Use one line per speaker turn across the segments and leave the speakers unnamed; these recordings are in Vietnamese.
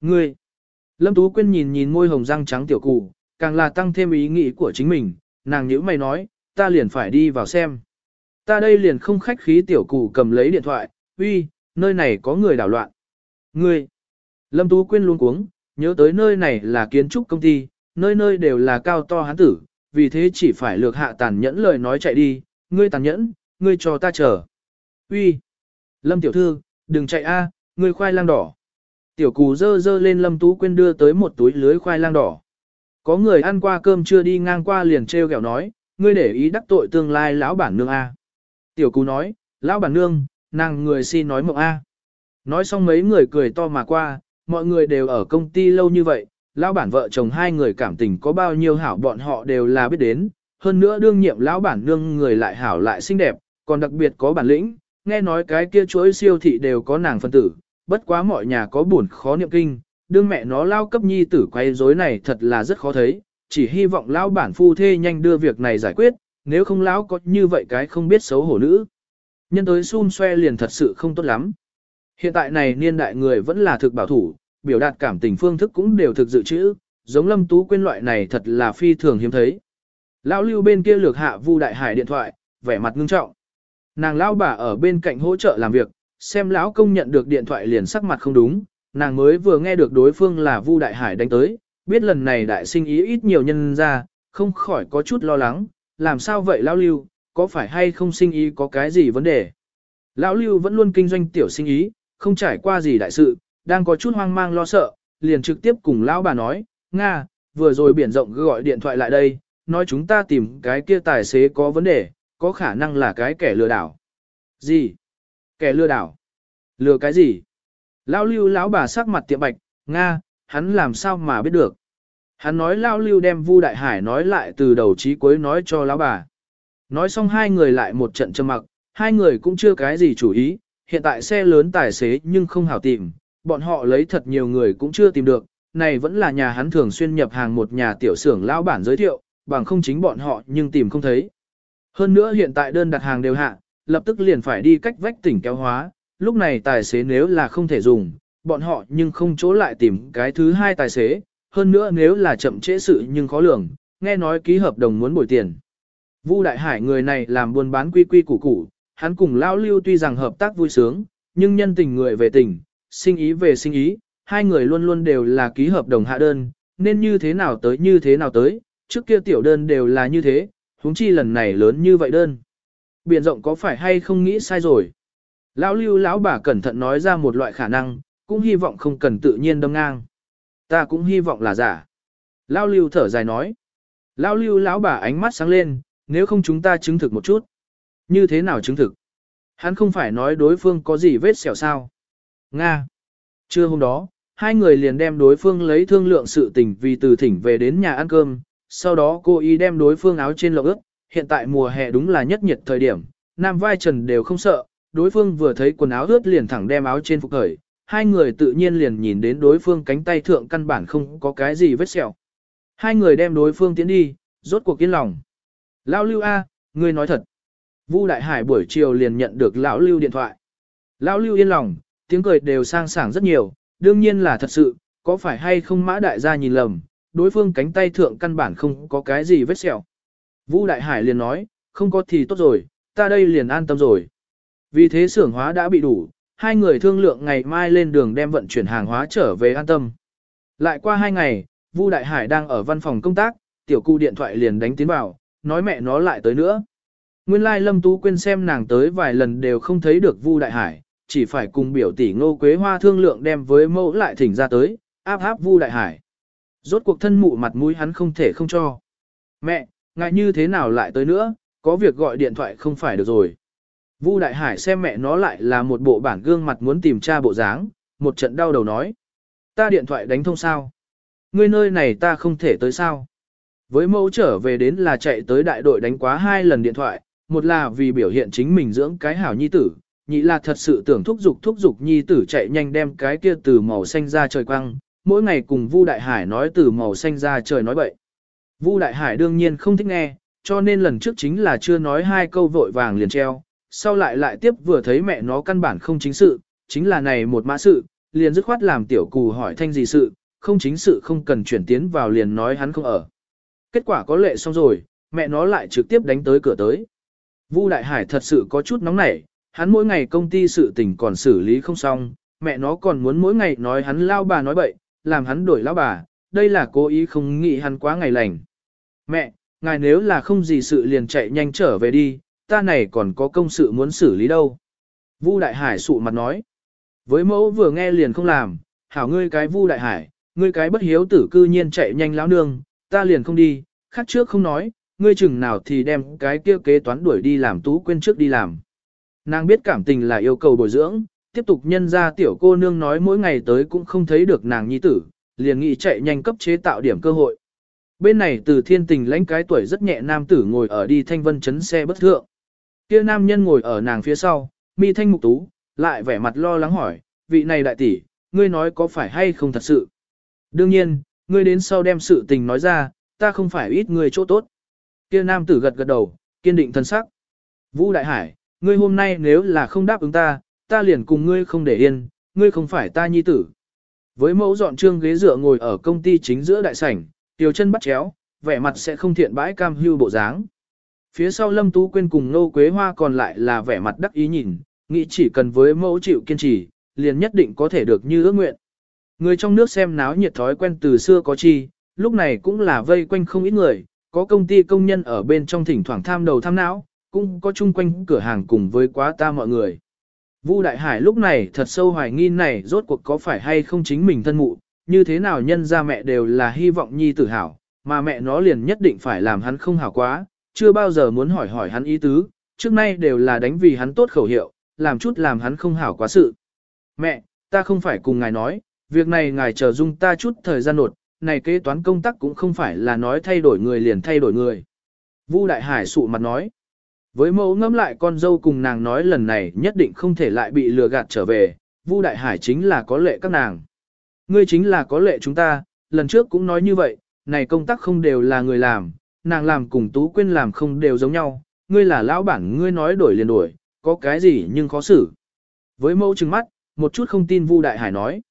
Ngươi! Lâm Tú Quyên nhìn nhìn môi hồng răng trắng tiểu cụ, càng là tăng thêm ý nghĩ của chính mình, nàng nhữ mày nói, ta liền phải đi vào xem. Ta đây liền không khách khí tiểu cụ cầm lấy điện thoại, uy, nơi này có người đảo loạn. Ngươi! Lâm Tú Quyên luôn cuống, nhớ tới nơi này là kiến trúc công ty, nơi nơi đều là cao to hán tử, vì thế chỉ phải lược hạ tàn nhẫn lời nói chạy đi, ngươi tàn nhẫn, ngươi cho ta chờ. Uy, Lâm tiểu thư, đừng chạy a, ngươi khoai lang đỏ. Tiểu cù dơ dơ lên Lâm Tú Quyên đưa tới một túi lưới khoai lang đỏ. Có người ăn qua cơm chưa đi ngang qua liền treo kẹo nói, ngươi để ý đắc tội tương lai lão bản nương a. Tiểu cù nói, lão bản nương, nàng người xin nói mộng a. Nói xong mấy người cười to mà qua, mọi người đều ở công ty lâu như vậy, lão bản vợ chồng hai người cảm tình có bao nhiêu hảo bọn họ đều là biết đến, hơn nữa đương nhiệm lão bản nương người lại hảo lại xinh đẹp, còn đặc biệt có bản lĩnh, nghe nói cái kia chuỗi siêu thị đều có nàng phân tử, bất quá mọi nhà có buồn khó niệm kinh, đương mẹ nó lao cấp nhi tử quay rối này thật là rất khó thấy, chỉ hy vọng lão bản phu thê nhanh đưa việc này giải quyết, nếu không lão có như vậy cái không biết xấu hổ nữ. Nhân tới xun xoe liền thật sự không tốt lắm. Hiện tại này niên đại người vẫn là thực bảo thủ, biểu đạt cảm tình phương thức cũng đều thực dự trữ, giống Lâm Tú quên loại này thật là phi thường hiếm thấy. Lão Lưu bên kia lược hạ Vu Đại Hải điện thoại, vẻ mặt ngưng trọng. Nàng lão bà ở bên cạnh hỗ trợ làm việc, xem lão công nhận được điện thoại liền sắc mặt không đúng, nàng mới vừa nghe được đối phương là Vu Đại Hải đánh tới, biết lần này đại sinh ý ít nhiều nhân ra, không khỏi có chút lo lắng, làm sao vậy lão Lưu, có phải hay không sinh ý có cái gì vấn đề? Lão Lưu vẫn luôn kinh doanh tiểu sinh ý, không trải qua gì đại sự, đang có chút hoang mang lo sợ, liền trực tiếp cùng lão bà nói, Nga, vừa rồi biển rộng gọi điện thoại lại đây, nói chúng ta tìm cái kia tài xế có vấn đề, có khả năng là cái kẻ lừa đảo. Gì? Kẻ lừa đảo? Lừa cái gì? Lão lưu lão bà sắc mặt tiệm bạch, Nga, hắn làm sao mà biết được? Hắn nói lão lưu đem Vu Đại Hải nói lại từ đầu chí cuối nói cho lão bà. Nói xong hai người lại một trận trầm mặc, hai người cũng chưa cái gì chủ ý, hiện tại xe lớn tài xế nhưng không hảo tìm, bọn họ lấy thật nhiều người cũng chưa tìm được, này vẫn là nhà hắn thường xuyên nhập hàng một nhà tiểu xưởng lão bản giới thiệu, bằng không chính bọn họ nhưng tìm không thấy. Hơn nữa hiện tại đơn đặt hàng đều hạ, lập tức liền phải đi cách vách tỉnh kéo hóa, lúc này tài xế nếu là không thể dùng, bọn họ nhưng không chỗ lại tìm cái thứ hai tài xế, hơn nữa nếu là chậm trễ sự nhưng khó lường, nghe nói ký hợp đồng muốn bồi tiền. Vu Đại Hải người này làm buôn bán quy quy củ củ, hắn cùng Lão Lưu tuy rằng hợp tác vui sướng, nhưng nhân tình người về tình, sinh ý về sinh ý, hai người luôn luôn đều là ký hợp đồng hạ đơn, nên như thế nào tới như thế nào tới, trước kia tiểu đơn đều là như thế, huống chi lần này lớn như vậy đơn. Biển rộng có phải hay không nghĩ sai rồi? Lão lưu lão bà cẩn thận nói ra một loại khả năng, cũng hy vọng không cần tự nhiên đâm ngang. Ta cũng hy vọng là giả. Lão lưu thở dài nói. Lão lưu lão bà ánh mắt sáng lên, nếu không chúng ta chứng thực một chút. Như thế nào chứng thực? Hắn không phải nói đối phương có gì vết sẹo sao? Nga. Trưa hôm đó, hai người liền đem đối phương lấy thương lượng sự tình vì từ thỉnh về đến nhà ăn cơm, sau đó cô y đem đối phương áo trên lộng ướt, hiện tại mùa hè đúng là nhất nhiệt thời điểm, nam vai trần đều không sợ, đối phương vừa thấy quần áo ướt liền thẳng đem áo trên phục khởi, hai người tự nhiên liền nhìn đến đối phương cánh tay thượng căn bản không có cái gì vết sẹo. Hai người đem đối phương tiến đi, rốt cuộc yên lòng. Lão Lưu A, ngươi nói thật. Vu Đại Hải buổi chiều liền nhận được Lão Lưu điện thoại. Lão Lưu yên lòng, tiếng cười đều sang sảng rất nhiều, đương nhiên là thật sự, có phải hay không mã đại gia nhìn lầm, đối phương cánh tay thượng căn bản không có cái gì vết sẹo. Vũ Đại Hải liền nói, không có thì tốt rồi, ta đây liền an tâm rồi. Vì thế xưởng hóa đã bị đủ, hai người thương lượng ngày mai lên đường đem vận chuyển hàng hóa trở về an tâm. Lại qua hai ngày, Vu Đại Hải đang ở văn phòng công tác, tiểu cu điện thoại liền đánh tiến vào, nói mẹ nó lại tới nữa. Nguyên lai like Lâm Tú quên xem nàng tới vài lần đều không thấy được Vu Đại Hải, chỉ phải cùng biểu tỷ Ngô Quế Hoa thương lượng đem với mẫu lại thỉnh ra tới, áp áp Vu Đại Hải. Rốt cuộc thân mụ mặt mũi hắn không thể không cho. Mẹ, ngại như thế nào lại tới nữa, có việc gọi điện thoại không phải được rồi. Vu Đại Hải xem mẹ nó lại là một bộ bản gương mặt muốn tìm tra bộ dáng, một trận đau đầu nói. Ta điện thoại đánh thông sao? Ngươi nơi này ta không thể tới sao? Với mẫu trở về đến là chạy tới đại đội đánh quá hai lần điện thoại, một là vì biểu hiện chính mình dưỡng cái hảo nhi tử, nhị là thật sự tưởng thúc giục thúc giục nhi tử chạy nhanh đem cái kia từ màu xanh ra trời quăng, mỗi ngày cùng Vu Đại Hải nói từ màu xanh ra trời nói bậy. Vu Đại Hải đương nhiên không thích nghe, cho nên lần trước chính là chưa nói hai câu vội vàng liền treo, sau lại lại tiếp vừa thấy mẹ nó căn bản không chính sự, chính là này một mã sự, liền dứt khoát làm tiểu cù hỏi thanh gì sự, không chính sự không cần chuyển tiến vào liền nói hắn không ở. Kết quả có lệ xong rồi, mẹ nó lại trực tiếp đánh tới cửa tới. Vu Đại Hải thật sự có chút nóng nảy, hắn mỗi ngày công ty sự tình còn xử lý không xong, mẹ nó còn muốn mỗi ngày nói hắn lao bà nói bậy, làm hắn đổi lao bà, đây là cố ý không nghĩ hắn quá ngày lành. Mẹ, ngài nếu là không gì sự liền chạy nhanh trở về đi, ta này còn có công sự muốn xử lý đâu. Vu Đại Hải sụ mặt nói. Với mẫu vừa nghe liền không làm, hảo ngươi cái Vu Đại Hải, ngươi cái bất hiếu tử cư nhiên chạy nhanh lão nương, ta liền không đi, khác trước không nói, ngươi chừng nào thì đem cái kia kế toán đuổi đi làm tú quên trước đi làm. Nàng biết cảm tình là yêu cầu bồi dưỡng, tiếp tục nhân ra tiểu cô nương nói mỗi ngày tới cũng không thấy được nàng nhi tử, liền nghĩ chạy nhanh cấp chế tạo điểm cơ hội. Bên này từ thiên tình lãnh cái tuổi rất nhẹ nam tử ngồi ở đi thanh vân chấn xe bất thượng. Kia nam nhân ngồi ở nàng phía sau, mi thanh mục tú, lại vẻ mặt lo lắng hỏi, vị này đại tỷ, ngươi nói có phải hay không thật sự? Đương nhiên, ngươi đến sau đem sự tình nói ra, ta không phải ít ngươi chỗ tốt. Kia nam tử gật gật đầu, kiên định thân sắc. Vũ Đại Hải, ngươi hôm nay nếu là không đáp ứng ta, ta liền cùng ngươi không để yên, ngươi không phải ta nhi tử. Với mẫu dọn trương ghế dựa ngồi ở công ty chính giữa đại sảnh, tiểu chân bắt chéo, vẻ mặt sẽ không thiện bãi cam hưu bộ dáng. Phía sau Lâm Tú Quyên cùng Nô Quế Hoa còn lại là vẻ mặt đắc ý nhìn, nghĩ chỉ cần với mẫu chịu kiên trì, liền nhất định có thể được như ước nguyện. Người trong nước xem náo nhiệt thói quen từ xưa có chi, lúc này cũng là vây quanh không ít người, có công ty công nhân ở bên trong thỉnh thoảng tham đầu tham não, cũng có chung quanh cửa hàng cùng với quá ta mọi người. Vu Đại Hải lúc này thật sâu hoài nghi này rốt cuộc có phải hay không chính mình thân mụ, như thế nào nhân ra mẹ đều là hy vọng nhi tử hảo, mà mẹ nó liền nhất định phải làm hắn không hảo quá, chưa bao giờ muốn hỏi hỏi hắn ý tứ, trước nay đều là đánh vì hắn tốt khẩu hiệu, làm chút làm hắn không hảo quá sự. Mẹ, ta không phải cùng ngài nói, việc này ngài chờ dung ta chút thời gian nột, này kế toán công tác cũng không phải là nói thay đổi người liền thay đổi người. Vu Đại Hải sụ mặt nói, với mẫu ngẫm lại con dâu cùng nàng nói lần này nhất định không thể lại bị lừa gạt trở về, Vu Đại Hải chính là có lệ các nàng. Ngươi chính là có lệ chúng ta, lần trước cũng nói như vậy, này công tác không đều là người làm, nàng làm cùng Tú Quyên làm không đều giống nhau, ngươi là lão bản ngươi nói đổi liền đổi, có cái gì nhưng khó xử. Với mẫu trừng mắt, một chút không tin Vu Đại Hải nói.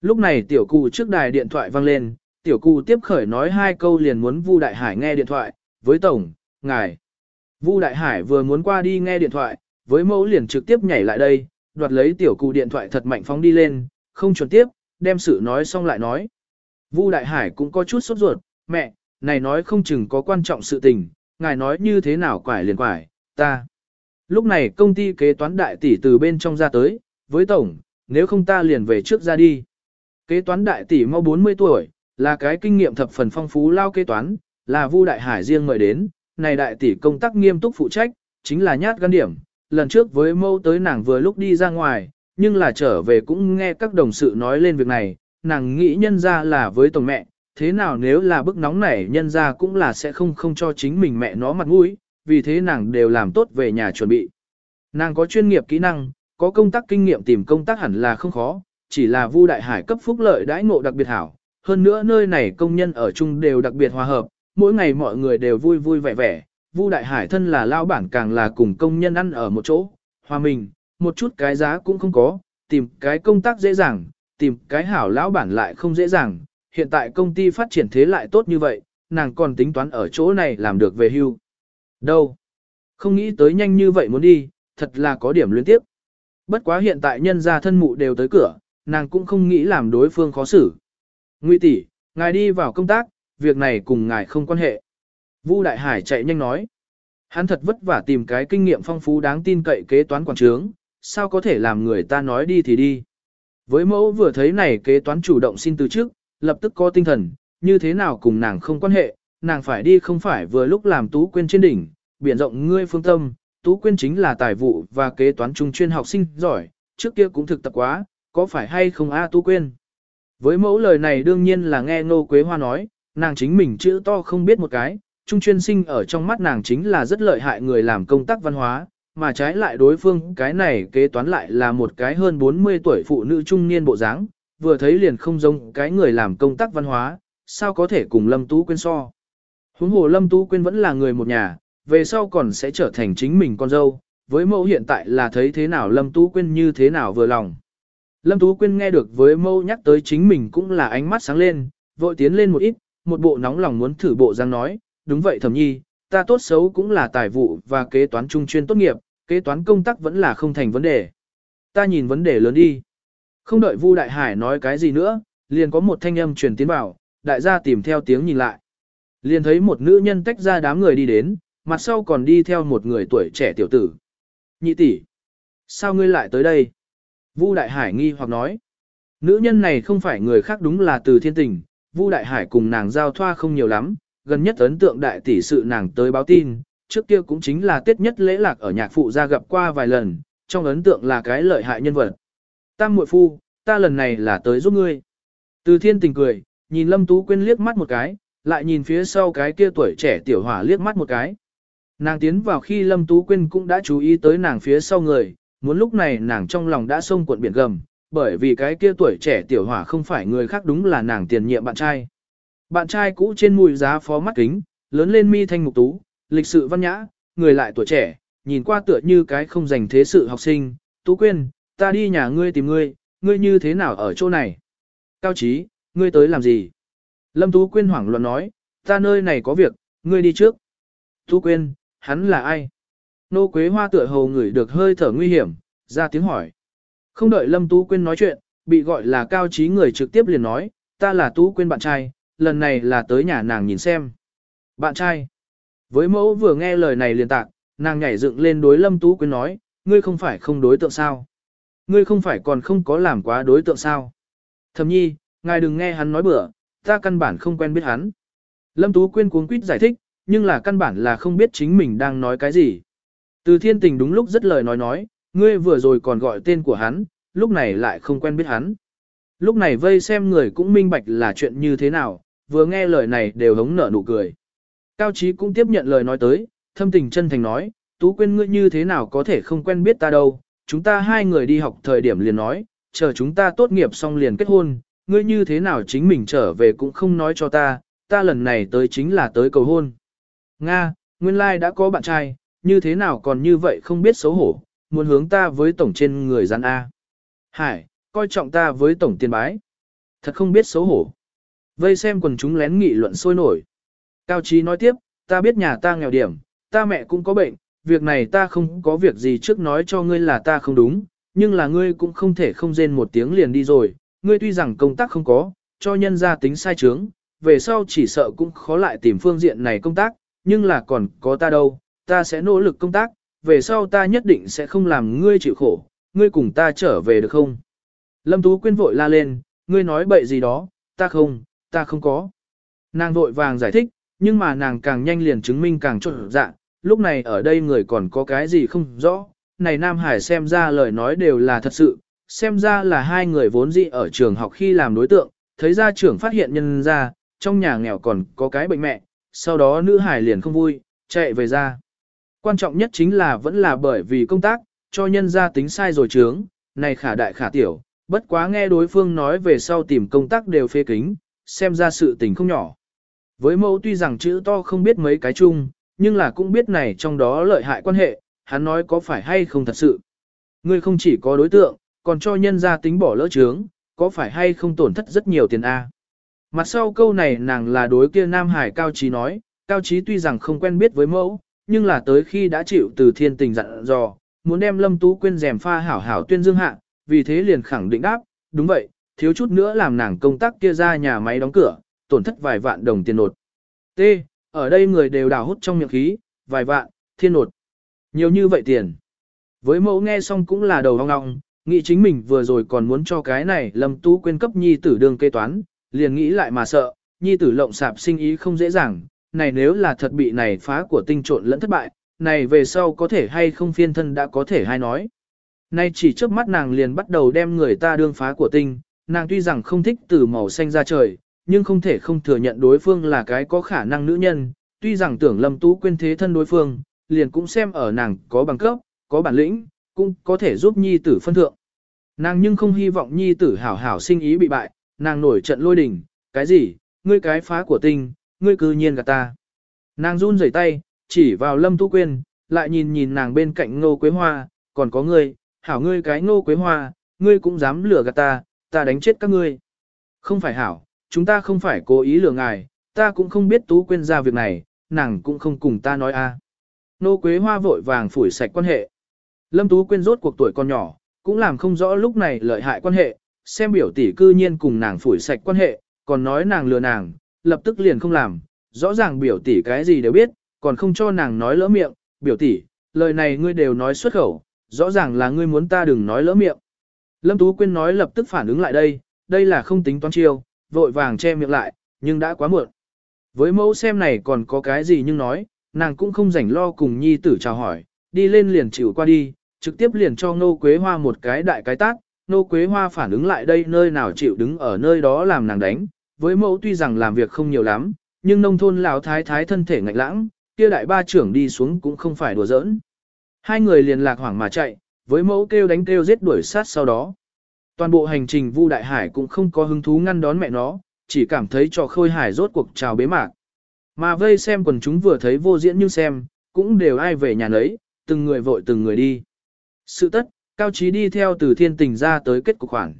Lúc này tiểu cụ trước đài điện thoại vang lên, tiểu cụ tiếp khởi nói hai câu liền muốn Vu Đại Hải nghe điện thoại, với tổng, ngài. Vu Đại Hải vừa muốn qua đi nghe điện thoại, với mẫu liền trực tiếp nhảy lại đây, đoạt lấy tiểu cụ điện thoại thật mạnh phóng đi lên, không chuẩn tiếp, đem sự nói xong lại nói. Vu Đại Hải cũng có chút sốt ruột, mẹ, này nói không chừng có quan trọng sự tình, ngài nói như thế nào quải liền quải, ta. Lúc này công ty kế toán đại tỷ từ bên trong ra tới, với tổng, nếu không ta liền về trước ra đi. Kế toán đại tỷ mau 40 tuổi, là cái kinh nghiệm thập phần phong phú lao kế toán, là Vu Đại Hải riêng mời đến, này đại tỷ công tác nghiêm túc phụ trách, chính là nhát gan điểm. Lần trước với mâu tới nàng vừa lúc đi ra ngoài, nhưng là trở về cũng nghe các đồng sự nói lên việc này, nàng nghĩ nhân ra là với tổng mẹ, thế nào nếu là bức nóng này nhân ra cũng là sẽ không không cho chính mình mẹ nó mặt mũi, vì thế nàng đều làm tốt về nhà chuẩn bị. Nàng có chuyên nghiệp kỹ năng, có công tác kinh nghiệm tìm công tác hẳn là không khó, chỉ là Vu Đại Hải cấp phúc lợi đãi ngộ đặc biệt hảo. Hơn nữa nơi này công nhân ở chung đều đặc biệt hòa hợp, mỗi ngày mọi người đều vui vui vẻ vẻ. Vu Đại Hải thân là lao bản càng là cùng công nhân ăn ở một chỗ, hòa mình, một chút cái giá cũng không có, tìm cái công tác dễ dàng, tìm cái hảo lão bản lại không dễ dàng. Hiện tại công ty phát triển thế lại tốt như vậy, nàng còn tính toán ở chỗ này làm được về hưu. Đâu? Không nghĩ tới nhanh như vậy muốn đi, thật là có điểm liên tiếp. Bất quá hiện tại nhân gia thân mụ đều tới cửa, nàng cũng không nghĩ làm đối phương khó xử. Ngụy tỷ, ngài đi vào công tác, việc này cùng ngài không quan hệ. Vu Đại Hải chạy nhanh nói. Hắn thật vất vả tìm cái kinh nghiệm phong phú đáng tin cậy kế toán quản trướng, sao có thể làm người ta nói đi thì đi. Với mẫu vừa thấy này kế toán chủ động xin từ trước, lập tức có tinh thần, như thế nào cùng nàng không quan hệ, nàng phải đi không phải vừa lúc làm tú quên trên đỉnh, biển rộng ngươi phương tâm, tú quên chính là tài vụ và kế toán trung chuyên học sinh giỏi, trước kia cũng thực tập quá, có phải hay không a tú quên. Với mẫu lời này đương nhiên là nghe Ngô Quế Hoa nói, nàng chính mình chữ to không biết một cái, trung chuyên sinh ở trong mắt nàng chính là rất lợi hại người làm công tác văn hóa, mà trái lại đối phương cái này kế toán lại là một cái hơn 40 tuổi phụ nữ trung niên bộ dáng, vừa thấy liền không giống cái người làm công tác văn hóa, sao có thể cùng Lâm Tú Quyên so. Huống hồ Lâm Tú Quyên vẫn là người một nhà, về sau còn sẽ trở thành chính mình con dâu, với mẫu hiện tại là thấy thế nào Lâm Tú Quyên như thế nào vừa lòng. Lâm Tú Quyên nghe được với mâu nhắc tới chính mình cũng là ánh mắt sáng lên, vội tiến lên một ít, một bộ nóng lòng muốn thử bộ răng nói, đúng vậy thẩm nhi, ta tốt xấu cũng là tài vụ và kế toán trung chuyên tốt nghiệp, kế toán công tác vẫn là không thành vấn đề. Ta nhìn vấn đề lớn đi. Không đợi Vu Đại Hải nói cái gì nữa, liền có một thanh âm truyền tiến vào, đại gia tìm theo tiếng nhìn lại. Liền thấy một nữ nhân tách ra đám người đi đến, mặt sau còn đi theo một người tuổi trẻ tiểu tử. Nhị tỷ, sao ngươi lại tới đây? Vu Đại Hải nghi hoặc nói. Nữ nhân này không phải người khác đúng là từ thiên tình, Vu Đại Hải cùng nàng giao thoa không nhiều lắm, gần nhất ấn tượng đại tỷ sự nàng tới báo tin, trước kia cũng chính là tết nhất lễ lạc ở nhạc phụ ra gặp qua vài lần, trong ấn tượng là cái lợi hại nhân vật. Tam muội phu, ta lần này là tới giúp ngươi. Từ thiên tình cười, nhìn Lâm Tú Quyên liếc mắt một cái, lại nhìn phía sau cái kia tuổi trẻ tiểu hỏa liếc mắt một cái. Nàng tiến vào khi Lâm Tú Quyên cũng đã chú ý tới nàng phía sau người, muốn lúc này nàng trong lòng đã sông cuộn biển gầm, bởi vì cái kia tuổi trẻ tiểu hỏa không phải người khác đúng là nàng tiền nhiệm bạn trai. Bạn trai cũ trên mùi giá phó mắt kính, lớn lên mi thanh mục tú, lịch sự văn nhã, người lại tuổi trẻ, nhìn qua tựa như cái không dành thế sự học sinh. Tú Quyên, ta đi nhà ngươi tìm ngươi, ngươi như thế nào ở chỗ này? Cao Chí, ngươi tới làm gì? Lâm Tú Quyên hoảng loạn nói, ta nơi này có việc, ngươi đi trước. Tú Quyên, hắn là ai? Nô Quế Hoa tựa hồ ngửi được hơi thở nguy hiểm, ra tiếng hỏi. Không đợi Lâm Tú Quyên nói chuyện, bị gọi là Cao Chí người trực tiếp liền nói, ta là Tú Quyên bạn trai, lần này là tới nhà nàng nhìn xem. Bạn trai. Với mẫu vừa nghe lời này liền tạc, nàng nhảy dựng lên đối Lâm Tú Quyên nói, ngươi không phải không đối tượng sao? Ngươi không phải còn không có làm quá đối tượng sao? Thầm nhi, ngài đừng nghe hắn nói bừa, ta căn bản không quen biết hắn. Lâm Tú Quyên cuống quýt giải thích, nhưng là căn bản là không biết chính mình đang nói cái gì. Từ thiên tình đúng lúc rất lời nói nói, ngươi vừa rồi còn gọi tên của hắn, lúc này lại không quen biết hắn. Lúc này vây xem người cũng minh bạch là chuyện như thế nào, vừa nghe lời này đều hống nở nụ cười. Cao Chí cũng tiếp nhận lời nói tới, thâm tình chân thành nói, Tú Quyên ngươi như thế nào có thể không quen biết ta đâu, chúng ta hai người đi học thời điểm liền nói, chờ chúng ta tốt nghiệp xong liền kết hôn, ngươi như thế nào chính mình trở về cũng không nói cho ta, ta lần này tới chính là tới cầu hôn. Nga, nguyên lai like đã có bạn trai, như thế nào còn như vậy không biết xấu hổ, muốn hướng ta với tổng trên người gian A. Hải, coi trọng ta với tổng tiền bái. Thật không biết xấu hổ. Vây xem quần chúng lén nghị luận sôi nổi. Cao Trí nói tiếp, ta biết nhà ta nghèo điểm, ta mẹ cũng có bệnh, việc này ta không có việc gì trước nói cho ngươi là ta không đúng, nhưng là ngươi cũng không thể không rên một tiếng liền đi rồi, ngươi tuy rằng công tác không có, cho nhân gia tính sai trướng, về sau chỉ sợ cũng khó lại tìm phương diện này công tác, nhưng là còn có ta đâu, ta sẽ nỗ lực công tác, về sau ta nhất định sẽ không làm ngươi chịu khổ, ngươi cùng ta trở về được không? Lâm Tú Quyên vội la lên, ngươi nói bậy gì đó, ta không, ta không có. Nàng vội vàng giải thích, nhưng mà nàng càng nhanh liền chứng minh càng trộn dạ, lúc này ở đây người còn có cái gì không rõ, này Nam Hải xem ra lời nói đều là thật sự, xem ra là hai người vốn dĩ ở trường học khi làm đối tượng, thấy ra trưởng phát hiện nhân ra, trong nhà nghèo còn có cái bệnh mẹ, sau đó nữ hải liền không vui, chạy về ra. Quan trọng nhất chính là vẫn là bởi vì công tác, cho nhân ra tính sai rồi trướng, này khả đại khả tiểu, bất quá nghe đối phương nói về sau tìm công tác đều phê kính, xem ra sự tình không nhỏ. Với mẫu tuy rằng chữ to không biết mấy cái chung, nhưng là cũng biết này trong đó lợi hại quan hệ, hắn nói có phải hay không thật sự. Ngươi không chỉ có đối tượng, còn cho nhân gia tính bỏ lỡ trướng, có phải hay không tổn thất rất nhiều tiền A. Mặt sau câu này nàng là đối kia Nam Hải Cao Trí nói, Cao Trí tuy rằng không quen biết với mẫu, nhưng là tới khi đã chịu từ thiên tình dặn dò, muốn đem Lâm Tú quên rèm pha hảo hảo tuyên dương hạ, vì thế liền khẳng định đáp, đúng vậy, thiếu chút nữa làm nàng công tác kia ra nhà máy đóng cửa, tổn thất vài vạn đồng tiền nột. T. Ở đây người đều đào hút trong miệng khí, vài vạn, thiên nột. Nhiều như vậy tiền. Với mẫu nghe xong cũng là đầu hoang ngọng, nghĩ chính mình vừa rồi còn muốn cho cái này Lâm Tú quên cấp nhi tử đường kê toán, liền nghĩ lại mà sợ, nhi tử lộng sạp sinh ý không dễ dàng, này nếu là thật bị này phá của tinh trộn lẫn thất bại, này về sau có thể hay không phiên thân đã có thể hay nói. Nay chỉ trước mắt nàng liền bắt đầu đem người ta đương phá của tinh, nàng tuy rằng không thích từ màu xanh ra trời, nhưng không thể không thừa nhận đối phương là cái có khả năng nữ nhân, tuy rằng tưởng lâm tú quên thế thân đối phương, liền cũng xem ở nàng có bằng cấp, có bản lĩnh, cũng có thể giúp nhi tử phân thượng. Nàng nhưng không hy vọng nhi tử hảo hảo sinh ý bị bại, nàng nổi trận lôi đình, cái gì, ngươi cái phá của tinh, ngươi cư nhiên gạt ta. Nàng run rẩy tay, chỉ vào lâm Tú quên, lại nhìn nhìn nàng bên cạnh ngô quế hoa, còn có ngươi, hảo ngươi cái ngô quế hoa, ngươi cũng dám lừa gạt ta, ta đánh chết các ngươi. Không phải hảo, chúng ta không phải cố ý lừa ngài, ta cũng không biết Tú Quyên ra việc này, nàng cũng không cùng ta nói a. Nô Quế Hoa vội vàng phủi sạch quan hệ. Lâm Tú Quyên rốt cuộc tuổi còn nhỏ, cũng làm không rõ lúc này lợi hại quan hệ, xem biểu tỷ cư nhiên cùng nàng phủi sạch quan hệ, còn nói nàng lừa nàng, lập tức liền không làm, rõ ràng biểu tỷ cái gì đều biết, còn không cho nàng nói lỡ miệng, biểu tỷ, lời này ngươi đều nói xuất khẩu, rõ ràng là ngươi muốn ta đừng nói lỡ miệng. Lâm Tú Quyên nói lập tức phản ứng lại đây, đây là không tính toán chiêu, vội vàng che miệng lại, nhưng đã quá muộn. Với mẫu xem này còn có cái gì nhưng nói, nàng cũng không rảnh lo cùng nhi tử chào hỏi, đi lên liền chịu qua đi, trực tiếp liền cho Nô Quế Hoa một cái đại cái tác, Nô Quế Hoa phản ứng lại đây nơi nào chịu đứng ở nơi đó làm nàng đánh, với mẫu tuy rằng làm việc không nhiều lắm, nhưng nông thôn lão thái thái thân thể ngạnh lãng, kia đại ba trưởng đi xuống cũng không phải đùa giỡn. Hai người liền lạc hoảng mà chạy, với mẫu kêu đánh kêu giết đuổi sát sau đó. Toàn bộ hành trình Vu Đại Hải cũng không có hứng thú ngăn đón mẹ nó, chỉ cảm thấy cho khôi hải rốt cuộc chào bế mạc. Mà vây xem quần chúng vừa thấy vô diễn nhưng xem, cũng đều ai về nhà nấy, từng người vội từng người đi. Sự tất, Cao Trí đi theo từ thiên tình ra tới kết cục khoản.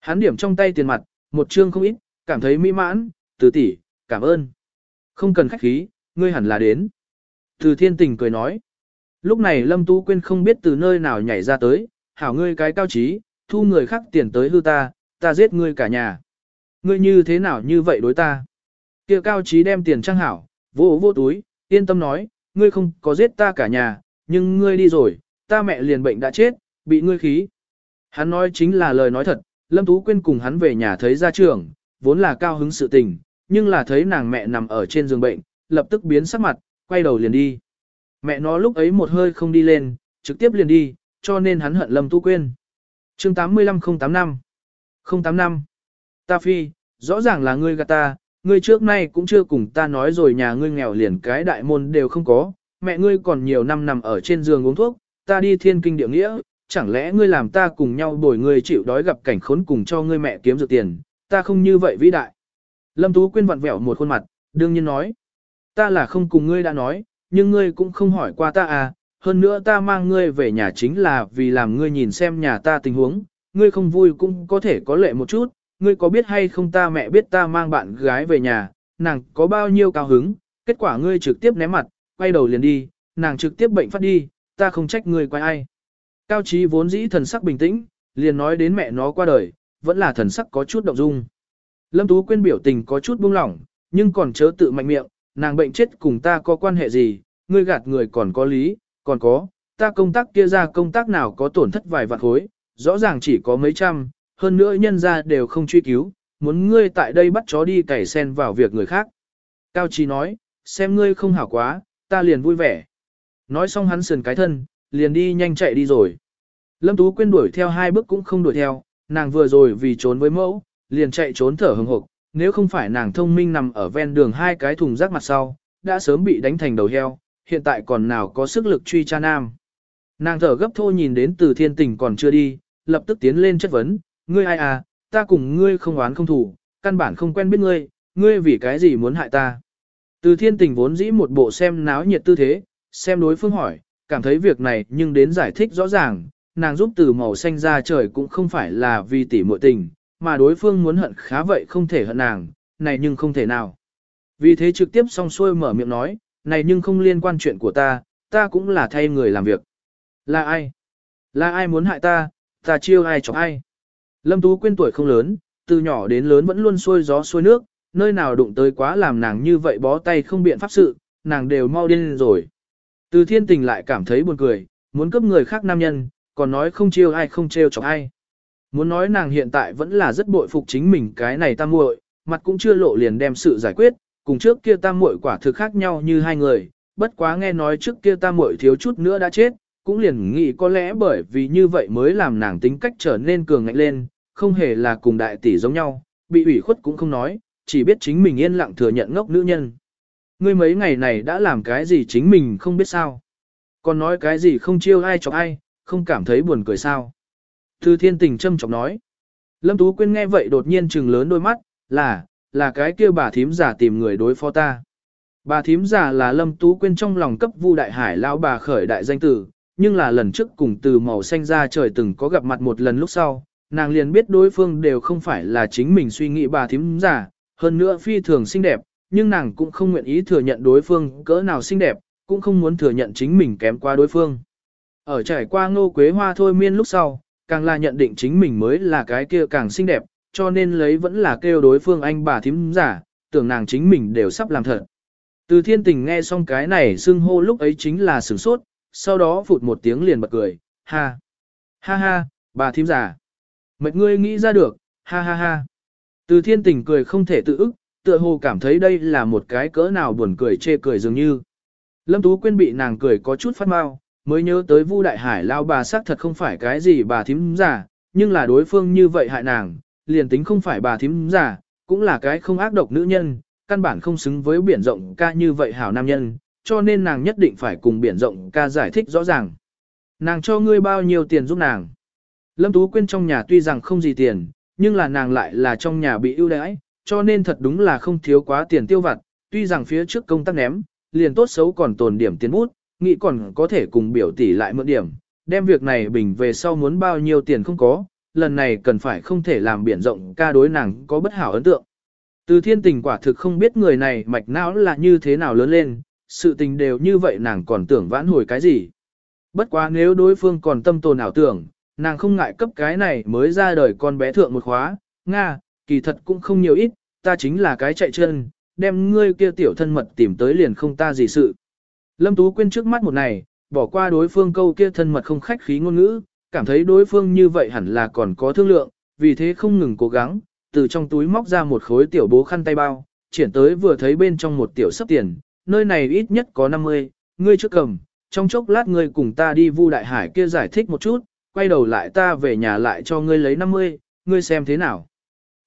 Hắn điểm trong tay tiền mặt, một chương không ít, cảm thấy mỹ mãn, từ tỷ, cảm ơn. Không cần khách khí, ngươi hẳn là đến. Từ thiên tình cười nói. Lúc này Lâm Tú Quyên không biết từ nơi nào nhảy ra tới, hảo ngươi cái cao trí, thu người khác tiền tới hư ta, ta giết ngươi cả nhà. Ngươi như thế nào như vậy đối ta? Kia cao trí đem tiền trang hảo, vô vô túi, yên tâm nói, ngươi không có giết ta cả nhà, nhưng ngươi đi rồi, ta mẹ liền bệnh đã chết, bị ngươi khí. Hắn nói chính là lời nói thật, Lâm Tú Quyên cùng hắn về nhà thấy ra trường, vốn là cao hứng sự tình, nhưng là thấy nàng mẹ nằm ở trên giường bệnh, lập tức biến sắc mặt, quay đầu liền đi. Mẹ nó lúc ấy một hơi không đi lên, trực tiếp liền đi, cho nên hắn hận Lâm Tu Quyên chương 85085 085 Ta phi, rõ ràng là ngươi gạt ta, ngươi trước nay cũng chưa cùng ta nói rồi nhà ngươi nghèo liền cái đại môn đều không có, mẹ ngươi còn nhiều năm nằm ở trên giường uống thuốc, ta đi thiên kinh địa nghĩa, chẳng lẽ ngươi làm ta cùng nhau bồi ngươi chịu đói gặp cảnh khốn cùng cho ngươi mẹ kiếm được tiền, ta không như vậy vĩ đại. Lâm Tú Quyên vặn vẹo một khuôn mặt, đương nhiên nói, ta là không cùng ngươi đã nói, nhưng ngươi cũng không hỏi qua ta à, hơn nữa ta mang ngươi về nhà chính là vì làm ngươi nhìn xem nhà ta tình huống, ngươi không vui cũng có thể có lệ một chút, ngươi có biết hay không ta mẹ biết ta mang bạn gái về nhà, nàng có bao nhiêu cao hứng, kết quả ngươi trực tiếp ném mặt, quay đầu liền đi, nàng trực tiếp bệnh phát đi, ta không trách ngươi quay ai. Cao trí vốn dĩ thần sắc bình tĩnh, liền nói đến mẹ nó qua đời, vẫn là thần sắc có chút động dung. Lâm Tú Quyên biểu tình có chút buông lỏng, nhưng còn chớ tự mạnh miệng, nàng bệnh chết cùng ta có quan hệ gì, ngươi gạt người còn có lý, còn có, ta công tác kia ra công tác nào có tổn thất vài vạn khối, rõ ràng chỉ có mấy trăm, hơn nữa nhân ra đều không truy cứu, muốn ngươi tại đây bắt chó đi cày sen vào việc người khác. Cao Trí nói, xem ngươi không hảo quá, ta liền vui vẻ. Nói xong hắn sườn cái thân, liền đi nhanh chạy đi rồi. Lâm Tú Quyên đuổi theo hai bước cũng không đuổi theo, nàng vừa rồi vì trốn với mẫu, liền chạy trốn thở hừng hực, nếu không phải nàng thông minh nằm ở ven đường hai cái thùng rác mặt sau, đã sớm bị đánh thành đầu heo, hiện tại còn nào có sức lực truy cha nam. Nàng thở gấp thô nhìn đến từ thiên tình còn chưa đi, lập tức tiến lên chất vấn, ngươi ai à, ta cùng ngươi không oán không thủ, căn bản không quen biết ngươi, ngươi vì cái gì muốn hại ta. Từ thiên tình vốn dĩ một bộ xem náo nhiệt tư thế, xem đối phương hỏi, cảm thấy việc này nhưng đến giải thích rõ ràng, nàng giúp từ màu xanh ra trời cũng không phải là vì tỉ muội tình, mà đối phương muốn hận khá vậy không thể hận nàng, này nhưng không thể nào. Vì thế trực tiếp song xuôi mở miệng nói, này nhưng không liên quan chuyện của ta, ta cũng là thay người làm việc. Là ai? Là ai muốn hại ta, ta chiêu ai chọc ai? Lâm Tú Quyên tuổi không lớn, từ nhỏ đến lớn vẫn luôn xuôi gió xuôi nước, nơi nào đụng tới quá làm nàng như vậy bó tay không biện pháp sự, nàng đều mau điên rồi. Từ thiên tình lại cảm thấy buồn cười, muốn cướp người khác nam nhân, còn nói không chiêu ai không trêu chọc ai. Muốn nói nàng hiện tại vẫn là rất bội phục chính mình cái này ta muội, mặt cũng chưa lộ liền đem sự giải quyết, cùng trước kia tam muội quả thực khác nhau như hai người, bất quá nghe nói trước kia tam muội thiếu chút nữa đã chết, cũng liền nghĩ có lẽ bởi vì như vậy mới làm nàng tính cách trở nên cường ngạnh lên, không hề là cùng đại tỷ giống nhau, bị ủy khuất cũng không nói, chỉ biết chính mình yên lặng thừa nhận ngốc nữ nhân. Ngươi mấy ngày này đã làm cái gì chính mình không biết sao. Còn nói cái gì không chiêu ai chọc ai, không cảm thấy buồn cười sao. Thư thiên tình châm chọc nói. Lâm Tú Quyên nghe vậy đột nhiên trừng lớn đôi mắt, là, là cái kia bà thím giả tìm người đối phó ta. Bà thím giả là Lâm Tú Quyên trong lòng cấp Vu Đại Hải lão bà khởi đại danh tử, nhưng là lần trước cùng từ màu xanh ra trời từng có gặp mặt một lần lúc sau, nàng liền biết đối phương đều không phải là chính mình suy nghĩ bà thím giả, hơn nữa phi thường xinh đẹp, nhưng nàng cũng không nguyện ý thừa nhận đối phương cỡ nào xinh đẹp, cũng không muốn thừa nhận chính mình kém qua đối phương. Ở trải qua ngô quế hoa thôi miên lúc sau, càng là nhận định chính mình mới là cái kia càng xinh đẹp, cho nên lấy vẫn là kêu đối phương anh bà thím giả, tưởng nàng chính mình đều sắp làm thật. Từ thiên tình nghe xong cái này xưng hô lúc ấy chính là sửng sốt, sau đó phụt một tiếng liền bật cười, ha, ha ha, bà thím giả. Mệt ngươi nghĩ ra được, ha ha ha. Từ thiên tình cười không thể tự ức, tựa hồ cảm thấy đây là một cái cỡ nào buồn cười chê cười dường như. Lâm Tú Quyên bị nàng cười có chút phát mau, mới nhớ tới Vu Đại Hải lao bà xác thật không phải cái gì bà thím giả, nhưng là đối phương như vậy hại nàng, liền tính không phải bà thím giả, cũng là cái không ác độc nữ nhân, căn bản không xứng với biển rộng ca như vậy hảo nam nhân, cho nên nàng nhất định phải cùng biển rộng ca giải thích rõ ràng. Nàng cho ngươi bao nhiêu tiền giúp nàng. Lâm Tú Quyên trong nhà tuy rằng không gì tiền, nhưng là nàng lại là trong nhà bị ưu đãi, cho nên thật đúng là không thiếu quá tiền tiêu vặt, tuy rằng phía trước công tác ném, liền tốt xấu còn tồn điểm tiền bút, nghĩ còn có thể cùng biểu tỷ lại mượn điểm, đem việc này bình về sau muốn bao nhiêu tiền không có, lần này cần phải không thể làm biển rộng ca đối nàng có bất hảo ấn tượng. Từ thiên tình quả thực không biết người này mạch não là như thế nào lớn lên, sự tình đều như vậy nàng còn tưởng vãn hồi cái gì. Bất quá nếu đối phương còn tâm tồn ảo tưởng, nàng không ngại cấp cái này mới ra đời con bé thượng một khóa, Nga, kỳ thật cũng không nhiều ít, ta chính là cái chạy chân, đem ngươi kia tiểu thân mật tìm tới liền không ta gì sự. Lâm Tú quên trước mắt một này, bỏ qua đối phương câu kia thân mật không khách khí ngôn ngữ, cảm thấy đối phương như vậy hẳn là còn có thương lượng, vì thế không ngừng cố gắng, từ trong túi móc ra một khối tiểu bố khăn tay bao, triển tới vừa thấy bên trong một tiểu sấp tiền, nơi này ít nhất có 50, ngươi trước cầm, trong chốc lát ngươi cùng ta đi vu đại hải kia giải thích một chút, quay đầu lại ta về nhà lại cho ngươi lấy 50, ngươi xem thế nào.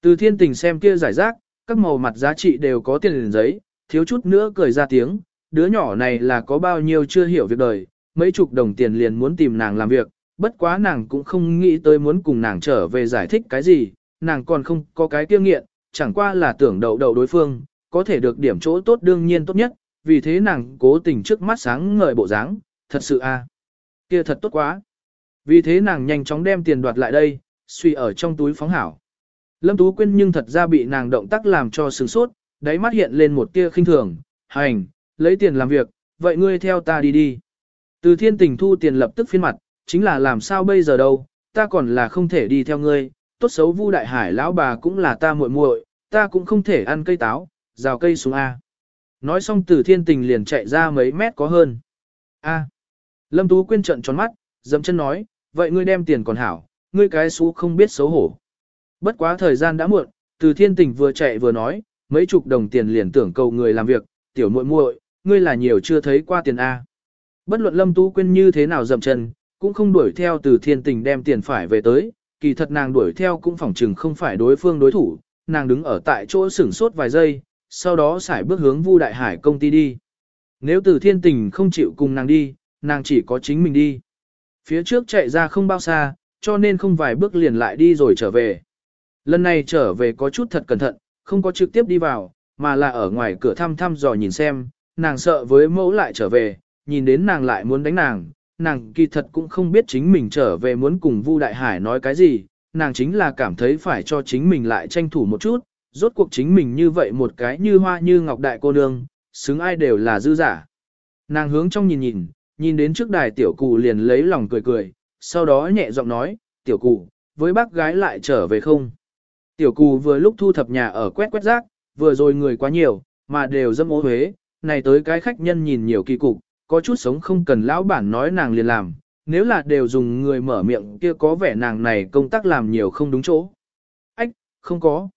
Từ thiên tình xem kia giải rác, các màu mặt giá trị đều có tiền liền giấy, thiếu chút nữa cười ra tiếng, đứa nhỏ này là có bao nhiêu chưa hiểu việc đời, mấy chục đồng tiền liền muốn tìm nàng làm việc, bất quá nàng cũng không nghĩ tới muốn cùng nàng trở về giải thích cái gì, nàng còn không có cái kiêng nghiện, chẳng qua là tưởng đầu đầu đối phương, có thể được điểm chỗ tốt đương nhiên tốt nhất, vì thế nàng cố tình trước mắt sáng ngời bộ dáng, thật sự a, kia thật tốt quá. Vì thế nàng nhanh chóng đem tiền đoạt lại đây, suy ở trong túi phóng hảo. Lâm Tú Quyên nhưng thật ra bị nàng động tác làm cho sửng sốt, đáy mắt hiện lên một tia khinh thường, hành, lấy tiền làm việc, vậy ngươi theo ta đi đi. Từ thiên tình thu tiền lập tức phiên mặt, chính là làm sao bây giờ đâu, ta còn là không thể đi theo ngươi, tốt xấu vu đại hải lão bà cũng là ta muội muội, ta cũng không thể ăn cây táo, rào cây xuống A. Nói xong từ thiên tình liền chạy ra mấy mét có hơn. A. Lâm Tú Quyên trợn tròn mắt, dậm chân nói, vậy ngươi đem tiền còn hảo, ngươi cái xú không biết xấu hổ. Bất quá thời gian đã muộn, từ thiên tình vừa chạy vừa nói, mấy chục đồng tiền liền tưởng cầu người làm việc, tiểu muội muội, ngươi là nhiều chưa thấy qua tiền A. Bất luận Lâm Tú Quyên như thế nào dậm chân, cũng không đuổi theo từ thiên tình đem tiền phải về tới, kỳ thật nàng đuổi theo cũng phỏng chừng không phải đối phương đối thủ, nàng đứng ở tại chỗ sửng sốt vài giây, sau đó xài bước hướng Vu Đại Hải công ty đi. Nếu từ thiên tình không chịu cùng nàng đi, nàng chỉ có chính mình đi. Phía trước chạy ra không bao xa, cho nên không vài bước liền lại đi rồi trở về. Lần này trở về có chút thật cẩn thận, không có trực tiếp đi vào, mà là ở ngoài cửa thăm thăm dò nhìn xem, nàng sợ với mẫu lại trở về, nhìn đến nàng lại muốn đánh nàng, nàng kỳ thật cũng không biết chính mình trở về muốn cùng Vu Đại Hải nói cái gì, nàng chính là cảm thấy phải cho chính mình lại tranh thủ một chút, rốt cuộc chính mình như vậy một cái như hoa như ngọc đại cô nương, xứng ai đều là dư giả. Nàng hướng trong nhìn nhìn, nhìn đến trước đài tiểu cụ liền lấy lòng cười cười, sau đó nhẹ giọng nói, tiểu cụ, với bác gái lại trở về không? Tiểu cụ vừa lúc thu thập nhà ở quét quét rác, vừa rồi người quá nhiều, mà đều dâm ố huế, này tới cái khách nhân nhìn nhiều kỳ cục, có chút sống không cần lão bản nói nàng liền làm, nếu là đều dùng người mở miệng kia có vẻ nàng này công tác làm nhiều không đúng chỗ. Ách, không có.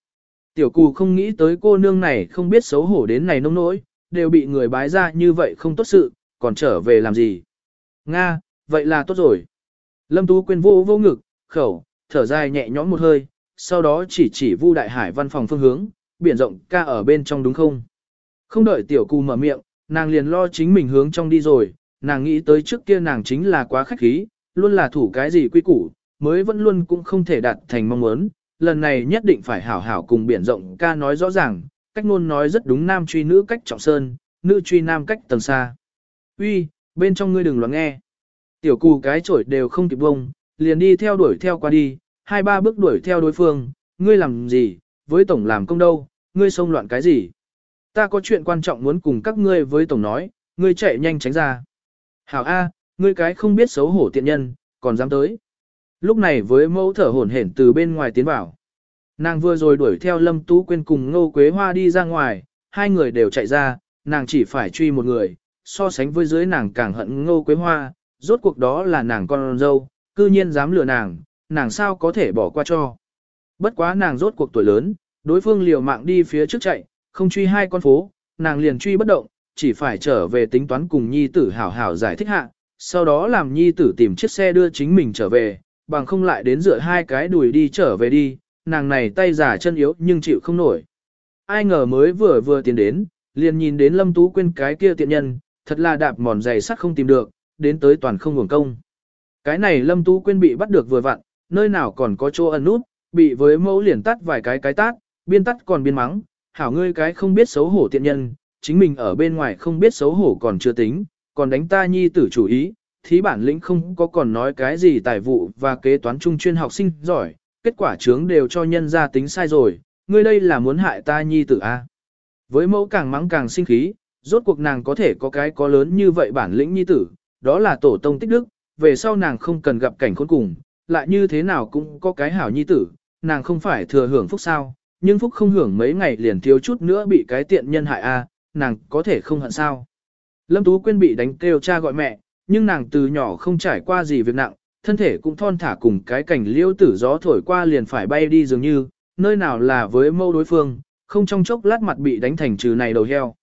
Tiểu cù không nghĩ tới cô nương này không biết xấu hổ đến này nông nỗi, đều bị người bái ra như vậy không tốt sự, còn trở về làm gì. Nga, vậy là tốt rồi. Lâm Tú quên vô vô ngực, khẩu, thở dài nhẹ nhõm một hơi, sau đó chỉ chỉ Vu Đại Hải văn phòng phương hướng, biển rộng ca ở bên trong đúng không? Không đợi tiểu cù mở miệng, nàng liền lo chính mình hướng trong đi rồi, nàng nghĩ tới trước kia nàng chính là quá khách khí, luôn là thủ cái gì quy củ, mới vẫn luôn cũng không thể đạt thành mong muốn, lần này nhất định phải hảo hảo cùng biển rộng ca nói rõ ràng, cách ngôn nói rất đúng nam truy nữ cách trọng sơn, nữ truy nam cách tầng xa. Uy, bên trong ngươi đừng loạn nghe. Tiểu cù cái chổi đều không kịp bông, liền đi theo đuổi theo qua đi, hai ba bước đuổi theo đối phương, ngươi làm gì, với tổng làm công đâu, ngươi xông loạn cái gì. Ta có chuyện quan trọng muốn cùng các ngươi với tổng nói, ngươi chạy nhanh tránh ra. Hảo A, ngươi cái không biết xấu hổ tiện nhân, còn dám tới. Lúc này với mẫu thở hổn hển từ bên ngoài tiến vào. Nàng vừa rồi đuổi theo Lâm Tú Quyên cùng Ngô Quế Hoa đi ra ngoài, hai người đều chạy ra, nàng chỉ phải truy một người, so sánh với dưới nàng càng hận Ngô Quế Hoa, rốt cuộc đó là nàng con dâu, cư nhiên dám lừa nàng, nàng sao có thể bỏ qua cho. Bất quá nàng rốt cuộc tuổi lớn, đối phương liều mạng đi phía trước chạy, không truy hai con phố, nàng liền truy bất động, chỉ phải trở về tính toán cùng nhi tử hảo hảo giải thích hạ, sau đó làm nhi tử tìm chiếc xe đưa chính mình trở về, bằng không lại đến dựa hai cái đùi đi trở về đi, nàng này tay giả chân yếu nhưng chịu không nổi. Ai ngờ mới vừa vừa tiến đến, liền nhìn đến Lâm Tú quên cái kia tiện nhân, thật là đạp mòn giày sắt không tìm được, đến tới toàn không hưởng công. Cái này Lâm Tú quên bị bắt được vừa vặn, nơi nào còn có chỗ ẩn nút, bị với mẫu liền tắt vài cái cái tát, biên tắt còn biên mắng, hảo ngươi cái không biết xấu hổ tiện nhân, chính mình ở bên ngoài không biết xấu hổ còn chưa tính, còn đánh ta nhi tử chủ ý, thí bản lĩnh không có còn nói cái gì tài vụ và kế toán trung chuyên học sinh giỏi, kết quả chướng đều cho nhân ra tính sai rồi, ngươi đây là muốn hại ta nhi tử a. À? Với mẫu càng mắng càng sinh khí, rốt cuộc nàng có thể có cái có lớn như vậy bản lĩnh nhi tử, đó là tổ tông tích đức, về sau nàng không cần gặp cảnh khốn cùng, lại như thế nào cũng có cái hảo nhi tử, nàng không phải thừa hưởng phúc sao, nhưng phúc không hưởng mấy ngày liền thiếu chút nữa bị cái tiện nhân hại a, nàng có thể không hận sao. Lâm Tú Quyên bị đánh kêu cha gọi mẹ, nhưng nàng từ nhỏ không trải qua gì việc nặng, thân thể cũng thon thả cùng cái cảnh liêu tử gió thổi qua liền phải bay đi dường như, nơi nào là với mâu đối phương, không trong chốc lát mặt bị đánh thành trừ này đầu heo.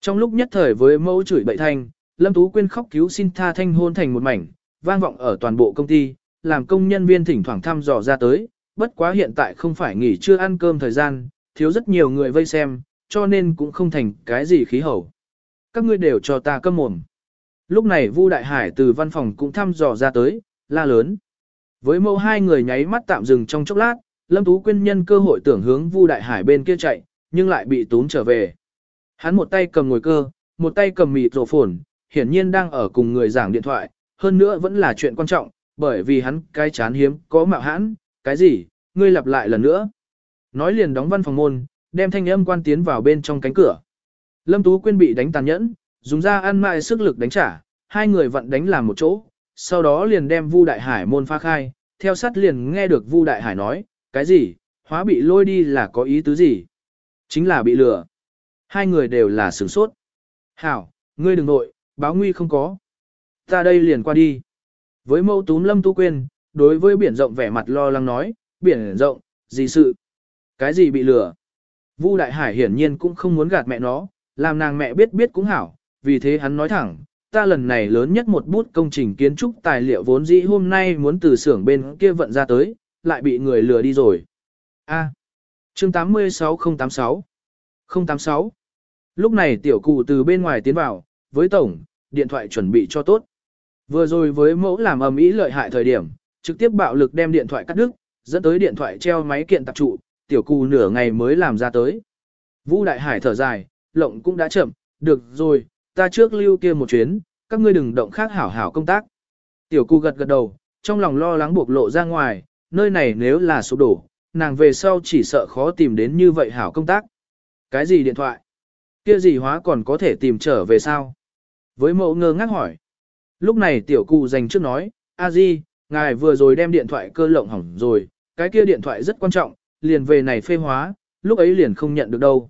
Trong lúc nhất thời với mâu chửi bậy thanh, Lâm Tú Quyên khóc cứu xin tha thanh hôn thành một mảnh, vang vọng ở toàn bộ công ty, làm công nhân viên thỉnh thoảng thăm dò ra tới, bất quá hiện tại không phải nghỉ chưa ăn cơm thời gian, thiếu rất nhiều người vây xem, cho nên cũng không thành cái gì khí hậu. Các ngươi đều cho ta câm mồm. Lúc này Vu Đại Hải từ văn phòng cũng thăm dò ra tới, la lớn. Với mẫu hai người nháy mắt tạm dừng trong chốc lát, Lâm Tú Quyên nhân cơ hội tưởng hướng Vu Đại Hải bên kia chạy, nhưng lại bị tún trở về. Hắn một tay cầm ngồi cơ, một tay cầm mịt rổ phồn, hiển nhiên đang ở cùng người giảng điện thoại, hơn nữa vẫn là chuyện quan trọng, bởi vì hắn cái chán hiếm có mạo hãn, cái gì, ngươi lặp lại lần nữa. Nói liền đóng văn phòng môn, đem thanh âm quan tiến vào bên trong cánh cửa. Lâm Tú Quyên bị đánh tàn nhẫn, dùng ra ăn mại sức lực đánh trả, hai người vận đánh làm một chỗ, sau đó liền đem Vu Đại Hải môn phá khai, theo sát liền nghe được Vu Đại Hải nói, cái gì, hóa bị lôi đi là có ý tứ gì? Chính là bị lừa. Hai người đều là sửng sốt. Hảo, ngươi đừng nội, báo nguy không có. Ta đây liền qua đi. Với mẫu túm lâm tú quyên đối với biển rộng vẻ mặt lo lắng nói, biển rộng, gì sự? Cái gì bị lừa? Vu Đại Hải hiển nhiên cũng không muốn gạt mẹ nó, làm nàng mẹ biết biết cũng hảo, vì thế hắn nói thẳng, ta lần này lớn nhất một bút công trình kiến trúc tài liệu vốn dĩ hôm nay muốn từ xưởng bên kia vận ra tới, lại bị người lừa đi rồi. A. À, chương 86086 086 Lúc này tiểu cụ từ bên ngoài tiến vào, với tổng, điện thoại chuẩn bị cho tốt. Vừa rồi với mẫu làm ầm ĩ lợi hại thời điểm, trực tiếp bạo lực đem điện thoại cắt đứt, dẫn tới điện thoại treo máy kiện tạp trụ, tiểu cù nửa ngày mới làm ra tới. Vũ Đại Hải thở dài, lộng cũng đã chậm, được rồi, ta trước lưu kia một chuyến, các ngươi đừng động khác hảo hảo công tác. Tiểu cù gật gật đầu, trong lòng lo lắng buộc lộ ra ngoài, nơi này nếu là sụp đổ, nàng về sau chỉ sợ khó tìm đến như vậy hảo công tác. Cái gì điện thoại? Kia gì hóa còn có thể tìm trở về sao? Với mẫu ngơ ngác hỏi. Lúc này tiểu cụ dành trước nói, a di, ngài vừa rồi đem điện thoại cơ lộng hỏng rồi, cái kia điện thoại rất quan trọng, liền về này phê hóa, lúc ấy liền không nhận được đâu.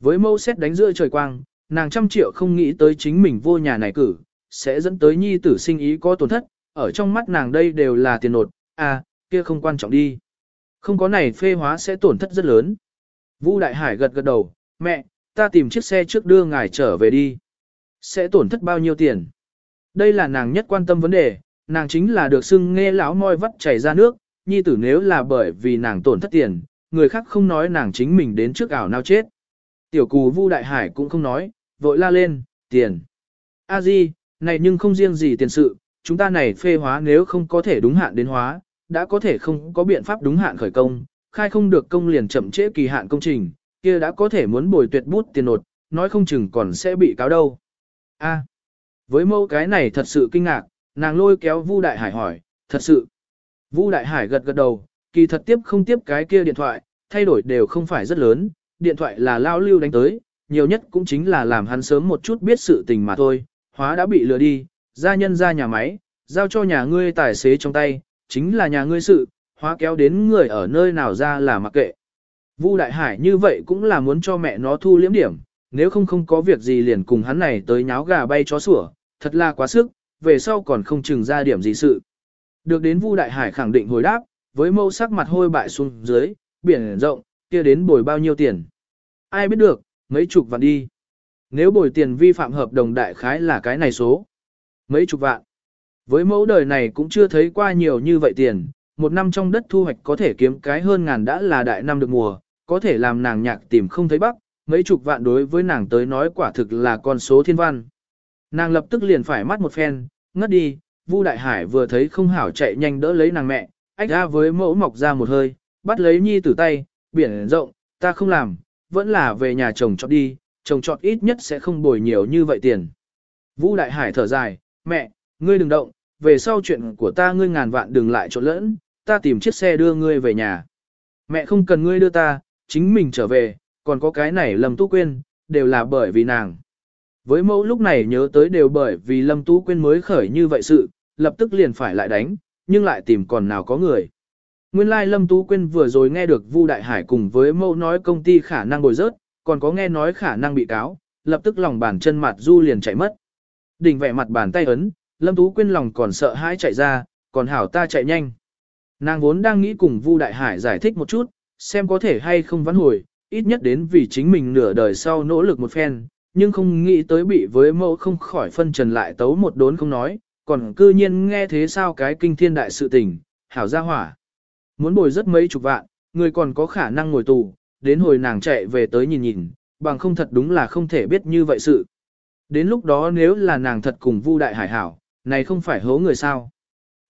Với mẫu xét đánh giữa trời quang, nàng trăm triệu không nghĩ tới chính mình vô nhà này cử, sẽ dẫn tới nhi tử sinh ý có tổn thất, ở trong mắt nàng đây đều là tiền nột, à, kia không quan trọng đi. Không có này phê hóa sẽ tổn thất rất lớn. Vu Đại Hải gật gật đầu, mẹ, ta tìm chiếc xe trước đưa ngài trở về đi. Sẽ tổn thất bao nhiêu tiền? Đây là nàng nhất quan tâm vấn đề, nàng chính là được xưng nghe lão môi vắt chảy ra nước, nhi tử nếu là bởi vì nàng tổn thất tiền, người khác không nói nàng chính mình đến trước ảo nào chết. Tiểu cù Vu Đại Hải cũng không nói, vội la lên, tiền. A Di, này nhưng không riêng gì tiền sự, chúng ta này phê hóa nếu không có thể đúng hạn đến hóa, đã có thể không có biện pháp đúng hạn khởi công, khai không được công liền chậm trễ kỳ hạn công trình, kia đã có thể muốn bồi tuyệt bút tiền nột, nói không chừng còn sẽ bị cáo đâu. A, với mẫu cái này thật sự kinh ngạc, nàng lôi kéo Vu Đại Hải hỏi, thật sự. Vu Đại Hải gật gật đầu, kỳ thật tiếp không tiếp cái kia điện thoại, thay đổi đều không phải rất lớn, điện thoại là lao lưu đánh tới, nhiều nhất cũng chính là làm hắn sớm một chút biết sự tình mà thôi, hóa đã bị lừa đi, gia nhân ra nhà máy, giao cho nhà ngươi tài xế trong tay, chính là nhà ngươi sự, hóa kéo đến người ở nơi nào ra là mặc kệ. Vu Đại Hải như vậy cũng là muốn cho mẹ nó thu liếm điểm, nếu không không có việc gì liền cùng hắn này tới nháo gà bay chó sủa, thật là quá sức, về sau còn không chừng ra điểm gì sự. Được đến Vu Đại Hải khẳng định hồi đáp, với mâu sắc mặt hôi bại xuống dưới, biển rộng, kia đến bồi bao nhiêu tiền. Ai biết được, mấy chục vạn đi. Nếu bồi tiền vi phạm hợp đồng đại khái là cái này số. Mấy chục vạn. Với mẫu đời này cũng chưa thấy qua nhiều như vậy tiền, một năm trong đất thu hoạch có thể kiếm cái hơn ngàn đã là đại năm được mùa, có thể làm nàng nhạc tìm không thấy bắc, mấy chục vạn đối với nàng tới nói quả thực là con số thiên văn. Nàng lập tức liền phải mắt một phen, ngất đi, Vu Đại Hải vừa thấy không hảo chạy nhanh đỡ lấy nàng mẹ, ách ra với mẫu mọc ra một hơi, bắt lấy nhi tử tay, biển rộng, ta không làm, vẫn là về nhà chồng chọn đi, chồng chọn ít nhất sẽ không bồi nhiều như vậy tiền. Vu Đại Hải thở dài, mẹ, ngươi đừng động, về sau chuyện của ta ngươi ngàn vạn đừng lại trộn lẫn, ta tìm chiếc xe đưa ngươi về nhà. Mẹ không cần ngươi đưa ta, chính mình trở về, còn có cái này lầm Tú quên, đều là bởi vì nàng. Với mẫu lúc này nhớ tới đều bởi vì Lâm Tú Quyên mới khởi như vậy sự, lập tức liền phải lại đánh, nhưng lại tìm còn nào có người. Nguyên lai like Lâm Tú Quyên vừa rồi nghe được Vu Đại Hải cùng với mẫu nói công ty khả năng bồi rớt, còn có nghe nói khả năng bị cáo, lập tức lòng bàn chân mặt du liền chạy mất. Đỉnh vẻ mặt bàn tay ấn, Lâm Tú Quyên lòng còn sợ hãi chạy ra, còn hảo ta chạy nhanh. Nàng vốn đang nghĩ cùng Vu Đại Hải giải thích một chút, xem có thể hay không vãn hồi, ít nhất đến vì chính mình nửa đời sau nỗ lực một phen, nhưng không nghĩ tới bị với mẫu không khỏi phân trần lại tấu một đốn không nói, còn cư nhiên nghe thế sao cái kinh thiên đại sự tình, hảo ra hỏa. Muốn bồi rất mấy chục vạn, người còn có khả năng ngồi tù, đến hồi nàng chạy về tới nhìn nhìn, bằng không thật đúng là không thể biết như vậy sự. Đến lúc đó nếu là nàng thật cùng Vu Đại Hải hảo, này không phải hố người sao.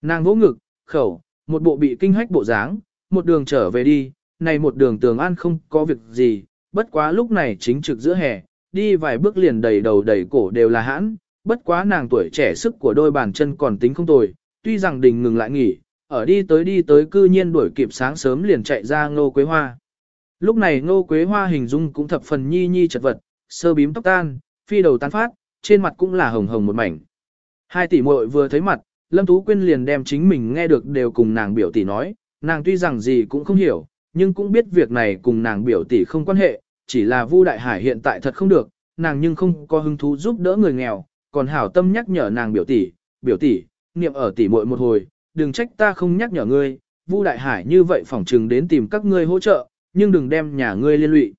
Nàng vỗ ngực, khẩu, một bộ bị kinh hách bộ dáng, một đường trở về đi, này một đường tường an không có việc gì, bất quá lúc này chính trực giữa hè, đi vài bước liền đầy đầu đầy cổ đều là hãn, bất quá nàng tuổi trẻ sức của đôi bàn chân còn tính không tồi, tuy rằng đình ngừng lại nghỉ, ở đi tới đi tới cư nhiên đuổi kịp sáng sớm liền chạy ra ngô quế hoa. Lúc này ngô quế hoa hình dung cũng thập phần nhi nhi chật vật, sơ bím tóc tan, phi đầu tán phát, trên mặt cũng là hồng hồng một mảnh. Hai tỷ muội vừa thấy mặt, Lâm Tú Quyên liền đem chính mình nghe được đều cùng nàng biểu tỷ nói, nàng tuy rằng gì cũng không hiểu, nhưng cũng biết việc này cùng nàng biểu tỷ không quan hệ, chỉ là Vu Đại Hải hiện tại thật không được, nàng nhưng không có hứng thú giúp đỡ người nghèo, còn hảo tâm nhắc nhở nàng biểu tỷ, biểu tỷ, niệm ở tỷ muội một hồi, đừng trách ta không nhắc nhở ngươi, Vu Đại Hải như vậy phỏng chừng đến tìm các ngươi hỗ trợ, nhưng đừng đem nhà ngươi liên lụy.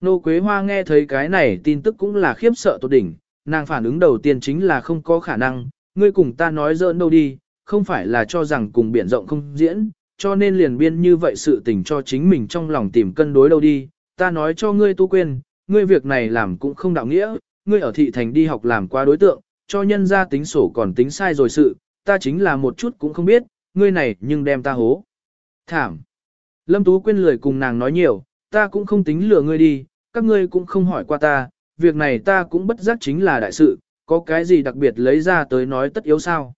Nô Quế Hoa nghe thấy cái này tin tức cũng là khiếp sợ tột đỉnh, nàng phản ứng đầu tiên chính là không có khả năng, ngươi cùng ta nói giỡn đâu đi, không phải là cho rằng cùng biển rộng không diễn, cho nên liền biên như vậy sự tình cho chính mình trong lòng tìm cân đối đâu đi, ta nói cho ngươi tu quên, ngươi việc này làm cũng không đạo nghĩa, ngươi ở thị thành đi học làm qua đối tượng, cho nhân ra tính sổ còn tính sai rồi sự, ta chính là một chút cũng không biết, ngươi này nhưng đem ta hố. Thảm. Lâm Tú quên lười cùng nàng nói nhiều, ta cũng không tính lừa ngươi đi, các ngươi cũng không hỏi qua ta, việc này ta cũng bất giác chính là đại sự, có cái gì đặc biệt lấy ra tới nói tất yếu sao.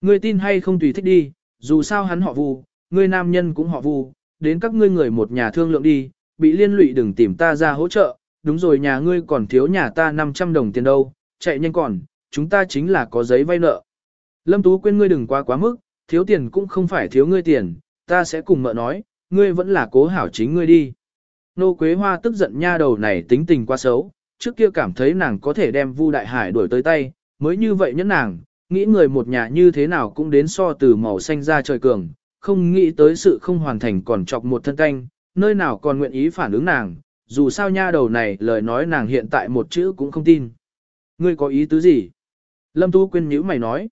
Ngươi tin hay không tùy thích đi, dù sao hắn họ vu, ngươi nam nhân cũng họ vu, đến các ngươi người một nhà thương lượng đi, bị liên lụy đừng tìm ta ra hỗ trợ, đúng rồi nhà ngươi còn thiếu nhà ta 500 đồng tiền đâu, chạy nhanh còn, chúng ta chính là có giấy vay nợ. Lâm Tú quên ngươi đừng quá quá mức, thiếu tiền cũng không phải thiếu ngươi tiền, ta sẽ cùng mợ nói, ngươi vẫn là cố hảo chính ngươi đi. Nô Quế Hoa tức giận nha đầu này tính tình quá xấu, trước kia cảm thấy nàng có thể đem Vu Đại Hải đuổi tới tay, mới như vậy nhẫn nàng, nghĩ người một nhà như thế nào cũng đến so từ màu xanh ra trời cường, không nghĩ tới sự không hoàn thành còn chọc một thân canh, nơi nào còn nguyện ý phản ứng nàng, dù sao nha đầu này lời nói nàng hiện tại một chữ cũng không tin. Ngươi có ý tứ gì? Lâm Tú Quyên nhíu mày nói.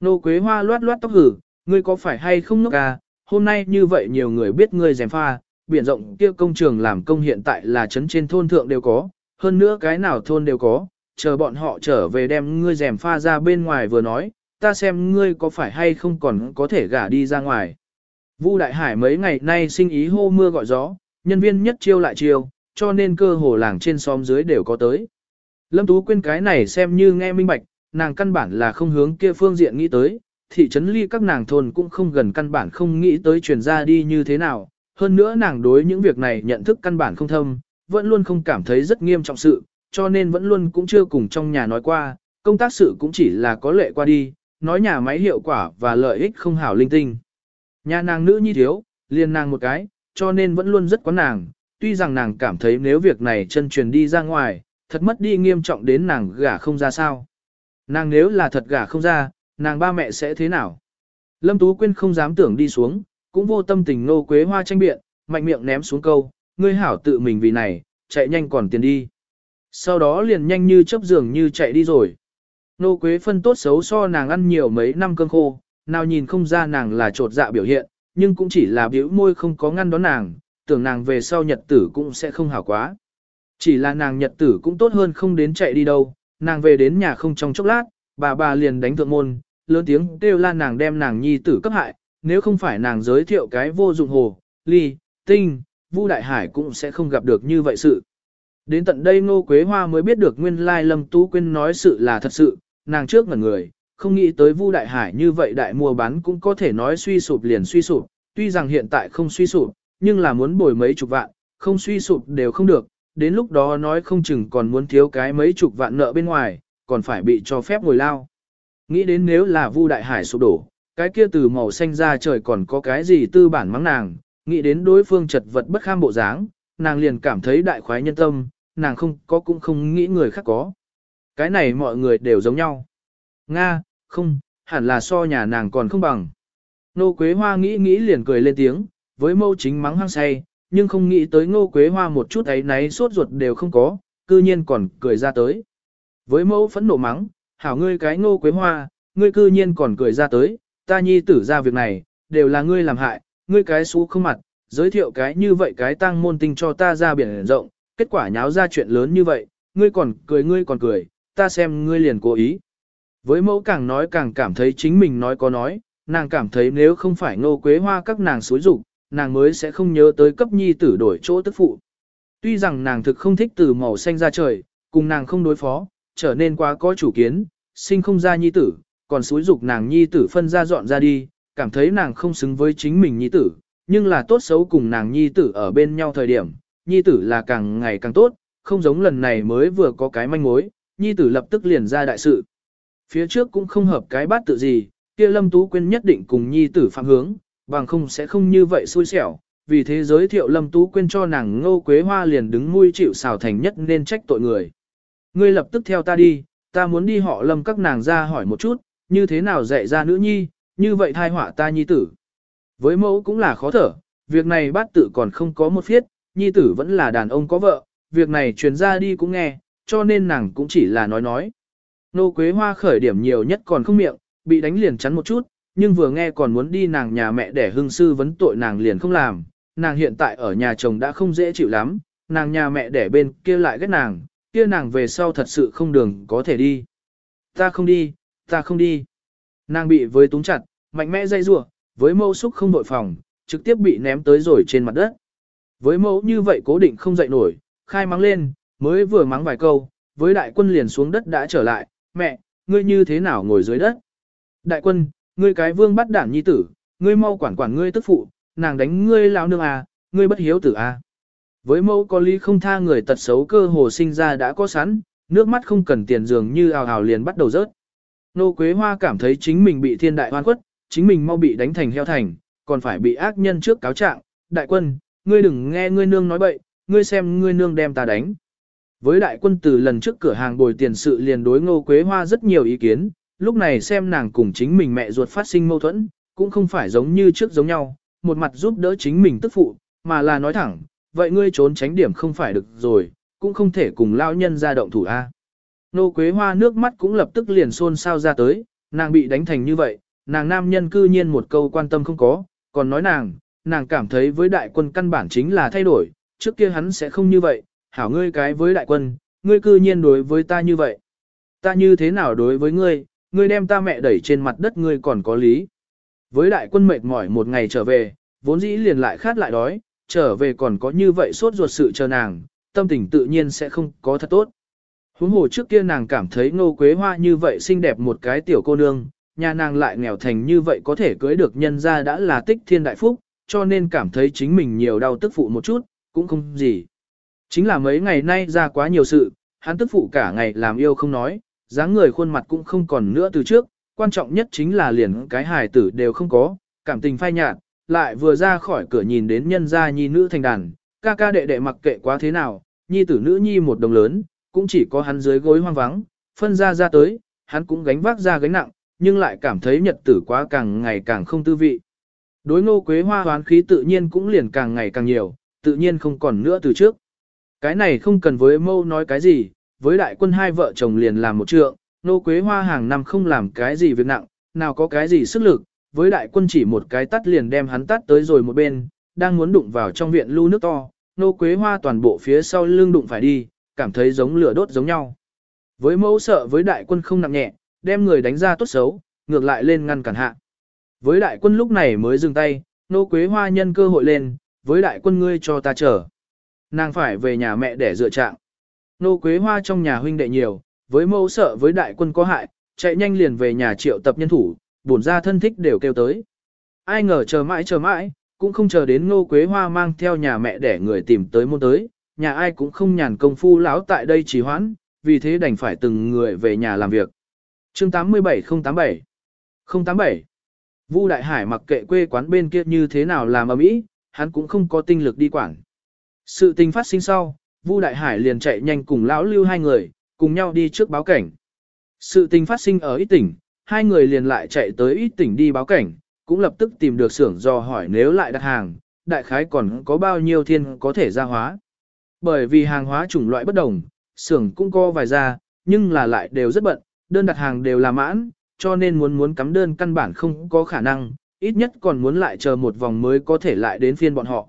Nô Quế Hoa loát loát tóc hử, ngươi có phải hay không ngốc à, hôm nay như vậy nhiều người biết ngươi dèm pha, biển rộng kia công trường làm công hiện tại là trấn trên thôn thượng đều có, hơn nữa cái nào thôn đều có, chờ bọn họ trở về đem ngươi dèm pha ra bên ngoài vừa nói, ta xem ngươi có phải hay không còn có thể gả đi ra ngoài. Vu Đại Hải mấy ngày nay sinh ý hô mưa gọi gió, nhân viên nhất chiêu lại chiêu, cho nên cơ hồ làng trên xóm dưới đều có tới. Lâm Tú Quyên cái này xem như nghe minh bạch, nàng căn bản là không hướng kia phương diện nghĩ tới, thị trấn ly các nàng thôn cũng không gần căn bản không nghĩ tới truyền ra đi như thế nào, hơn nữa nàng đối những việc này nhận thức căn bản không thâm, vẫn luôn không cảm thấy rất nghiêm trọng sự, cho nên vẫn luôn cũng chưa cùng trong nhà nói qua, công tác sự cũng chỉ là có lệ qua đi, nói nhà máy hiệu quả và lợi ích không hảo linh tinh. Nhà nàng nữ nhi thiếu, liền nàng một cái, cho nên vẫn luôn rất quán nàng, tuy rằng nàng cảm thấy nếu việc này chân truyền đi ra ngoài, thật mất đi nghiêm trọng đến nàng gả không ra sao. Nàng nếu là thật gả không ra, nàng ba mẹ sẽ thế nào? Lâm Tú Quyên không dám tưởng đi xuống, cũng vô tâm tình nô quế hoa tranh biện, mạnh miệng ném xuống câu, ngươi hảo tự mình vì này, chạy nhanh còn tiền đi. Sau đó liền nhanh như chớp giường như chạy đi rồi. Nô quế phân tốt xấu so nàng ăn nhiều mấy năm cơm khô, nào nhìn không ra nàng là trột dạ biểu hiện, nhưng cũng chỉ là biểu môi không có ngăn đón nàng, tưởng nàng về sau nhật tử cũng sẽ không hảo quá. Chỉ là nàng nhật tử cũng tốt hơn không đến chạy đi đâu, nàng về đến nhà không trong chốc lát, bà bà liền đánh thượng môn, lớn tiếng kêu la nàng đem nàng nhi tử cấp hại, nếu không phải nàng giới thiệu cái vô dụng hồ, ly, tinh, Vu Đại Hải cũng sẽ không gặp được như vậy sự. Đến tận đây Ngô Quế Hoa mới biết được nguyên lai Lâm Tú Quyên nói sự là thật sự, nàng trước ngẩn người, không nghĩ tới Vu Đại Hải như vậy đại mua bán cũng có thể nói suy sụp liền suy sụp, tuy rằng hiện tại không suy sụp, nhưng là muốn bồi mấy chục vạn, không suy sụp đều không được, đến lúc đó nói không chừng còn muốn thiếu cái mấy chục vạn nợ bên ngoài, còn phải bị cho phép ngồi lao. Nghĩ đến nếu là Vu Đại Hải sụp đổ, cái kia từ màu xanh ra trời còn có cái gì tư bản mắng nàng, nghĩ đến đối phương chật vật bất kham bộ dáng, nàng liền cảm thấy đại khoái nhân tâm, nàng không có cũng không nghĩ người khác có. Cái này mọi người đều giống nhau. Nga, không, hẳn là so nhà nàng còn không bằng. Nô Quế Hoa nghĩ nghĩ liền cười lên tiếng, với mâu chính mắng hăng say, nhưng không nghĩ tới Ngô Quế Hoa một chút ấy náy sốt ruột đều không có, cư nhiên còn cười ra tới. Với mẫu phẫn nộ mắng, hảo ngươi cái Ngô Quế Hoa, ngươi cư nhiên còn cười ra tới, ta nhi tử ra việc này, đều là ngươi làm hại, ngươi cái xú không mặt, giới thiệu cái như vậy cái tăng môn tinh cho ta ra biển rộng, kết quả nháo ra chuyện lớn như vậy, ngươi còn cười ngươi còn cười, ta xem ngươi liền cố ý. Với mẫu càng nói càng cảm thấy chính mình nói có nói, nàng cảm thấy nếu không phải ngô quế hoa các nàng xối rụng, nàng mới sẽ không nhớ tới cấp nhi tử đổi chỗ tức phụ. Tuy rằng nàng thực không thích từ màu xanh ra trời, cùng nàng không đối phó, trở nên quá có chủ kiến, sinh không ra nhi tử, còn xúi dục nàng nhi tử phân ra dọn ra đi, cảm thấy nàng không xứng với chính mình nhi tử, nhưng là tốt xấu cùng nàng nhi tử ở bên nhau thời điểm, nhi tử là càng ngày càng tốt, không giống lần này mới vừa có cái manh mối, nhi tử lập tức liền ra đại sự. Phía trước cũng không hợp cái bát tự gì, kia Lâm Tú Quyên nhất định cùng nhi tử phạm hướng, bằng không sẽ không như vậy xui xẻo, vì thế giới thiệu Lâm Tú Quyên cho nàng ngô quế hoa liền đứng nuôi chịu xào thành nhất nên trách tội người. Ngươi lập tức theo ta đi, ta muốn đi họ Lâm các nàng ra hỏi một chút, như thế nào dạy ra nữ nhi, như vậy thai họa ta nhi tử. Với mẫu cũng là khó thở, việc này bát tự còn không có một phiết, nhi tử vẫn là đàn ông có vợ, việc này truyền ra đi cũng nghe, cho nên nàng cũng chỉ là nói nói. Nô Quế Hoa khởi điểm nhiều nhất còn không miệng, bị đánh liền chắn một chút, nhưng vừa nghe còn muốn đi nàng nhà mẹ để hương sư vấn tội nàng liền không làm, nàng hiện tại ở nhà chồng đã không dễ chịu lắm, nàng nhà mẹ để bên kia lại ghét nàng, kia nàng về sau thật sự không đường có thể đi. Ta không đi, ta không đi. Nàng bị với túng chặt, mạnh mẽ dây rủa, với mâu xúc không đội phòng, trực tiếp bị ném tới rồi trên mặt đất. Với mẫu như vậy cố định không dậy nổi, khai mắng lên, mới vừa mắng vài câu, với đại quân liền xuống đất đã trở lại, mẹ, ngươi như thế nào ngồi dưới đất? Đại quân, ngươi cái vương bắt đản nhi tử, ngươi mau quản quản ngươi tức phụ, nàng đánh ngươi lão nương à, ngươi bất hiếu tử à. Với mẫu có lý không tha người tật xấu cơ hồ sinh ra đã có sẵn, nước mắt không cần tiền dường như ào ào liền bắt đầu rớt. Nô Quế Hoa cảm thấy chính mình bị thiên đại hoan quất, chính mình mau bị đánh thành heo thành, còn phải bị ác nhân trước cáo trạng. Đại quân, ngươi đừng nghe ngươi nương nói bậy, ngươi xem ngươi nương đem ta đánh. Với đại quân từ lần trước cửa hàng bồi tiền sự liền đối ngô quế hoa rất nhiều ý kiến, lúc này xem nàng cùng chính mình mẹ ruột phát sinh mâu thuẫn, cũng không phải giống như trước giống nhau, một mặt giúp đỡ chính mình tức phụ, mà là nói thẳng, vậy ngươi trốn tránh điểm không phải được rồi, cũng không thể cùng lao nhân ra động thủ A. Nô Quế Hoa nước mắt cũng lập tức liền xôn xao ra tới, nàng bị đánh thành như vậy, nàng nam nhân cư nhiên một câu quan tâm không có, còn nói nàng, nàng cảm thấy với đại quân căn bản chính là thay đổi, trước kia hắn sẽ không như vậy, hảo ngươi cái với đại quân, ngươi cư nhiên đối với ta như vậy. Ta như thế nào đối với ngươi, ngươi đem ta mẹ đẩy trên mặt đất ngươi còn có lý. Với đại quân mệt mỏi một ngày trở về, vốn dĩ liền lại khát lại đói, trở về còn có như vậy sốt ruột sự chờ nàng, tâm tình tự nhiên sẽ không có thật tốt. Huống hồ trước kia nàng cảm thấy ngô quế hoa như vậy xinh đẹp một cái tiểu cô nương, nhà nàng lại nghèo thành như vậy có thể cưới được nhân ra đã là tích thiên đại phúc, cho nên cảm thấy chính mình nhiều đau tức phụ một chút, cũng không gì. Chính là mấy ngày nay ra quá nhiều sự, hắn tức phụ cả ngày làm yêu không nói, dáng người khuôn mặt cũng không còn nữa từ trước, quan trọng nhất chính là liền cái hài tử đều không có, cảm tình phai nhạt, lại vừa ra khỏi cửa nhìn đến nhân gia nhi nữ thành đàn, ca ca đệ đệ mặc kệ quá thế nào, nhi tử nữ nhi một đồng lớn, cũng chỉ có hắn dưới gối hoang vắng, phân ra ra tới, hắn cũng gánh vác ra gánh nặng, nhưng lại cảm thấy nhật tử quá càng ngày càng không tư vị. Đối ngô quế hoa hoán khí tự nhiên cũng liền càng ngày càng nhiều, tự nhiên không còn nữa từ trước. Cái này không cần với mâu nói cái gì, với đại quân hai vợ chồng liền làm một trượng, nô quế hoa hàng năm không làm cái gì việc nặng, nào có cái gì sức lực, với đại quân chỉ một cái tắt liền đem hắn tắt tới rồi một bên, đang muốn đụng vào trong viện lưu nước to, nô quế hoa toàn bộ phía sau lưng đụng phải đi, cảm thấy giống lửa đốt giống nhau. Với mẫu sợ với đại quân không nặng nhẹ, đem người đánh ra tốt xấu, ngược lại lên ngăn cản hạ. Với đại quân lúc này mới dừng tay, nô quế hoa nhân cơ hội lên, với đại quân ngươi cho ta chờ. Nàng phải về nhà mẹ để dựa trạng. Nô quế hoa trong nhà huynh đệ nhiều, với mẫu sợ với đại quân có hại, chạy nhanh liền về nhà triệu tập nhân thủ, bổn ra thân thích đều kêu tới. Ai ngờ chờ mãi chờ mãi, cũng không chờ đến Ngô Quế Hoa mang theo nhà mẹ để người tìm tới môn tới, nhà ai cũng không nhàn công phu láo tại đây trì hoãn, vì thế đành phải từng người về nhà làm việc. Chương 87087 087 Vu Đại Hải mặc kệ quê quán bên kia như thế nào làm ở mỹ, hắn cũng không có tinh lực đi quảng sự tình phát sinh sau, Vu Đại Hải liền chạy nhanh cùng lão Lưu hai người, cùng nhau đi trước báo cảnh. Sự tình phát sinh ở ít tỉnh, hai người liền lại chạy tới ít tỉnh đi báo cảnh, cũng lập tức tìm được xưởng do hỏi nếu lại đặt hàng, đại khái còn có bao nhiêu thiên có thể ra hóa. Bởi vì hàng hóa chủng loại bất đồng, xưởng cũng có vài ra, nhưng là lại đều rất bận, đơn đặt hàng đều là mãn, cho nên muốn muốn cắm đơn căn bản không có khả năng, ít nhất còn muốn lại chờ một vòng mới có thể lại đến phiên bọn họ.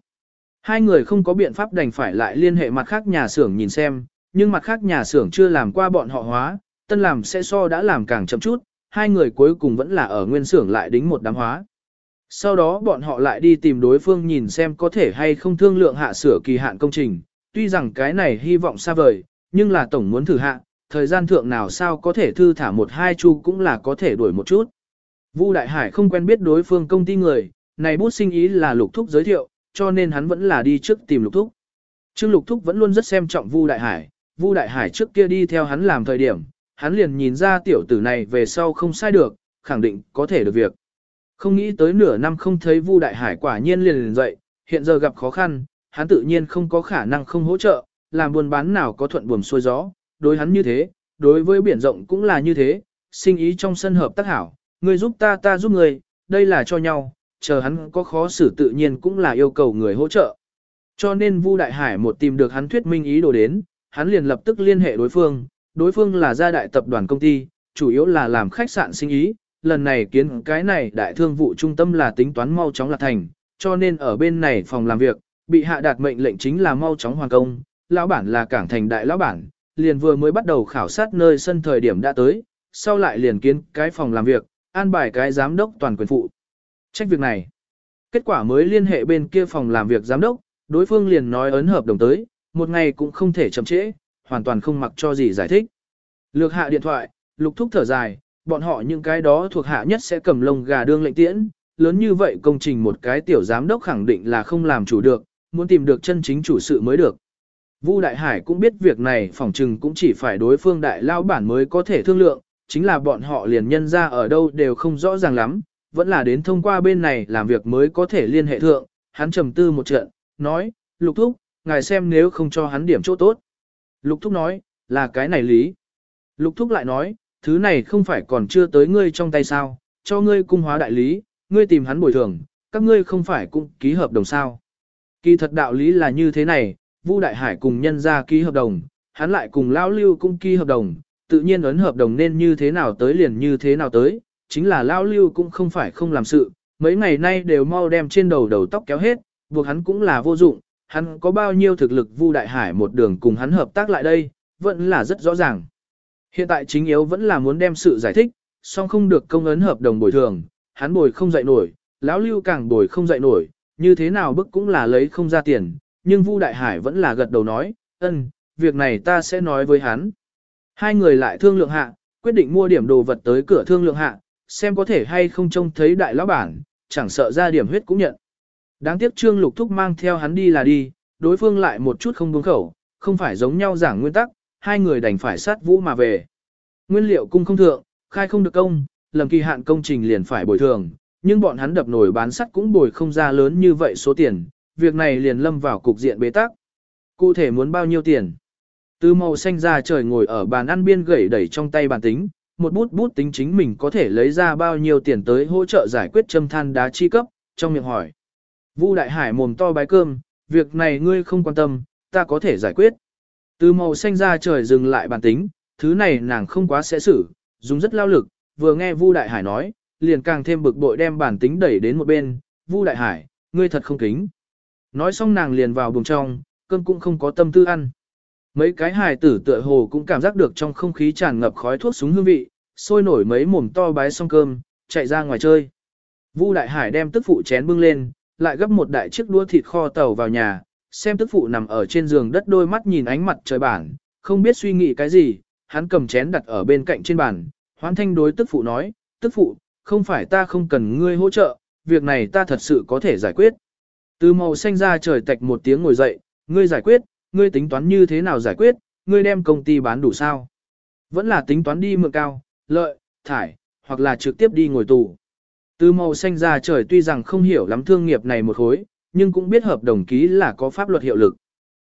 Hai người không có biện pháp đành phải lại liên hệ mặt khác nhà xưởng nhìn xem, nhưng mặt khác nhà xưởng chưa làm qua bọn họ hóa, tân làm sẽ so đã làm càng chậm chút, hai người cuối cùng vẫn là ở nguyên xưởng lại đính một đám hóa. Sau đó bọn họ lại đi tìm đối phương nhìn xem có thể hay không thương lượng hạ sửa kỳ hạn công trình, tuy rằng cái này hy vọng xa vời, nhưng là tổng muốn thử hạ, thời gian thượng nào sao có thể thư thả một hai chu cũng là có thể đuổi một chút. Vu Đại Hải không quen biết đối phương công ty người, này bút sinh ý là lục thúc giới thiệu, cho nên hắn vẫn là đi trước tìm lục thúc. Trương lục thúc vẫn luôn rất xem trọng Vu Đại Hải, Vu Đại Hải trước kia đi theo hắn làm thời điểm, hắn liền nhìn ra tiểu tử này về sau không sai được, khẳng định có thể được việc. Không nghĩ tới nửa năm không thấy Vu Đại Hải quả nhiên liền liền dậy, hiện giờ gặp khó khăn, hắn tự nhiên không có khả năng không hỗ trợ, làm buôn bán nào có thuận buồm xuôi gió, đối hắn như thế, đối với biển rộng cũng là như thế, sinh ý trong sân hợp tác hảo, người giúp ta ta giúp người, đây là cho nhau, chờ hắn có khó xử tự nhiên cũng là yêu cầu người hỗ trợ. Cho nên Vu Đại Hải một tìm được hắn thuyết minh ý đồ đến, hắn liền lập tức liên hệ đối phương, đối phương là gia đại tập đoàn công ty, chủ yếu là làm khách sạn sinh ý, lần này kiến cái này đại thương vụ trung tâm là tính toán mau chóng là thành, cho nên ở bên này phòng làm việc, bị hạ đạt mệnh lệnh chính là mau chóng hoàn công, lão bản là cảng thành đại lão bản, liền vừa mới bắt đầu khảo sát nơi sân thời điểm đã tới, sau lại liền kiến cái phòng làm việc, an bài cái giám đốc toàn quyền phụ. Trách việc này. Kết quả mới liên hệ bên kia phòng làm việc giám đốc, đối phương liền nói ấn hợp đồng tới, một ngày cũng không thể chậm trễ, hoàn toàn không mặc cho gì giải thích. Lược hạ điện thoại, lục thúc thở dài, bọn họ những cái đó thuộc hạ nhất sẽ cầm lông gà đương lệnh tiễn, lớn như vậy công trình một cái tiểu giám đốc khẳng định là không làm chủ được, muốn tìm được chân chính chủ sự mới được. Vu Đại Hải cũng biết việc này phỏng trừng cũng chỉ phải đối phương đại lao bản mới có thể thương lượng, chính là bọn họ liền nhân ra ở đâu đều không rõ ràng lắm, vẫn là đến thông qua bên này làm việc mới có thể liên hệ thượng, hắn trầm tư một trận, nói, lục thúc, ngài xem nếu không cho hắn điểm chỗ tốt. Lục thúc nói, là cái này lý. Lục thúc lại nói, thứ này không phải còn chưa tới ngươi trong tay sao, cho ngươi cung hóa đại lý, ngươi tìm hắn bồi thường, các ngươi không phải cũng ký hợp đồng sao. Kỳ thật đạo lý là như thế này, Vu Đại Hải cùng nhân ra ký hợp đồng, hắn lại cùng Lão Lưu cũng ký hợp đồng, tự nhiên ấn hợp đồng nên như thế nào tới liền như thế nào tới, chính là Lão Lưu cũng không phải không làm sự, mấy ngày nay đều mau đem trên đầu đầu tóc kéo hết, buộc hắn cũng là vô dụng, hắn có bao nhiêu thực lực Vu Đại Hải một đường cùng hắn hợp tác lại đây, vẫn là rất rõ ràng. Hiện tại chính yếu vẫn là muốn đem sự giải thích, song không được công ấn hợp đồng bồi thường, hắn bồi không dậy nổi, lão lưu càng bồi không dậy nổi, như thế nào bức cũng là lấy không ra tiền, nhưng Vu Đại Hải vẫn là gật đầu nói, ân, việc này ta sẽ nói với hắn. Hai người lại thương lượng hạ, quyết định mua điểm đồ vật tới cửa thương lượng hạ, xem có thể hay không trông thấy đại lão bản, chẳng sợ ra điểm huyết cũng nhận. Đáng tiếc Trương Lục Thúc mang theo hắn đi là đi, đối phương lại một chút không buông khẩu, không phải giống nhau giảng nguyên tắc, hai người đành phải sát vũ mà về. Nguyên liệu cung không thượng, khai không được công, lầm kỳ hạn công trình liền phải bồi thường, nhưng bọn hắn đập nổi bán sắt cũng bồi không ra lớn như vậy số tiền, việc này liền lâm vào cục diện bế tắc. Cụ thể muốn bao nhiêu tiền? Từ màu xanh ra trời ngồi ở bàn ăn biên gậy đẩy trong tay bàn tính, một bút bút tính chính mình có thể lấy ra bao nhiêu tiền tới hỗ trợ giải quyết châm than đá chi cấp, trong miệng hỏi. Vu Đại Hải mồm to bái cơm, việc này ngươi không quan tâm, ta có thể giải quyết. Từ màu xanh ra trời dừng lại bản tính, thứ này nàng không quá sẽ xử, dùng rất lao lực, vừa nghe Vu Đại Hải nói, liền càng thêm bực bội đem bản tính đẩy đến một bên, Vu Đại Hải, ngươi thật không kính. Nói xong nàng liền vào buồng trong, cơm cũng không có tâm tư ăn. Mấy cái hài tử tựa hồ cũng cảm giác được trong không khí tràn ngập khói thuốc súng hương vị, sôi nổi mấy mồm to bái xong cơm, chạy ra ngoài chơi. Vu Đại Hải đem tức phụ chén bưng lên, lại gấp một đại chiếc đũa thịt kho tàu vào nhà, xem tức phụ nằm ở trên giường đất đôi mắt nhìn ánh mặt trời bản, không biết suy nghĩ cái gì, hắn cầm chén đặt ở bên cạnh trên bàn, hoán thanh đối tức phụ nói, tức phụ, không phải ta không cần ngươi hỗ trợ, việc này ta thật sự có thể giải quyết. Từ màu xanh ra trời tạch một tiếng ngồi dậy, ngươi giải quyết, ngươi tính toán như thế nào giải quyết, ngươi đem công ty bán đủ sao. Vẫn là tính toán đi mượn cao, lợi, thải, hoặc là trực tiếp đi ngồi tù. Từ màu xanh ra trời tuy rằng không hiểu lắm thương nghiệp này một khối, nhưng cũng biết hợp đồng ký là có pháp luật hiệu lực.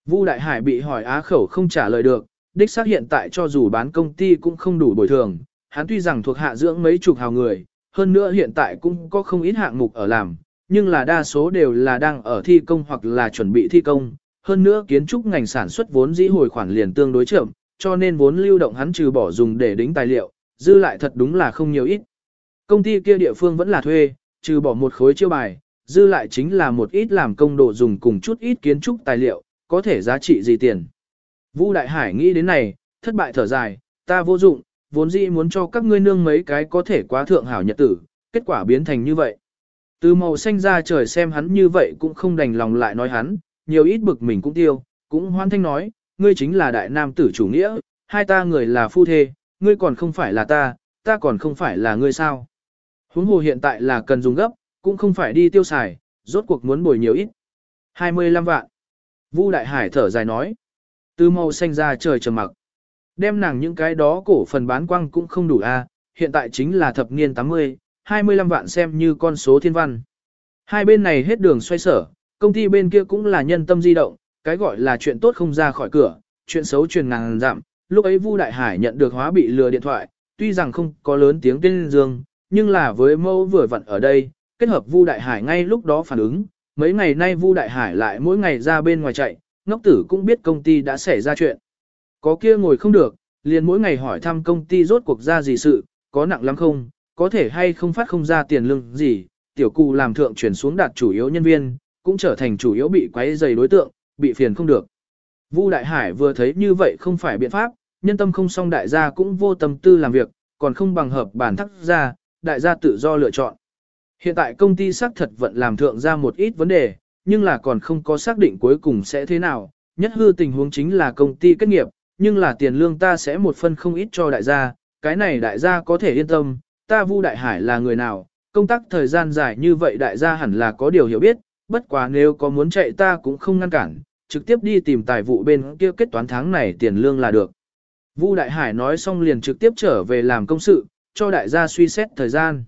Vu Đại Hải bị hỏi á khẩu không trả lời được, đích xác hiện tại cho dù bán công ty cũng không đủ bồi thường, hắn tuy rằng thuộc hạ dưỡng mấy chục hào người, hơn nữa hiện tại cũng có không ít hạng mục ở làm, nhưng là đa số đều là đang ở thi công hoặc là chuẩn bị thi công, hơn nữa kiến trúc ngành sản xuất vốn dĩ hồi khoản liền tương đối chậm, cho nên vốn lưu động hắn trừ bỏ dùng để đính tài liệu, dư lại thật đúng là không nhiều ít. Công ty kia địa phương vẫn là thuê, trừ bỏ một khối chiêu bài, dư lại chính là một ít làm công đồ dùng cùng chút ít kiến trúc tài liệu, có thể giá trị gì tiền. Vũ Đại Hải nghĩ đến này, thất bại thở dài, ta vô dụng, vốn dĩ muốn cho các ngươi nương mấy cái có thể quá thượng hảo nhật tử, kết quả biến thành như vậy. Từ màu xanh ra trời xem hắn như vậy cũng không đành lòng lại nói hắn, nhiều ít bực mình cũng tiêu, cũng hoan thanh nói, ngươi chính là đại nam tử chủ nghĩa, hai ta người là phu thê, ngươi còn không phải là ta, ta còn không phải là ngươi sao. Huống hồ hiện tại là cần dùng gấp, cũng không phải đi tiêu xài, rốt cuộc muốn bồi nhiều ít. 25 vạn. Vu Đại Hải thở dài nói. Từ màu xanh ra trời trầm mặc. Đem nàng những cái đó cổ phần bán quăng cũng không đủ a, hiện tại chính là thập niên 80, 25 vạn xem như con số thiên văn. Hai bên này hết đường xoay sở, công ty bên kia cũng là nhân tâm di động, cái gọi là chuyện tốt không ra khỏi cửa, chuyện xấu truyền ngàn giảm. Lúc ấy Vu Đại Hải nhận được hóa bị lừa điện thoại, tuy rằng không có lớn tiếng tên dương, nhưng là với mâu vừa vặn ở đây, kết hợp Vu Đại Hải ngay lúc đó phản ứng, mấy ngày nay Vu Đại Hải lại mỗi ngày ra bên ngoài chạy, ngốc tử cũng biết công ty đã xảy ra chuyện. Có kia ngồi không được, liền mỗi ngày hỏi thăm công ty rốt cuộc ra gì sự, có nặng lắm không, có thể hay không phát không ra tiền lương gì, tiểu cụ làm thượng chuyển xuống đạt chủ yếu nhân viên, cũng trở thành chủ yếu bị quấy dày đối tượng, bị phiền không được. Vu Đại Hải vừa thấy như vậy không phải biện pháp, nhân tâm không xong đại gia cũng vô tâm tư làm việc, còn không bằng hợp bản thắc ra, đại gia tự do lựa chọn. Hiện tại công ty xác thật vận làm thượng ra một ít vấn đề, nhưng là còn không có xác định cuối cùng sẽ thế nào. Nhất hư tình huống chính là công ty kết nghiệp, nhưng là tiền lương ta sẽ một phân không ít cho đại gia, cái này đại gia có thể yên tâm, ta Vu Đại Hải là người nào, công tác thời gian dài như vậy đại gia hẳn là có điều hiểu biết, bất quá nếu có muốn chạy ta cũng không ngăn cản, trực tiếp đi tìm tài vụ bên kia kết toán tháng này tiền lương là được. Vu Đại Hải nói xong liền trực tiếp trở về làm công sự, cho đại gia suy xét thời gian.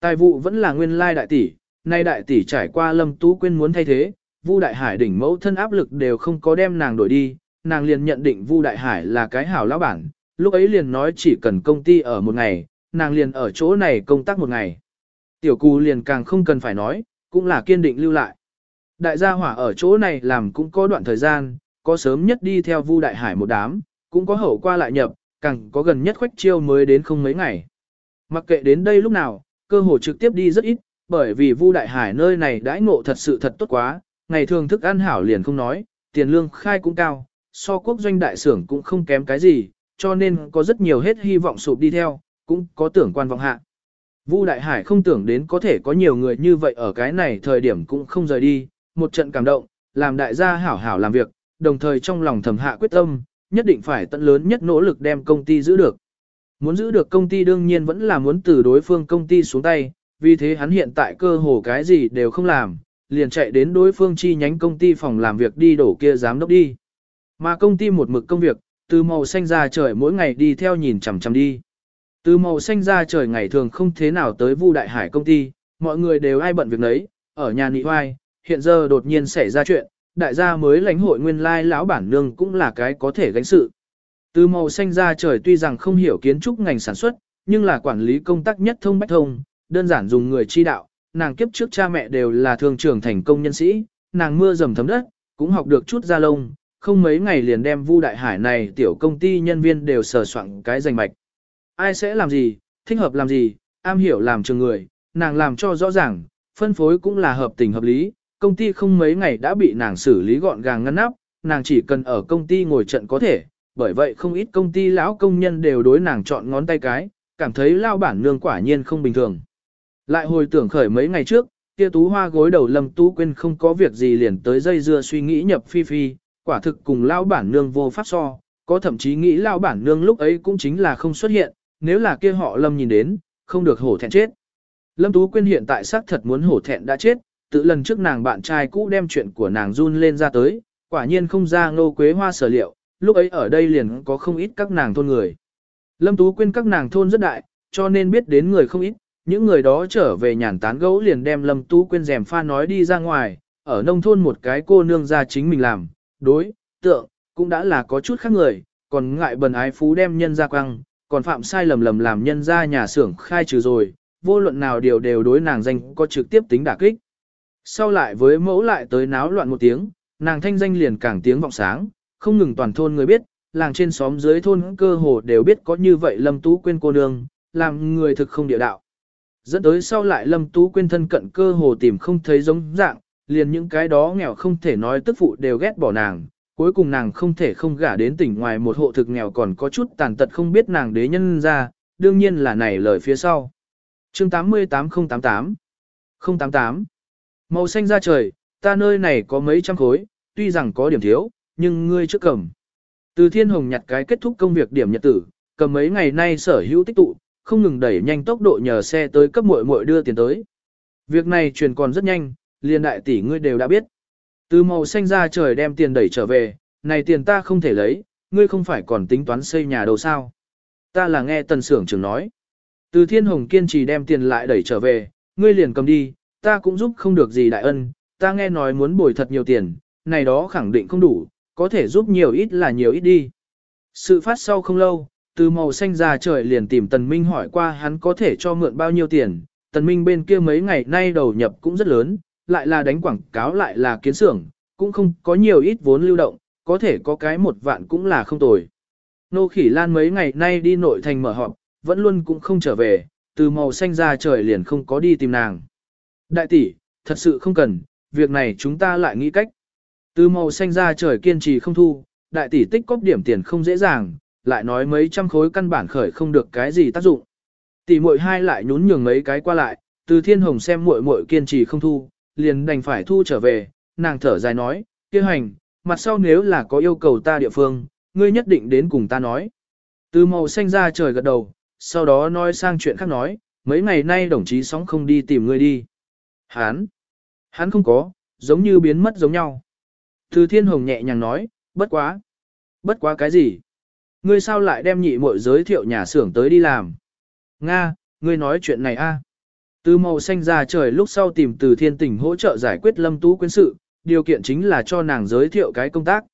Tài vụ vẫn là nguyên lai đại tỷ, nay đại tỷ trải qua Lâm Tú Quyên muốn thay thế, Vu Đại Hải đỉnh mẫu thân áp lực đều không có đem nàng đổi đi, nàng liền nhận định Vu Đại Hải là cái hảo lão bản, lúc ấy liền nói chỉ cần công ty ở một ngày, nàng liền ở chỗ này công tác một ngày. Tiểu cù liền càng không cần phải nói, cũng là kiên định lưu lại. Đại gia hỏa ở chỗ này làm cũng có đoạn thời gian, có sớm nhất đi theo Vu Đại Hải một đám, cũng có hậu qua lại nhập, càng có gần nhất khoách chiêu mới đến không mấy ngày. Mặc kệ đến đây lúc nào, cơ hội trực tiếp đi rất ít, bởi vì Vu Đại Hải nơi này đãi ngộ thật sự thật tốt quá, ngày thường thức ăn hảo liền không nói, tiền lương khai cũng cao, so quốc doanh đại xưởng cũng không kém cái gì, cho nên có rất nhiều hết hy vọng sụp đi theo, cũng có tưởng quan vọng hạ. Vu Đại Hải không tưởng đến có thể có nhiều người như vậy ở cái này thời điểm cũng không rời đi, một trận cảm động, làm đại gia hảo hảo làm việc, đồng thời trong lòng thầm hạ quyết tâm, nhất định phải tận lớn nhất nỗ lực đem công ty giữ được. Muốn giữ được công ty đương nhiên vẫn là muốn từ đối phương công ty xuống tay, vì thế hắn hiện tại cơ hồ cái gì đều không làm, liền chạy đến đối phương chi nhánh công ty phòng làm việc đi đổ kia giám đốc đi. Mà công ty một mực công việc, từ màu xanh ra trời mỗi ngày đi theo nhìn chằm chằm đi. Từ màu xanh ra trời ngày thường không thế nào tới Vu Đại Hải công ty, mọi người đều ai bận việc nấy, ở nhà nị hoai, hiện giờ đột nhiên xảy ra chuyện, đại gia mới lãnh hội nguyên lai lão bản nương cũng là cái có thể gánh sự. Từ màu xanh ra trời tuy rằng không hiểu kiến trúc ngành sản xuất, nhưng là quản lý công tác nhất thông bách thông, đơn giản dùng người chi đạo, nàng kiếp trước cha mẹ đều là thường trưởng thành công nhân sĩ, nàng mưa dầm thấm đất, cũng học được chút ra lông, không mấy ngày liền đem Vu Đại Hải này tiểu công ty nhân viên đều sờ soạn cái danh mạch. Ai sẽ làm gì, thích hợp làm gì, am hiểu làm trường người, nàng làm cho rõ ràng, phân phối cũng là hợp tình hợp lý, công ty không mấy ngày đã bị nàng xử lý gọn gàng ngăn nắp, nàng chỉ cần ở công ty ngồi trận có thể, bởi vậy không ít công ty lão công nhân đều đối nàng chọn ngón tay cái, cảm thấy lao bản nương quả nhiên không bình thường. Lại hồi tưởng khởi mấy ngày trước, kia tú hoa gối đầu lâm tú quên không có việc gì liền tới dây dưa suy nghĩ nhập phi phi, quả thực cùng lao bản nương vô pháp so, có thậm chí nghĩ lao bản nương lúc ấy cũng chính là không xuất hiện, nếu là kia họ lâm nhìn đến, không được hổ thẹn chết. Lâm Tú Quyên hiện tại xác thật muốn hổ thẹn đã chết, tự lần trước nàng bạn trai cũ đem chuyện của nàng run lên ra tới, quả nhiên không ra ngô quế hoa sở liệu, lúc ấy ở đây liền có không ít các nàng thôn người. Lâm Tú Quyên các nàng thôn rất đại, cho nên biết đến người không ít, những người đó trở về nhàn tán gấu liền đem Lâm Tú Quyên rèm pha nói đi ra ngoài, ở nông thôn một cái cô nương ra chính mình làm, đối, tượng, cũng đã là có chút khác người, còn ngại bần ái phú đem nhân ra quăng, còn phạm sai lầm lầm làm nhân ra nhà xưởng khai trừ rồi, vô luận nào điều đều đối nàng danh có trực tiếp tính đả kích. Sau lại với mẫu lại tới náo loạn một tiếng, nàng thanh danh liền càng tiếng vọng sáng, không ngừng toàn thôn người biết, làng trên xóm dưới thôn cơ hồ đều biết có như vậy Lâm Tú Quyên cô nương, làm người thực không địa đạo. Dẫn tới sau lại Lâm Tú Quyên thân cận cơ hồ tìm không thấy giống dạng, liền những cái đó nghèo không thể nói tức phụ đều ghét bỏ nàng, cuối cùng nàng không thể không gả đến tỉnh ngoài một hộ thực nghèo còn có chút tàn tật không biết nàng đế nhân ra, đương nhiên là này lời phía sau. chương 88088 088 Màu xanh ra trời, ta nơi này có mấy trăm khối, tuy rằng có điểm thiếu, nhưng ngươi trước cầm. Từ thiên hồng nhặt cái kết thúc công việc điểm nhật tử, cầm mấy ngày nay sở hữu tích tụ, không ngừng đẩy nhanh tốc độ nhờ xe tới cấp muội muội đưa tiền tới. Việc này truyền còn rất nhanh, liên đại tỷ ngươi đều đã biết. Từ màu xanh ra trời đem tiền đẩy trở về, này tiền ta không thể lấy, ngươi không phải còn tính toán xây nhà đâu sao. Ta là nghe tần sưởng trưởng nói. Từ thiên hồng kiên trì đem tiền lại đẩy trở về, ngươi liền cầm đi, ta cũng giúp không được gì đại ân, ta nghe nói muốn bồi thật nhiều tiền, này đó khẳng định không đủ, có thể giúp nhiều ít là nhiều ít đi. Sự phát sau không lâu, từ màu xanh ra trời liền tìm Tần Minh hỏi qua hắn có thể cho mượn bao nhiêu tiền, Tần Minh bên kia mấy ngày nay đầu nhập cũng rất lớn, lại là đánh quảng cáo lại là kiến xưởng, cũng không có nhiều ít vốn lưu động, có thể có cái một vạn cũng là không tồi. Nô khỉ lan mấy ngày nay đi nội thành mở họp, vẫn luôn cũng không trở về, từ màu xanh ra trời liền không có đi tìm nàng. Đại tỷ, thật sự không cần, việc này chúng ta lại nghĩ cách. Từ màu xanh ra trời kiên trì không thu, đại tỷ tích cóp điểm tiền không dễ dàng, lại nói mấy trăm khối căn bản khởi không được cái gì tác dụng. Tỷ muội hai lại nhún nhường mấy cái qua lại, từ thiên hồng xem muội muội kiên trì không thu, liền đành phải thu trở về, nàng thở dài nói, kêu hành, mặt sau nếu là có yêu cầu ta địa phương, ngươi nhất định đến cùng ta nói. Từ màu xanh ra trời gật đầu, sau đó nói sang chuyện khác nói, mấy ngày nay đồng chí sóng không đi tìm ngươi đi. Hán, hắn không có, giống như biến mất giống nhau. Từ thiên hồng nhẹ nhàng nói, bất quá. Bất quá cái gì? Ngươi sao lại đem nhị muội giới thiệu nhà xưởng tới đi làm? Nga, ngươi nói chuyện này a? Từ màu xanh ra trời lúc sau tìm từ thiên tình hỗ trợ giải quyết lâm tú quyến sự, điều kiện chính là cho nàng giới thiệu cái công tác.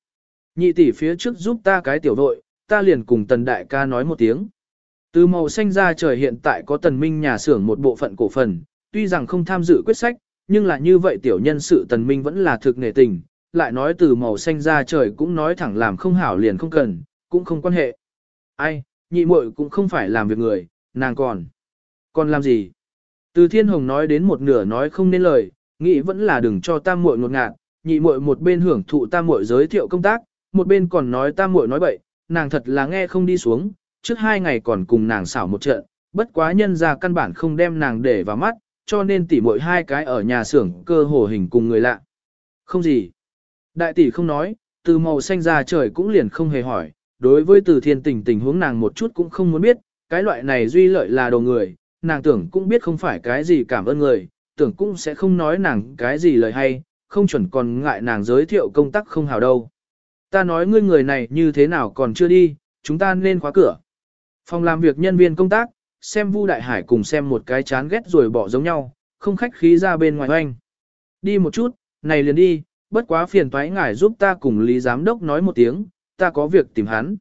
Nhị tỷ phía trước giúp ta cái tiểu đội, ta liền cùng tần đại ca nói một tiếng. Từ màu xanh ra trời hiện tại có tần minh nhà xưởng một bộ phận cổ phần, tuy rằng không tham dự quyết sách, nhưng là như vậy tiểu nhân sự tần minh vẫn là thực nể tình, lại nói từ màu xanh ra trời cũng nói thẳng làm không hảo liền không cần, cũng không quan hệ. Ai, nhị muội cũng không phải làm việc người, nàng còn. Còn làm gì? Từ thiên hồng nói đến một nửa nói không nên lời, nghĩ vẫn là đừng cho tam muội ngột ngạt, nhị muội một bên hưởng thụ tam muội giới thiệu công tác, một bên còn nói tam muội nói bậy, nàng thật là nghe không đi xuống, trước hai ngày còn cùng nàng xảo một trận, bất quá nhân ra căn bản không đem nàng để vào mắt, cho nên tỷ muội hai cái ở nhà xưởng cơ hồ hình cùng người lạ. Không gì. Đại tỷ không nói, từ màu xanh ra trời cũng liền không hề hỏi, đối với từ thiên tình tình huống nàng một chút cũng không muốn biết, cái loại này duy lợi là đồ người, nàng tưởng cũng biết không phải cái gì cảm ơn người, tưởng cũng sẽ không nói nàng cái gì lời hay, không chuẩn còn ngại nàng giới thiệu công tác không hào đâu. Ta nói ngươi người này như thế nào còn chưa đi, chúng ta nên khóa cửa. Phòng làm việc nhân viên công tác, xem Vu Đại Hải cùng xem một cái chán ghét rồi bỏ giống nhau, không khách khí ra bên ngoài hoanh. Đi một chút, này liền đi, bất quá phiền toái ngài giúp ta cùng Lý Giám Đốc nói một tiếng, ta có việc tìm hắn.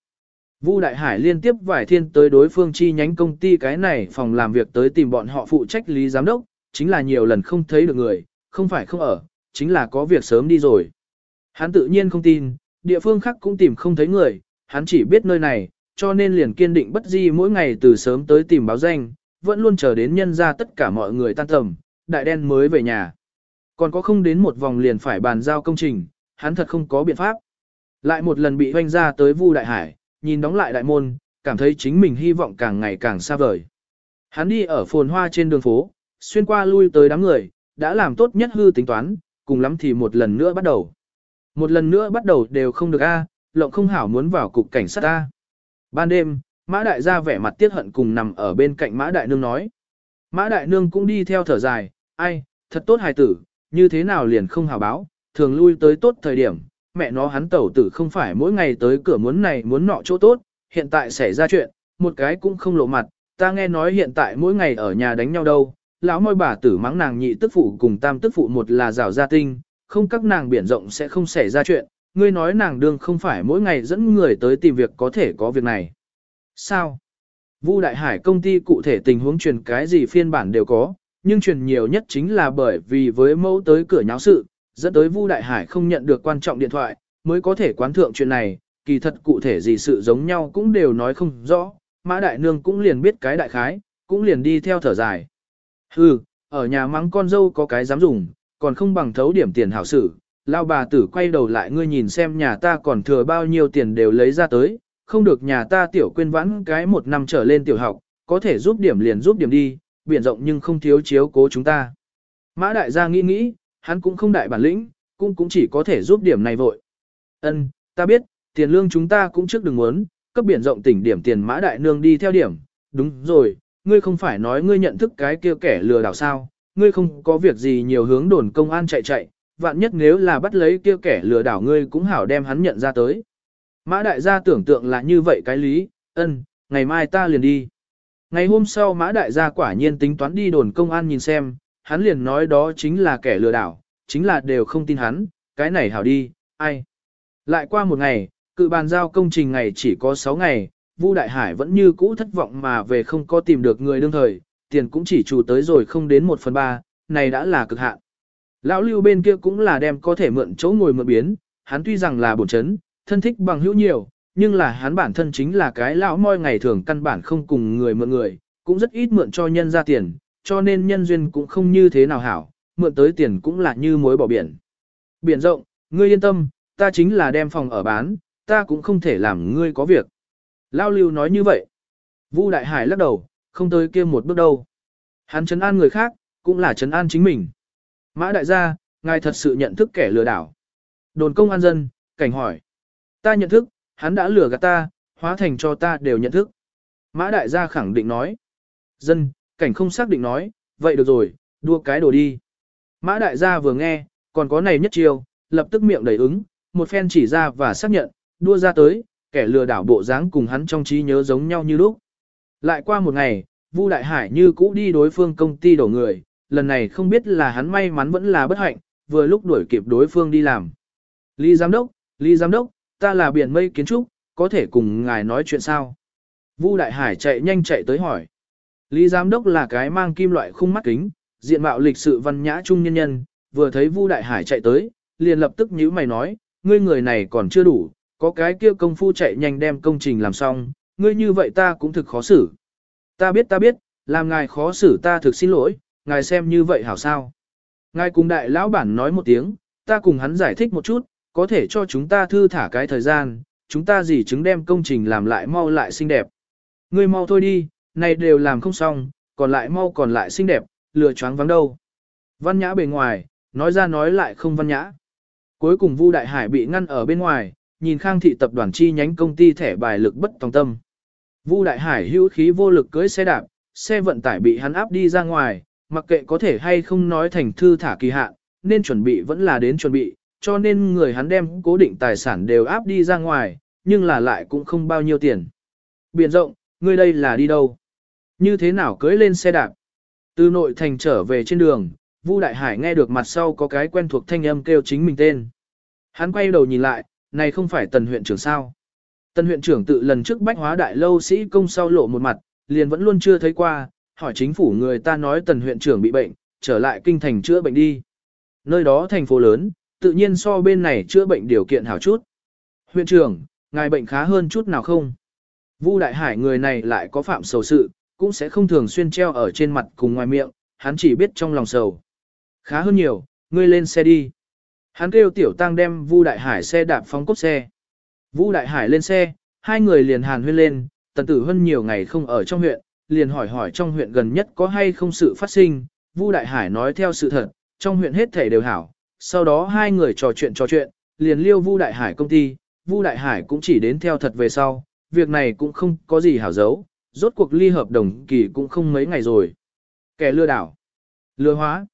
Vu Đại Hải liên tiếp vài thiên tới đối phương chi nhánh công ty cái này phòng làm việc tới tìm bọn họ phụ trách Lý Giám Đốc, chính là nhiều lần không thấy được người, không phải không ở, chính là có việc sớm đi rồi. Hắn tự nhiên không tin, địa phương khác cũng tìm không thấy người, hắn chỉ biết nơi này, cho nên liền kiên định bất di mỗi ngày từ sớm tới tìm báo danh, vẫn luôn chờ đến nhân ra tất cả mọi người tan tầm, đại đen mới về nhà. Còn có không đến một vòng liền phải bàn giao công trình, hắn thật không có biện pháp. Lại một lần bị hoanh ra tới Vu Đại Hải, nhìn đóng lại đại môn, cảm thấy chính mình hy vọng càng ngày càng xa vời. Hắn đi ở phồn hoa trên đường phố, xuyên qua lui tới đám người, đã làm tốt nhất hư tính toán, cùng lắm thì một lần nữa bắt đầu. Một lần nữa bắt đầu đều không được a, lộng không hảo muốn vào cục cảnh sát ta. Ban đêm, Mã Đại gia vẻ mặt tiếc hận cùng nằm ở bên cạnh Mã Đại Nương nói. Mã Đại Nương cũng đi theo thở dài, ai, thật tốt hài tử, như thế nào liền không hào báo, thường lui tới tốt thời điểm, mẹ nó hắn tẩu tử không phải mỗi ngày tới cửa muốn này muốn nọ chỗ tốt, hiện tại xảy ra chuyện, một cái cũng không lộ mặt, ta nghe nói hiện tại mỗi ngày ở nhà đánh nhau đâu, lão môi bà tử mắng nàng nhị tức phụ cùng tam tức phụ một là rào gia tinh, không các nàng biển rộng sẽ không xảy ra chuyện, ngươi nói nàng đương không phải mỗi ngày dẫn người tới tìm việc có thể có việc này. Sao? Vu Đại Hải công ty cụ thể tình huống truyền cái gì phiên bản đều có, nhưng truyền nhiều nhất chính là bởi vì với mẫu tới cửa nháo sự, dẫn tới Vu Đại Hải không nhận được quan trọng điện thoại, mới có thể quán thượng chuyện này, kỳ thật cụ thể gì sự giống nhau cũng đều nói không rõ, Mã Đại Nương cũng liền biết cái đại khái, cũng liền đi theo thở dài. Hừ, ở nhà mắng con dâu có cái dám dùng, còn không bằng thấu điểm tiền hảo sự, lao bà tử quay đầu lại ngươi nhìn xem nhà ta còn thừa bao nhiêu tiền đều lấy ra tới, không được nhà ta tiểu quên vãn cái một năm trở lên tiểu học, có thể giúp điểm liền giúp điểm đi, biển rộng nhưng không thiếu chiếu cố chúng ta. Mã đại gia nghĩ nghĩ, hắn cũng không đại bản lĩnh, cũng cũng chỉ có thể giúp điểm này vội. Ân, ta biết, tiền lương chúng ta cũng trước đừng muốn, cấp biển rộng tỉnh điểm tiền mã đại nương đi theo điểm, đúng rồi, ngươi không phải nói ngươi nhận thức cái kia kẻ lừa đảo sao, ngươi không có việc gì nhiều hướng đồn công an chạy chạy, vạn nhất nếu là bắt lấy kia kẻ lừa đảo ngươi cũng hảo đem hắn nhận ra tới. Mã đại gia tưởng tượng là như vậy cái lý, ân, ngày mai ta liền đi. Ngày hôm sau mã đại gia quả nhiên tính toán đi đồn công an nhìn xem, hắn liền nói đó chính là kẻ lừa đảo, chính là đều không tin hắn, cái này hảo đi, ai. Lại qua một ngày, cự bàn giao công trình ngày chỉ có 6 ngày, Vu Đại Hải vẫn như cũ thất vọng mà về không có tìm được người đương thời, tiền cũng chỉ chủ tới rồi không đến 1 phần 3, này đã là cực hạn. Lão lưu bên kia cũng là đem có thể mượn chỗ ngồi mượn biến, hắn tuy rằng là bổn chấn, thân thích bằng hữu nhiều, nhưng là hắn bản thân chính là cái lão moi ngày thường căn bản không cùng người mượn người, cũng rất ít mượn cho nhân ra tiền, cho nên nhân duyên cũng không như thế nào hảo, mượn tới tiền cũng là như mối bỏ biển. Biển rộng, ngươi yên tâm, ta chính là đem phòng ở bán, ta cũng không thể làm ngươi có việc. Lao lưu nói như vậy. Vu Đại Hải lắc đầu, không tới kia một bước đâu. Hắn chấn an người khác, cũng là chấn an chính mình. Mã đại gia, ngài thật sự nhận thức kẻ lừa đảo. Đồn công an dân, cảnh hỏi. Ta nhận thức, hắn đã lừa gạt ta, hóa thành cho ta đều nhận thức. Mã đại gia khẳng định nói. Dân, cảnh không xác định nói, vậy được rồi, đua cái đồ đi. Mã đại gia vừa nghe, còn có này nhất chiêu, lập tức miệng đầy ứng, một phen chỉ ra và xác nhận, đua ra tới, kẻ lừa đảo bộ dáng cùng hắn trong trí nhớ giống nhau như lúc. Lại qua một ngày, Vu Đại Hải như cũ đi đối phương công ty đổ người, lần này không biết là hắn may mắn vẫn là bất hạnh, vừa lúc đuổi kịp đối phương đi làm. Lý Giám Đốc, Lý Giám Đốc, ta là biển mây kiến trúc, có thể cùng ngài nói chuyện sao? Vu Đại Hải chạy nhanh chạy tới hỏi. Lý Giám Đốc là cái mang kim loại khung mắt kính, diện mạo lịch sự văn nhã trung nhân nhân, vừa thấy Vu Đại Hải chạy tới, liền lập tức nhíu mày nói, ngươi người này còn chưa đủ, có cái kia công phu chạy nhanh đem công trình làm xong, ngươi như vậy ta cũng thực khó xử. Ta biết ta biết, làm ngài khó xử ta thực xin lỗi, ngài xem như vậy hảo sao. Ngài cùng đại lão bản nói một tiếng, ta cùng hắn giải thích một chút, có thể cho chúng ta thư thả cái thời gian, chúng ta gì chứng đem công trình làm lại mau lại xinh đẹp. Ngươi mau thôi đi, này đều làm không xong, còn lại mau còn lại xinh đẹp, lừa choáng vắng đâu. Văn nhã bề ngoài, nói ra nói lại không văn nhã. Cuối cùng Vu Đại Hải bị ngăn ở bên ngoài, nhìn Khang thị tập đoàn chi nhánh công ty thẻ bài lực bất tòng tâm. Vu Đại Hải hữu khí vô lực cưỡi xe đạp, xe vận tải bị hắn áp đi ra ngoài, mặc kệ có thể hay không nói thành thư thả kỳ hạn, nên chuẩn bị vẫn là đến chuẩn bị, cho nên người hắn đem cố định tài sản đều áp đi ra ngoài, nhưng là lại cũng không bao nhiêu tiền. Biển rộng, ngươi đây là đi đâu? Như thế nào cưỡi lên xe đạp? Từ nội thành trở về trên đường, Vu Đại Hải nghe được mặt sau có cái quen thuộc thanh âm kêu chính mình tên. Hắn quay đầu nhìn lại, này không phải tần huyện trưởng sao? Tần huyện trưởng tự lần trước bách hóa đại lâu sĩ công sau lộ một mặt, liền vẫn luôn chưa thấy qua, hỏi chính phủ người ta nói tần huyện trưởng bị bệnh, trở lại kinh thành chữa bệnh đi. Nơi đó thành phố lớn, tự nhiên so bên này chữa bệnh điều kiện hảo chút. Huyện trưởng, ngài bệnh khá hơn chút nào không? Vu Đại Hải người này lại có phạm sầu sự, cũng sẽ không thường xuyên treo ở trên mặt cùng ngoài miệng, hắn chỉ biết trong lòng sầu. Khá hơn nhiều, ngươi lên xe đi. Hắn kêu tiểu tăng đem Vu Đại Hải xe đạp phóng cốt xe. Vu Đại Hải lên xe, hai người liền hàn huyên lên, tần tử hơn nhiều ngày không ở trong huyện, liền hỏi hỏi trong huyện gần nhất có hay không sự phát sinh. Vu Đại Hải nói theo sự thật, trong huyện hết thể đều hảo. Sau đó hai người trò chuyện trò chuyện, liền liêu Vu Đại Hải công ty, Vu Đại Hải cũng chỉ đến theo thật về sau, việc này cũng không có gì hảo giấu, rốt cuộc ly hợp đồng kỳ cũng không mấy ngày rồi. Kẻ lừa đảo, lừa hóa.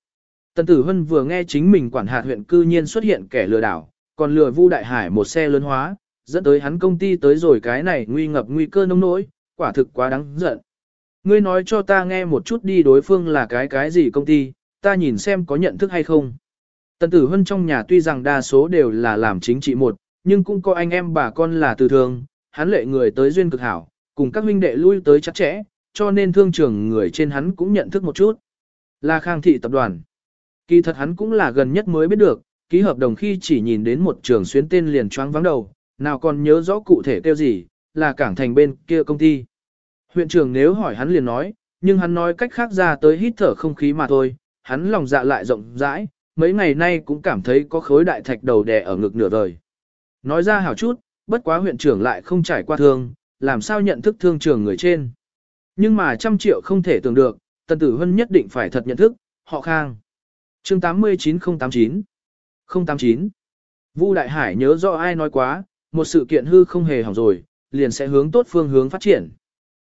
Tần Tử Hân vừa nghe chính mình quản hạt huyện cư nhiên xuất hiện kẻ lừa đảo, còn lừa Vu Đại Hải một xe lớn hóa, dẫn tới hắn công ty tới rồi cái này nguy ngập nguy cơ nông nỗi, quả thực quá đáng giận. Ngươi nói cho ta nghe một chút đi đối phương là cái cái gì công ty, ta nhìn xem có nhận thức hay không. Tần Tử Hân trong nhà tuy rằng đa số đều là làm chính trị một, nhưng cũng có anh em bà con là từ thường, hắn lệ người tới duyên cực hảo, cùng các huynh đệ lui tới chắc chẽ, cho nên thương trưởng người trên hắn cũng nhận thức một chút. Là Khang Thị Tập đoàn. Kỳ thật hắn cũng là gần nhất mới biết được, ký hợp đồng khi chỉ nhìn đến một trường xuyến tên liền choáng vắng đầu, nào còn nhớ rõ cụ thể kêu gì, là cảng thành bên kia công ty. Huyện trưởng nếu hỏi hắn liền nói, nhưng hắn nói cách khác ra tới hít thở không khí mà thôi, hắn lòng dạ lại rộng rãi, mấy ngày nay cũng cảm thấy có khối đại thạch đầu đè ở ngực nửa đời. Nói ra hảo chút, bất quá huyện trưởng lại không trải qua thương, làm sao nhận thức thương trường người trên. Nhưng mà trăm triệu không thể tưởng được, Tần Tử Hân nhất định phải thật nhận thức, họ Khang. Chương 89089 089 Vu Đại Hải nhớ rõ ai nói quá, một sự kiện hư không hề hỏng rồi, liền sẽ hướng tốt phương hướng phát triển.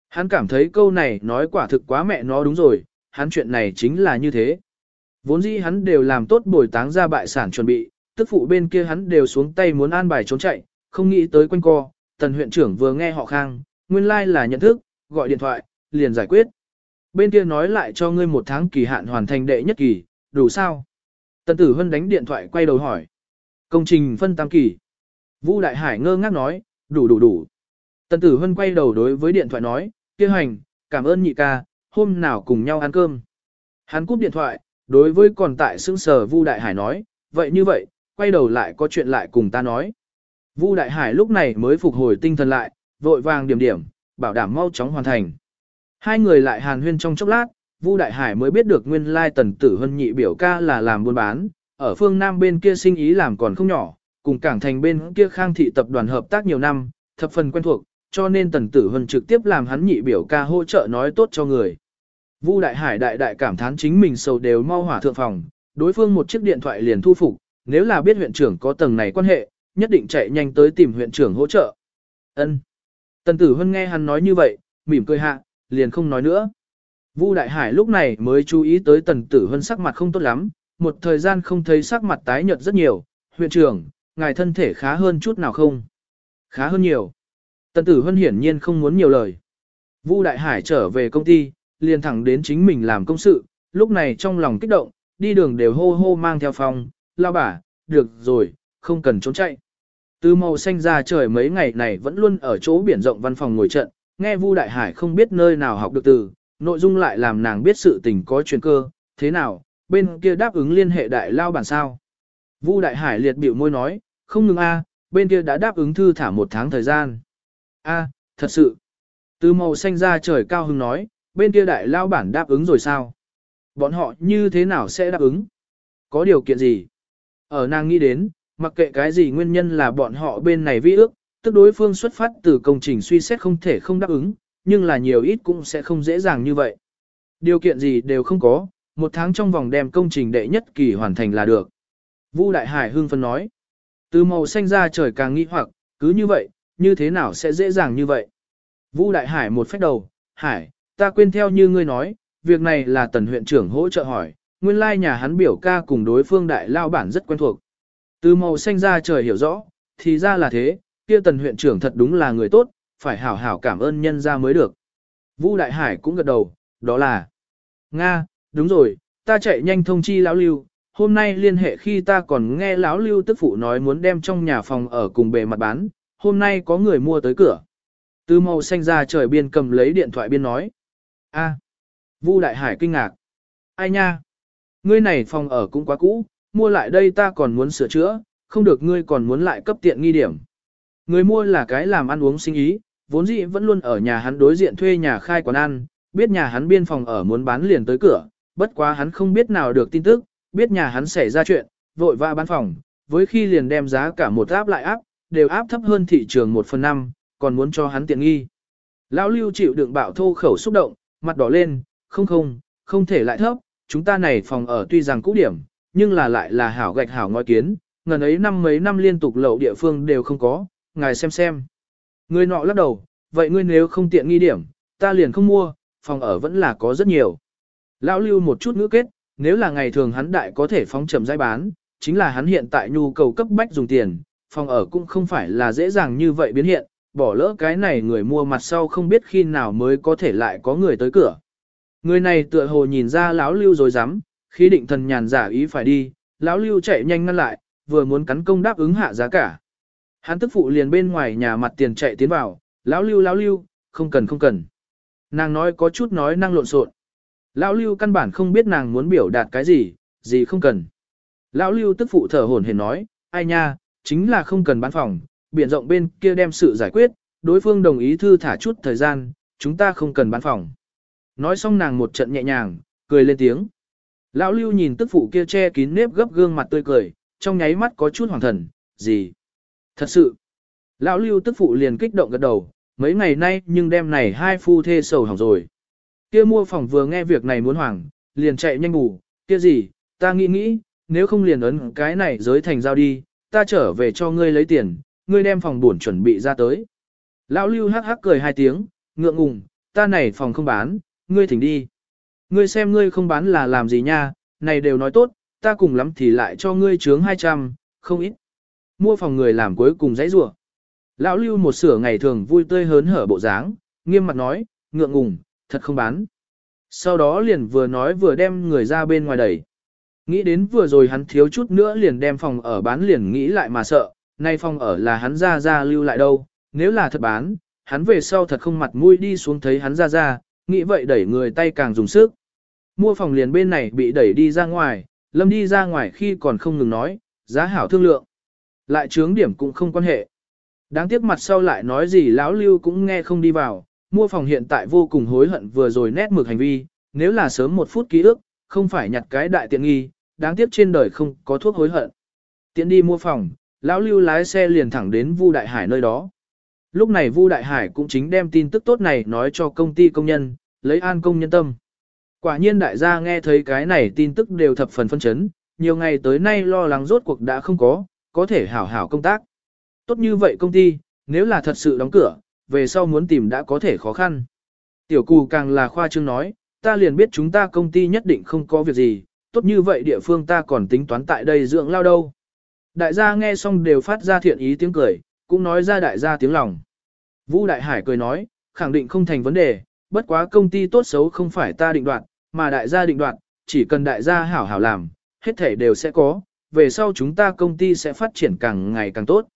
Hắn cảm thấy câu này nói quả thực quá mẹ nó đúng rồi, hắn chuyện này chính là như thế. Vốn dĩ hắn đều làm tốt bồi táng ra bại sản chuẩn bị, tức phụ bên kia hắn đều xuống tay muốn an bài trốn chạy, không nghĩ tới quanh co, tần huyện trưởng vừa nghe họ khang, nguyên lai like là nhận thức, gọi điện thoại, liền giải quyết. Bên kia nói lại cho ngươi một tháng kỳ hạn hoàn thành đệ nhất kỳ, đủ sao? Tần tử hân đánh điện thoại quay đầu hỏi. Công trình phân tam kỳ. Vũ Đại Hải ngơ ngác nói, đủ đủ đủ. Tần tử hân quay đầu đối với điện thoại nói, kia hành, cảm ơn nhị ca, hôm nào cùng nhau ăn cơm. Hắn cúp điện thoại, đối với còn tại xương sở Vu Đại Hải nói, vậy như vậy, quay đầu lại có chuyện lại cùng ta nói. Vu Đại Hải lúc này mới phục hồi tinh thần lại, vội vàng điểm điểm, bảo đảm mau chóng hoàn thành. Hai người lại hàn huyên trong chốc lát, Vu Đại Hải mới biết được nguyên lai tần tử hân nhị biểu ca là làm buôn bán, ở phương Nam bên kia sinh ý làm còn không nhỏ, cùng cảng thành bên kia khang thị tập đoàn hợp tác nhiều năm, thập phần quen thuộc, cho nên tần tử hân trực tiếp làm hắn nhị biểu ca hỗ trợ nói tốt cho người. Vu Đại Hải đại đại cảm thán chính mình sầu đều mau hỏa thượng phòng, đối phương một chiếc điện thoại liền thu phục, nếu là biết huyện trưởng có tầng này quan hệ, nhất định chạy nhanh tới tìm huyện trưởng hỗ trợ. Ân. Tần Tử Hân nghe hắn nói như vậy, mỉm cười hạ, liền không nói nữa. Vu Đại Hải lúc này mới chú ý tới Tần Tử Hân sắc mặt không tốt lắm, một thời gian không thấy sắc mặt tái nhợt rất nhiều, huyện trưởng, ngài thân thể khá hơn chút nào không? Khá hơn nhiều. Tần Tử Hân hiển nhiên không muốn nhiều lời. Vu Đại Hải trở về công ty, liền thẳng đến chính mình làm công sự, lúc này trong lòng kích động, đi đường đều hô hô mang theo phòng, lao bả, được rồi, không cần trốn chạy. Từ màu xanh ra trời mấy ngày này vẫn luôn ở chỗ biển rộng văn phòng ngồi trận, nghe Vu Đại Hải không biết nơi nào học được từ, nội dung lại làm nàng biết sự tình có chuyện cơ, thế nào, bên kia đáp ứng liên hệ đại lao bản sao. Vu Đại Hải liệt biểu môi nói, không ngừng a, bên kia đã đáp ứng thư thả một tháng thời gian. A, thật sự. Từ màu xanh ra trời cao hưng nói, bên kia đại lao bản đáp ứng rồi sao? Bọn họ như thế nào sẽ đáp ứng? Có điều kiện gì? Ở nàng nghĩ đến, mặc kệ cái gì nguyên nhân là bọn họ bên này vi ước, tức đối phương xuất phát từ công trình suy xét không thể không đáp ứng, nhưng là nhiều ít cũng sẽ không dễ dàng như vậy. Điều kiện gì đều không có, một tháng trong vòng đem công trình đệ nhất kỳ hoàn thành là được. Vu Đại Hải hưng phân nói, từ màu xanh ra trời càng nghi hoặc, cứ như vậy, như thế nào sẽ dễ dàng như vậy? Vu Đại Hải một phép đầu, Hải, ta quên theo như ngươi nói, việc này là tần huyện trưởng hỗ trợ hỏi, nguyên lai nhà hắn biểu ca cùng đối phương đại lao bản rất quen thuộc. Từ màu xanh ra trời hiểu rõ, thì ra là thế, kia tần huyện trưởng thật đúng là người tốt, phải hảo hảo cảm ơn nhân ra mới được. Vu Đại Hải cũng gật đầu, đó là Nga, đúng rồi, ta chạy nhanh thông chi lão lưu, hôm nay liên hệ khi ta còn nghe lão lưu tức phụ nói muốn đem trong nhà phòng ở cùng bề mặt bán, hôm nay có người mua tới cửa. Từ màu xanh ra trời biên cầm lấy điện thoại biên nói. a Vu Đại Hải kinh ngạc. Ai nha? Ngươi này phòng ở cũng quá cũ, mua lại đây ta còn muốn sửa chữa, không được ngươi còn muốn lại cấp tiện nghi điểm. Người mua là cái làm ăn uống sinh ý, vốn dĩ vẫn luôn ở nhà hắn đối diện thuê nhà khai quán ăn, biết nhà hắn biên phòng ở muốn bán liền tới cửa, bất quá hắn không biết nào được tin tức, biết nhà hắn xảy ra chuyện, vội vã bán phòng, với khi liền đem giá cả một áp lại áp, đều áp thấp hơn thị trường 1 phần 5, còn muốn cho hắn tiện nghi. Lão Lưu chịu đựng bạo thô khẩu xúc động, mặt đỏ lên, không không, không thể lại thấp, chúng ta này phòng ở tuy rằng cũ điểm, nhưng là lại là hảo gạch hảo ngói kiến, ngần ấy năm mấy năm liên tục lậu địa phương đều không có, ngài xem xem. Người nọ lắc đầu, vậy ngươi nếu không tiện nghi điểm, ta liền không mua, phòng ở vẫn là có rất nhiều. Lão lưu một chút ngữ kết, nếu là ngày thường hắn đại có thể phóng chậm giải bán, chính là hắn hiện tại nhu cầu cấp bách dùng tiền, phòng ở cũng không phải là dễ dàng như vậy biến hiện, bỏ lỡ cái này người mua mặt sau không biết khi nào mới có thể lại có người tới cửa. Người này tựa hồ nhìn ra lão lưu rồi dám, khi định thần nhàn giả ý phải đi, lão lưu chạy nhanh ngăn lại, vừa muốn cắn công đáp ứng hạ giá cả. Hắn tức phụ liền bên ngoài nhà mặt tiền chạy tiến vào, lão lưu lão lưu, không cần không cần. Nàng nói có chút nói năng lộn xộn. Lão lưu căn bản không biết nàng muốn biểu đạt cái gì, gì không cần. Lão lưu tức phụ thở hổn hển nói, ai nha, chính là không cần bán phòng, biển rộng bên kia đem sự giải quyết, đối phương đồng ý thư thả chút thời gian, chúng ta không cần bán phòng. Nói xong nàng một trận nhẹ nhàng, cười lên tiếng. Lão lưu nhìn tức phụ kia che kín nếp gấp gương mặt tươi cười, trong nháy mắt có chút hoàng thần, gì? Thật sự. Lão lưu tức phụ liền kích động gật đầu, mấy ngày nay nhưng đêm này hai phu thê sầu hỏng rồi. Kia mua phòng vừa nghe việc này muốn hoảng, liền chạy nhanh ngủ, kia gì, ta nghĩ nghĩ, nếu không liền ấn cái này giới thành giao đi, ta trở về cho ngươi lấy tiền, ngươi đem phòng buồn chuẩn bị ra tới. Lão lưu hắc hắc cười hai tiếng, ngượng ngùng, ta này phòng không bán, ngươi thỉnh đi. Ngươi xem ngươi không bán là làm gì nha, này đều nói tốt, ta cùng lắm thì lại cho ngươi chướng 200, không ít. Mua phòng người làm cuối cùng dãy rủa. Lão lưu một sửa ngày thường vui tươi hớn hở bộ dáng, nghiêm mặt nói, ngượng ngùng, thật không bán. Sau đó liền vừa nói vừa đem người ra bên ngoài đẩy. Nghĩ đến vừa rồi hắn thiếu chút nữa liền đem phòng ở bán liền nghĩ lại mà sợ, nay phòng ở là hắn ra ra lưu lại đâu, nếu là thật bán, hắn về sau thật không mặt mũi đi xuống thấy hắn ra ra, nghĩ vậy đẩy người tay càng dùng sức. Mua phòng liền bên này bị đẩy đi ra ngoài, lâm đi ra ngoài khi còn không ngừng nói, giá hảo thương lượng. Lại trướng điểm cũng không quan hệ. Đáng tiếc mặt sau lại nói gì lão lưu cũng nghe không đi vào, mua phòng hiện tại vô cùng hối hận vừa rồi nét mực hành vi, nếu là sớm một phút ký ức, không phải nhặt cái đại tiện nghi, đáng tiếc trên đời không có thuốc hối hận. Tiện đi mua phòng, lão lưu lái xe liền thẳng đến Vu Đại Hải nơi đó. Lúc này Vu Đại Hải cũng chính đem tin tức tốt này nói cho công ty công nhân, lấy an công nhân tâm. Quả nhiên đại gia nghe thấy cái này tin tức đều thập phần phân chấn, nhiều ngày tới nay lo lắng rốt cuộc đã không có, có thể hảo hảo công tác. Tốt như vậy công ty, nếu là thật sự đóng cửa, về sau muốn tìm đã có thể khó khăn. Tiểu cù càng là khoa trương nói, ta liền biết chúng ta công ty nhất định không có việc gì, tốt như vậy địa phương ta còn tính toán tại đây dưỡng lao đâu. Đại gia nghe xong đều phát ra thiện ý tiếng cười, cũng nói ra đại gia tiếng lòng. Vũ Đại Hải cười nói, khẳng định không thành vấn đề, bất quá công ty tốt xấu không phải ta định đoạt, mà đại gia định đoạt, chỉ cần đại gia hảo hảo làm, hết thể đều sẽ có, về sau chúng ta công ty sẽ phát triển càng ngày càng tốt.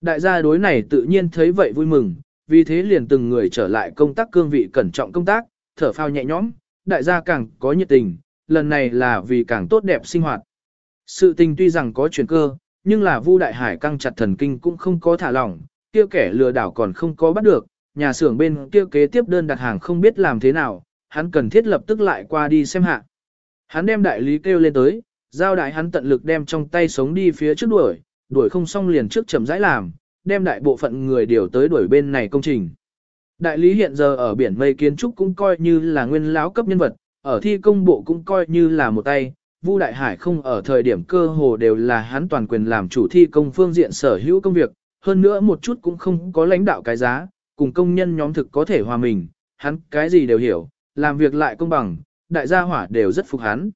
Đại gia đối này tự nhiên thấy vậy vui mừng, vì thế liền từng người trở lại công tác cương vị cẩn trọng công tác, thở phao nhẹ nhõm, đại gia càng có nhiệt tình, lần này là vì càng tốt đẹp sinh hoạt. Sự tình tuy rằng có chuyển cơ, nhưng là Vu Đại Hải căng chặt thần kinh cũng không có thả lỏng, kia kẻ lừa đảo còn không có bắt được, nhà xưởng bên kia kế tiếp đơn đặt hàng không biết làm thế nào, hắn cần thiết lập tức lại qua đi xem hạ. Hắn đem đại lý kêu lên tới, giao đại hắn tận lực đem trong tay sống đi phía trước đuổi, đuổi không xong liền trước chậm rãi làm, đem đại bộ phận người điều tới đuổi bên này công trình. Đại lý hiện giờ ở biển mây kiến trúc cũng coi như là nguyên lão cấp nhân vật, ở thi công bộ cũng coi như là một tay, Vu Đại Hải không ở thời điểm cơ hồ đều là hắn toàn quyền làm chủ thi công phương diện sở hữu công việc, hơn nữa một chút cũng không có lãnh đạo cái giá, cùng công nhân nhóm thực có thể hòa mình, hắn cái gì đều hiểu, làm việc lại công bằng, đại gia hỏa đều rất phục hắn.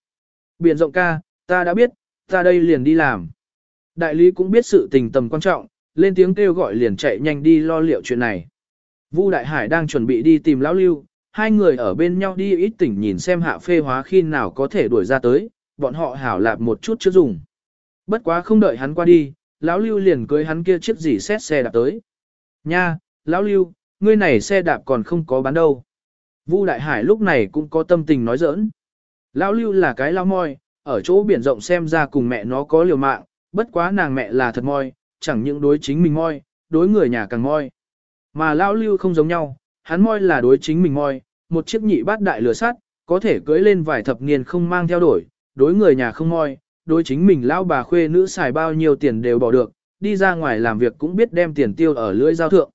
Biển rộng ca, ta đã biết, ta đây liền đi làm. Đại lý cũng biết sự tình tầm quan trọng, lên tiếng kêu gọi liền chạy nhanh đi lo liệu chuyện này. Vu Đại Hải đang chuẩn bị đi tìm Lão Lưu, hai người ở bên nhau đi ít tỉnh nhìn xem hạ phê hóa khi nào có thể đuổi ra tới, bọn họ hảo lạp một chút chưa dùng. Bất quá không đợi hắn qua đi, Lão Lưu liền cưới hắn kia chiếc gì xét xe đạp tới. Nha, Lão Lưu, ngươi này xe đạp còn không có bán đâu. Vu Đại Hải lúc này cũng có tâm tình nói giỡn. Lão Lưu là cái lao moi, ở chỗ biển rộng xem ra cùng mẹ nó có liều mạng, bất quá nàng mẹ là thật moi, chẳng những đối chính mình moi, đối người nhà càng moi. Mà Lão Lưu không giống nhau, hắn moi là đối chính mình moi, một chiếc nhị bát đại lửa sắt, có thể cưới lên vài thập niên không mang theo đổi, đối người nhà không moi, đối chính mình lão bà khuê nữ xài bao nhiêu tiền đều bỏ được, đi ra ngoài làm việc cũng biết đem tiền tiêu ở lưỡi giao thượng.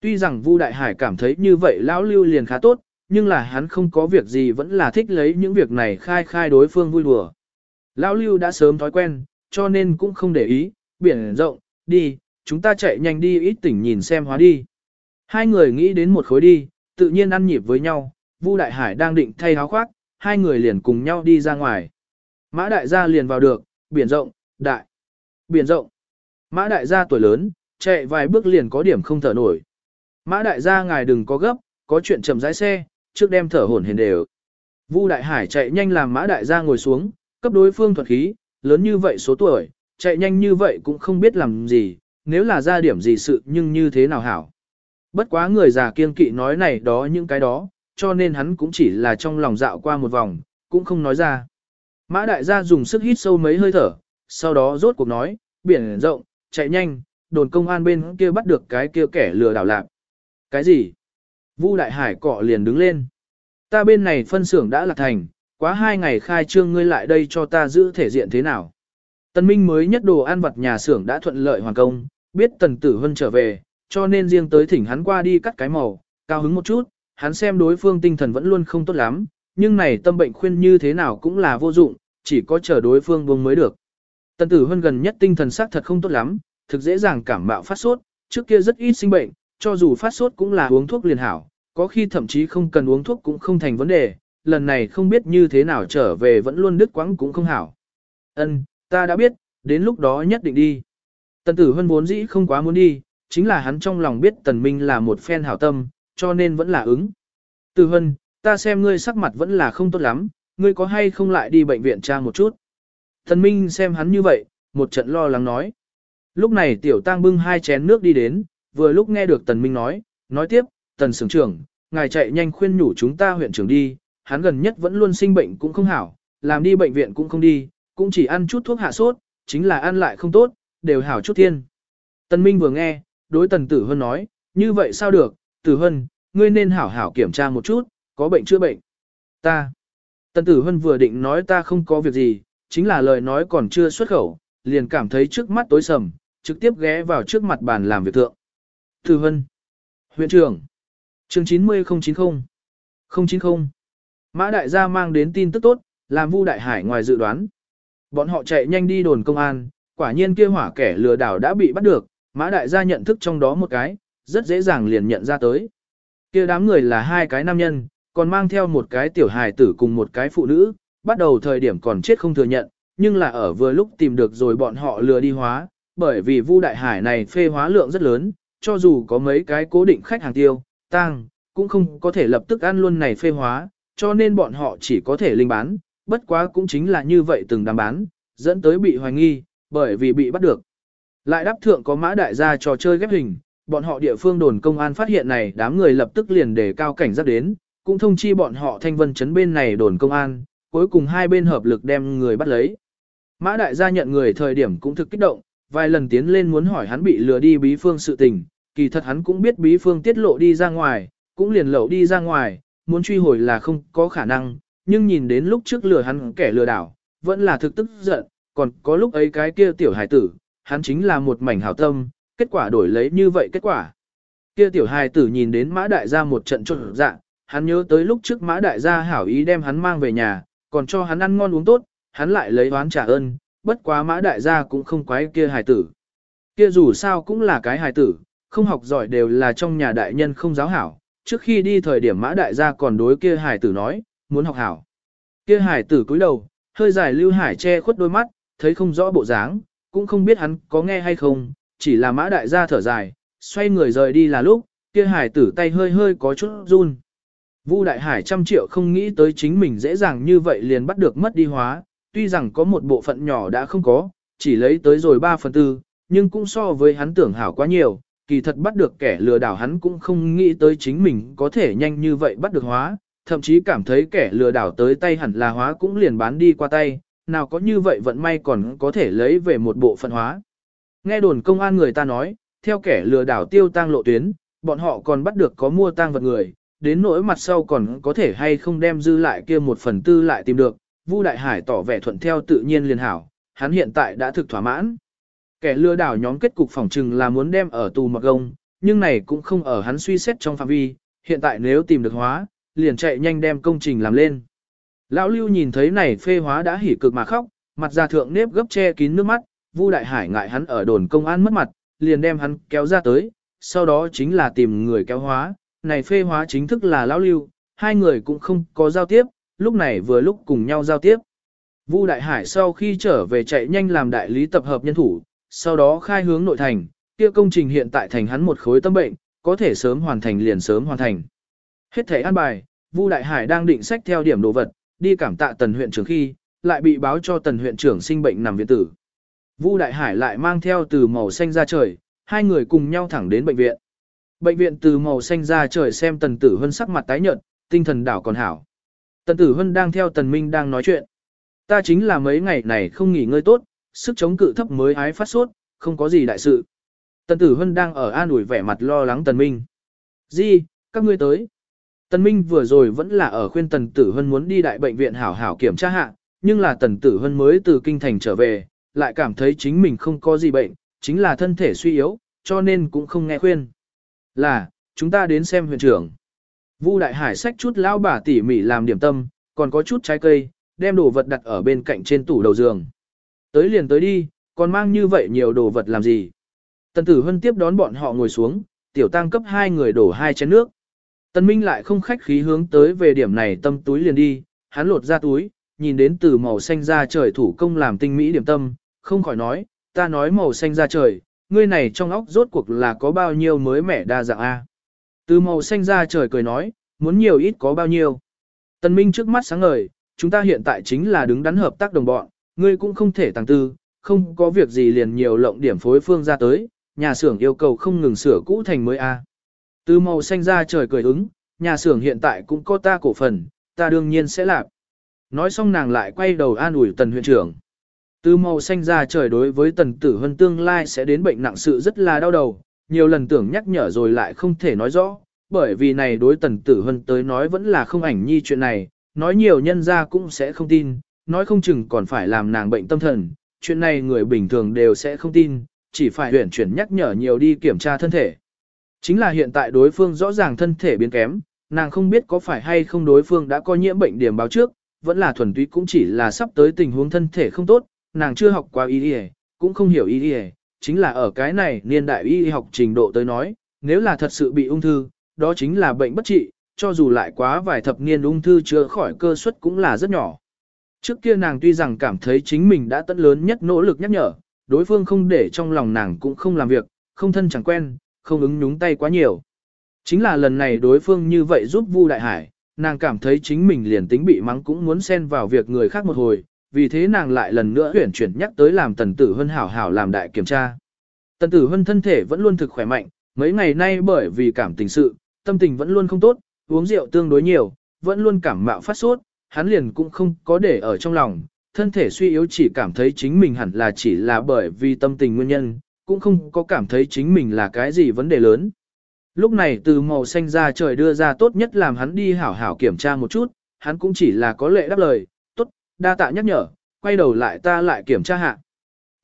Tuy rằng Vu Đại Hải cảm thấy như vậy lão lưu liền khá tốt, nhưng là hắn không có việc gì vẫn là thích lấy những việc này khai khai đối phương vui đùa. Lão lưu đã sớm thói quen, cho nên cũng không để ý, biển rộng, đi, chúng ta chạy nhanh đi ít tỉnh nhìn xem hóa đi. Hai người nghĩ đến một khối đi, tự nhiên ăn nhịp với nhau, Vu Đại Hải đang định thay áo khoác, hai người liền cùng nhau đi ra ngoài. Mã đại gia liền vào được, biển rộng, đại, biển rộng. Mã đại gia tuổi lớn, chạy vài bước liền có điểm không thở nổi. Mã đại gia ngài đừng có gấp, có chuyện chậm rãi xe, trước đem thở hổn hển đều. Vu Đại Hải chạy nhanh làm Mã Đại gia ngồi xuống, cấp đối phương thuật khí, lớn như vậy số tuổi, chạy nhanh như vậy cũng không biết làm gì, nếu là ra điểm gì sự nhưng như thế nào hảo. Bất quá người già kiên kỵ nói này đó những cái đó, cho nên hắn cũng chỉ là trong lòng dạo qua một vòng, cũng không nói ra. Mã đại gia dùng sức hít sâu mấy hơi thở, sau đó rốt cuộc nói, biển rộng, chạy nhanh, đồn công an bên kia bắt được cái kia kẻ lừa đảo lạc. Cái gì? Vu đại hải cọ liền đứng lên. Ta bên này phân xưởng đã là thành, quá hai ngày khai trương ngươi lại đây cho ta giữ thể diện thế nào. Tần Minh mới nhất đồ ăn vặt nhà xưởng đã thuận lợi hoàn công, biết tần tử hân trở về, cho nên riêng tới thỉnh hắn qua đi cắt cái màu, cao hứng một chút, hắn xem đối phương tinh thần vẫn luôn không tốt lắm, nhưng này tâm bệnh khuyên như thế nào cũng là vô dụng, chỉ có chờ đối phương buông mới được. Tần tử hân gần nhất tinh thần sắc thật không tốt lắm, thực dễ dàng cảm mạo phát sốt, trước kia rất ít sinh bệnh, cho dù phát sốt cũng là uống thuốc liền hảo, có khi thậm chí không cần uống thuốc cũng không thành vấn đề, lần này không biết như thế nào trở về vẫn luôn đứt quãng cũng không hảo. Ân, ta đã biết, đến lúc đó nhất định đi. Tần tử hân vốn dĩ không quá muốn đi, chính là hắn trong lòng biết tần minh là một phen hảo tâm, cho nên vẫn là ứng. Tử hân, ta xem ngươi sắc mặt vẫn là không tốt lắm, ngươi có hay không lại đi bệnh viện tra một chút. Tần minh xem hắn như vậy, một trận lo lắng nói. Lúc này tiểu tang bưng hai chén nước đi đến, vừa lúc nghe được tần minh nói, nói tiếp, tần sưởng trưởng, ngài chạy nhanh khuyên nhủ chúng ta huyện trưởng đi, hắn gần nhất vẫn luôn sinh bệnh cũng không hảo, làm đi bệnh viện cũng không đi, cũng chỉ ăn chút thuốc hạ sốt, chính là ăn lại không tốt, đều hảo chút thiên. Tần Minh vừa nghe, đối tần tử hân nói, như vậy sao được, tử hân, ngươi nên hảo hảo kiểm tra một chút, có bệnh chưa bệnh. Ta. Tần tử hân vừa định nói ta không có việc gì, chính là lời nói còn chưa xuất khẩu, liền cảm thấy trước mắt tối sầm, trực tiếp ghé vào trước mặt bàn làm việc thượng. Từ Vân. Huyện trưởng. Chương 90090. 090. Mã đại gia mang đến tin tức tốt, làm Vu Đại Hải ngoài dự đoán. Bọn họ chạy nhanh đi đồn công an, quả nhiên kia hỏa kẻ lừa đảo đã bị bắt được, Mã đại gia nhận thức trong đó một cái, rất dễ dàng liền nhận ra tới. Kia đám người là hai cái nam nhân, còn mang theo một cái tiểu hài tử cùng một cái phụ nữ, bắt đầu thời điểm còn chết không thừa nhận, nhưng là ở vừa lúc tìm được rồi bọn họ lừa đi hóa, bởi vì Vu Đại Hải này phê hóa lượng rất lớn, cho dù có mấy cái cố định khách hàng tiêu, tăng, cũng không có thể lập tức ăn luôn này phê hóa, cho nên bọn họ chỉ có thể linh bán, bất quá cũng chính là như vậy từng đám bán, dẫn tới bị hoài nghi, bởi vì bị bắt được. Lại đáp thượng có mã đại gia trò chơi ghép hình, bọn họ địa phương đồn công an phát hiện này đám người lập tức liền đề cao cảnh giác đến, cũng thông chi bọn họ thanh vân chấn bên này đồn công an, cuối cùng hai bên hợp lực đem người bắt lấy. Mã đại gia nhận người thời điểm cũng thực kích động, vài lần tiến lên muốn hỏi hắn bị lừa đi bí phương sự tình, kỳ thật hắn cũng biết bí phương tiết lộ đi ra ngoài, cũng liền lậu đi ra ngoài, muốn truy hồi là không có khả năng, nhưng nhìn đến lúc trước lừa hắn kẻ lừa đảo, vẫn là thực tức giận, còn có lúc ấy cái kia tiểu hài tử, hắn chính là một mảnh hảo tâm, kết quả đổi lấy như vậy kết quả. Kia tiểu hài tử nhìn đến mã đại gia một trận trộn dạ, hắn nhớ tới lúc trước mã đại gia hảo ý đem hắn mang về nhà, còn cho hắn ăn ngon uống tốt, hắn lại lấy oán trả ơn, bất quá mã đại gia cũng không quái kia hài tử. Kia dù sao cũng là cái hài tử, không học giỏi đều là trong nhà đại nhân không giáo hảo. Trước khi đi thời điểm mã đại gia còn đối kia hải tử nói, muốn học hảo. Kia hải tử cúi đầu, hơi dài lưu hải che khuất đôi mắt, thấy không rõ bộ dáng, cũng không biết hắn có nghe hay không, chỉ là mã đại gia thở dài, xoay người rời đi là lúc, kia hải tử tay hơi hơi có chút run. Vu Đại Hải trăm triệu không nghĩ tới chính mình dễ dàng như vậy liền bắt được mất đi hóa, tuy rằng có một bộ phận nhỏ đã không có, chỉ lấy tới rồi 3 phần tư, nhưng cũng so với hắn tưởng hảo quá nhiều, kỳ thật bắt được kẻ lừa đảo hắn cũng không nghĩ tới chính mình có thể nhanh như vậy bắt được hóa, thậm chí cảm thấy kẻ lừa đảo tới tay hẳn là hóa cũng liền bán đi qua tay, nào có như vậy vận may còn có thể lấy về một bộ phận hóa. Nghe đồn công an người ta nói, theo kẻ lừa đảo tiêu tang lộ tuyến, bọn họ còn bắt được có mua tang vật người, đến nỗi mặt sau còn có thể hay không đem dư lại kia một phần tư lại tìm được, Vu Đại Hải tỏ vẻ thuận theo tự nhiên liền hảo, hắn hiện tại đã thực thỏa mãn. Kẻ lừa đảo nhóm kết cục phỏng trừng là muốn đem ở tù mặc gông, nhưng này cũng không ở hắn suy xét trong phạm vi, hiện tại nếu tìm được hóa, liền chạy nhanh đem công trình làm lên. Lão Lưu nhìn thấy này phê hóa đã hỉ cực mà khóc, mặt ra thượng nếp gấp che kín nước mắt, Vu Đại Hải ngại hắn ở đồn công an mất mặt, liền đem hắn kéo ra tới, sau đó chính là tìm người kéo hóa, này phê hóa chính thức là Lão Lưu, hai người cũng không có giao tiếp, lúc này vừa lúc cùng nhau giao tiếp. Vu Đại Hải sau khi trở về chạy nhanh làm đại lý tập hợp nhân thủ, sau đó khai hướng nội thành, kia công trình hiện tại thành hắn một khối tâm bệnh, có thể sớm hoàn thành liền sớm hoàn thành. Hết thể an bài, Vu Đại Hải đang định sách theo điểm đồ vật, đi cảm tạ tần huyện trưởng khi, lại bị báo cho tần huyện trưởng sinh bệnh nằm viện tử. Vu Đại Hải lại mang theo từ màu xanh ra trời, hai người cùng nhau thẳng đến bệnh viện. Bệnh viện từ màu xanh ra trời xem tần tử hân sắc mặt tái nhợt, tinh thần đảo còn hảo. Tần tử hân đang theo tần minh đang nói chuyện. Ta chính là mấy ngày này không nghỉ ngơi tốt, sức chống cự thấp mới ái phát sốt, không có gì đại sự. Tần tử hân đang ở an ủi vẻ mặt lo lắng tần minh. Di, các ngươi tới. Tần minh vừa rồi vẫn là ở khuyên tần tử hân muốn đi đại bệnh viện hảo hảo kiểm tra hạ, nhưng là tần tử hân mới từ kinh thành trở về, lại cảm thấy chính mình không có gì bệnh, chính là thân thể suy yếu, cho nên cũng không nghe khuyên. Là, chúng ta đến xem huyện trưởng. Vu Đại Hải xách chút lão bà tỉ mỉ làm điểm tâm, còn có chút trái cây, đem đồ vật đặt ở bên cạnh trên tủ đầu giường. Tới liền tới đi, còn mang như vậy nhiều đồ vật làm gì? Tần Tử Hân tiếp đón bọn họ ngồi xuống, tiểu tăng cấp hai người đổ hai chén nước. Tần Minh lại không khách khí hướng tới về điểm này tâm túi liền đi, hắn lột ra túi, nhìn đến từ màu xanh ra trời thủ công làm tinh mỹ điểm tâm, không khỏi nói, ta nói màu xanh ra trời, ngươi này trong óc rốt cuộc là có bao nhiêu mới mẻ đa dạng a? Từ màu xanh ra trời cười nói, muốn nhiều ít có bao nhiêu. Tần Minh trước mắt sáng ngời, chúng ta hiện tại chính là đứng đắn hợp tác đồng bọn, ngươi cũng không thể tăng tư, không có việc gì liền nhiều lộng điểm phối phương ra tới, nhà xưởng yêu cầu không ngừng sửa cũ thành mới a. Từ màu xanh ra trời cười ứng, nhà xưởng hiện tại cũng có ta cổ phần, ta đương nhiên sẽ làm. Nói xong nàng lại quay đầu an ủi tần huyện trưởng. Từ màu xanh ra trời đối với tần tử hân tương lai sẽ đến bệnh nặng sự rất là đau đầu, nhiều lần tưởng nhắc nhở rồi lại không thể nói rõ, bởi vì này đối tần tử hân tới nói vẫn là không ảnh nhi chuyện này, nói nhiều nhân ra cũng sẽ không tin, nói không chừng còn phải làm nàng bệnh tâm thần, chuyện này người bình thường đều sẽ không tin, chỉ phải huyển chuyển nhắc nhở nhiều đi kiểm tra thân thể. Chính là hiện tại đối phương rõ ràng thân thể biến kém, nàng không biết có phải hay không đối phương đã có nhiễm bệnh điểm báo trước, vẫn là thuần túy cũng chỉ là sắp tới tình huống thân thể không tốt, nàng chưa học qua y y, cũng không hiểu y y, chính là ở cái này niên đại y học trình độ tới nói, nếu là thật sự bị ung thư, đó chính là bệnh bất trị, cho dù lại quá vài thập niên ung thư chữa khỏi cơ suất cũng là rất nhỏ. Trước kia nàng tuy rằng cảm thấy chính mình đã tận lớn nhất nỗ lực nhắc nhở, đối phương không để trong lòng nàng cũng không làm việc, không thân chẳng quen, không ứng nhúng tay quá nhiều. Chính là lần này đối phương như vậy giúp Vu Đại Hải, nàng cảm thấy chính mình liền tính bị mắng cũng muốn xen vào việc người khác một hồi, vì thế nàng lại lần nữa huyển chuyển nhắc tới làm tần tử hân hảo hảo làm đại kiểm tra. Tần tử hân thân thể vẫn luôn thực khỏe mạnh, mấy ngày nay bởi vì cảm tình sự, tâm tình vẫn luôn không tốt, uống rượu tương đối nhiều, vẫn luôn cảm mạo phát sốt, hắn liền cũng không có để ở trong lòng, thân thể suy yếu chỉ cảm thấy chính mình hẳn là chỉ là bởi vì tâm tình nguyên nhân, cũng không có cảm thấy chính mình là cái gì vấn đề lớn. Lúc này từ màu xanh ra trời đưa ra tốt nhất làm hắn đi hảo hảo kiểm tra một chút, hắn cũng chỉ là có lệ đáp lời, tốt, đa tạ nhắc nhở, quay đầu lại ta lại kiểm tra hạ.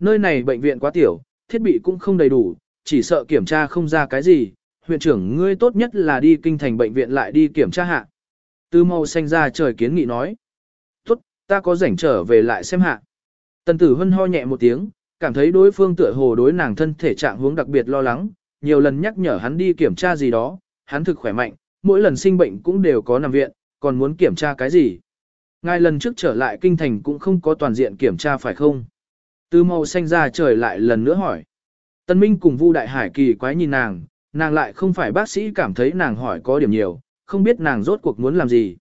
Nơi này bệnh viện quá tiểu, thiết bị cũng không đầy đủ, chỉ sợ kiểm tra không ra cái gì, huyện trưởng ngươi tốt nhất là đi kinh thành bệnh viện lại đi kiểm tra hạ. Tư màu xanh ra trời kiến nghị nói. Tốt, ta có rảnh trở về lại xem hạ. Tần tử hân ho nhẹ một tiếng, cảm thấy đối phương tựa hồ đối nàng thân thể trạng huống đặc biệt lo lắng, nhiều lần nhắc nhở hắn đi kiểm tra gì đó, hắn thực khỏe mạnh, mỗi lần sinh bệnh cũng đều có nằm viện, còn muốn kiểm tra cái gì. Ngài lần trước trở lại kinh thành cũng không có toàn diện kiểm tra phải không? Tư màu xanh ra trời lại lần nữa hỏi. Tân Minh cùng Vu Đại Hải kỳ quái nhìn nàng, nàng lại không phải bác sĩ cảm thấy nàng hỏi có điểm nhiều, không biết nàng rốt cuộc muốn làm gì.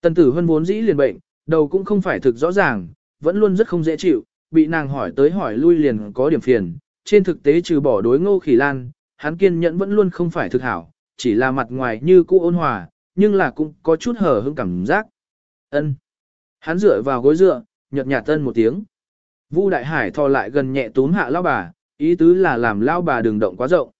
Tần tử hân vốn dĩ liền bệnh, đầu cũng không phải thực rõ ràng, vẫn luôn rất không dễ chịu, bị nàng hỏi tới hỏi lui liền có điểm phiền. Trên thực tế trừ bỏ đối ngô khỉ lan, hắn kiên nhẫn vẫn luôn không phải thực hảo, chỉ là mặt ngoài như cũ ôn hòa, nhưng là cũng có chút hở hững cảm giác. Ân. Hắn dựa vào gối dựa, nhợt nhạt tân một tiếng. Vu Đại Hải thò lại gần nhẹ túm hạ lao bà, ý tứ là làm lao bà đừng động quá rộng.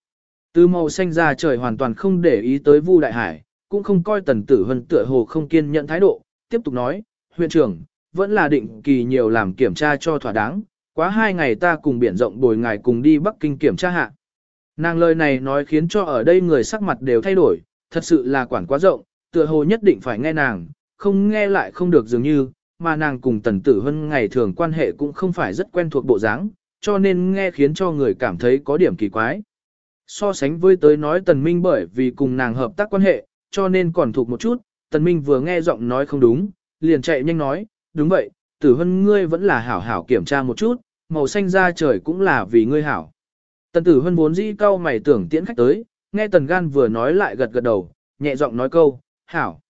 Từ màu xanh ra trời hoàn toàn không để ý tới Vu Đại Hải, cũng không coi tần tử hân tựa hồ không kiên nhận thái độ, tiếp tục nói, huyện trưởng, vẫn là định kỳ nhiều làm kiểm tra cho thỏa đáng, quá hai ngày ta cùng biển rộng bồi ngài cùng đi Bắc Kinh kiểm tra hạ. Nàng lời này nói khiến cho ở đây người sắc mặt đều thay đổi, thật sự là quản quá rộng, tựa hồ nhất định phải nghe nàng, không nghe lại không được dường như, mà nàng cùng tần tử hân ngày thường quan hệ cũng không phải rất quen thuộc bộ dáng, cho nên nghe khiến cho người cảm thấy có điểm kỳ quái. So sánh với tới nói tần minh bởi vì cùng nàng hợp tác quan hệ, cho nên còn thuộc một chút, tần minh vừa nghe giọng nói không đúng, liền chạy nhanh nói, đúng vậy, tử hân ngươi vẫn là hảo hảo kiểm tra một chút, màu xanh da trời cũng là vì ngươi hảo. Tần tử hân vốn dĩ cao mày tưởng tiễn khách tới, nghe tần gan vừa nói lại gật gật đầu, nhẹ giọng nói câu, hảo.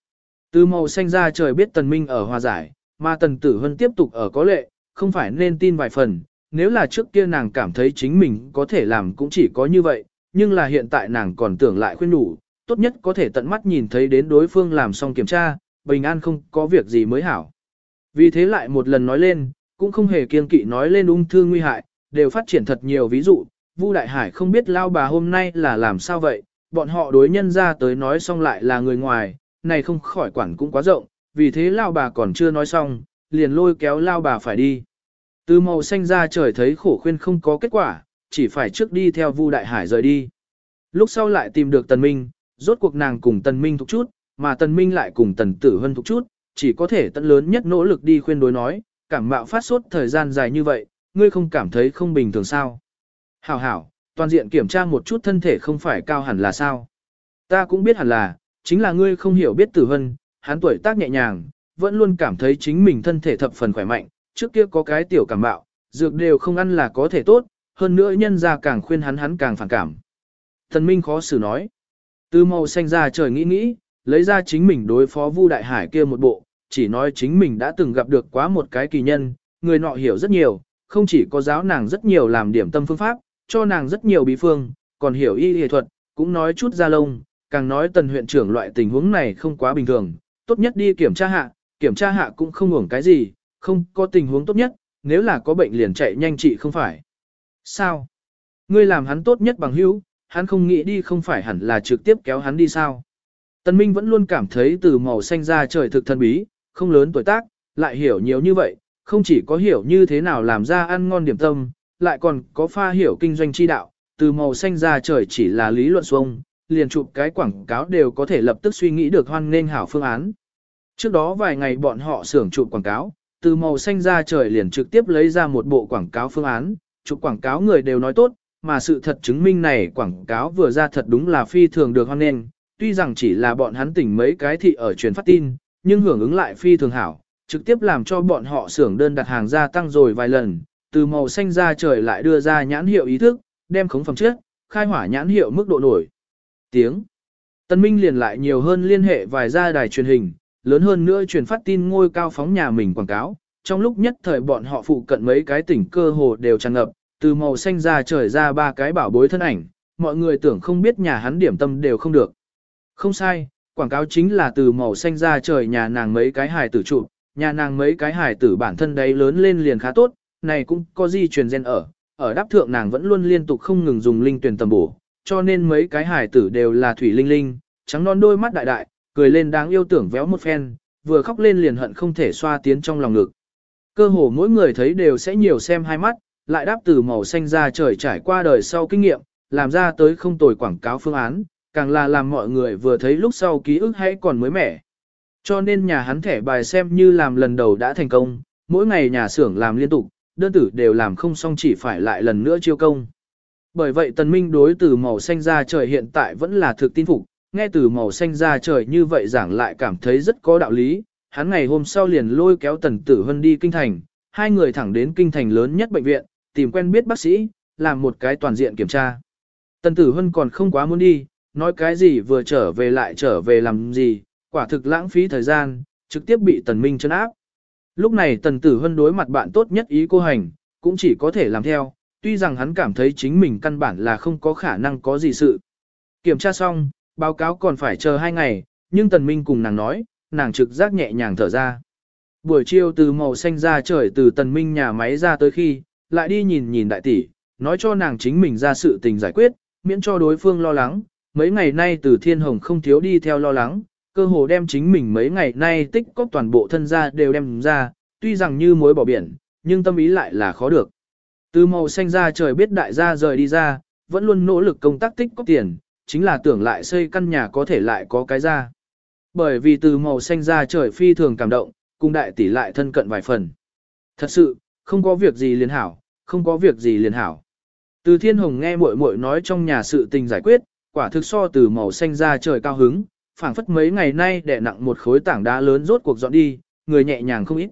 Từ màu xanh da trời biết tần minh ở hòa giải, mà tần tử hân tiếp tục ở có lệ, không phải nên tin vài phần, nếu là trước kia nàng cảm thấy chính mình có thể làm cũng chỉ có như vậy, nhưng là hiện tại nàng còn tưởng lại khuyên đủ, tốt nhất có thể tận mắt nhìn thấy đến đối phương làm xong kiểm tra, bình an không có việc gì mới hảo. Vì thế lại một lần nói lên, cũng không hề kiên kỵ nói lên ung thư nguy hại, đều phát triển thật nhiều ví dụ, Vu Đại Hải không biết lao bà hôm nay là làm sao vậy, bọn họ đối nhân ra tới nói xong lại là người ngoài, này không khỏi quản cũng quá rộng, vì thế lao bà còn chưa nói xong, liền lôi kéo lao bà phải đi. Từ màu xanh ra trời thấy khổ khuyên không có kết quả, chỉ phải trước đi theo Vu Đại Hải rời đi. Lúc sau lại tìm được Tần Minh, rốt cuộc nàng cùng Tần Minh thuộc chút, mà Tần Minh lại cùng Tần Tử Hân thuộc chút, chỉ có thể tận lớn nhất nỗ lực đi khuyên đối nói, cảm mạo phát sốt thời gian dài như vậy, ngươi không cảm thấy không bình thường sao. Hảo hảo, toàn diện kiểm tra một chút thân thể không phải cao hẳn là sao. Ta cũng biết hẳn là, chính là ngươi không hiểu biết Tử Hân, hắn tuổi tác nhẹ nhàng, vẫn luôn cảm thấy chính mình thân thể thập phần khỏe mạnh, trước kia có cái tiểu cảm mạo, dược đều không ăn là có thể tốt, hơn nữa nhân ra càng khuyên hắn hắn càng phản cảm. Thần Minh khó xử nói. Từ màu xanh ra trời nghĩ nghĩ, lấy ra chính mình đối phó Vu Đại Hải kia một bộ, chỉ nói chính mình đã từng gặp được quá một cái kỳ nhân, người nọ hiểu rất nhiều, không chỉ có giáo nàng rất nhiều làm điểm tâm phương pháp, cho nàng rất nhiều bí phương, còn hiểu y y thuật, cũng nói chút ra lông, càng nói tần huyện trưởng loại tình huống này không quá bình thường, tốt nhất đi kiểm tra hạ, kiểm tra hạ cũng không ngủng cái gì, không có tình huống tốt nhất, nếu là có bệnh liền chạy nhanh trị không phải. Sao? Ngươi làm hắn tốt nhất bằng hữu, hắn không nghĩ đi không phải hẳn là trực tiếp kéo hắn đi sao? Tần Minh vẫn luôn cảm thấy từ màu xanh ra trời thực thân bí, không lớn tuổi tác, lại hiểu nhiều như vậy, không chỉ có hiểu như thế nào làm ra ăn ngon điểm tâm, lại còn có pha hiểu kinh doanh chi đạo, từ màu xanh ra trời chỉ là lý luận xuông, liền chụp cái quảng cáo đều có thể lập tức suy nghĩ được hoan nên hảo phương án. Trước đó vài ngày bọn họ xưởng chụp quảng cáo, từ màu xanh ra trời liền trực tiếp lấy ra một bộ quảng cáo phương án, chụp quảng cáo người đều nói tốt, mà sự thật chứng minh này quảng cáo vừa ra thật đúng là phi thường được hoan nghênh. tuy rằng chỉ là bọn hắn tỉnh mấy cái thị ở truyền phát tin, nhưng hưởng ứng lại phi thường hảo, trực tiếp làm cho bọn họ xưởng đơn đặt hàng gia tăng rồi vài lần, từ màu xanh ra trời lại đưa ra nhãn hiệu ý thức, đem khống phẩm trước, khai hỏa nhãn hiệu mức độ nổi. Tiếng. Tân Minh liền lại nhiều hơn liên hệ vài gia đài truyền hình, lớn hơn nữa truyền phát tin ngôi cao phóng nhà mình quảng cáo. Trong lúc nhất thời bọn họ phụ cận mấy cái tỉnh cơ hồ đều tràn ngập, từ màu xanh ra trời ra ba cái bảo bối thân ảnh, mọi người tưởng không biết nhà hắn điểm tâm đều không được. Không sai, quảng cáo chính là từ màu xanh ra trời nhà nàng mấy cái hài tử trụ, nhà nàng mấy cái hài tử bản thân đấy lớn lên liền khá tốt, này cũng có di truyền gen ở, ở đáp thượng nàng vẫn luôn liên tục không ngừng dùng linh tuyển tầm bổ, cho nên mấy cái hài tử đều là thủy linh linh, trắng non đôi mắt đại đại, cười lên đáng yêu tưởng véo một phen, vừa khóc lên liền hận không thể xoa tiến trong lòng ngực. Cơ hồ mỗi người thấy đều sẽ nhiều xem hai mắt, lại đáp từ màu xanh ra trời trải qua đời sau kinh nghiệm, làm ra tới không tồi quảng cáo phương án, càng là làm mọi người vừa thấy lúc sau ký ức hay còn mới mẻ. Cho nên nhà hắn thẻ bài xem như làm lần đầu đã thành công, mỗi ngày nhà xưởng làm liên tục, đơn tử đều làm không xong chỉ phải lại lần nữa chiêu công. Bởi vậy tần minh đối từ màu xanh ra trời hiện tại vẫn là thực tin phục, nghe từ màu xanh ra trời như vậy giảng lại cảm thấy rất có đạo lý, hắn ngày hôm sau liền lôi kéo tần tử hân đi kinh thành, hai người thẳng đến kinh thành lớn nhất bệnh viện, tìm quen biết bác sĩ, làm một cái toàn diện kiểm tra. Tần tử hân còn không quá muốn đi, nói cái gì vừa trở về lại trở về làm gì, quả thực lãng phí thời gian, trực tiếp bị tần minh chân áp. Lúc này tần tử hân đối mặt bạn tốt nhất ý cô hành, cũng chỉ có thể làm theo, tuy rằng hắn cảm thấy chính mình căn bản là không có khả năng có gì sự. Kiểm tra xong, báo cáo còn phải chờ hai ngày, nhưng tần minh cùng nàng nói, nàng trực giác nhẹ nhàng thở ra. Buổi chiều từ màu xanh ra trời từ tần minh nhà máy ra tới khi, lại đi nhìn nhìn đại tỷ, nói cho nàng chính mình ra sự tình giải quyết, miễn cho đối phương lo lắng. Mấy ngày nay từ thiên hồng không thiếu đi theo lo lắng, cơ hồ đem chính mình mấy ngày nay tích cóp toàn bộ thân gia đều đem ra, tuy rằng như muối bỏ biển, nhưng tâm ý lại là khó được. Từ màu xanh ra trời biết đại gia rời đi ra, vẫn luôn nỗ lực công tác tích cóp tiền, chính là tưởng lại xây căn nhà có thể lại có cái ra. Bởi vì từ màu xanh ra trời phi thường cảm động, cùng đại tỷ lại thân cận vài phần. Thật sự, không có việc gì liền hảo, không có việc gì liền hảo. Từ thiên hồng nghe muội muội nói trong nhà sự tình giải quyết, quả thực so từ màu xanh ra trời cao hứng, phảng phất mấy ngày nay đè nặng một khối tảng đá lớn rốt cuộc dọn đi, người nhẹ nhàng không ít.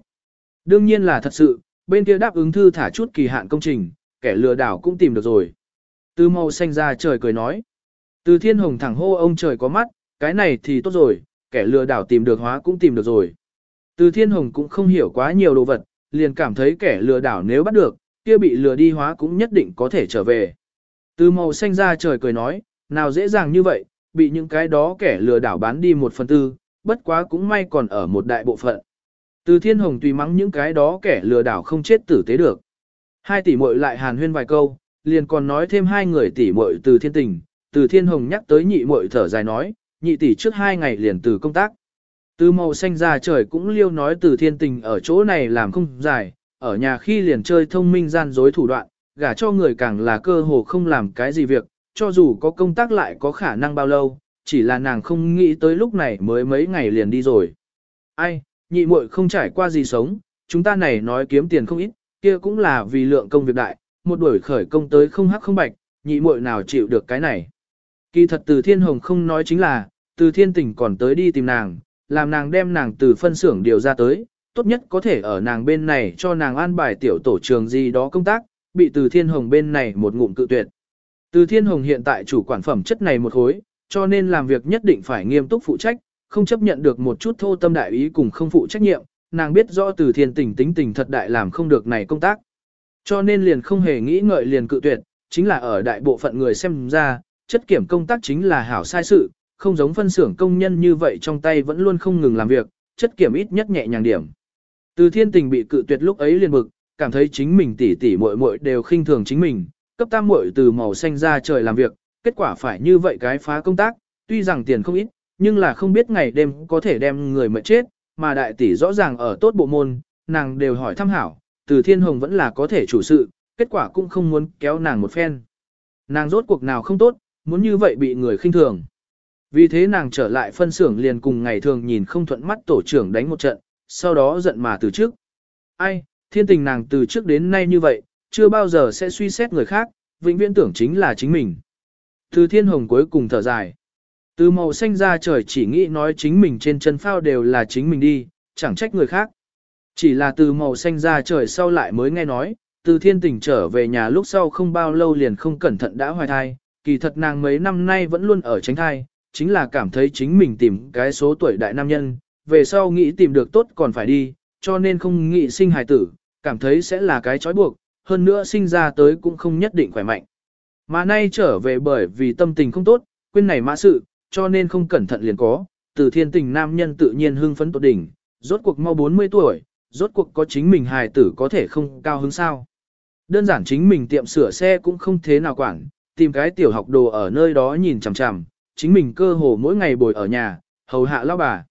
Đương nhiên là thật sự, bên kia đáp ứng thư thả chút kỳ hạn công trình, kẻ lừa đảo cũng tìm được rồi. Từ màu xanh ra trời cười nói. Từ thiên hồng thẳng hô ông trời có mắt, cái này thì tốt rồi, kẻ lừa đảo tìm được hóa cũng tìm được rồi. Từ thiên hồng cũng không hiểu quá nhiều đồ vật, liền cảm thấy kẻ lừa đảo nếu bắt được, kia bị lừa đi hóa cũng nhất định có thể trở về. Từ màu xanh ra trời cười nói, nào dễ dàng như vậy, bị những cái đó kẻ lừa đảo bán đi một phần tư, bất quá cũng may còn ở một đại bộ phận. Từ thiên hồng tùy mắng những cái đó kẻ lừa đảo không chết tử tế được. Hai tỷ muội lại hàn huyên vài câu, liền còn nói thêm hai người tỷ muội từ thiên tình, từ thiên hồng nhắc tới nhị muội thở dài nói, nhị tỷ trước hai ngày liền từ công tác. Từ màu xanh ra trời cũng liêu nói từ thiên tình ở chỗ này làm không dài, ở nhà khi liền chơi thông minh gian dối thủ đoạn, gả cho người càng là cơ hồ không làm cái gì việc, cho dù có công tác lại có khả năng bao lâu, chỉ là nàng không nghĩ tới lúc này mới mấy ngày liền đi rồi. Ai, nhị muội không trải qua gì sống, chúng ta này nói kiếm tiền không ít, kia cũng là vì lượng công việc đại, một đuổi khởi công tới không hắc không bạch, nhị muội nào chịu được cái này. Kỳ thật từ thiên hồng không nói chính là, từ thiên tình còn tới đi tìm nàng, làm nàng đem nàng từ phân xưởng điều ra tới, tốt nhất có thể ở nàng bên này cho nàng an bài tiểu tổ trường gì đó công tác, bị từ thiên hồng bên này một ngụm cự tuyệt. Từ thiên hồng hiện tại chủ quản phẩm chất này một hối, cho nên làm việc nhất định phải nghiêm túc phụ trách, không chấp nhận được một chút thô tâm đại ý cùng không phụ trách nhiệm, nàng biết rõ từ thiên tình tính tình thật đại làm không được này công tác. Cho nên liền không hề nghĩ ngợi liền cự tuyệt, chính là ở đại bộ phận người xem ra, chất kiểm công tác chính là hảo sai sự, không giống phân xưởng công nhân như vậy trong tay vẫn luôn không ngừng làm việc, chất kiểm ít nhất nhẹ nhàng điểm. Từ thiên tình bị cự tuyệt lúc ấy liền bực, cảm thấy chính mình tỉ tỉ muội muội đều khinh thường chính mình, cấp tam muội từ màu xanh ra trời làm việc, kết quả phải như vậy cái phá công tác, tuy rằng tiền không ít, nhưng là không biết ngày đêm có thể đem người mệt chết, mà đại tỷ rõ ràng ở tốt bộ môn, nàng đều hỏi thăm hảo, từ thiên hồng vẫn là có thể chủ sự, kết quả cũng không muốn kéo nàng một phen. Nàng rốt cuộc nào không tốt, muốn như vậy bị người khinh thường. Vì thế nàng trở lại phân xưởng liền cùng ngày thường nhìn không thuận mắt tổ trưởng đánh một trận, sau đó giận mà từ trước. Ai, thiên tình nàng từ trước đến nay như vậy, chưa bao giờ sẽ suy xét người khác, vĩnh viễn tưởng chính là chính mình. Từ thiên hồng cuối cùng thở dài. Từ màu xanh ra trời chỉ nghĩ nói chính mình trên chân phao đều là chính mình đi, chẳng trách người khác. Chỉ là từ màu xanh ra trời sau lại mới nghe nói, từ thiên tình trở về nhà lúc sau không bao lâu liền không cẩn thận đã hoài thai, kỳ thật nàng mấy năm nay vẫn luôn ở tránh thai, chính là cảm thấy chính mình tìm cái số tuổi đại nam nhân, về sau nghĩ tìm được tốt còn phải đi, cho nên không nghĩ sinh hài tử, cảm thấy sẽ là cái trói buộc, hơn nữa sinh ra tới cũng không nhất định khỏe mạnh. Mà nay trở về bởi vì tâm tình không tốt, quên này mã sự, cho nên không cẩn thận liền có, từ thiên tình nam nhân tự nhiên hưng phấn tột đỉnh, rốt cuộc mau 40 tuổi, rốt cuộc có chính mình hài tử có thể không cao hứng sao. Đơn giản chính mình tiệm sửa xe cũng không thế nào quản, tìm cái tiểu học đồ ở nơi đó nhìn chằm chằm, chính mình cơ hồ mỗi ngày bồi ở nhà, hầu hạ lao bà.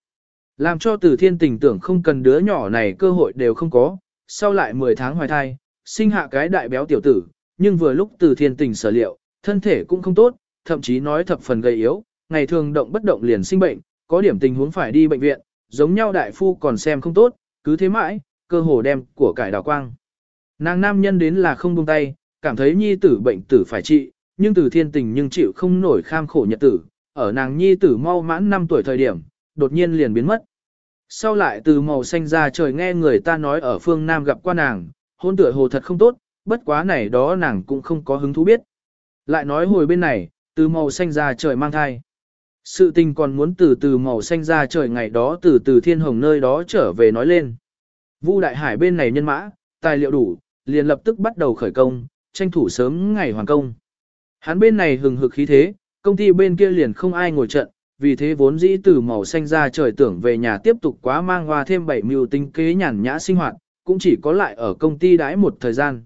Làm cho từ thiên tình tưởng không cần đứa nhỏ này cơ hội đều không có, sau lại 10 tháng hoài thai, sinh hạ cái đại béo tiểu tử, nhưng vừa lúc từ thiên tình sở liệu, thân thể cũng không tốt, thậm chí nói thập phần gầy yếu, ngày thường động bất động liền sinh bệnh, có điểm tình huống phải đi bệnh viện, giống nhau đại phu còn xem không tốt, cứ thế mãi, cơ hồ đem của cải đào quang. Nàng nam nhân đến là không buông tay, cảm thấy nhi tử bệnh tử phải trị, nhưng từ thiên tình nhưng chịu không nổi kham khổ nhật tử, ở nàng nhi tử mau mãn 5 tuổi thời điểm, đột nhiên liền biến mất. Sau lại từ màu xanh ra trời nghe người ta nói ở phương Nam gặp qua nàng, hôn tựa hồ thật không tốt, bất quá này đó nàng cũng không có hứng thú biết. Lại nói hồi bên này, từ màu xanh ra trời mang thai. Sự tình còn muốn từ từ màu xanh ra trời ngày đó từ từ thiên hồng nơi đó trở về nói lên. Vu Đại Hải bên này nhân mã, tài liệu đủ, liền lập tức bắt đầu khởi công, tranh thủ sớm ngày hoàn công. Hắn bên này hừng hực khí thế, công ty bên kia liền không ai ngồi trận, vì thế vốn dĩ từ màu xanh ra trời tưởng về nhà tiếp tục quá mang hoa thêm bảy mưu tinh kế nhàn nhã sinh hoạt, cũng chỉ có lại ở công ty đãi một thời gian.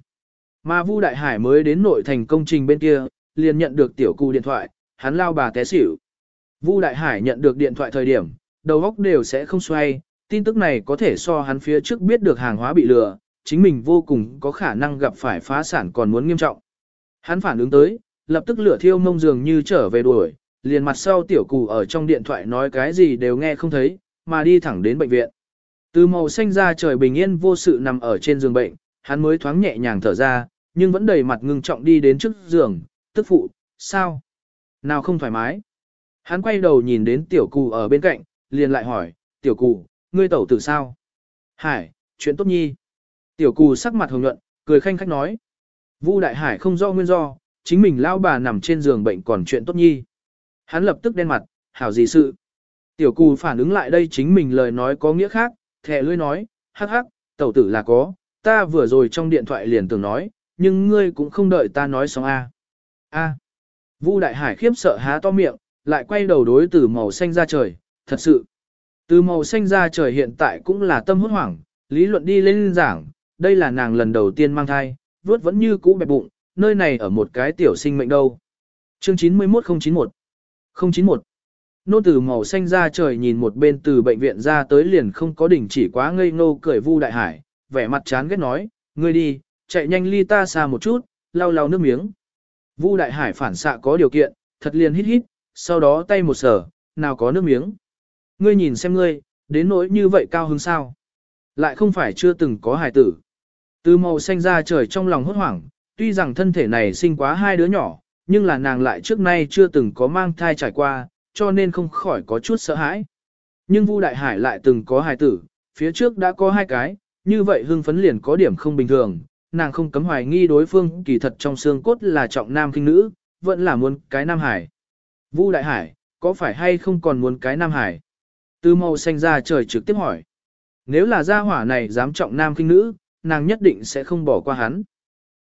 Mà Vu Đại Hải mới đến nội thành công trình bên kia, liền nhận được tiểu cụ điện thoại, hắn lao bà té xỉu. Vu Đại Hải nhận được điện thoại thời điểm, đầu óc đều sẽ không xoay, tin tức này có thể so hắn phía trước biết được hàng hóa bị lừa, chính mình vô cùng có khả năng gặp phải phá sản còn muốn nghiêm trọng. Hắn phản ứng tới, lập tức lửa thiêu mông dường như trở về đuổi, liền mặt sau tiểu cụ ở trong điện thoại nói cái gì đều nghe không thấy, mà đi thẳng đến bệnh viện. Từ màu xanh ra trời bình yên vô sự nằm ở trên giường bệnh, hắn mới thoáng nhẹ nhàng thở ra, nhưng vẫn đầy mặt ngưng trọng đi đến trước giường, tức phụ, sao? Nào không thoải mái? Hắn quay đầu nhìn đến tiểu cụ ở bên cạnh, liền lại hỏi, tiểu cụ, ngươi tẩu tử sao? Hải, chuyện tốt nhi. Tiểu cụ sắc mặt hồng nhuận, cười khanh khách nói. Vu đại hải không do nguyên do, chính mình lao bà nằm trên giường bệnh còn chuyện tốt nhi. Hắn lập tức đen mặt, hảo gì sự. Tiểu cù phản ứng lại đây chính mình lời nói có nghĩa khác, thẻ lưỡi nói, hắc hắc, tẩu tử là có, ta vừa rồi trong điện thoại liền tưởng nói, nhưng ngươi cũng không đợi ta nói xong a. A. Vu Đại Hải khiếp sợ há to miệng, lại quay đầu đối từ màu xanh ra trời, thật sự. Từ màu xanh ra trời hiện tại cũng là tâm hốt hoảng, lý luận đi lên giảng, đây là nàng lần đầu tiên mang thai, vuốt vẫn như cũ bẹp bụng, nơi này ở một cái tiểu sinh mệnh đâu. Chương 91091 091 Nôn từ màu xanh ra trời nhìn một bên từ bệnh viện ra tới liền không có đỉnh chỉ quá ngây ngô cười vu đại hải, vẻ mặt chán ghét nói, ngươi đi, chạy nhanh ly ta xa một chút, lau lau nước miếng. Vu đại hải phản xạ có điều kiện, thật liền hít hít, sau đó tay một sở, nào có nước miếng. Ngươi nhìn xem ngươi, đến nỗi như vậy cao hứng sao. Lại không phải chưa từng có hải tử. Từ màu xanh ra trời trong lòng hốt hoảng, tuy rằng thân thể này sinh quá hai đứa nhỏ, nhưng là nàng lại trước nay chưa từng có mang thai trải qua, cho nên không khỏi có chút sợ hãi. Nhưng Vu Đại Hải lại từng có hài tử, phía trước đã có hai cái, như vậy hưng phấn liền có điểm không bình thường, nàng không cấm hoài nghi đối phương kỳ thật trong xương cốt là trọng nam kinh nữ, vẫn là muốn cái nam hải. Vu Đại Hải, có phải hay không còn muốn cái nam hải? Từ màu xanh ra trời trực tiếp hỏi. Nếu là gia hỏa này dám trọng nam kinh nữ, nàng nhất định sẽ không bỏ qua hắn.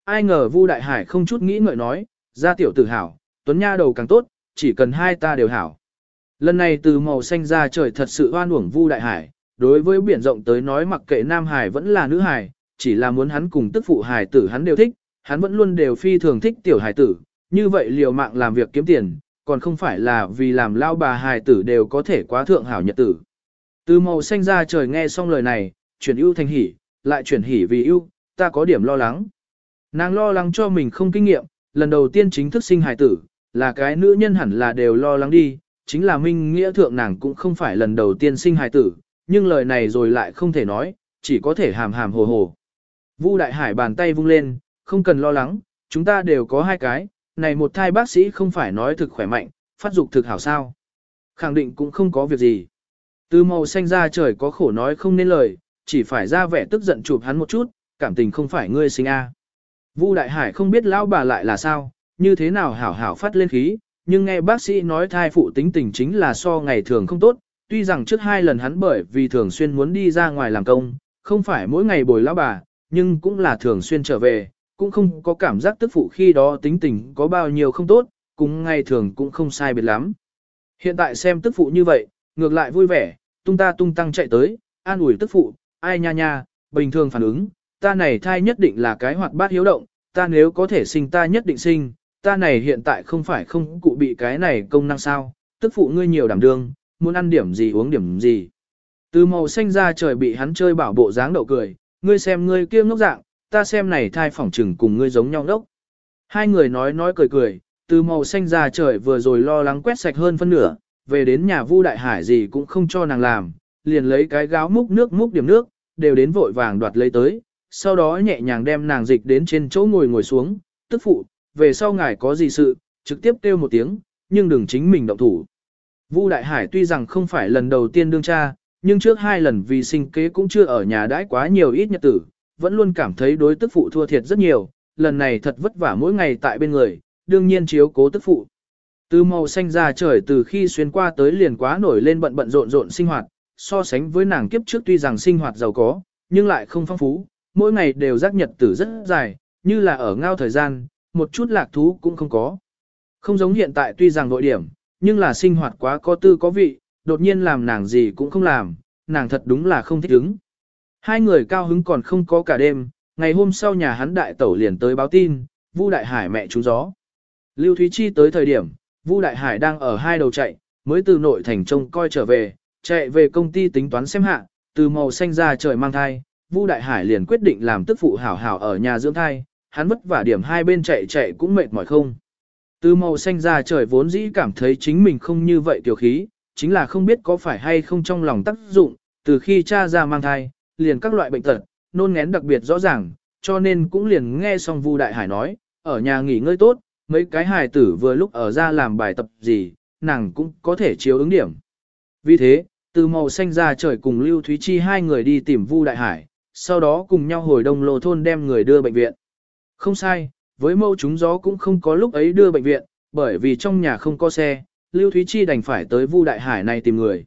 Ai ngờ Vu Đại Hải không chút nghĩ ngợi nói, gia tiểu tử hảo, tuấn nha đầu càng tốt, chỉ cần hai ta đều hảo. Lần này từ màu xanh ra trời thật sự hoan uổng Vu Đại Hải, đối với biển rộng tới nói mặc kệ nam hải vẫn là nữ hải, chỉ là muốn hắn cùng tức phụ hải tử hắn đều thích, hắn vẫn luôn đều phi thường thích tiểu hải tử, như vậy liều mạng làm việc kiếm tiền, còn không phải là vì làm lao bà hải tử đều có thể quá thượng hảo nhật tử. Từ màu xanh ra trời nghe xong lời này, chuyển ưu thành hỉ, lại chuyển hỉ vì ưu, ta có điểm lo lắng. Nàng lo lắng cho mình không kinh nghiệm, lần đầu tiên chính thức sinh hài tử, là cái nữ nhân hẳn là đều lo lắng đi, chính là minh nghĩa thượng nàng cũng không phải lần đầu tiên sinh hài tử, nhưng lời này rồi lại không thể nói, chỉ có thể hàm hàm hồ hồ. Vu Đại Hải bàn tay vung lên, không cần lo lắng, chúng ta đều có hai cái, này một thai bác sĩ không phải nói thực khỏe mạnh, phát dục thực hảo sao. Khẳng định cũng không có việc gì. Từ màu xanh ra trời có khổ nói không nên lời, chỉ phải ra vẻ tức giận chụp hắn một chút, cảm tình không phải ngươi sinh a. Vu Đại Hải không biết lão bà lại là sao, như thế nào hảo hảo phát lên khí, nhưng nghe bác sĩ nói thai phụ tính tình chính là so ngày thường không tốt, tuy rằng trước hai lần hắn bởi vì thường xuyên muốn đi ra ngoài làm công, không phải mỗi ngày bồi lão bà, nhưng cũng là thường xuyên trở về, cũng không có cảm giác tức phụ khi đó tính tình có bao nhiêu không tốt, cũng ngày thường cũng không sai biệt lắm. Hiện tại xem tức phụ như vậy, ngược lại vui vẻ, tung ta tung tăng chạy tới, an ủi tức phụ, ai nha nha, bình thường phản ứng, ta này thai nhất định là cái hoạt bát hiếu động, ta nếu có thể sinh ta nhất định sinh, ta này hiện tại không phải không cụ bị cái này công năng sao, tức phụ ngươi nhiều đảm đương, muốn ăn điểm gì uống điểm gì. Từ màu xanh ra trời bị hắn chơi bảo bộ dáng đậu cười, ngươi xem ngươi kia ngốc dạng, ta xem này thai phỏng trừng cùng ngươi giống nhau đốc. Hai người nói nói cười cười, từ màu xanh ra trời vừa rồi lo lắng quét sạch hơn phân nửa, về đến nhà Vu Đại Hải gì cũng không cho nàng làm, liền lấy cái gáo múc nước múc điểm nước, đều đến vội vàng đoạt lấy tới, sau đó nhẹ nhàng đem nàng dịch đến trên chỗ ngồi ngồi xuống, tức phụ, về sau ngài có gì sự, trực tiếp kêu một tiếng, nhưng đừng chính mình động thủ. Vu Đại Hải tuy rằng không phải lần đầu tiên đương cha, nhưng trước hai lần vì sinh kế cũng chưa ở nhà đãi quá nhiều ít nhật tử, vẫn luôn cảm thấy đối tức phụ thua thiệt rất nhiều, lần này thật vất vả mỗi ngày tại bên người, đương nhiên chiếu cố tức phụ. Từ màu xanh ra trời từ khi xuyên qua tới liền quá nổi lên bận bận rộn rộn sinh hoạt, so sánh với nàng kiếp trước tuy rằng sinh hoạt giàu có, nhưng lại không phong phú, mỗi ngày đều giác nhật tử rất dài, như là ở ngao thời gian, một chút lạc thú cũng không có. Không giống hiện tại tuy rằng nội điểm, nhưng là sinh hoạt quá có tư có vị, đột nhiên làm nàng gì cũng không làm, nàng thật đúng là không thích ứng. Hai người cao hứng còn không có cả đêm, ngày hôm sau nhà hắn đại tẩu liền tới báo tin, Vu Đại Hải mẹ chú gió. Lưu Thúy Chi tới thời điểm, Vu Đại Hải đang ở hai đầu chạy, mới từ nội thành trông coi trở về, chạy về công ty tính toán xem hạ, từ màu xanh ra trời mang thai, Vu Đại Hải liền quyết định làm tức phụ hảo hảo ở nhà dưỡng thai, hắn vất vả điểm hai bên chạy chạy cũng mệt mỏi không. Từ màu xanh ra trời vốn dĩ cảm thấy chính mình không như vậy tiểu khí, chính là không biết có phải hay không trong lòng tác dụng, từ khi cha ra mang thai, liền các loại bệnh tật, nôn ngén đặc biệt rõ ràng, cho nên cũng liền nghe xong Vu Đại Hải nói, ở nhà nghỉ ngơi tốt, mấy cái hài tử vừa lúc ở ra làm bài tập gì, nàng cũng có thể chiếu ứng điểm. Vì thế, từ màu xanh ra trời cùng Lưu Thúy Chi hai người đi tìm Vu Đại Hải, sau đó cùng nhau hồi đông lô thôn đem người đưa bệnh viện. Không sai, với mâu chúng gió cũng không có lúc ấy đưa bệnh viện, bởi vì trong nhà không có xe, Lưu Thúy Chi đành phải tới Vu Đại Hải này tìm người.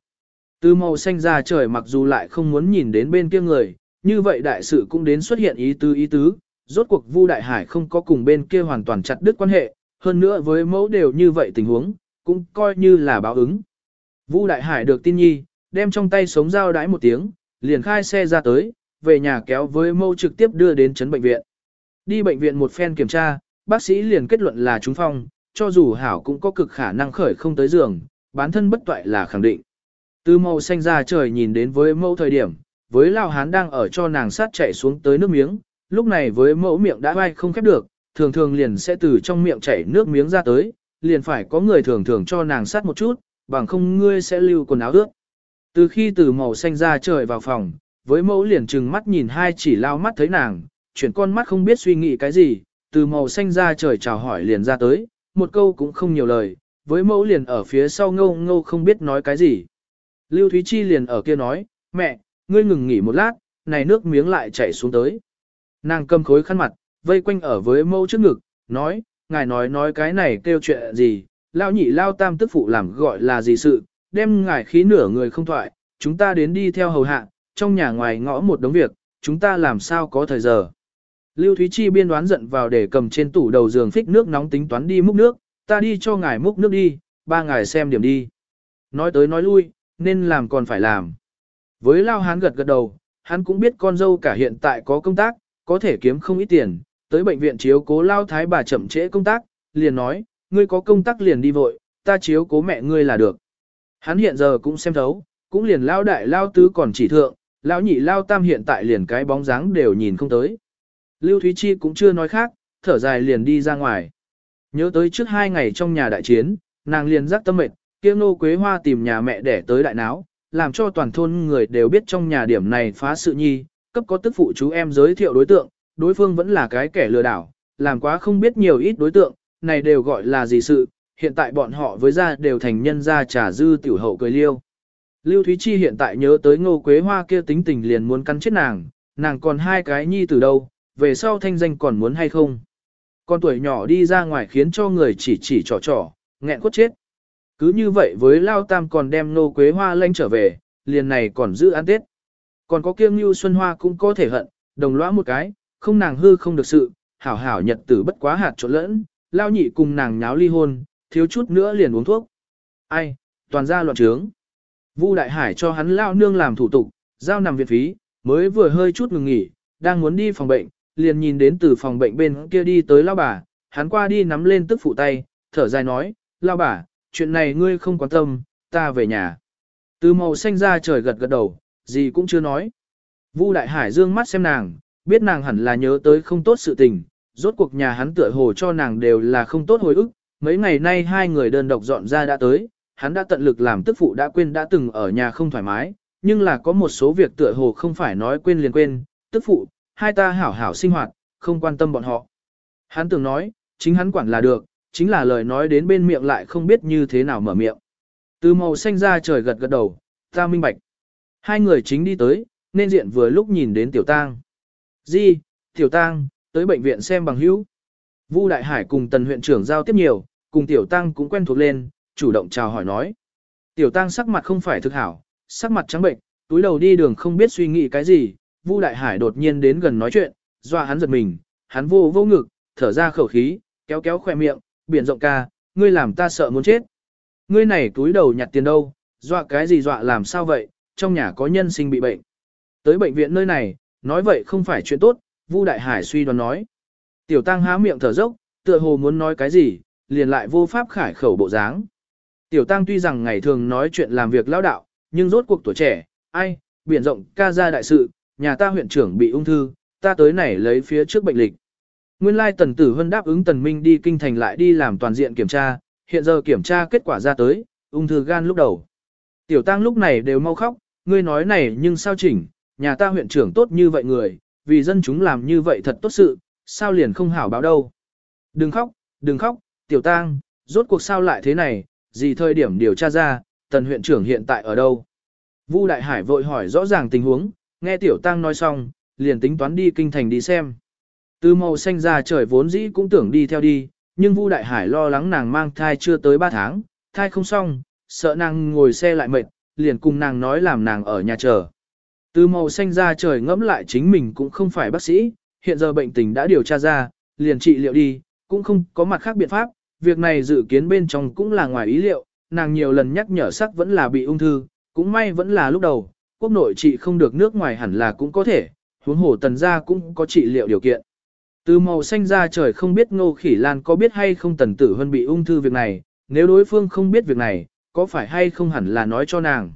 Từ màu xanh ra trời mặc dù lại không muốn nhìn đến bên kia người, như vậy đại sự cũng đến xuất hiện ý tứ ý tứ, rốt cuộc Vu Đại Hải không có cùng bên kia hoàn toàn chặt đứt quan hệ, hơn nữa với mẫu đều như vậy tình huống, cũng coi như là báo ứng. Vu Đại Hải được tin nhi, đem trong tay sống dao đãi một tiếng, liền khai xe ra tới, về nhà kéo với mâu trực tiếp đưa đến chấn bệnh viện. Đi bệnh viện một phen kiểm tra, bác sĩ liền kết luận là trúng phong, cho dù hảo cũng có cực khả năng khởi không tới giường, bản thân bất toại là khẳng định. Từ màu xanh ra trời nhìn đến với mẫu thời điểm, với lao hán đang ở cho nàng sát chạy xuống tới nước miếng, lúc này với mẫu miệng đã vai không khép được, thường thường liền sẽ từ trong miệng chảy nước miếng ra tới, liền phải có người thường thường cho nàng sát một chút, bằng không ngươi sẽ lưu quần áo ướt. Từ khi từ màu xanh ra trời vào phòng, với mẫu liền trừng mắt nhìn hai chỉ lao mắt thấy nàng, chuyển con mắt không biết suy nghĩ cái gì, từ màu xanh ra trời chào hỏi liền ra tới, một câu cũng không nhiều lời, với mẫu liền ở phía sau ngâu ngâu không biết nói cái gì. Lưu Thúy Chi liền ở kia nói, mẹ, ngươi ngừng nghỉ một lát, này nước miếng lại chảy xuống tới. Nàng cầm khối khăn mặt, vây quanh ở với mẫu trước ngực, nói, ngài nói nói cái này kêu chuyện gì, lao nhị lao tam tức phụ làm gọi là gì sự, đem ngài khí nửa người không thoại, chúng ta đến đi theo hầu hạ, trong nhà ngoài ngõ một đống việc, chúng ta làm sao có thời giờ. Lưu Thúy Chi biên đoán giận vào để cầm trên tủ đầu giường phích nước nóng tính toán đi múc nước, ta đi cho ngài múc nước đi, ba ngài xem điểm đi. Nói tới nói lui, nên làm còn phải làm. Với Lao Hán gật gật đầu, hắn cũng biết con dâu cả hiện tại có công tác, có thể kiếm không ít tiền, tới bệnh viện chiếu cố Lao Thái bà chậm trễ công tác, liền nói, ngươi có công tác liền đi vội, ta chiếu cố mẹ ngươi là được. Hắn hiện giờ cũng xem thấu, cũng liền Lao Đại Lao Tứ còn chỉ thượng, Lão Nhị Lao Tam hiện tại liền cái bóng dáng đều nhìn không tới. Lưu Thúy Chi cũng chưa nói khác, thở dài liền đi ra ngoài. Nhớ tới trước hai ngày trong nhà đại chiến, nàng liền giác tâm mệt, kia nô quế hoa tìm nhà mẹ để tới đại náo, làm cho toàn thôn người đều biết trong nhà điểm này phá sự nhi, cấp có tức phụ chú em giới thiệu đối tượng, đối phương vẫn là cái kẻ lừa đảo, làm quá không biết nhiều ít đối tượng, này đều gọi là gì sự, hiện tại bọn họ với gia đều thành nhân gia trà dư tiểu hậu cười liêu. Lưu Thúy Chi hiện tại nhớ tới ngô quế hoa kia tính tình liền muốn cắn chết nàng, nàng còn hai cái nhi từ đâu, về sau thanh danh còn muốn hay không. Con tuổi nhỏ đi ra ngoài khiến cho người chỉ chỉ trò trò, nghẹn cốt chết. Cứ như vậy với Lao Tam còn đem Ngô quế hoa lanh trở về, liền này còn giữ ăn tết. Còn có kiêng như Xuân Hoa cũng có thể hận, đồng lõa một cái, không nàng hư không được sự, hảo hảo nhật tử bất quá hạt trộn lẫn, Lao nhị cùng nàng nháo ly hôn, thiếu chút nữa liền uống thuốc. Ai, toàn ra loạn trướng. Vu Đại Hải cho hắn Lao nương làm thủ tục, giao nằm viện phí, mới vừa hơi chút ngừng nghỉ, đang muốn đi phòng bệnh, liền nhìn đến từ phòng bệnh bên kia đi tới Lao bà, hắn qua đi nắm lên tức phụ tay, thở dài nói, Lao bà, chuyện này ngươi không quan tâm, ta về nhà. Từ màu xanh ra trời gật gật đầu, gì cũng chưa nói. Vu Đại Hải dương mắt xem nàng, biết nàng hẳn là nhớ tới không tốt sự tình, rốt cuộc nhà hắn tựa hồ cho nàng đều là không tốt hồi ức, mấy ngày nay hai người đơn độc dọn ra đã tới, hắn đã tận lực làm tức phụ đã quên đã từng ở nhà không thoải mái, nhưng là có một số việc tựa hồ không phải nói quên liền quên, tức phụ, hai ta hảo hảo sinh hoạt, không quan tâm bọn họ. Hắn tưởng nói, chính hắn quản là được, chính là lời nói đến bên miệng lại không biết như thế nào mở miệng. Từ màu xanh ra trời gật gật đầu, ta minh bạch. Hai người chính đi tới, nên diện vừa lúc nhìn đến tiểu tang. Di, tiểu tang, tới bệnh viện xem bằng hữu. Vu Đại Hải cùng tần huyện trưởng giao tiếp nhiều, cùng tiểu tăng cũng quen thuộc lên, chủ động chào hỏi nói. Tiểu tăng sắc mặt không phải thực hảo, sắc mặt trắng bệnh, túi đầu đi đường không biết suy nghĩ cái gì, Vu Đại Hải đột nhiên đến gần nói chuyện, dọa hắn giật mình, hắn vô vô ngực, thở ra khẩu khí, kéo kéo khỏe miệng, biển rộng ca, ngươi làm ta sợ muốn chết. Ngươi này túi đầu nhặt tiền đâu, dọa cái gì dọa làm sao vậy, trong nhà có nhân sinh bị bệnh. Tới bệnh viện nơi này, nói vậy không phải chuyện tốt, Vu Đại Hải suy đoán nói. Tiểu Tăng há miệng thở dốc, tựa hồ muốn nói cái gì, liền lại vô pháp khải khẩu bộ dáng. Tiểu Tăng tuy rằng ngày thường nói chuyện làm việc lão đạo, nhưng rốt cuộc tuổi trẻ, ai, biển rộng ca ra đại sự, nhà ta huyện trưởng bị ung thư, ta tới này lấy phía trước bệnh lịch. Nguyên lai tần tử hân đáp ứng tần minh đi kinh thành lại đi làm toàn diện kiểm tra, hiện giờ kiểm tra kết quả ra tới, ung thư gan lúc đầu. Tiểu tăng lúc này đều mau khóc, ngươi nói này nhưng sao chỉnh, nhà ta huyện trưởng tốt như vậy người, vì dân chúng làm như vậy thật tốt sự, sao liền không hảo báo đâu. Đừng khóc, đừng khóc, tiểu tang, rốt cuộc sao lại thế này, gì thời điểm điều tra ra, tần huyện trưởng hiện tại ở đâu. Vu Đại Hải vội hỏi rõ ràng tình huống, nghe tiểu Tăng nói xong, liền tính toán đi kinh thành đi xem. Từ màu xanh ra trời vốn dĩ cũng tưởng đi theo đi, nhưng Vu Đại Hải lo lắng nàng mang thai chưa tới 3 tháng, thai không xong, sợ nàng ngồi xe lại mệt, liền cùng nàng nói làm nàng ở nhà chờ. Từ màu xanh ra trời ngẫm lại chính mình cũng không phải bác sĩ, hiện giờ bệnh tình đã điều tra ra, liền trị liệu đi, cũng không có mặt khác biện pháp, việc này dự kiến bên trong cũng là ngoài ý liệu, nàng nhiều lần nhắc nhở sắc vẫn là bị ung thư, cũng may vẫn là lúc đầu, quốc nội trị không được nước ngoài hẳn là cũng có thể, huống hồ tần gia cũng có trị liệu điều kiện. Từ màu xanh ra trời không biết ngô khỉ lan có biết hay không tần tử hơn bị ung thư việc này, nếu đối phương không biết việc này, có phải hay không hẳn là nói cho nàng.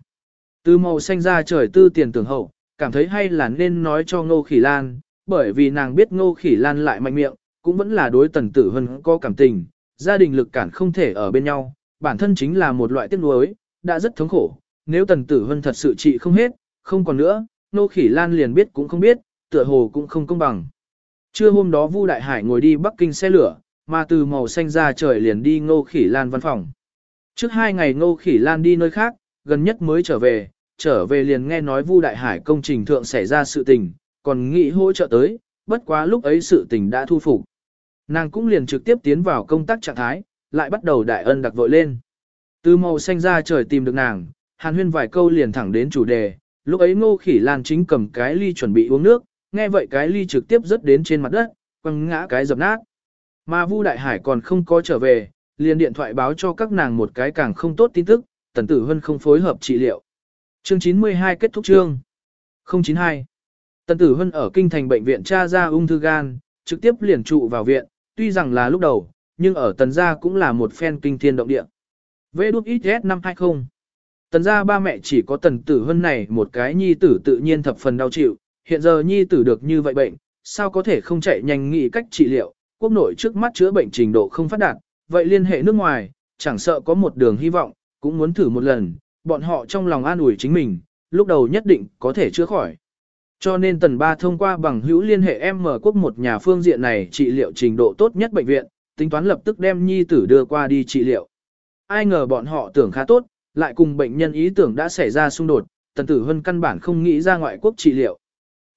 Từ màu xanh ra trời tư tiền tưởng hậu, cảm thấy hay là nên nói cho ngô khỉ lan, bởi vì nàng biết ngô khỉ lan lại mạnh miệng, cũng vẫn là đối tần tử hơn có cảm tình, gia đình lực cản không thể ở bên nhau, bản thân chính là một loại tiếc nuối, đã rất thống khổ, nếu tần tử hân thật sự trị không hết, không còn nữa, ngô khỉ lan liền biết cũng không biết, tựa hồ cũng không công bằng. Trưa hôm đó Vu Đại Hải ngồi đi Bắc Kinh xe lửa, mà từ màu xanh ra trời liền đi Ngô Khỉ Lan văn phòng. Trước hai ngày Ngô Khỉ Lan đi nơi khác, gần nhất mới trở về, trở về liền nghe nói Vu Đại Hải công trình thượng xảy ra sự tình, còn nghĩ hỗ trợ tới, bất quá lúc ấy sự tình đã thu phục. Nàng cũng liền trực tiếp tiến vào công tác trạng thái, lại bắt đầu đại ân đặc vội lên. Từ màu xanh ra trời tìm được nàng, hàn huyên vài câu liền thẳng đến chủ đề, lúc ấy Ngô Khỉ Lan chính cầm cái ly chuẩn bị uống nước, nghe vậy cái ly trực tiếp rớt đến trên mặt đất, quăng ngã cái dập nát. Mà Vu Đại Hải còn không có trở về, liền điện thoại báo cho các nàng một cái càng không tốt tin tức, Tần Tử Hân không phối hợp trị liệu. Chương 92 kết thúc chương. 092. Tần Tử Hân ở kinh thành bệnh viện tra ra ung thư gan, trực tiếp liền trụ vào viện, tuy rằng là lúc đầu, nhưng ở tần gia cũng là một phen kinh thiên động địa. Vê đút ít năm 20. Tần gia ba mẹ chỉ có tần tử hân này một cái nhi tử tự nhiên thập phần đau chịu, hiện giờ nhi tử được như vậy bệnh, sao có thể không chạy nhanh nghĩ cách trị liệu, quốc nội trước mắt chữa bệnh trình độ không phát đạt, vậy liên hệ nước ngoài, chẳng sợ có một đường hy vọng, cũng muốn thử một lần, bọn họ trong lòng an ủi chính mình, lúc đầu nhất định có thể chữa khỏi. Cho nên tần ba thông qua bằng hữu liên hệ em mở quốc một nhà phương diện này trị liệu trình độ tốt nhất bệnh viện, tính toán lập tức đem nhi tử đưa qua đi trị liệu. Ai ngờ bọn họ tưởng khá tốt, lại cùng bệnh nhân ý tưởng đã xảy ra xung đột, tần tử hân căn bản không nghĩ ra ngoại quốc trị liệu.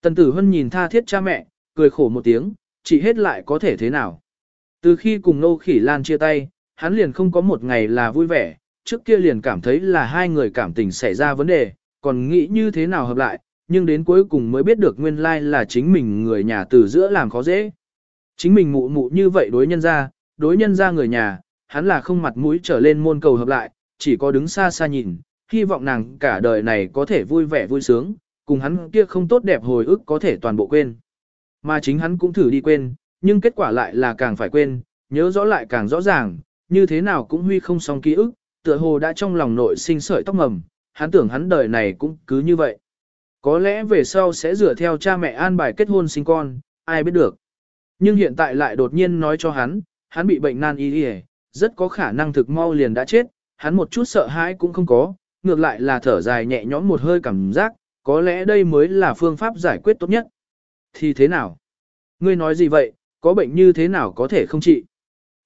Tần tử hân nhìn tha thiết cha mẹ, cười khổ một tiếng, chỉ hết lại có thể thế nào. Từ khi cùng nô khỉ lan chia tay, hắn liền không có một ngày là vui vẻ, trước kia liền cảm thấy là hai người cảm tình xảy ra vấn đề, còn nghĩ như thế nào hợp lại, nhưng đến cuối cùng mới biết được nguyên lai là chính mình người nhà từ giữa làm khó dễ. Chính mình mụ mụ như vậy đối nhân ra, đối nhân ra người nhà, hắn là không mặt mũi trở lên môn cầu hợp lại, chỉ có đứng xa xa nhìn, hy vọng nàng cả đời này có thể vui vẻ vui sướng, cùng hắn kia không tốt đẹp hồi ức có thể toàn bộ quên. Mà chính hắn cũng thử đi quên, nhưng kết quả lại là càng phải quên, nhớ rõ lại càng rõ ràng, như thế nào cũng huy không xong ký ức, tựa hồ đã trong lòng nội sinh sợi tóc mầm, hắn tưởng hắn đời này cũng cứ như vậy. Có lẽ về sau sẽ dựa theo cha mẹ an bài kết hôn sinh con, ai biết được. Nhưng hiện tại lại đột nhiên nói cho hắn, hắn bị bệnh nan y y, rất có khả năng thực mau liền đã chết, hắn một chút sợ hãi cũng không có, ngược lại là thở dài nhẹ nhõm một hơi cảm giác, có lẽ đây mới là phương pháp giải quyết tốt nhất. Thì thế nào? Ngươi nói gì vậy, có bệnh như thế nào có thể không trị?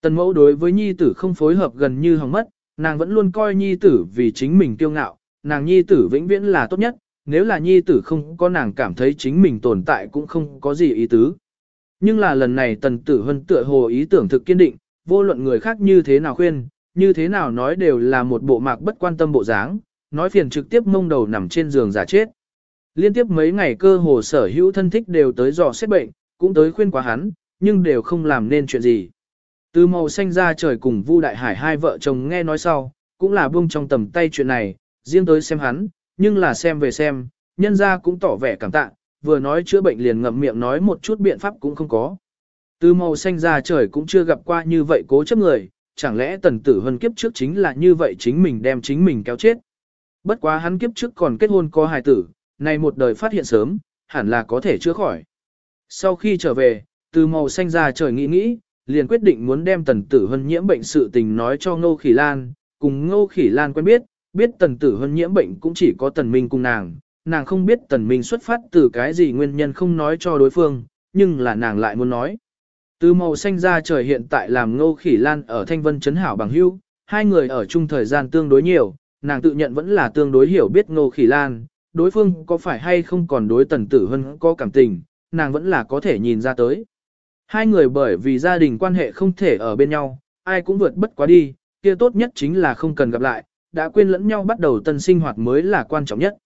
Tần mẫu đối với nhi tử không phối hợp gần như hỏng mất, nàng vẫn luôn coi nhi tử vì chính mình kiêu ngạo, nàng nhi tử vĩnh viễn là tốt nhất, nếu là nhi tử không có nàng cảm thấy chính mình tồn tại cũng không có gì ý tứ. Nhưng là lần này tần tử hân tựa hồ ý tưởng thực kiên định, vô luận người khác như thế nào khuyên, như thế nào nói đều là một bộ mạc bất quan tâm bộ dáng, nói phiền trực tiếp mông đầu nằm trên giường giả chết. Liên tiếp mấy ngày cơ hồ sở hữu thân thích đều tới dò xét bệnh, cũng tới khuyên quá hắn, nhưng đều không làm nên chuyện gì. Từ màu xanh ra trời cùng Vu Đại Hải hai vợ chồng nghe nói sau, cũng là buông trong tầm tay chuyện này, riêng tới xem hắn, nhưng là xem về xem, nhân ra cũng tỏ vẻ cảm tạ, vừa nói chữa bệnh liền ngậm miệng nói một chút biện pháp cũng không có. Từ màu xanh ra trời cũng chưa gặp qua như vậy cố chấp người, chẳng lẽ tần tử hân kiếp trước chính là như vậy chính mình đem chính mình kéo chết. Bất quá hắn kiếp trước còn kết hôn có hài tử, này một đời phát hiện sớm, hẳn là có thể chữa khỏi. Sau khi trở về, từ màu xanh ra trời nghĩ nghĩ, liền quyết định muốn đem tần tử hân nhiễm bệnh sự tình nói cho Ngô Khỉ Lan, cùng Ngô Khỉ Lan quen biết, biết tần tử hân nhiễm bệnh cũng chỉ có tần minh cùng nàng, nàng không biết tần minh xuất phát từ cái gì nguyên nhân không nói cho đối phương, nhưng là nàng lại muốn nói. Từ màu xanh ra trời hiện tại làm Ngô Khỉ Lan ở Thanh Vân Trấn Hảo bằng hưu, hai người ở chung thời gian tương đối nhiều, nàng tự nhận vẫn là tương đối hiểu biết Ngô Khỉ Lan, đối phương có phải hay không còn đối tần tử hân có cảm tình, nàng vẫn là có thể nhìn ra tới. Hai người bởi vì gia đình quan hệ không thể ở bên nhau, ai cũng vượt bất quá đi, kia tốt nhất chính là không cần gặp lại, đã quên lẫn nhau bắt đầu tân sinh hoạt mới là quan trọng nhất.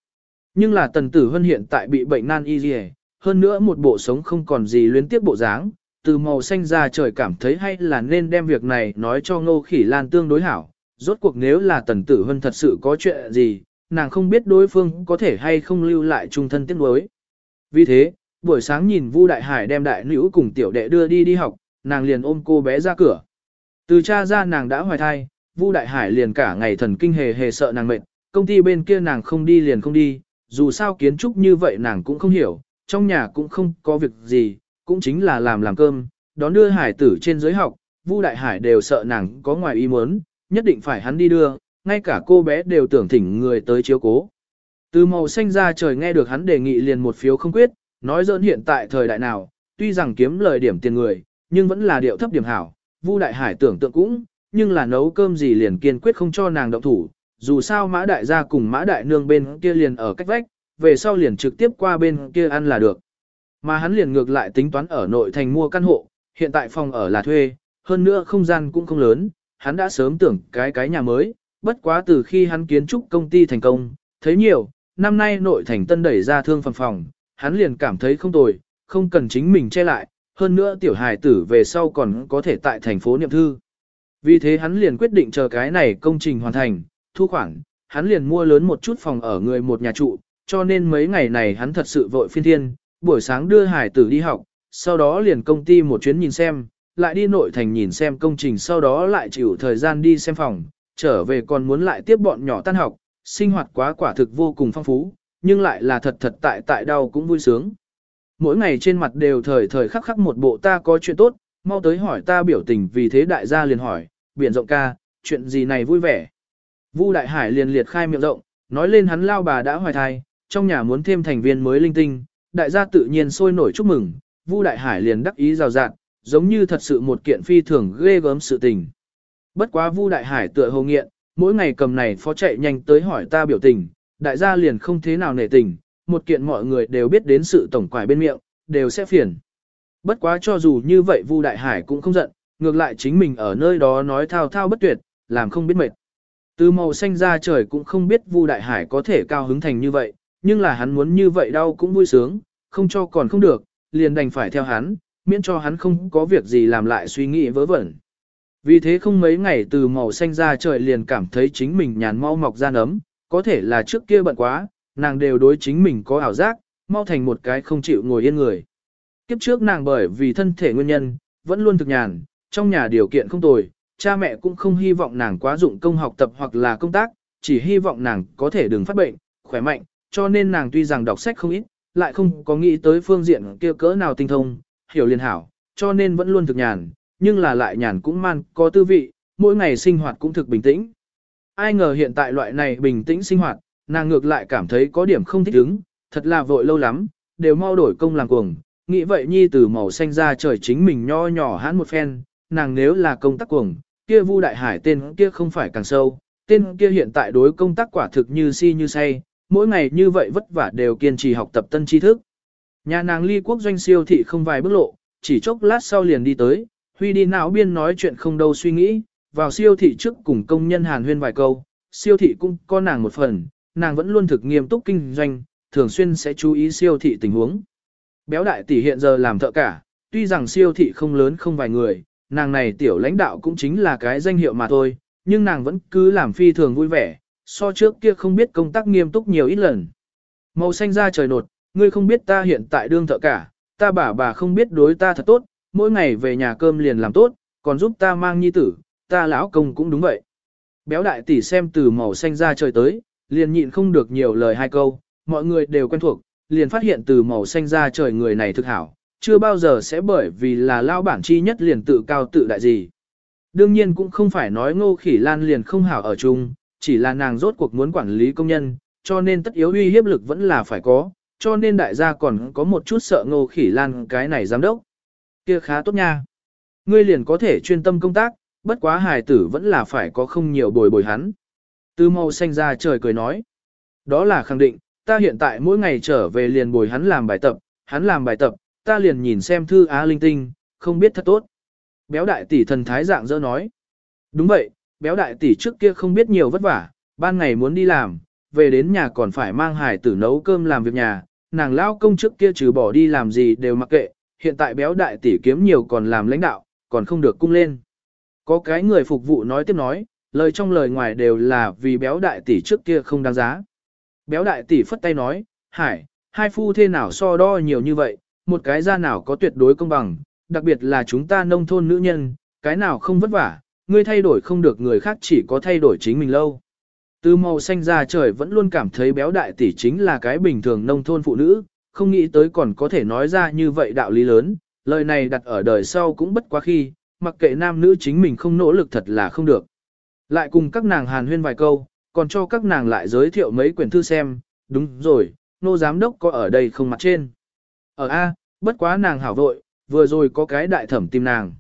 Nhưng là tần tử hân hiện tại bị bệnh nan y dì hơn nữa một bộ sống không còn gì luyến tiếp bộ dáng, từ màu xanh ra trời cảm thấy hay là nên đem việc này nói cho ngô khỉ lan tương đối hảo. Rốt cuộc nếu là tần tử hân thật sự có chuyện gì, nàng không biết đối phương có thể hay không lưu lại trung thân tiếc nuối. Vì thế, buổi sáng nhìn Vu Đại Hải đem đại nữ cùng tiểu đệ đưa đi đi học, nàng liền ôm cô bé ra cửa. Từ cha ra nàng đã hoài thai, Vu Đại Hải liền cả ngày thần kinh hề hề sợ nàng mệt, công ty bên kia nàng không đi liền không đi, dù sao kiến trúc như vậy nàng cũng không hiểu, trong nhà cũng không có việc gì, cũng chính là làm làm cơm, đón đưa hải tử trên giới học, Vu Đại Hải đều sợ nàng có ngoài ý muốn, nhất định phải hắn đi đưa, ngay cả cô bé đều tưởng thỉnh người tới chiếu cố. Từ màu xanh ra trời nghe được hắn đề nghị liền một phiếu không quyết, nói dỡn hiện tại thời đại nào, tuy rằng kiếm lời điểm tiền người, nhưng vẫn là điệu thấp điểm hảo, Vu Đại Hải tưởng tượng cũng, nhưng là nấu cơm gì liền kiên quyết không cho nàng động thủ, dù sao mã đại gia cùng mã đại nương bên kia liền ở cách vách, về sau liền trực tiếp qua bên kia ăn là được. Mà hắn liền ngược lại tính toán ở nội thành mua căn hộ, hiện tại phòng ở là thuê, hơn nữa không gian cũng không lớn, hắn đã sớm tưởng cái cái nhà mới, bất quá từ khi hắn kiến trúc công ty thành công, thấy nhiều, năm nay nội thành tân đẩy ra thương phần phòng, hắn liền cảm thấy không tồi, không cần chính mình che lại, hơn nữa tiểu hài tử về sau còn có thể tại thành phố niệm thư. Vì thế hắn liền quyết định chờ cái này công trình hoàn thành, thu khoản, hắn liền mua lớn một chút phòng ở người một nhà trụ, cho nên mấy ngày này hắn thật sự vội phiên thiên, buổi sáng đưa hải tử đi học, sau đó liền công ty một chuyến nhìn xem, lại đi nội thành nhìn xem công trình sau đó lại chịu thời gian đi xem phòng, trở về còn muốn lại tiếp bọn nhỏ tan học, sinh hoạt quá quả thực vô cùng phong phú, nhưng lại là thật thật tại tại đau cũng vui sướng. Mỗi ngày trên mặt đều thời thời khắc khắc một bộ ta có chuyện tốt, mau tới hỏi ta biểu tình vì thế đại gia liền hỏi, biển rộng ca, chuyện gì này vui vẻ. Vu Đại Hải liền liệt khai miệng rộng, nói lên hắn lao bà đã hoài thai, trong nhà muốn thêm thành viên mới linh tinh, đại gia tự nhiên sôi nổi chúc mừng, Vu Đại Hải liền đắc ý rào rạt, giống như thật sự một kiện phi thường ghê gớm sự tình. Bất quá Vu Đại Hải tựa hồ nghiện, mỗi ngày cầm này phó chạy nhanh tới hỏi ta biểu tình, đại gia liền không thế nào nể tình, một kiện mọi người đều biết đến sự tổng quải bên miệng, đều sẽ phiền. Bất quá cho dù như vậy Vu Đại Hải cũng không giận, ngược lại chính mình ở nơi đó nói thao thao bất tuyệt, làm không biết mệt. Từ màu xanh ra trời cũng không biết Vu Đại Hải có thể cao hứng thành như vậy, nhưng là hắn muốn như vậy đau cũng vui sướng, không cho còn không được, liền đành phải theo hắn, miễn cho hắn không có việc gì làm lại suy nghĩ vớ vẩn. Vì thế không mấy ngày từ màu xanh ra trời liền cảm thấy chính mình nhàn mau mọc ra nấm, có thể là trước kia bận quá, nàng đều đối chính mình có ảo giác, mau thành một cái không chịu ngồi yên người. Kiếp trước nàng bởi vì thân thể nguyên nhân, vẫn luôn thực nhàn, trong nhà điều kiện không tồi, cha mẹ cũng không hy vọng nàng quá dụng công học tập hoặc là công tác, chỉ hy vọng nàng có thể đừng phát bệnh, khỏe mạnh, cho nên nàng tuy rằng đọc sách không ít, lại không có nghĩ tới phương diện kia cỡ nào tinh thông, hiểu liền hảo, cho nên vẫn luôn thực nhàn, nhưng là lại nhàn cũng man, có tư vị, mỗi ngày sinh hoạt cũng thực bình tĩnh. Ai ngờ hiện tại loại này bình tĩnh sinh hoạt, nàng ngược lại cảm thấy có điểm không thích ứng, thật là vội lâu lắm, đều mau đổi công làm cuồng, nghĩ vậy nhi từ màu xanh ra trời chính mình nho nhỏ hãn một phen, nàng nếu là công tác cuồng, kia Vu Đại Hải tên kia không phải càng sâu, tên kia hiện tại đối công tác quả thực như si như say, mỗi ngày như vậy vất vả đều kiên trì học tập tân tri thức. Nhà nàng ly quốc doanh siêu thị không vài bước lộ, chỉ chốc lát sau liền đi tới, Huy đi não biên nói chuyện không đâu suy nghĩ, vào siêu thị trước cùng công nhân hàn huyên vài câu, siêu thị cũng có nàng một phần, nàng vẫn luôn thực nghiêm túc kinh doanh, thường xuyên sẽ chú ý siêu thị tình huống. Béo đại tỷ hiện giờ làm thợ cả, tuy rằng siêu thị không lớn không vài người, nàng này tiểu lãnh đạo cũng chính là cái danh hiệu mà thôi, nhưng nàng vẫn cứ làm phi thường vui vẻ, so trước kia không biết công tác nghiêm túc nhiều ít lần. Màu xanh da trời nột, ngươi không biết ta hiện tại đương thợ cả, ta bà bà không biết đối ta thật tốt, mỗi ngày về nhà cơm liền làm tốt, còn giúp ta mang nhi tử, ta lão công cũng đúng vậy. Béo đại tỷ xem từ màu xanh da trời tới, liền nhịn không được nhiều lời hai câu, mọi người đều quen thuộc, liền phát hiện từ màu xanh da trời người này thực hảo, chưa bao giờ sẽ bởi vì là lao bản chi nhất liền tự cao tự đại gì. Đương nhiên cũng không phải nói ngô khỉ lan liền không hảo ở chung, chỉ là nàng rốt cuộc muốn quản lý công nhân, cho nên tất yếu uy hiếp lực vẫn là phải có, cho nên đại gia còn có một chút sợ ngô khỉ lan cái này giám đốc. kia khá tốt nha. Ngươi liền có thể chuyên tâm công tác, bất quá hài tử vẫn là phải có không nhiều bồi bồi hắn. Tư mâu xanh ra trời cười nói. Đó là khẳng định, ta hiện tại mỗi ngày trở về liền bồi hắn làm bài tập, hắn làm bài tập, ta liền nhìn xem thư á linh tinh, không biết thật tốt. Béo đại tỷ thần thái dạng dỡ nói. Đúng vậy, béo đại tỷ trước kia không biết nhiều vất vả, ban ngày muốn đi làm, về đến nhà còn phải mang hải tử nấu cơm làm việc nhà, nàng lao công trước kia trừ bỏ đi làm gì đều mặc kệ, hiện tại béo đại tỷ kiếm nhiều còn làm lãnh đạo, còn không được cung lên. Có cái người phục vụ nói tiếp nói, lời trong lời ngoài đều là vì béo đại tỷ trước kia không đáng giá. Béo đại tỷ phất tay nói, hải, hai phu thế nào so đo nhiều như vậy, một cái ra nào có tuyệt đối công bằng, đặc biệt là chúng ta nông thôn nữ nhân, cái nào không vất vả, ngươi thay đổi không được người khác chỉ có thay đổi chính mình lâu. Từ màu xanh ra trời vẫn luôn cảm thấy béo đại tỷ chính là cái bình thường nông thôn phụ nữ, không nghĩ tới còn có thể nói ra như vậy đạo lý lớn, lời này đặt ở đời sau cũng bất quá khi, mặc kệ nam nữ chính mình không nỗ lực thật là không được. Lại cùng các nàng hàn huyên vài câu, còn cho các nàng lại giới thiệu mấy quyển thư xem, đúng rồi, nô giám đốc có ở đây không mặt trên. Ở A, bất quá nàng hảo vội, vừa rồi có cái đại thẩm tìm nàng.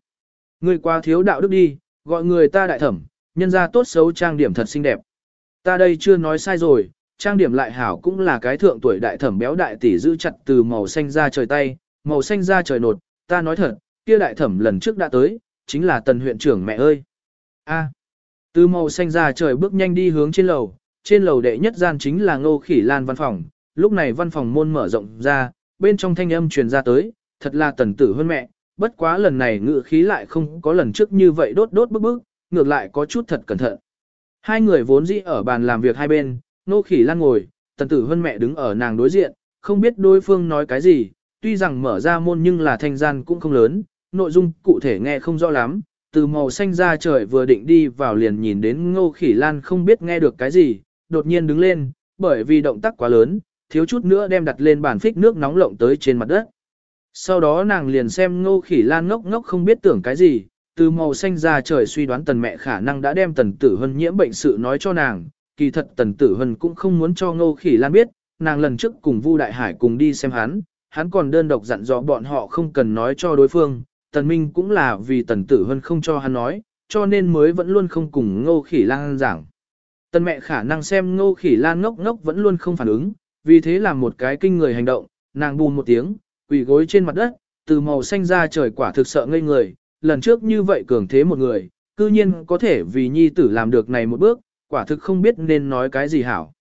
Người quá thiếu đạo đức đi, gọi người ta đại thẩm, nhân ra tốt xấu trang điểm thật xinh đẹp. Ta đây chưa nói sai rồi, trang điểm lại hảo cũng là cái thượng tuổi đại thẩm béo đại tỷ giữ chặt từ màu xanh ra trời tay, màu xanh ra trời nột, ta nói thật, kia đại thẩm lần trước đã tới, chính là tần huyện trưởng mẹ ơi. A. từ màu xanh ra trời bước nhanh đi hướng trên lầu, trên lầu đệ nhất gian chính là ngô khỉ lan văn phòng, lúc này văn phòng môn mở rộng ra, bên trong thanh âm truyền ra tới, thật là tần tử hơn mẹ, bất quá lần này ngự khí lại không có lần trước như vậy đốt đốt bức bức, ngược lại có chút thật cẩn thận. Hai người vốn dĩ ở bàn làm việc hai bên, nô khỉ lan ngồi, tần tử hơn mẹ đứng ở nàng đối diện, không biết đối phương nói cái gì, tuy rằng mở ra môn nhưng là thanh gian cũng không lớn, nội dung cụ thể nghe không rõ lắm, từ màu xanh ra trời vừa định đi vào liền nhìn đến ngô khỉ lan không biết nghe được cái gì, đột nhiên đứng lên, bởi vì động tác quá lớn, thiếu chút nữa đem đặt lên bàn phích nước nóng lộng tới trên mặt đất. Sau đó nàng liền xem ngô khỉ lan ngốc ngốc không biết tưởng cái gì, từ màu xanh ra trời suy đoán tần mẹ khả năng đã đem tần tử hân nhiễm bệnh sự nói cho nàng, kỳ thật tần tử hân cũng không muốn cho ngô khỉ lan biết, nàng lần trước cùng Vu Đại Hải cùng đi xem hắn, hắn còn đơn độc dặn dò bọn họ không cần nói cho đối phương, tần minh cũng là vì tần tử hân không cho hắn nói, cho nên mới vẫn luôn không cùng ngô khỉ lan giảng. Tần mẹ khả năng xem ngô khỉ lan ngốc ngốc vẫn luôn không phản ứng, vì thế làm một cái kinh người hành động, nàng bùn một tiếng, quỳ gối trên mặt đất, từ màu xanh ra trời quả thực sợ ngây người, lần trước như vậy cường thế một người, cư nhiên có thể vì nhi tử làm được này một bước, quả thực không biết nên nói cái gì hảo.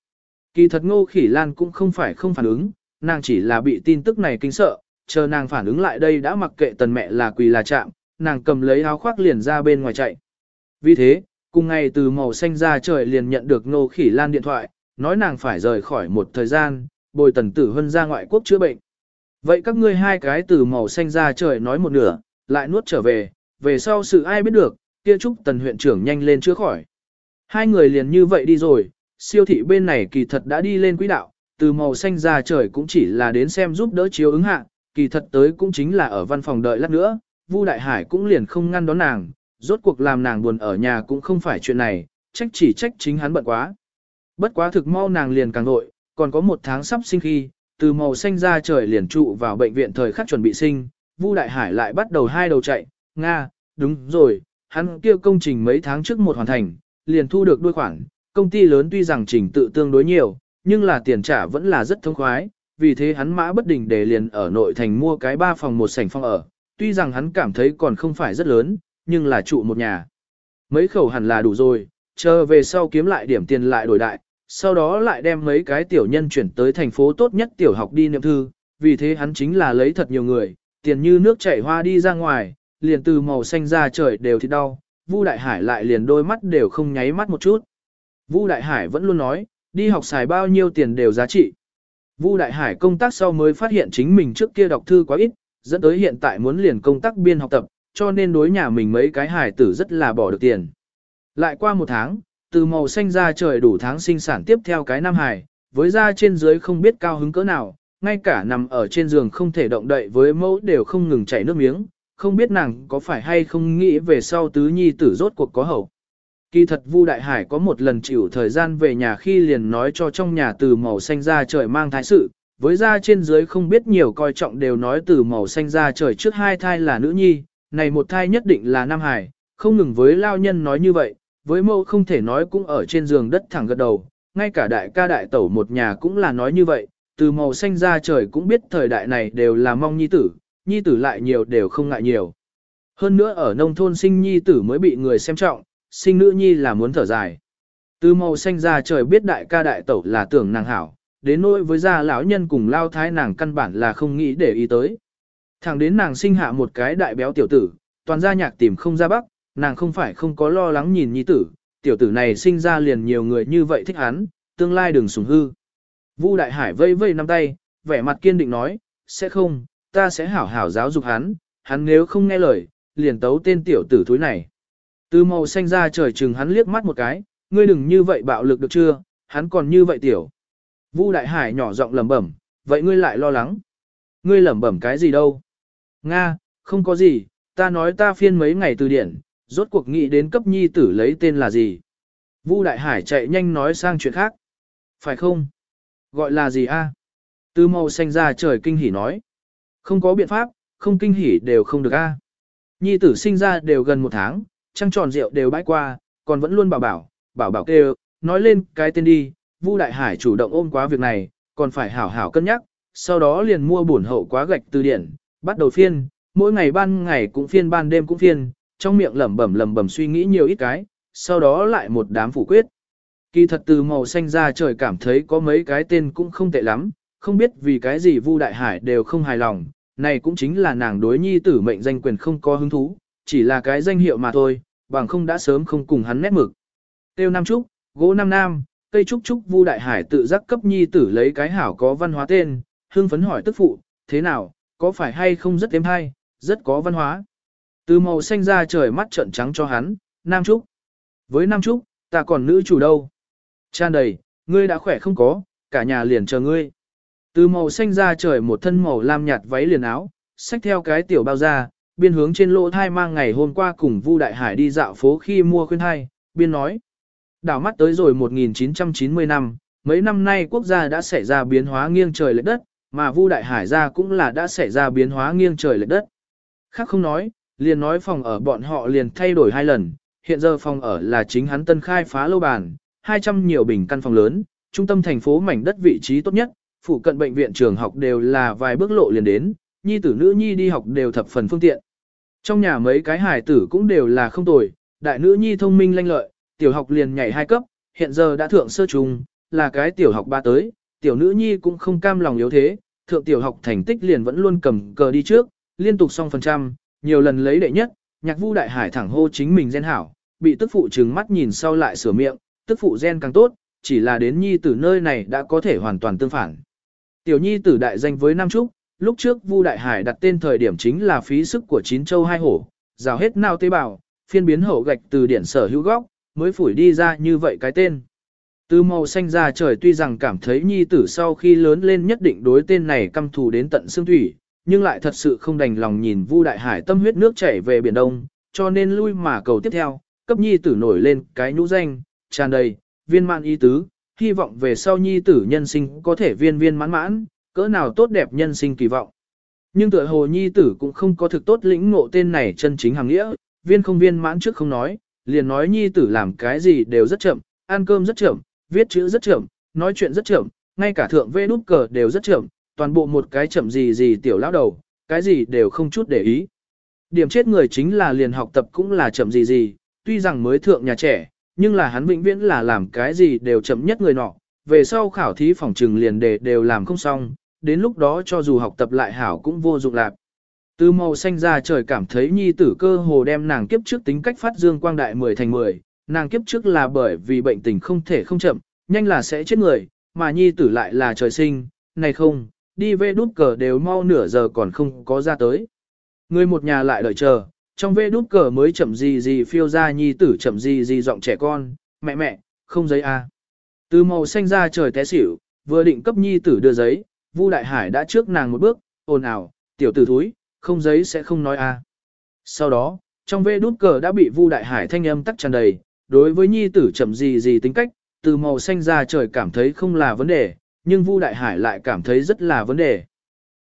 Kỳ thật ngô khỉ lan cũng không phải không phản ứng, nàng chỉ là bị tin tức này kinh sợ, chờ nàng phản ứng lại đây đã mặc kệ tần mẹ là quỳ là chạm, nàng cầm lấy áo khoác liền ra bên ngoài chạy. Vì thế, cùng ngày từ màu xanh ra trời liền nhận được ngô khỉ lan điện thoại, nói nàng phải rời khỏi một thời gian, bồi tần tử hân ra ngoại quốc chữa bệnh. Vậy các ngươi hai cái từ màu xanh ra trời nói một nửa, lại nuốt trở về, về sau sự ai biết được, kia chúc tần huyện trưởng nhanh lên chữa khỏi. Hai người liền như vậy đi rồi, siêu thị bên này kỳ thật đã đi lên quỹ đạo, từ màu xanh ra trời cũng chỉ là đến xem giúp đỡ chiếu ứng hạ, kỳ thật tới cũng chính là ở văn phòng đợi lát nữa, Vu Đại Hải cũng liền không ngăn đón nàng, rốt cuộc làm nàng buồn ở nhà cũng không phải chuyện này, trách chỉ trách chính hắn bận quá. Bất quá thực mau nàng liền càng nội, còn có một tháng sắp sinh khi, từ màu xanh ra trời liền trụ vào bệnh viện thời khắc chuẩn bị sinh, Vu Đại Hải lại bắt đầu hai đầu chạy, Nga, đúng rồi, hắn kia công trình mấy tháng trước một hoàn thành, liền thu được đôi khoản, công ty lớn tuy rằng trình tự tương đối nhiều, nhưng là tiền trả vẫn là rất thông khoái, vì thế hắn mã bất định để liền ở nội thành mua cái ba phòng một sảnh phòng ở, tuy rằng hắn cảm thấy còn không phải rất lớn, nhưng là trụ một nhà. Mấy khẩu hẳn là đủ rồi, chờ về sau kiếm lại điểm tiền lại đổi đại, sau đó lại đem mấy cái tiểu nhân chuyển tới thành phố tốt nhất tiểu học đi niệm thư, vì thế hắn chính là lấy thật nhiều người, tiền như nước chảy hoa đi ra ngoài, liền từ màu xanh ra trời đều thì đau, Vu Đại Hải lại liền đôi mắt đều không nháy mắt một chút. Vu Đại Hải vẫn luôn nói, đi học xài bao nhiêu tiền đều giá trị. Vu Đại Hải công tác sau mới phát hiện chính mình trước kia đọc thư quá ít, dẫn tới hiện tại muốn liền công tác biên học tập, cho nên đối nhà mình mấy cái hải tử rất là bỏ được tiền. Lại qua một tháng, từ màu xanh ra trời đủ tháng sinh sản tiếp theo cái Nam hải, với da trên dưới không biết cao hứng cỡ nào, ngay cả nằm ở trên giường không thể động đậy với mẫu đều không ngừng chảy nước miếng, không biết nàng có phải hay không nghĩ về sau tứ nhi tử rốt cuộc có hậu. Kỳ thật Vu Đại Hải có một lần chịu thời gian về nhà khi liền nói cho trong nhà từ màu xanh ra trời mang thái sự, với da trên dưới không biết nhiều coi trọng đều nói từ màu xanh ra trời trước hai thai là nữ nhi, này một thai nhất định là Nam Hải, không ngừng với lao nhân nói như vậy, với mâu không thể nói cũng ở trên giường đất thẳng gật đầu, ngay cả đại ca đại tẩu một nhà cũng là nói như vậy, từ màu xanh ra trời cũng biết thời đại này đều là mong nhi tử, nhi tử lại nhiều đều không ngại nhiều. Hơn nữa ở nông thôn sinh nhi tử mới bị người xem trọng, sinh nữ nhi là muốn thở dài. Từ màu xanh ra trời biết đại ca đại tẩu là tưởng nàng hảo, đến nỗi với gia lão nhân cùng lao thái nàng căn bản là không nghĩ để ý tới. Thẳng đến nàng sinh hạ một cái đại béo tiểu tử, toàn gia nhạc tìm không ra bắc, nàng không phải không có lo lắng nhìn nhi tử, tiểu tử này sinh ra liền nhiều người như vậy thích hắn, tương lai đừng sủng hư. Vu Đại Hải vây vây năm tay, vẻ mặt kiên định nói, sẽ không, ta sẽ hảo hảo giáo dục hắn, hắn nếu không nghe lời, liền tấu tên tiểu tử thúi này. Từ màu xanh ra trời chừng hắn liếc mắt một cái, ngươi đừng như vậy bạo lực được chưa, hắn còn như vậy tiểu. Vu Đại Hải nhỏ giọng lẩm bẩm, vậy ngươi lại lo lắng. Ngươi lẩm bẩm cái gì đâu? Nga, không có gì, ta nói ta phiên mấy ngày từ điển, rốt cuộc nghĩ đến cấp nhi tử lấy tên là gì. Vu Đại Hải chạy nhanh nói sang chuyện khác. Phải không? Gọi là gì a? Từ màu xanh ra trời kinh hỉ nói. Không có biện pháp, không kinh hỉ đều không được a. Nhi tử sinh ra đều gần một tháng, trăng tròn rượu đều bãi qua, còn vẫn luôn bảo bảo, bảo bảo kêu, nói lên cái tên đi, Vu Đại Hải chủ động ôm quá việc này, còn phải hảo hảo cân nhắc, sau đó liền mua bổn hậu quá gạch từ điển, bắt đầu phiên, mỗi ngày ban ngày cũng phiên ban đêm cũng phiên, trong miệng lẩm bẩm lẩm bẩm suy nghĩ nhiều ít cái, sau đó lại một đám phủ quyết. Kỳ thật từ màu xanh ra trời cảm thấy có mấy cái tên cũng không tệ lắm, không biết vì cái gì Vu Đại Hải đều không hài lòng, này cũng chính là nàng đối nhi tử mệnh danh quyền không có hứng thú, chỉ là cái danh hiệu mà thôi, bằng không đã sớm không cùng hắn nét mực. Tiêu Nam Trúc, gỗ Nam Nam, cây Trúc Trúc Vu Đại Hải tự giác cấp nhi tử lấy cái hảo có văn hóa tên, hương phấn hỏi tức phụ, thế nào, có phải hay không rất êm hay, rất có văn hóa. Từ màu xanh ra trời mắt trợn trắng cho hắn, Nam Trúc. Với Nam Trúc, ta còn nữ chủ đâu. Chan đầy, ngươi đã khỏe không có, cả nhà liền chờ ngươi. Từ màu xanh ra trời một thân màu lam nhạt váy liền áo, xách theo cái tiểu bao da, biên hướng trên lỗ thai mang ngày hôm qua cùng Vu Đại Hải đi dạo phố khi mua khuyên thai, biên nói. Đảo mắt tới rồi 1990 năm, mấy năm nay quốc gia đã xảy ra biến hóa nghiêng trời lệch đất, mà Vu Đại Hải gia cũng là đã xảy ra biến hóa nghiêng trời lệch đất. Khác không nói, liền nói phòng ở bọn họ liền thay đổi hai lần, hiện giờ phòng ở là chính hắn tân khai phá lâu bàn, 200 nhiều bình căn phòng lớn, trung tâm thành phố mảnh đất vị trí tốt nhất, phụ cận bệnh viện trường học đều là vài bước lộ liền đến, nhi tử nữ nhi đi học đều thập phần phương tiện. Trong nhà mấy cái hài tử cũng đều là không tồi, đại nữ nhi thông minh lanh lợi, tiểu học liền nhảy hai cấp, hiện giờ đã thượng sơ trùng, là cái tiểu học ba tới, tiểu nữ nhi cũng không cam lòng yếu thế, thượng tiểu học thành tích liền vẫn luôn cầm cờ đi trước, liên tục song phần trăm, nhiều lần lấy đệ nhất, nhạc vu đại hải thẳng hô chính mình gen hảo, bị tức phụ trừng mắt nhìn sau lại sửa miệng, tức phụ gen càng tốt, chỉ là đến nhi tử nơi này đã có thể hoàn toàn tương phản. Tiểu nhi tử đại danh với Nam Trúc, lúc trước Vu Đại Hải đặt tên thời điểm chính là phí sức của chín châu hai hổ, rào hết nào tế bào, phiên biến hậu gạch từ điển sở hữu góc, mới phủi đi ra như vậy cái tên. Từ màu xanh ra trời tuy rằng cảm thấy nhi tử sau khi lớn lên nhất định đối tên này căm thù đến tận xương thủy, nhưng lại thật sự không đành lòng nhìn Vu Đại Hải tâm huyết nước chảy về biển Đông, cho nên lui mà cầu tiếp theo, cấp nhi tử nổi lên cái nhũ danh, tràn đầy, viên mãn ý tứ, hy vọng về sau nhi tử nhân sinh có thể viên viên mãn mãn, cỡ nào tốt đẹp nhân sinh kỳ vọng. Nhưng tựa hồ nhi tử cũng không có thực tốt lĩnh ngộ tên này chân chính hàng nghĩa, viên không viên mãn trước không nói, liền nói nhi tử làm cái gì đều rất chậm, ăn cơm rất chậm, viết chữ rất chậm, nói chuyện rất chậm, ngay cả thượng vê đút cờ đều rất chậm, toàn bộ một cái chậm gì gì tiểu lão đầu, cái gì đều không chút để ý. Điểm chết người chính là liền học tập cũng là chậm gì gì, tuy rằng mới thượng nhà trẻ, nhưng là hắn vĩnh viễn là làm cái gì đều chậm nhất người nọ, về sau khảo thí phòng trừng liền đề đều làm không xong, đến lúc đó cho dù học tập lại hảo cũng vô dụng lạc. Từ màu xanh ra trời cảm thấy nhi tử cơ hồ đem nàng kiếp trước tính cách phát dương quang đại 10 thành 10, nàng kiếp trước là bởi vì bệnh tình không thể không chậm, nhanh là sẽ chết người, mà nhi tử lại là trời sinh, này không, đi về đút cờ đều mau nửa giờ còn không có ra tới. Người một nhà lại đợi chờ, trong vê đút cờ mới chậm gì gì phiêu ra nhi tử chậm gì gì giọng trẻ con, mẹ mẹ, không giấy a. À. Từ màu xanh ra trời té xỉu, vừa định cấp nhi tử đưa giấy, Vu Đại Hải đã trước nàng một bước, ồn ào, tiểu tử thúi, không giấy sẽ không nói a. À. Sau đó, trong vê đút cờ đã bị Vu Đại Hải thanh âm tắc tràn đầy, đối với nhi tử chậm gì gì tính cách, từ màu xanh ra trời cảm thấy không là vấn đề, nhưng Vu Đại Hải lại cảm thấy rất là vấn đề.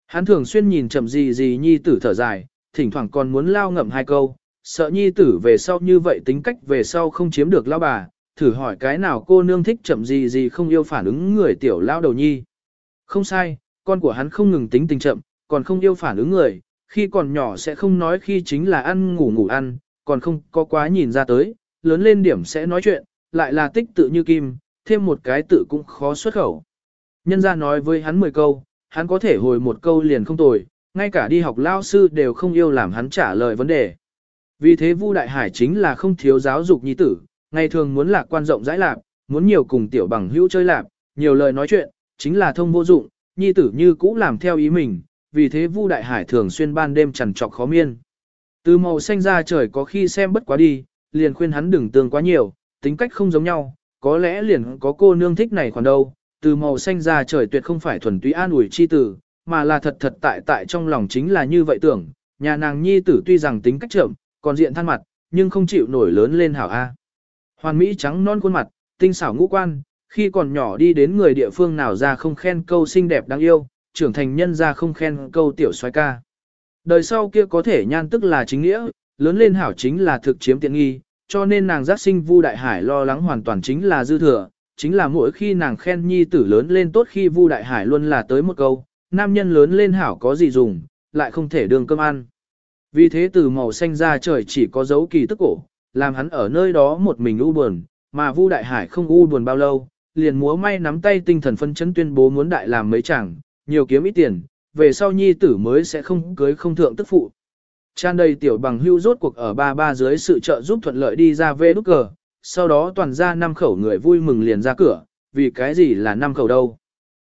Hắn thường xuyên nhìn chậm gì gì nhi tử thở dài, thỉnh thoảng còn muốn lao ngậm hai câu, sợ nhi tử về sau như vậy tính cách về sau không chiếm được lao bà, thử hỏi cái nào cô nương thích chậm gì gì không yêu phản ứng người tiểu lao đầu nhi. Không sai, con của hắn không ngừng tính tình chậm, còn không yêu phản ứng người, khi còn nhỏ sẽ không nói khi chính là ăn ngủ ngủ ăn, còn không có quá nhìn ra tới, lớn lên điểm sẽ nói chuyện, lại là tích tự như kim, thêm một cái tự cũng khó xuất khẩu. Nhân ra nói với hắn 10 câu, hắn có thể hồi một câu liền không tồi, ngay cả đi học lao sư đều không yêu làm hắn trả lời vấn đề. Vì thế Vu Đại Hải chính là không thiếu giáo dục nhi tử, ngày thường muốn lạc quan rộng rãi lạc, muốn nhiều cùng tiểu bằng hữu chơi lạc, nhiều lời nói chuyện, chính là thông vô dụng, nhi tử như cũ làm theo ý mình, vì thế Vu Đại Hải thường xuyên ban đêm trằn trọc khó miên. Từ màu xanh ra trời có khi xem bất quá đi, liền khuyên hắn đừng tương quá nhiều, tính cách không giống nhau, có lẽ liền có cô nương thích này khoản đâu, từ màu xanh ra trời tuyệt không phải thuần túy an ủi chi tử, mà là thật thật tại tại trong lòng chính là như vậy tưởng, nhà nàng nhi tử tuy rằng tính cách chậm, còn diện than mặt, nhưng không chịu nổi lớn lên hảo A. Hoàn Mỹ trắng non khuôn mặt, tinh xảo ngũ quan, khi còn nhỏ đi đến người địa phương nào ra không khen câu xinh đẹp đáng yêu, trưởng thành nhân ra không khen câu tiểu xoay ca. Đời sau kia có thể nhan tức là chính nghĩa, lớn lên hảo chính là thực chiếm tiện nghi, cho nên nàng giác sinh Vu Đại Hải lo lắng hoàn toàn chính là dư thừa, chính là mỗi khi nàng khen nhi tử lớn lên tốt khi Vu Đại Hải luôn là tới một câu, nam nhân lớn lên hảo có gì dùng, lại không thể đường cơm ăn. Vì thế từ màu xanh ra trời chỉ có dấu kỳ tức cổ, làm hắn ở nơi đó một mình u buồn, mà Vu Đại Hải không u buồn bao lâu, liền múa may nắm tay tinh thần phân chấn tuyên bố muốn đại làm mấy chẳng, nhiều kiếm ít tiền, về sau nhi tử mới sẽ không cưới không thượng tức phụ. Chan đầy tiểu bằng hưu rốt cuộc ở ba ba dưới sự trợ giúp thuận lợi đi ra về đúc cờ, sau đó toàn ra năm khẩu người vui mừng liền ra cửa, vì cái gì là năm khẩu đâu.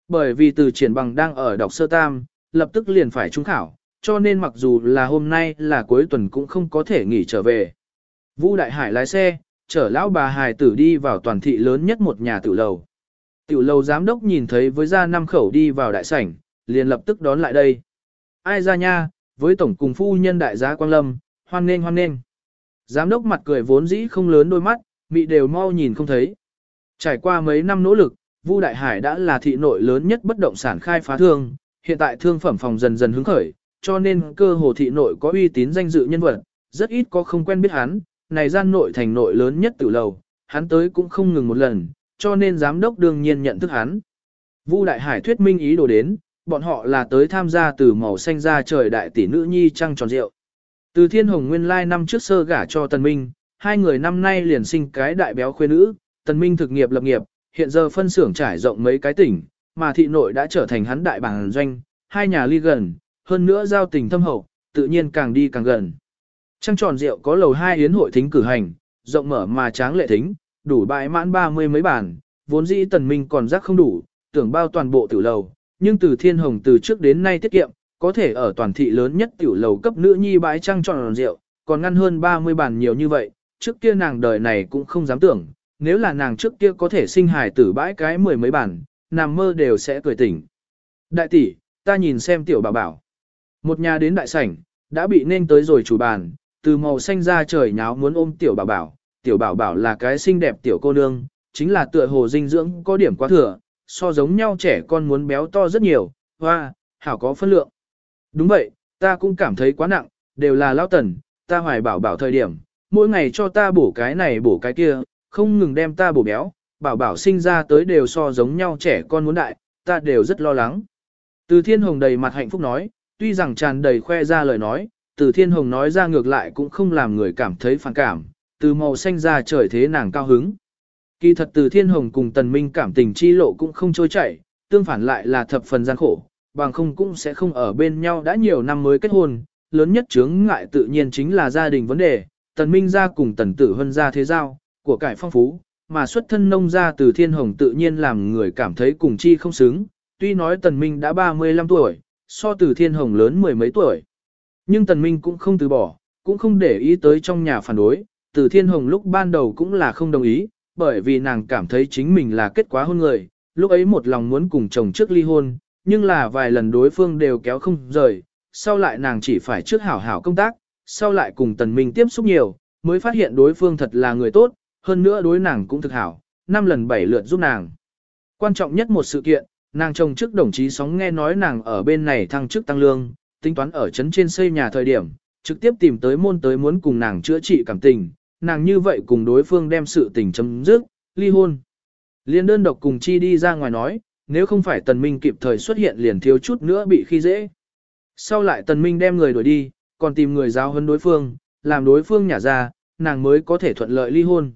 Bởi vì từ triển bằng đang ở đọc sơ tam, lập tức liền phải trung khảo, cho nên mặc dù là hôm nay là cuối tuần cũng không có thể nghỉ trở về. Vũ Đại Hải lái xe, chở lão bà Hải tử đi vào toàn thị lớn nhất một nhà tiểu lầu. Tiểu lầu giám đốc nhìn thấy với gia năm khẩu đi vào đại sảnh, liền lập tức đón lại đây. Ai ra nha, với tổng cùng phu nhân đại gia Quang Lâm, hoan nghênh hoan nghênh. Giám đốc mặt cười vốn dĩ không lớn đôi mắt, mị đều mau nhìn không thấy. Trải qua mấy năm nỗ lực, Vu Đại Hải đã là thị nội lớn nhất bất động sản khai phá thương, hiện tại thương phẩm phòng dần dần hứng khởi, cho nên cơ hồ thị nội có uy tín danh dự nhân vật, rất ít có không quen biết hắn, này gian nội thành nội lớn nhất tử lầu, hắn tới cũng không ngừng một lần, cho nên giám đốc đương nhiên nhận thức hắn. Vu Đại Hải thuyết minh ý đồ đến, bọn họ là tới tham gia từ màu xanh ra trời đại tỷ nữ nhi trăng tròn rượu. Từ Thiên Hồng Nguyên lai năm trước sơ gả cho Tần Minh, hai người năm nay liền sinh cái đại béo khuê nữ, Tần Minh thực nghiệp lập nghiệp, hiện giờ phân xưởng trải rộng mấy cái tỉnh, mà thị nội đã trở thành hắn đại bản doanh, hai nhà ly gần, hơn nữa giao tình thâm hậu, tự nhiên càng đi càng gần. Trăng tròn rượu có lầu hai yến hội thính cử hành, rộng mở mà tráng lệ thính, đủ bãi mãn ba mươi mấy bàn, vốn dĩ tần minh còn rắc không đủ, tưởng bao toàn bộ tiểu lầu, nhưng từ thiên hồng từ trước đến nay tiết kiệm, có thể ở toàn thị lớn nhất tiểu lầu cấp nữ nhi bãi trăng tròn rượu, còn ngăn hơn 30 bàn nhiều như vậy, trước kia nàng đời này cũng không dám tưởng, nếu là nàng trước kia có thể sinh hài tử bãi cái mười mấy bản, nằm mơ đều sẽ cười tỉnh. Đại tỷ, ta nhìn xem tiểu bảo bảo. Một nhà đến đại sảnh, đã bị nên tới rồi chủ bàn, từ màu xanh ra trời nháo muốn ôm tiểu bảo bảo. Tiểu bảo bảo là cái xinh đẹp tiểu cô nương, chính là tựa hồ dinh dưỡng có điểm quá thừa, so giống nhau trẻ con muốn béo to rất nhiều, hoa, hảo có phân lượng. Đúng vậy, ta cũng cảm thấy quá nặng, đều là lao tần, ta hoài bảo bảo thời điểm, mỗi ngày cho ta bổ cái này bổ cái kia, không ngừng đem ta bổ béo, bảo bảo sinh ra tới đều so giống nhau trẻ con muốn đại, ta đều rất lo lắng. Từ Thiên Hồng đầy mặt hạnh phúc nói, tuy rằng tràn đầy khoe ra lời nói, Từ Thiên Hồng nói ra ngược lại cũng không làm người cảm thấy phản cảm, từ màu xanh ra trời thế nàng cao hứng. Kỳ thật Từ Thiên Hồng cùng Tần Minh cảm tình chi lộ cũng không trôi chảy, tương phản lại là thập phần gian khổ, bằng không cũng sẽ không ở bên nhau đã nhiều năm mới kết hôn, lớn nhất chướng ngại tự nhiên chính là gia đình vấn đề, Tần Minh gia cùng Tần Tử Hân gia thế giao, của cải phong phú, mà xuất thân nông gia từ Thiên Hồng tự nhiên làm người cảm thấy cùng chi không xứng, tuy nói Tần Minh đã 35 tuổi, so từ Thiên Hồng lớn mười mấy tuổi. Nhưng Tần Minh cũng không từ bỏ, cũng không để ý tới trong nhà phản đối, từ Thiên Hồng lúc ban đầu cũng là không đồng ý, bởi vì nàng cảm thấy chính mình là kết quả hôn người, lúc ấy một lòng muốn cùng chồng trước ly hôn, nhưng là vài lần đối phương đều kéo không rời, sau lại nàng chỉ phải trước hảo hảo công tác, sau lại cùng Tần Minh tiếp xúc nhiều, mới phát hiện đối phương thật là người tốt, hơn nữa đối nàng cũng thực hảo, năm lần bảy lượt giúp nàng. Quan trọng nhất một sự kiện, nàng chồng trước đồng chí sóng nghe nói nàng ở bên này thăng chức tăng lương, tính toán ở trấn trên xây nhà thời điểm, trực tiếp tìm tới môn tới muốn cùng nàng chữa trị cảm tình, nàng như vậy cùng đối phương đem sự tình chấm dứt, ly hôn. Liên đơn độc cùng chi đi ra ngoài nói, nếu không phải tần minh kịp thời xuất hiện liền thiếu chút nữa bị khi dễ. Sau lại tần minh đem người đuổi đi, còn tìm người giáo huấn đối phương, làm đối phương nhả ra, nàng mới có thể thuận lợi ly hôn.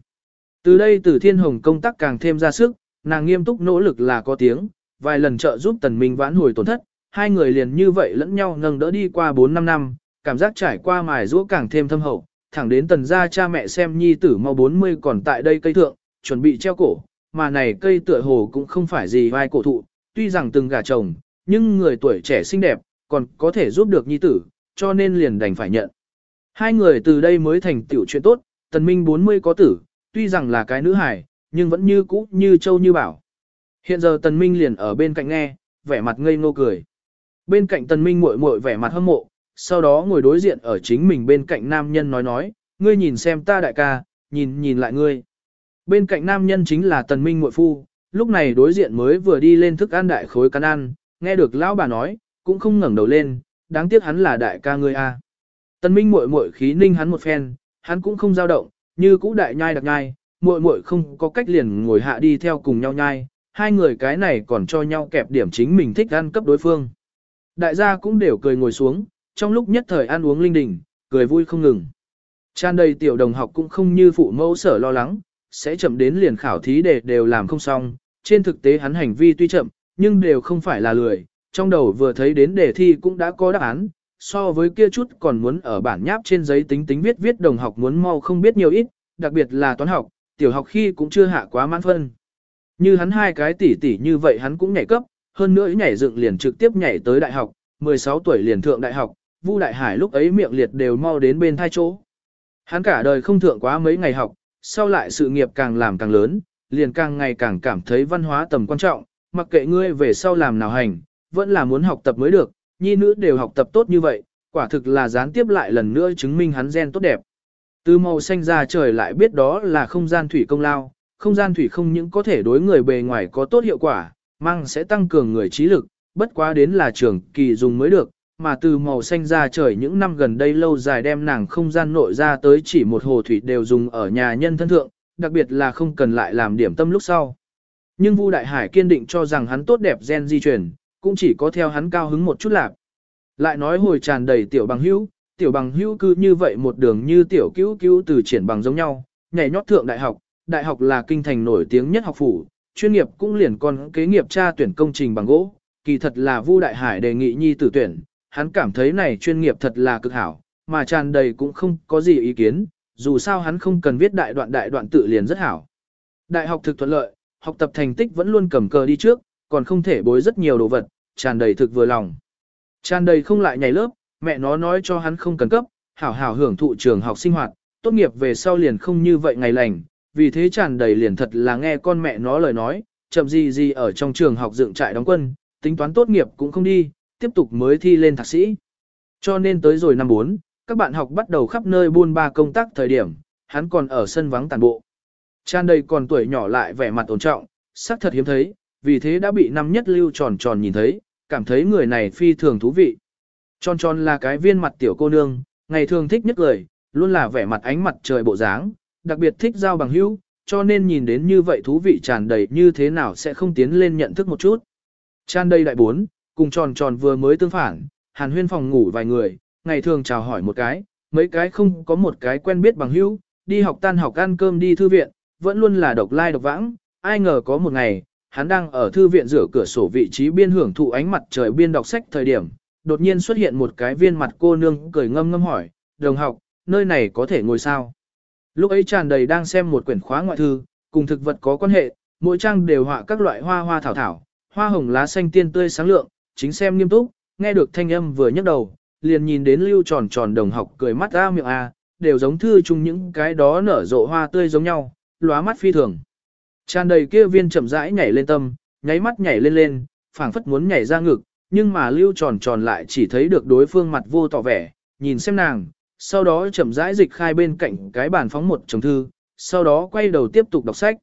Từ đây Tử Thiên Hồng công tác càng thêm ra sức, nàng nghiêm túc nỗ lực là có tiếng, vài lần trợ giúp Tần Minh vãn hồi tổn thất, hai người liền như vậy lẫn nhau nâng đỡ đi qua 4-5 năm, cảm giác trải qua mài giũa càng thêm thâm hậu, thẳng đến tần gia cha mẹ xem nhi tử mau 40 còn tại đây cây thượng, chuẩn bị treo cổ, mà này cây tựa hồ cũng không phải gì vai cổ thụ, tuy rằng từng gà chồng, nhưng người tuổi trẻ xinh đẹp, còn có thể giúp được nhi tử, cho nên liền đành phải nhận. Hai người từ đây mới thành tiểu chuyện tốt, tần minh 40 có tử, tuy rằng là cái nữ hài, nhưng vẫn như cũ như châu như bảo. Hiện giờ tần minh liền ở bên cạnh nghe, vẻ mặt ngây ngô cười. Bên cạnh tần minh muội muội vẻ mặt hâm mộ, sau đó ngồi đối diện ở chính mình bên cạnh nam nhân nói nói, ngươi nhìn xem ta đại ca, nhìn nhìn lại ngươi. Bên cạnh nam nhân chính là tần minh muội phu, lúc này đối diện mới vừa đi lên thức ăn đại khối cắn ăn, nghe được lão bà nói, cũng không ngẩng đầu lên, đáng tiếc hắn là đại ca ngươi a. Tân minh muội muội khí ninh hắn một phen, hắn cũng không dao động, như cũ đại nhai đặc nhai, muội muội không có cách liền ngồi hạ đi theo cùng nhau nhai, hai người cái này còn cho nhau kẹp điểm chính mình thích ăn cấp đối phương. Đại gia cũng đều cười ngồi xuống, trong lúc nhất thời ăn uống linh đình, cười vui không ngừng. Tràn đầy tiểu đồng học cũng không như phụ mẫu sở lo lắng, sẽ chậm đến liền khảo thí để đều làm không xong. Trên thực tế hắn hành vi tuy chậm, nhưng đều không phải là lười, trong đầu vừa thấy đến đề thi cũng đã có đáp án, so với kia chút còn muốn ở bản nháp trên giấy tính tính viết viết đồng học muốn mau không biết nhiều ít, đặc biệt là toán học, tiểu học khi cũng chưa hạ quá mãn phân. Như hắn hai cái tỷ tỷ như vậy hắn cũng nhảy cấp, hơn nữa nhảy dựng liền trực tiếp nhảy tới đại học, 16 tuổi liền thượng đại học, Vu Đại Hải lúc ấy miệng liệt đều mau đến bên thai chỗ. Hắn cả đời không thượng quá mấy ngày học, sau lại sự nghiệp càng làm càng lớn, liền càng ngày càng cảm thấy văn hóa tầm quan trọng, mặc kệ ngươi về sau làm nào hành, vẫn là muốn học tập mới được, nhi nữ đều học tập tốt như vậy, quả thực là gián tiếp lại lần nữa chứng minh hắn gen tốt đẹp. Từ màu xanh ra trời lại biết đó là không gian thủy công lao, không gian thủy không những có thể đối người bề ngoài có tốt hiệu quả, mang sẽ tăng cường người trí lực, bất quá đến là trường kỳ dùng mới được, mà từ màu xanh ra trời những năm gần đây lâu dài đem nàng không gian nội ra tới chỉ một hồ thủy đều dùng ở nhà nhân thân thượng, đặc biệt là không cần lại làm điểm tâm lúc sau. Nhưng Vu Đại Hải kiên định cho rằng hắn tốt đẹp gen di truyền, cũng chỉ có theo hắn cao hứng một chút lạc. Lại nói hồi tràn đầy tiểu bằng hữu, tiểu bằng hữu cứ như vậy một đường như tiểu cứu cứu từ triển bằng giống nhau, nhảy nhót thượng đại học, đại học là kinh thành nổi tiếng nhất học phủ, chuyên nghiệp cũng liền con kế nghiệp tra tuyển công trình bằng gỗ, kỳ thật là Vu Đại Hải đề nghị nhi tử tuyển, hắn cảm thấy này chuyên nghiệp thật là cực hảo, mà tràn đầy cũng không có gì ý kiến, dù sao hắn không cần viết đại đoạn đại đoạn tự liền rất hảo. Đại học thực thuận lợi, học tập thành tích vẫn luôn cầm cờ đi trước, còn không thể bối rất nhiều đồ vật, tràn đầy thực vừa lòng. Tràn đầy không lại nhảy lớp, mẹ nó nói cho hắn không cần cấp, hảo hảo hưởng thụ trường học sinh hoạt, tốt nghiệp về sau liền không như vậy ngày lành, vì thế tràn đầy liền thật là nghe con mẹ nó lời nói, chậm gì gì ở trong trường học dựng trại đóng quân, tính toán tốt nghiệp cũng không đi, tiếp tục mới thi lên thạc sĩ. Cho nên tới rồi năm 4, các bạn học bắt đầu khắp nơi buôn ba công tác thời điểm, hắn còn ở sân vắng tàn bộ. Tràn đầy còn tuổi nhỏ lại vẻ mặt ổn trọng, sắc thật hiếm thấy, vì thế đã bị năm nhất lưu tròn tròn nhìn thấy, cảm thấy người này phi thường thú vị. Tròn tròn là cái viên mặt tiểu cô nương, ngày thường thích nhất lời, Luôn là vẻ mặt ánh mặt trời bộ dáng, đặc biệt thích giao bằng hữu, cho nên nhìn đến như vậy thú vị tràn đầy như thế nào sẽ không tiến lên nhận thức một chút. Tràn đầy đại bốn, cùng tròn tròn vừa mới tương phản, hàn huyên phòng ngủ vài người, ngày thường chào hỏi một cái, mấy cái không có một cái quen biết bằng hữu, đi học tan học ăn cơm đi thư viện, vẫn luôn là độc lai like độc vãng, ai ngờ có một ngày, hắn đang ở thư viện rửa cửa sổ vị trí biên hưởng thụ ánh mặt trời biên đọc sách thời điểm, đột nhiên xuất hiện một cái viên mặt cô nương cười ngâm ngâm hỏi, đồng học, nơi này có thể ngồi sao? Lúc ấy tràn đầy đang xem một quyển khóa ngoại thư, cùng thực vật có quan hệ, mỗi trang đều họa các loại hoa hoa thảo thảo, hoa hồng lá xanh tiên tươi sáng lượng, chính xem nghiêm túc, nghe được thanh âm vừa nhấc đầu, liền nhìn đến lưu tròn tròn đồng học cười mắt ra miệng a, đều giống thư chung những cái đó nở rộ hoa tươi giống nhau, lóa mắt phi thường. Tràn đầy kia viên chậm rãi nhảy lên tâm, nháy mắt nhảy lên lên, phảng phất muốn nhảy ra ngực, nhưng mà lưu tròn tròn lại chỉ thấy được đối phương mặt vô tỏ vẻ, nhìn xem nàng, sau đó chậm rãi dịch khai bên cạnh cái bàn phóng một chồng thư, sau đó quay đầu tiếp tục đọc sách.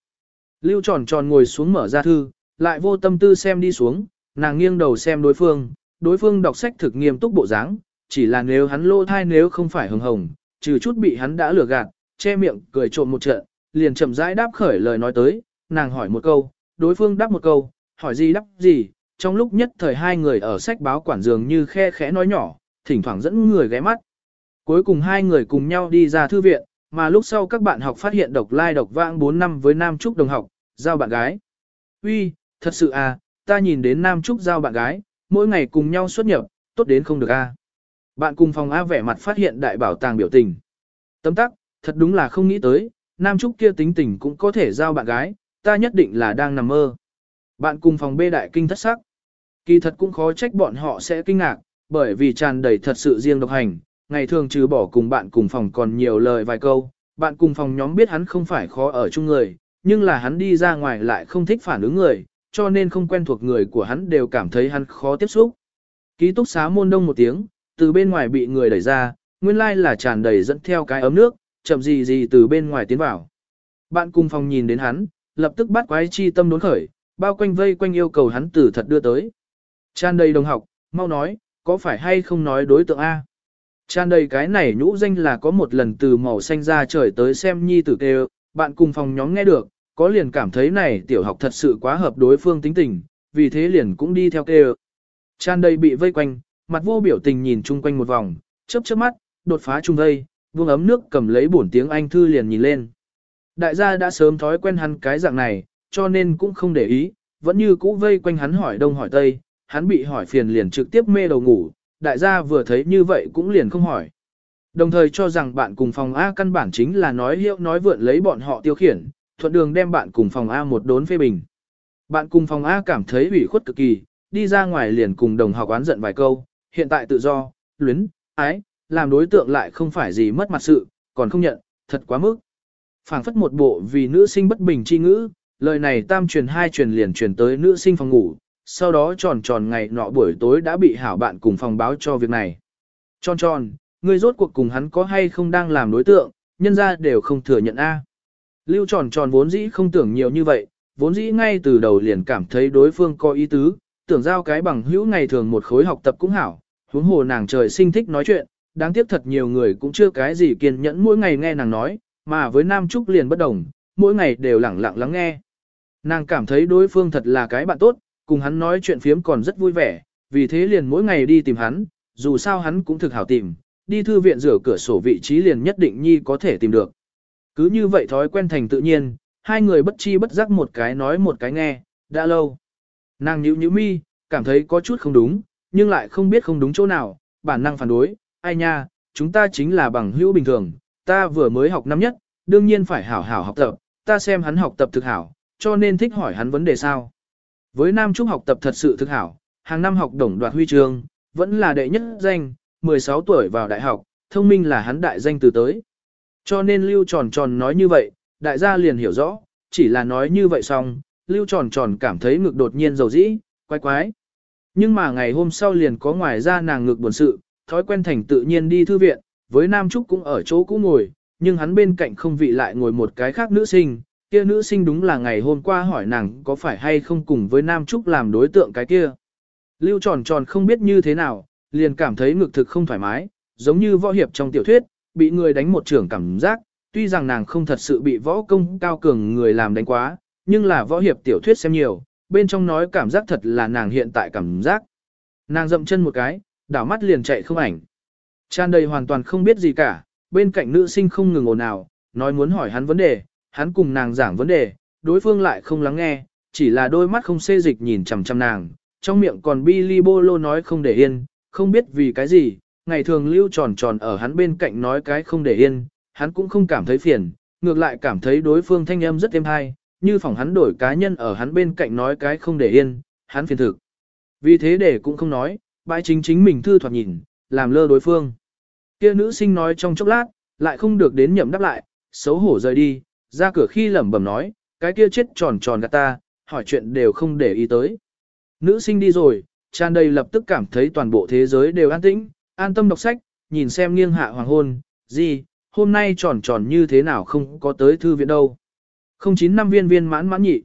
Lưu tròn tròn ngồi xuống mở ra thư, lại vô tâm tư xem đi xuống, nàng nghiêng đầu xem đối phương, đối phương đọc sách thực nghiêm túc bộ dáng, chỉ là nếu hắn lô thai nếu không phải hồng hồng, trừ chút bị hắn đã lừa gạt, che miệng cười trộm một trận, liền chậm rãi đáp khởi lời nói tới, nàng hỏi một câu, đối phương đáp một câu, hỏi gì đáp gì, trong lúc nhất thời hai người ở sách báo quản dường như khe khẽ nói nhỏ, thỉnh thoảng dẫn người ghé mắt. Cuối cùng hai người cùng nhau đi ra thư viện, mà lúc sau các bạn học phát hiện độc lai độc vãng 4 năm với Nam Trúc đồng học, giao bạn gái. Uy, thật sự à, ta nhìn đến Nam Trúc giao bạn gái, mỗi ngày cùng nhau xuất nhập, tốt đến không được a. À. Bạn cùng phòng A vẻ mặt phát hiện đại bảo tàng biểu tình. Tấm tắc, thật đúng là không nghĩ tới, Nam Trúc kia tính tình cũng có thể giao bạn gái, ta nhất định là đang nằm mơ. Bạn cùng phòng bê đại kinh thất sắc. Kỳ thật cũng khó trách bọn họ sẽ kinh ngạc, bởi vì tràn đầy thật sự riêng độc hành, ngày thường trừ bỏ cùng bạn cùng phòng còn nhiều lời vài câu, bạn cùng phòng nhóm biết hắn không phải khó ở chung người, nhưng là hắn đi ra ngoài lại không thích phản ứng người, cho nên không quen thuộc người của hắn đều cảm thấy hắn khó tiếp xúc. Ký túc xá môn đông một tiếng, từ bên ngoài bị người đẩy ra, nguyên lai là tràn đầy dẫn theo cái ấm nước, chậm gì gì từ bên ngoài tiến vào. Bạn cùng phòng nhìn đến hắn, lập tức bắt quái chi tâm đốn khởi, bao quanh vây quanh yêu cầu hắn từ thật đưa tới. chan đầy đồng học, mau nói, có phải hay không nói đối tượng A? chan đầy cái này nhũ danh là có một lần từ màu xanh ra trời tới xem nhi tử kêu, bạn cùng phòng nhóm nghe được, có liền cảm thấy này tiểu học thật sự quá hợp đối phương tính tình, vì thế liền cũng đi theo kêu. chan đầy bị vây quanh, mặt vô biểu tình nhìn chung quanh một vòng, chớp chớp mắt, đột phá trung vây, vương ấm nước cầm lấy bổn tiếng Anh thư liền nhìn lên. Đại gia đã sớm thói quen hắn cái dạng này, cho nên cũng không để ý, vẫn như cũ vây quanh hắn hỏi đông hỏi tây, hắn bị hỏi phiền liền trực tiếp mê đầu ngủ, đại gia vừa thấy như vậy cũng liền không hỏi. Đồng thời cho rằng bạn cùng phòng A căn bản chính là nói hiệu nói vượn lấy bọn họ tiêu khiển, thuận đường đem bạn cùng phòng A một đốn phê bình. Bạn cùng phòng A cảm thấy ủy khuất cực kỳ, đi ra ngoài liền cùng đồng học oán giận vài câu, hiện tại tự do, luyến, ái, làm đối tượng lại không phải gì mất mặt sự, còn không nhận, thật quá mức phảng phất một bộ vì nữ sinh bất bình chi ngữ, lời này tam truyền hai truyền liền truyền tới nữ sinh phòng ngủ, sau đó tròn tròn ngày nọ buổi tối đã bị hảo bạn cùng phòng báo cho việc này. Tròn tròn, người rốt cuộc cùng hắn có hay không đang làm đối tượng, nhân ra đều không thừa nhận A. Lưu tròn tròn vốn dĩ không tưởng nhiều như vậy, vốn dĩ ngay từ đầu liền cảm thấy đối phương có ý tứ, tưởng giao cái bằng hữu ngày thường một khối học tập cũng hảo, huống hồ nàng trời sinh thích nói chuyện, đáng tiếc thật nhiều người cũng chưa cái gì kiên nhẫn mỗi ngày nghe nàng nói, mà với Nam Trúc liền bất đồng, mỗi ngày đều lẳng lặng lắng nghe. Nàng cảm thấy đối phương thật là cái bạn tốt, cùng hắn nói chuyện phiếm còn rất vui vẻ, vì thế liền mỗi ngày đi tìm hắn, dù sao hắn cũng thực hảo tìm, đi thư viện rửa cửa sổ vị trí liền nhất định nhi có thể tìm được. Cứ như vậy thói quen thành tự nhiên, hai người bất chi bất giác một cái nói một cái nghe, đã lâu. Nàng nhíu nhíu mi, cảm thấy có chút không đúng, nhưng lại không biết không đúng chỗ nào, bản năng phản đối, ai nha, chúng ta chính là bằng hữu bình thường, ta vừa mới học năm nhất, đương nhiên phải hảo hảo học tập, ta xem hắn học tập thực hảo, cho nên thích hỏi hắn vấn đề sao. Với Nam Trúc học tập thật sự thực hảo, hàng năm học đồng đoạt huy chương, vẫn là đệ nhất danh, 16 tuổi vào đại học, thông minh là hắn đại danh từ tới. Cho nên Lưu Tròn Tròn nói như vậy, đại gia liền hiểu rõ, chỉ là nói như vậy xong, Lưu Tròn Tròn cảm thấy ngực đột nhiên dầu dĩ, quái quái. Nhưng mà ngày hôm sau liền có ngoài ra nàng ngực buồn sự, thói quen thành tự nhiên đi thư viện, với Nam Trúc cũng ở chỗ cũ ngồi, nhưng hắn bên cạnh không vị lại ngồi một cái khác nữ sinh, kia nữ sinh đúng là ngày hôm qua hỏi nàng có phải hay không cùng với Nam Trúc làm đối tượng cái kia. Lưu tròn tròn không biết như thế nào, liền cảm thấy ngực thực không thoải mái, giống như võ hiệp trong tiểu thuyết, bị người đánh một trưởng cảm giác, tuy rằng nàng không thật sự bị võ công cao cường người làm đánh quá, nhưng là võ hiệp tiểu thuyết xem nhiều, bên trong nói cảm giác thật là nàng hiện tại cảm giác. Nàng dậm chân một cái, đảo mắt liền chạy không ảnh tràn đầy hoàn toàn không biết gì cả, bên cạnh nữ sinh không ngừng ồn ào, nói muốn hỏi hắn vấn đề, hắn cùng nàng giảng vấn đề, đối phương lại không lắng nghe, chỉ là đôi mắt không xê dịch nhìn chằm chằm nàng, trong miệng còn Billy Bolo nói không để yên, không biết vì cái gì, ngày thường lưu tròn tròn ở hắn bên cạnh nói cái không để yên, hắn cũng không cảm thấy phiền, ngược lại cảm thấy đối phương thanh âm rất êm hay, như phỏng hắn đổi cá nhân ở hắn bên cạnh nói cái không để yên, hắn phiền thực. Vì thế để cũng không nói, bãi chính chính mình thư thoạt nhìn, làm lơ đối phương. Kia nữ sinh nói trong chốc lát, lại không được đến nhậm đáp lại, xấu hổ rời đi, ra cửa khi lẩm bẩm nói, cái kia chết tròn tròn gạt ta, hỏi chuyện đều không để ý tới. Nữ sinh đi rồi, tràn đầy lập tức cảm thấy toàn bộ thế giới đều an tĩnh, an tâm đọc sách, nhìn xem nghiêng hạ hoàng hôn, gì, hôm nay tròn tròn như thế nào không có tới thư viện đâu. Không chín năm viên viên mãn mãn nhị.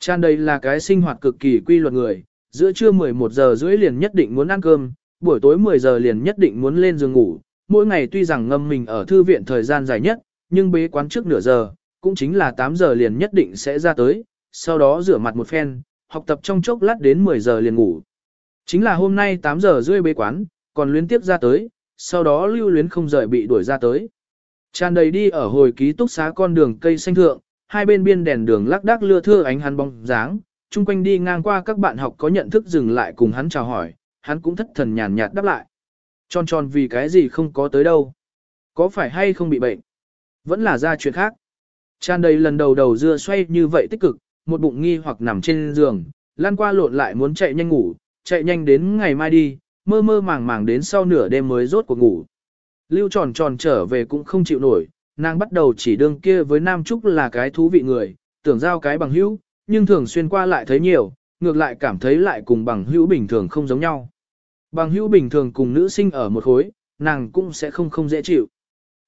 Tràn đầy là cái sinh hoạt cực kỳ quy luật người, giữa trưa 11 giờ rưỡi liền nhất định muốn ăn cơm, buổi tối 10 giờ liền nhất định muốn lên giường ngủ, mỗi ngày tuy rằng ngâm mình ở thư viện thời gian dài nhất, nhưng bế quán trước nửa giờ, cũng chính là 8 giờ liền nhất định sẽ ra tới, sau đó rửa mặt một phen, học tập trong chốc lát đến 10 giờ liền ngủ. Chính là hôm nay 8 giờ rưỡi bế quán, còn luyến tiếp ra tới, sau đó lưu luyến không rời bị đuổi ra tới. Tràn đầy đi ở hồi ký túc xá con đường cây xanh thượng, hai bên biên đèn đường lắc đắc lưa thưa ánh hắn bóng dáng, chung quanh đi ngang qua các bạn học có nhận thức dừng lại cùng hắn chào hỏi, hắn cũng thất thần nhàn nhạt đáp lại. Tròn tròn vì cái gì không có tới đâu. Có phải hay không bị bệnh? Vẫn là ra chuyện khác. Tràn đầy lần đầu đầu dưa xoay như vậy tích cực, một bụng nghi hoặc nằm trên giường, lan qua lộn lại muốn chạy nhanh ngủ, chạy nhanh đến ngày mai đi, mơ mơ màng màng đến sau nửa đêm mới rốt cuộc ngủ. Lưu tròn tròn trở về cũng không chịu nổi, nàng bắt đầu chỉ đương kia với Nam Trúc là cái thú vị người, tưởng giao cái bằng hữu, nhưng thường xuyên qua lại thấy nhiều, ngược lại cảm thấy lại cùng bằng hữu bình thường không giống nhau. Bằng hữu bình thường cùng nữ sinh ở một khối, nàng cũng sẽ không không dễ chịu.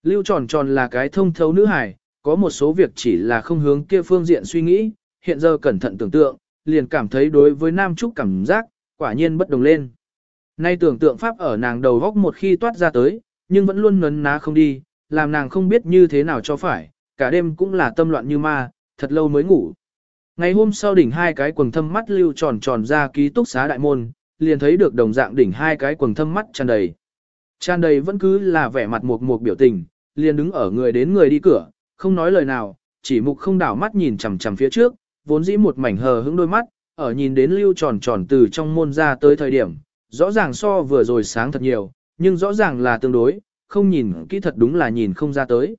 Lưu tròn tròn là cái thông thấu nữ hài, có một số việc chỉ là không hướng kia phương diện suy nghĩ, hiện giờ cẩn thận tưởng tượng, liền cảm thấy đối với Nam Trúc cảm giác, quả nhiên bất đồng lên. Nay tưởng tượng pháp ở nàng đầu góc một khi toát ra tới, nhưng vẫn luôn nấn ná không đi, làm nàng không biết như thế nào cho phải, cả đêm cũng là tâm loạn như ma, thật lâu mới ngủ. Ngày hôm sau đỉnh hai cái quần thâm mắt lưu tròn tròn ra ký túc xá đại môn, liền thấy được đồng dạng đỉnh hai cái quần thâm mắt tràn đầy. Tràn đầy vẫn cứ là vẻ mặt mục mục biểu tình, liền đứng ở người đến người đi cửa, không nói lời nào, chỉ mục không đảo mắt nhìn chằm chằm phía trước, vốn dĩ một mảnh hờ hững đôi mắt, ở nhìn đến lưu tròn tròn từ trong môn ra tới thời điểm, rõ ràng so vừa rồi sáng thật nhiều, nhưng rõ ràng là tương đối, không nhìn kỹ thật đúng là nhìn không ra tới.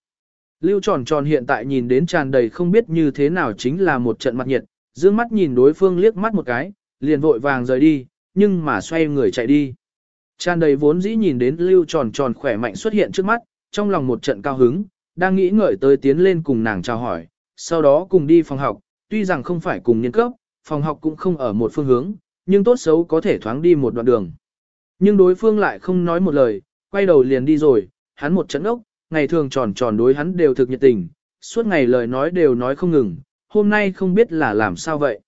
Lưu tròn tròn hiện tại nhìn đến tràn đầy không biết như thế nào chính là một trận mặt nhiệt, dương mắt nhìn đối phương liếc mắt một cái, liền vội vàng rời đi, nhưng mà xoay người chạy đi. Tràn đầy vốn dĩ nhìn đến lưu tròn tròn khỏe mạnh xuất hiện trước mắt, trong lòng một trận cao hứng, đang nghĩ ngợi tới tiến lên cùng nàng chào hỏi, sau đó cùng đi phòng học, tuy rằng không phải cùng niên cấp, phòng học cũng không ở một phương hướng, nhưng tốt xấu có thể thoáng đi một đoạn đường. Nhưng đối phương lại không nói một lời, quay đầu liền đi rồi, hắn một trận ốc, ngày thường tròn tròn đối hắn đều thực nhiệt tình, suốt ngày lời nói đều nói không ngừng, hôm nay không biết là làm sao vậy.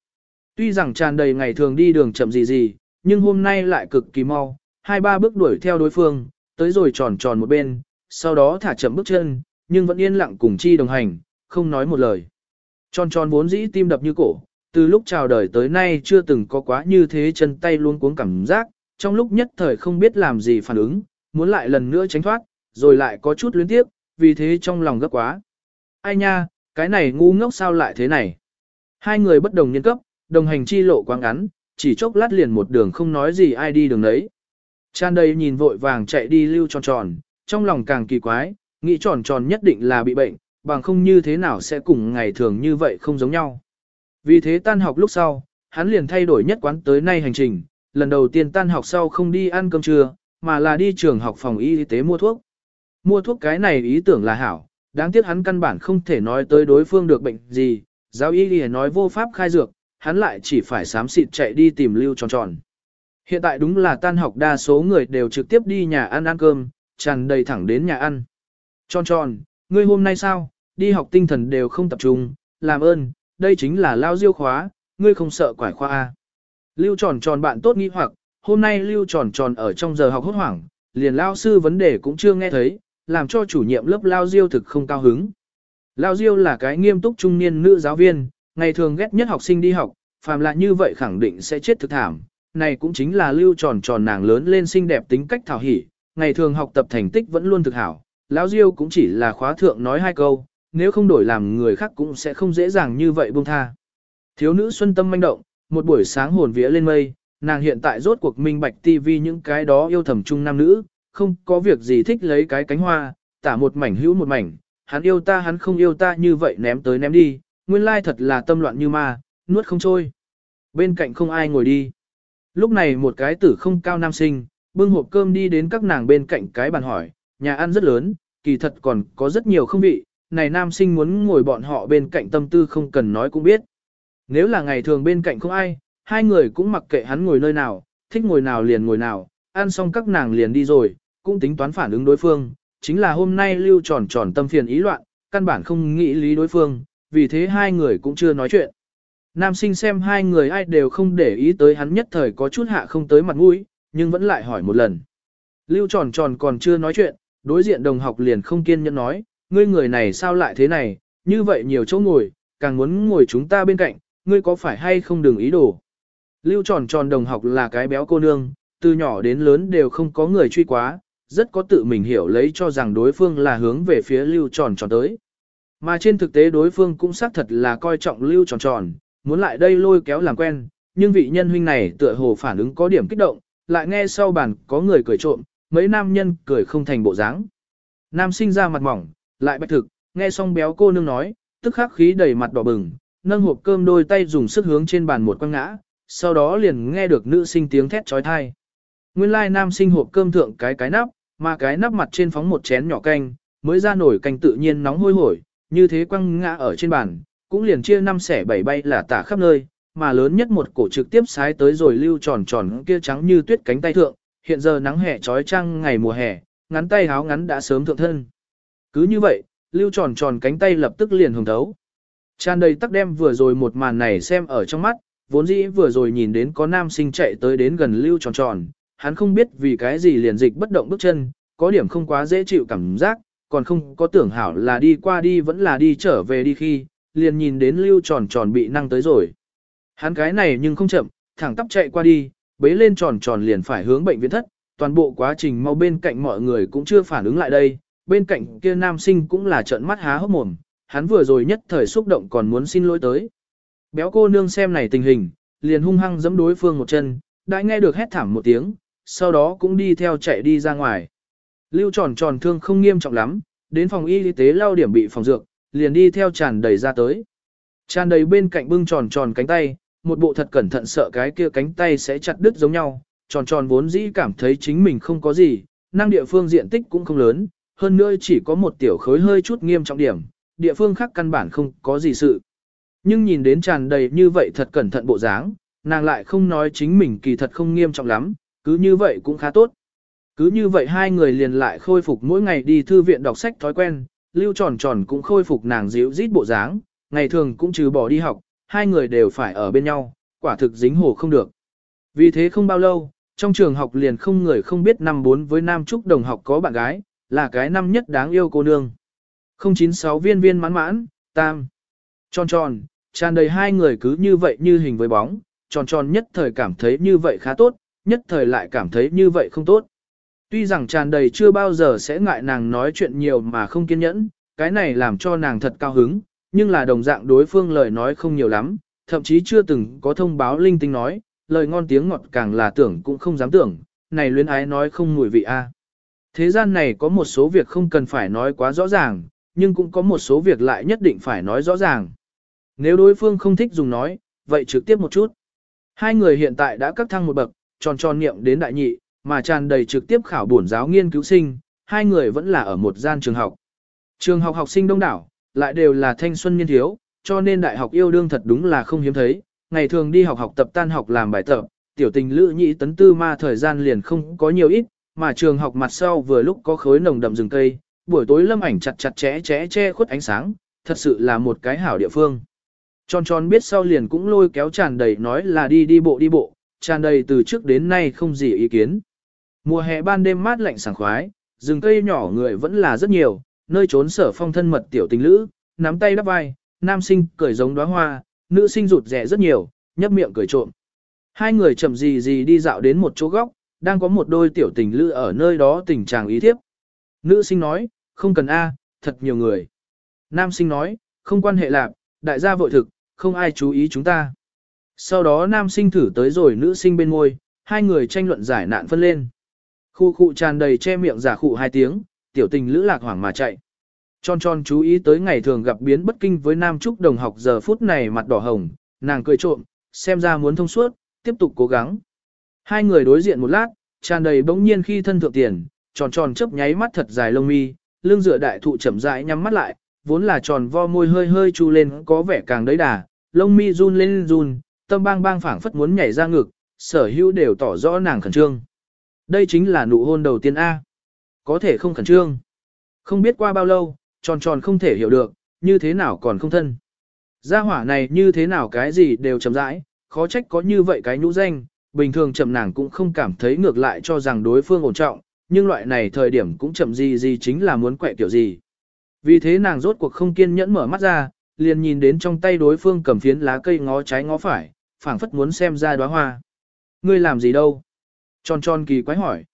Tuy rằng tràn đầy ngày thường đi đường chậm gì gì, nhưng hôm nay lại cực kỳ mau, hai ba bước đuổi theo đối phương, tới rồi tròn tròn một bên, sau đó thả chậm bước chân, nhưng vẫn yên lặng cùng chi đồng hành, không nói một lời. Tròn tròn vốn dĩ tim đập như cổ, từ lúc chào đời tới nay chưa từng có quá như thế chân tay luôn cuống cảm giác, trong lúc nhất thời không biết làm gì phản ứng, muốn lại lần nữa tránh thoát, rồi lại có chút luyến tiếp, vì thế trong lòng gấp quá. Ai nha, cái này ngu ngốc sao lại thế này? Hai người bất đồng nhân cấp, đồng hành chi lộ quá ngắn, chỉ chốc lát liền một đường không nói gì ai đi đường đấy. Chan đây nhìn vội vàng chạy đi lưu tròn tròn, trong lòng càng kỳ quái, nghĩ tròn tròn nhất định là bị bệnh, bằng không như thế nào sẽ cùng ngày thường như vậy không giống nhau. Vì thế tan học lúc sau, hắn liền thay đổi nhất quán tới nay hành trình, lần đầu tiên tan học sau không đi ăn cơm trưa, mà là đi trường học phòng y tế mua thuốc. Mua thuốc cái này ý tưởng là hảo, đáng tiếc hắn căn bản không thể nói tới đối phương được bệnh gì, giáo y thì nói vô pháp khai dược, hắn lại chỉ phải sám xịt chạy đi tìm lưu tròn tròn. Hiện tại đúng là tan học đa số người đều trực tiếp đi nhà ăn ăn cơm, tràn đầy thẳng đến nhà ăn. Tròn tròn, ngươi hôm nay sao, đi học tinh thần đều không tập trung, làm ơn, đây chính là lao diêu khóa, ngươi không sợ quải khoa A. Lưu tròn tròn bạn tốt nghi hoặc, hôm nay lưu tròn tròn ở trong giờ học hốt hoảng, liền lao sư vấn đề cũng chưa nghe thấy, làm cho chủ nhiệm lớp Lao Diêu thực không cao hứng. Lao Diêu là cái nghiêm túc trung niên nữ giáo viên, ngày thường ghét nhất học sinh đi học, phàm là như vậy khẳng định sẽ chết thực thảm. Này cũng chính là lưu tròn tròn nàng lớn lên xinh đẹp tính cách thảo hỉ, ngày thường học tập thành tích vẫn luôn thực hảo. Lão Diêu cũng chỉ là khóa thượng nói hai câu, nếu không đổi làm người khác cũng sẽ không dễ dàng như vậy buông tha. Thiếu nữ xuân tâm manh động, một buổi sáng hồn vía lên mây, nàng hiện tại rốt cuộc minh bạch tivi những cái đó yêu thầm chung nam nữ, không có việc gì thích lấy cái cánh hoa, tả một mảnh hữu một mảnh, hắn yêu ta hắn không yêu ta như vậy ném tới ném đi, nguyên lai thật là tâm loạn như ma, nuốt không trôi. Bên cạnh không ai ngồi đi. Lúc này một cái tử không cao nam sinh, bưng hộp cơm đi đến các nàng bên cạnh cái bàn hỏi, nhà ăn rất lớn, kỳ thật còn có rất nhiều không vị, này nam sinh muốn ngồi bọn họ bên cạnh tâm tư không cần nói cũng biết. Nếu là ngày thường bên cạnh không ai, hai người cũng mặc kệ hắn ngồi nơi nào, thích ngồi nào liền ngồi nào, ăn xong các nàng liền đi rồi, cũng tính toán phản ứng đối phương, chính là hôm nay lưu tròn tròn tâm phiền ý loạn, căn bản không nghĩ lý đối phương, vì thế hai người cũng chưa nói chuyện. Nam sinh xem hai người ai đều không để ý tới hắn nhất thời có chút hạ không tới mặt mũi, nhưng vẫn lại hỏi một lần. Lưu tròn tròn còn chưa nói chuyện, đối diện đồng học liền không kiên nhẫn nói, ngươi người này sao lại thế này, như vậy nhiều chỗ ngồi, càng muốn ngồi chúng ta bên cạnh, ngươi có phải hay không đừng ý đồ. Lưu tròn tròn đồng học là cái béo cô nương, từ nhỏ đến lớn đều không có người truy quá, rất có tự mình hiểu lấy cho rằng đối phương là hướng về phía lưu tròn tròn tới. Mà trên thực tế đối phương cũng xác thật là coi trọng lưu tròn tròn, muốn lại đây lôi kéo làm quen, nhưng vị nhân huynh này tựa hồ phản ứng có điểm kích động, lại nghe sau bàn có người cười trộm, mấy nam nhân cười không thành bộ dáng. Nam sinh ra mặt mỏng, lại bạch thực, nghe xong béo cô nương nói, tức khắc khí đầy mặt đỏ bừng, nâng hộp cơm đôi tay dùng sức hướng trên bàn một quăng ngã, sau đó liền nghe được nữ sinh tiếng thét trói thai. Nguyên lai nam sinh hộp cơm thượng cái cái nắp, mà cái nắp mặt trên phóng một chén nhỏ canh, mới ra nổi canh tự nhiên nóng hôi hổi, như thế quăng ngã ở trên bàn, cũng liền chia năm xẻ bảy bay là tả khắp nơi, mà lớn nhất một cổ trực tiếp sái tới rồi lưu tròn tròn kia trắng như tuyết cánh tay thượng, hiện giờ nắng hè trói trăng ngày mùa hè, ngắn tay háo ngắn đã sớm thượng thân. Cứ như vậy, lưu tròn tròn cánh tay lập tức liền hồng thấu. Tràn đầy tắc đem vừa rồi một màn này xem ở trong mắt, vốn dĩ vừa rồi nhìn đến có nam sinh chạy tới đến gần lưu tròn tròn, hắn không biết vì cái gì liền dịch bất động bước chân, có điểm không quá dễ chịu cảm giác, còn không có tưởng hảo là đi qua đi vẫn là đi trở về đi khi, liền nhìn đến lưu tròn tròn bị năng tới rồi. Hắn cái này nhưng không chậm, thẳng tắp chạy qua đi, bế lên tròn tròn liền phải hướng bệnh viện thất, toàn bộ quá trình mau bên cạnh mọi người cũng chưa phản ứng lại đây, bên cạnh kia nam sinh cũng là trợn mắt há hốc mồm, hắn vừa rồi nhất thời xúc động còn muốn xin lỗi tới. Béo cô nương xem này tình hình, liền hung hăng giẫm đối phương một chân, đã nghe được hét thảm một tiếng, sau đó cũng đi theo chạy đi ra ngoài. Lưu tròn tròn thương không nghiêm trọng lắm, đến phòng y tế lao điểm bị phòng dược, liền đi theo tràn đầy ra tới. Tràn đầy bên cạnh bưng tròn tròn cánh tay, một bộ thật cẩn thận sợ cái kia cánh tay sẽ chặt đứt giống nhau, tròn tròn vốn dĩ cảm thấy chính mình không có gì, năng địa phương diện tích cũng không lớn, hơn nữa chỉ có một tiểu khối hơi chút nghiêm trọng điểm, địa phương khác căn bản không có gì sự. Nhưng nhìn đến tràn đầy như vậy thật cẩn thận bộ dáng, nàng lại không nói chính mình kỳ thật không nghiêm trọng lắm, cứ như vậy cũng khá tốt. Cứ như vậy hai người liền lại khôi phục mỗi ngày đi thư viện đọc sách thói quen, lưu tròn tròn cũng khôi phục nàng dịu rít bộ dáng, ngày thường cũng trừ bỏ đi học, hai người đều phải ở bên nhau, quả thực dính hồ không được. Vì thế không bao lâu, trong trường học liền không người không biết năm bốn với nam trúc đồng học có bạn gái, là cái năm nhất đáng yêu cô nương. 096 viên viên mãn mãn, tam. Tròn tròn, tràn đầy hai người cứ như vậy như hình với bóng, tròn tròn nhất thời cảm thấy như vậy khá tốt, nhất thời lại cảm thấy như vậy không tốt. Tuy rằng tràn đầy chưa bao giờ sẽ ngại nàng nói chuyện nhiều mà không kiên nhẫn, cái này làm cho nàng thật cao hứng, nhưng là đồng dạng đối phương lời nói không nhiều lắm, thậm chí chưa từng có thông báo linh tinh nói, lời ngon tiếng ngọt càng là tưởng cũng không dám tưởng, này luyến ái nói không mùi vị a. À. Thế gian này có một số việc không cần phải nói quá rõ ràng, nhưng cũng có một số việc lại nhất định phải nói rõ ràng. Nếu đối phương không thích dùng nói, vậy trực tiếp một chút. Hai người hiện tại đã cắt thăng một bậc, tròn tròn niệm đến đại nhị, mà tràn đầy trực tiếp khảo bổn giáo nghiên cứu sinh, hai người vẫn là ở một gian trường học. Trường học học sinh đông đảo, lại đều là thanh xuân niên thiếu, cho nên đại học yêu đương thật đúng là không hiếm thấy, ngày thường đi học học tập tan học làm bài tập, tiểu tình lữ nhị tấn tư ma thời gian liền không có nhiều ít, mà trường học mặt sau vừa lúc có khối nồng đậm rừng cây, buổi tối lâm ảnh chặt chặt chẽ chẽ che khuất ánh sáng, thật sự là một cái hảo địa phương. Tròn tròn biết sau liền cũng lôi kéo tràn đầy nói là đi đi bộ đi bộ, tràn đầy từ trước đến nay không gì ý kiến. Mùa hè ban đêm mát lạnh sảng khoái, rừng cây nhỏ người vẫn là rất nhiều, nơi trốn sở phong thân mật tiểu tình lữ, nắm tay đắp vai, nam sinh cười giống đóa hoa, nữ sinh rụt rẻ rất nhiều, nhấp miệng cười trộm. Hai người chậm gì gì đi dạo đến một chỗ góc, đang có một đôi tiểu tình lữ ở nơi đó tình trạng ý thiếp. Nữ sinh nói, không cần A, thật nhiều người. Nam sinh nói, không quan hệ lạc, đại gia vội thực, không ai chú ý chúng ta. Sau đó nam sinh thử tới rồi nữ sinh bên ngôi hai người tranh luận giải nạn phân lên. Khu khu tràn đầy che miệng giả khụ hai tiếng, tiểu tình lữ lạc hoảng mà chạy. Tròn tròn chú ý tới ngày thường gặp biến bất kinh với nam trúc đồng học giờ phút này mặt đỏ hồng, nàng cười trộm, xem ra muốn thông suốt, tiếp tục cố gắng. Hai người đối diện một lát, tràn đầy bỗng nhiên khi thân thượng tiền, tròn tròn chớp nháy mắt thật dài lông mi, lưng dựa đại thụ chậm rãi nhắm mắt lại, vốn là tròn vo môi hơi hơi chu lên có vẻ càng đấy đà, lông mi run lên run, tâm bang bang phảng phất muốn nhảy ra ngực, sở hữu đều tỏ rõ nàng khẩn trương. Đây chính là nụ hôn đầu tiên A. Có thể không khẩn trương. Không biết qua bao lâu, tròn tròn không thể hiểu được, như thế nào còn không thân. Gia hỏa này như thế nào cái gì đều chậm rãi, khó trách có như vậy cái nhũ danh, bình thường chậm nàng cũng không cảm thấy ngược lại cho rằng đối phương ổn trọng, nhưng loại này thời điểm cũng chậm gì gì chính là muốn quẹ kiểu gì. Vì thế nàng rốt cuộc không kiên nhẫn mở mắt ra, liền nhìn đến trong tay đối phương cầm phiến lá cây ngó trái ngó phải, phảng phất muốn xem ra đóa hoa. Ngươi làm gì đâu? Tròn tròn kỳ quái hỏi.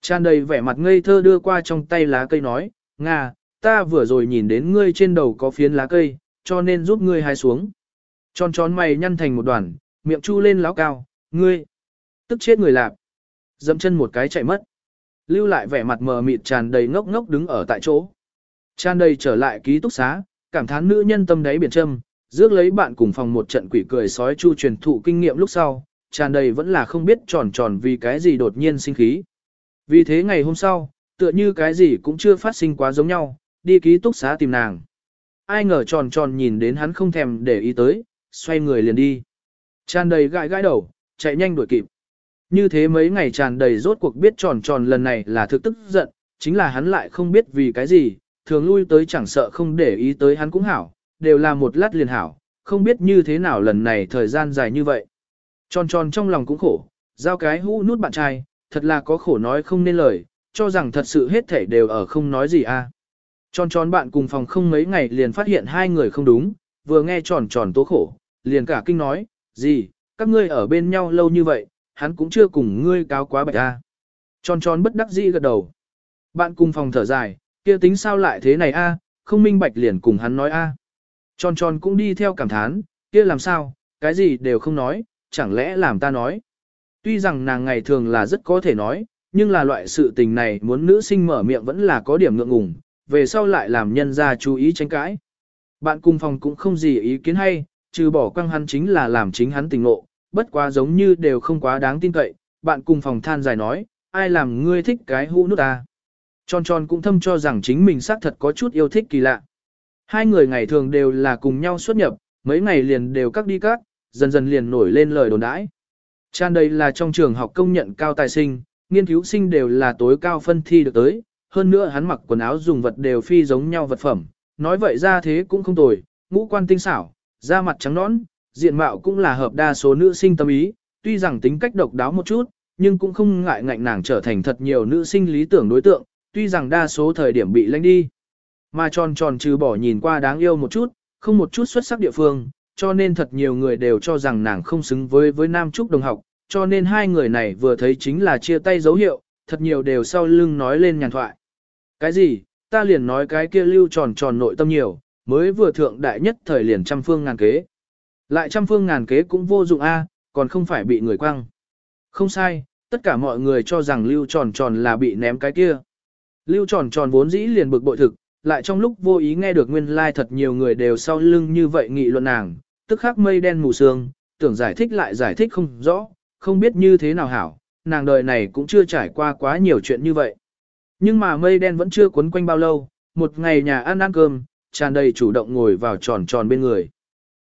Tràn đầy vẻ mặt ngây thơ đưa qua trong tay lá cây nói, Nga, ta vừa rồi nhìn đến ngươi trên đầu có phiến lá cây, cho nên giúp ngươi hái xuống. Tròn tròn mày nhăn thành một đoàn, miệng chu lên láo cao, ngươi, tức chết người lạp. Dậm chân một cái chạy mất. Lưu lại vẻ mặt mờ mịt tràn đầy ngốc ngốc đứng ở tại chỗ. Tràn đầy trở lại ký túc xá, cảm thán nữ nhân tâm đáy biển châm, rước lấy bạn cùng phòng một trận quỷ cười sói chu truyền thụ kinh nghiệm lúc sau, tràn đầy vẫn là không biết tròn tròn vì cái gì đột nhiên sinh khí. Vì thế ngày hôm sau, tựa như cái gì cũng chưa phát sinh quá giống nhau, đi ký túc xá tìm nàng. Ai ngờ tròn tròn nhìn đến hắn không thèm để ý tới, xoay người liền đi. Tràn đầy gãi gãi đầu, chạy nhanh đuổi kịp. Như thế mấy ngày tràn đầy rốt cuộc biết tròn tròn lần này là thực tức giận, chính là hắn lại không biết vì cái gì, thường lui tới chẳng sợ không để ý tới hắn cũng hảo, đều là một lát liền hảo, không biết như thế nào lần này thời gian dài như vậy. Tròn tròn trong lòng cũng khổ, giao cái hũ nút bạn trai, thật là có khổ nói không nên lời, cho rằng thật sự hết thể đều ở không nói gì a. À. Tròn tròn bạn cùng phòng không mấy ngày liền phát hiện hai người không đúng, vừa nghe tròn tròn tố khổ, liền cả kinh nói, gì, các ngươi ở bên nhau lâu như vậy, hắn cũng chưa cùng ngươi cáo quá bạch a. À. Tròn tròn bất đắc dĩ gật đầu. Bạn cùng phòng thở dài, kia tính sao lại thế này a, không minh bạch liền cùng hắn nói a. À. Tròn tròn cũng đi theo cảm thán, kia làm sao, cái gì đều không nói, chẳng lẽ làm ta nói. Tuy rằng nàng ngày thường là rất có thể nói, nhưng là loại sự tình này muốn nữ sinh mở miệng vẫn là có điểm ngượng ngùng, về sau lại làm nhân ra chú ý tranh cãi. Bạn cùng phòng cũng không gì ý kiến hay, trừ bỏ quăng hắn chính là làm chính hắn tình ngộ, bất quá giống như đều không quá đáng tin cậy, bạn cùng phòng than dài nói, ai làm ngươi thích cái hũ nút ta. Tròn tròn cũng thâm cho rằng chính mình xác thật có chút yêu thích kỳ lạ. Hai người ngày thường đều là cùng nhau xuất nhập, mấy ngày liền đều cắt đi cắt, dần dần liền nổi lên lời đồn đãi. Chan đây là trong trường học công nhận cao tài sinh, nghiên cứu sinh đều là tối cao phân thi được tới, hơn nữa hắn mặc quần áo dùng vật đều phi giống nhau vật phẩm, nói vậy ra thế cũng không tồi, ngũ quan tinh xảo, da mặt trắng nõn, diện mạo cũng là hợp đa số nữ sinh tâm ý, tuy rằng tính cách độc đáo một chút, nhưng cũng không ngại ngạnh nàng trở thành thật nhiều nữ sinh lý tưởng đối tượng, tuy rằng đa số thời điểm bị lánh đi. Mà tròn tròn trừ bỏ nhìn qua đáng yêu một chút, không một chút xuất sắc địa phương, cho nên thật nhiều người đều cho rằng nàng không xứng với với Nam Trúc đồng học, cho nên hai người này vừa thấy chính là chia tay dấu hiệu, thật nhiều đều sau lưng nói lên nhàn thoại. Cái gì, ta liền nói cái kia lưu tròn tròn nội tâm nhiều, mới vừa thượng đại nhất thời liền trăm phương ngàn kế. Lại trăm phương ngàn kế cũng vô dụng a, còn không phải bị người quăng. Không sai, tất cả mọi người cho rằng lưu tròn tròn là bị ném cái kia. Lưu tròn tròn vốn dĩ liền bực bội thực, lại trong lúc vô ý nghe được nguyên lai like thật nhiều người đều sau lưng như vậy nghị luận nàng, tức khắc mây đen mù sương, tưởng giải thích lại giải thích không rõ, không biết như thế nào hảo, nàng đời này cũng chưa trải qua quá nhiều chuyện như vậy. Nhưng mà mây đen vẫn chưa quấn quanh bao lâu, một ngày nhà ăn ăn cơm, tràn đầy chủ động ngồi vào tròn tròn bên người.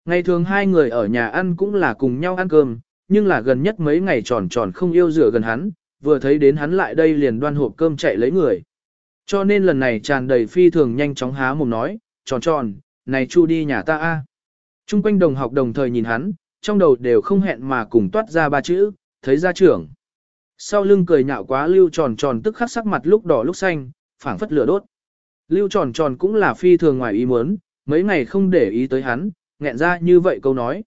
Ngày thường hai người ở nhà ăn cũng là cùng nhau ăn cơm, nhưng là gần nhất mấy ngày tròn tròn không yêu rửa gần hắn, vừa thấy đến hắn lại đây liền đoan hộp cơm chạy lấy người. Cho nên lần này tràn đầy phi thường nhanh chóng há mồm nói, tròn tròn, này chu đi nhà ta a. Trung quanh đồng học đồng thời nhìn hắn, trong đầu đều không hẹn mà cùng toát ra ba chữ, thấy ra trưởng. Sau lưng cười nhạo quá lưu tròn tròn tức khắc sắc mặt lúc đỏ lúc xanh, phảng phất lửa đốt. Lưu tròn tròn cũng là phi thường ngoài ý muốn, mấy ngày không để ý tới hắn, nghẹn ra như vậy câu nói.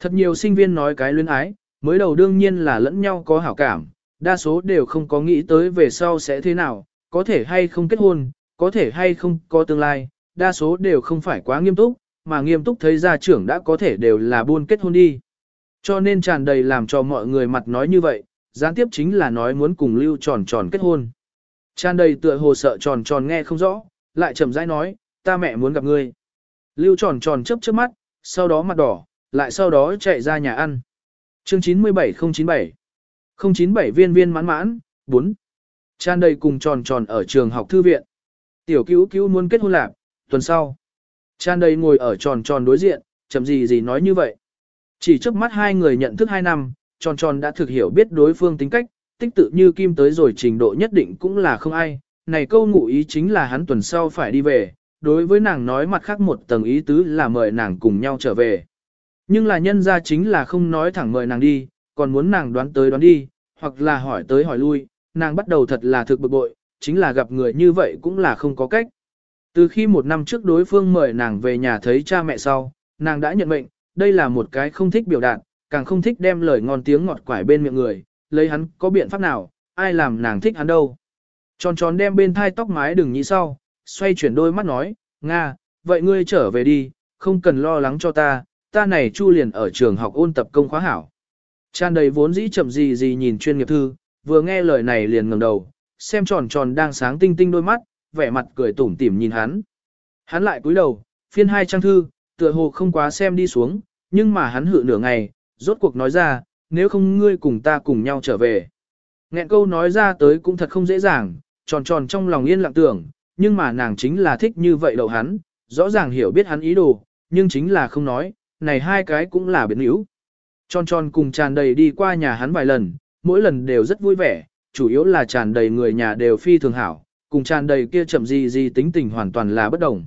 Thật nhiều sinh viên nói cái luyến ái, mới đầu đương nhiên là lẫn nhau có hảo cảm, đa số đều không có nghĩ tới về sau sẽ thế nào, có thể hay không kết hôn, có thể hay không có tương lai, đa số đều không phải quá nghiêm túc, mà nghiêm túc thấy gia trưởng đã có thể đều là buôn kết hôn đi. Cho nên tràn đầy làm cho mọi người mặt nói như vậy, gián tiếp chính là nói muốn cùng lưu tròn tròn kết hôn. Tràn đầy tựa hồ sợ tròn tròn nghe không rõ, lại chậm rãi nói, ta mẹ muốn gặp ngươi. Lưu tròn tròn chớp chớp mắt, sau đó mặt đỏ, lại sau đó chạy ra nhà ăn. Chương 97097 097 viên viên mãn mãn, 4. Tràn đầy cùng tròn tròn ở trường học thư viện. Tiểu cứu cứu muốn kết hôn lạc, tuần sau. Tràn đầy ngồi ở tròn tròn đối diện, chậm gì gì nói như vậy. Chỉ trước mắt hai người nhận thức hai năm, tròn tròn đã thực hiểu biết đối phương tính cách, tích tự như kim tới rồi trình độ nhất định cũng là không ai. Này câu ngụ ý chính là hắn tuần sau phải đi về, đối với nàng nói mặt khác một tầng ý tứ là mời nàng cùng nhau trở về. Nhưng là nhân ra chính là không nói thẳng mời nàng đi, còn muốn nàng đoán tới đoán đi, hoặc là hỏi tới hỏi lui, nàng bắt đầu thật là thực bực bội, chính là gặp người như vậy cũng là không có cách. Từ khi một năm trước đối phương mời nàng về nhà thấy cha mẹ sau, nàng đã nhận mệnh, đây là một cái không thích biểu đạt, càng không thích đem lời ngon tiếng ngọt quải bên miệng người, lấy hắn có biện pháp nào, ai làm nàng thích hắn đâu. Tròn tròn đem bên thai tóc mái đừng nghĩ sau, xoay chuyển đôi mắt nói, Nga, vậy ngươi trở về đi, không cần lo lắng cho ta, ta này chu liền ở trường học ôn tập công khóa hảo. Tràn đầy vốn dĩ chậm gì gì nhìn chuyên nghiệp thư, vừa nghe lời này liền ngẩng đầu, xem tròn tròn đang sáng tinh tinh đôi mắt, vẻ mặt cười tủm tỉm nhìn hắn. Hắn lại cúi đầu, phiên hai trang thư, tựa hồ không quá xem đi xuống, nhưng mà hắn hự nửa ngày, rốt cuộc nói ra, nếu không ngươi cùng ta cùng nhau trở về. Nghẹn câu nói ra tới cũng thật không dễ dàng, tròn tròn trong lòng yên lặng tưởng, nhưng mà nàng chính là thích như vậy đầu hắn, rõ ràng hiểu biết hắn ý đồ, nhưng chính là không nói, này hai cái cũng là biến yếu. Tròn tròn cùng tràn đầy đi qua nhà hắn vài lần, mỗi lần đều rất vui vẻ, chủ yếu là tràn đầy người nhà đều phi thường hảo, cùng tràn đầy kia chậm gì gì tính tình hoàn toàn là bất đồng.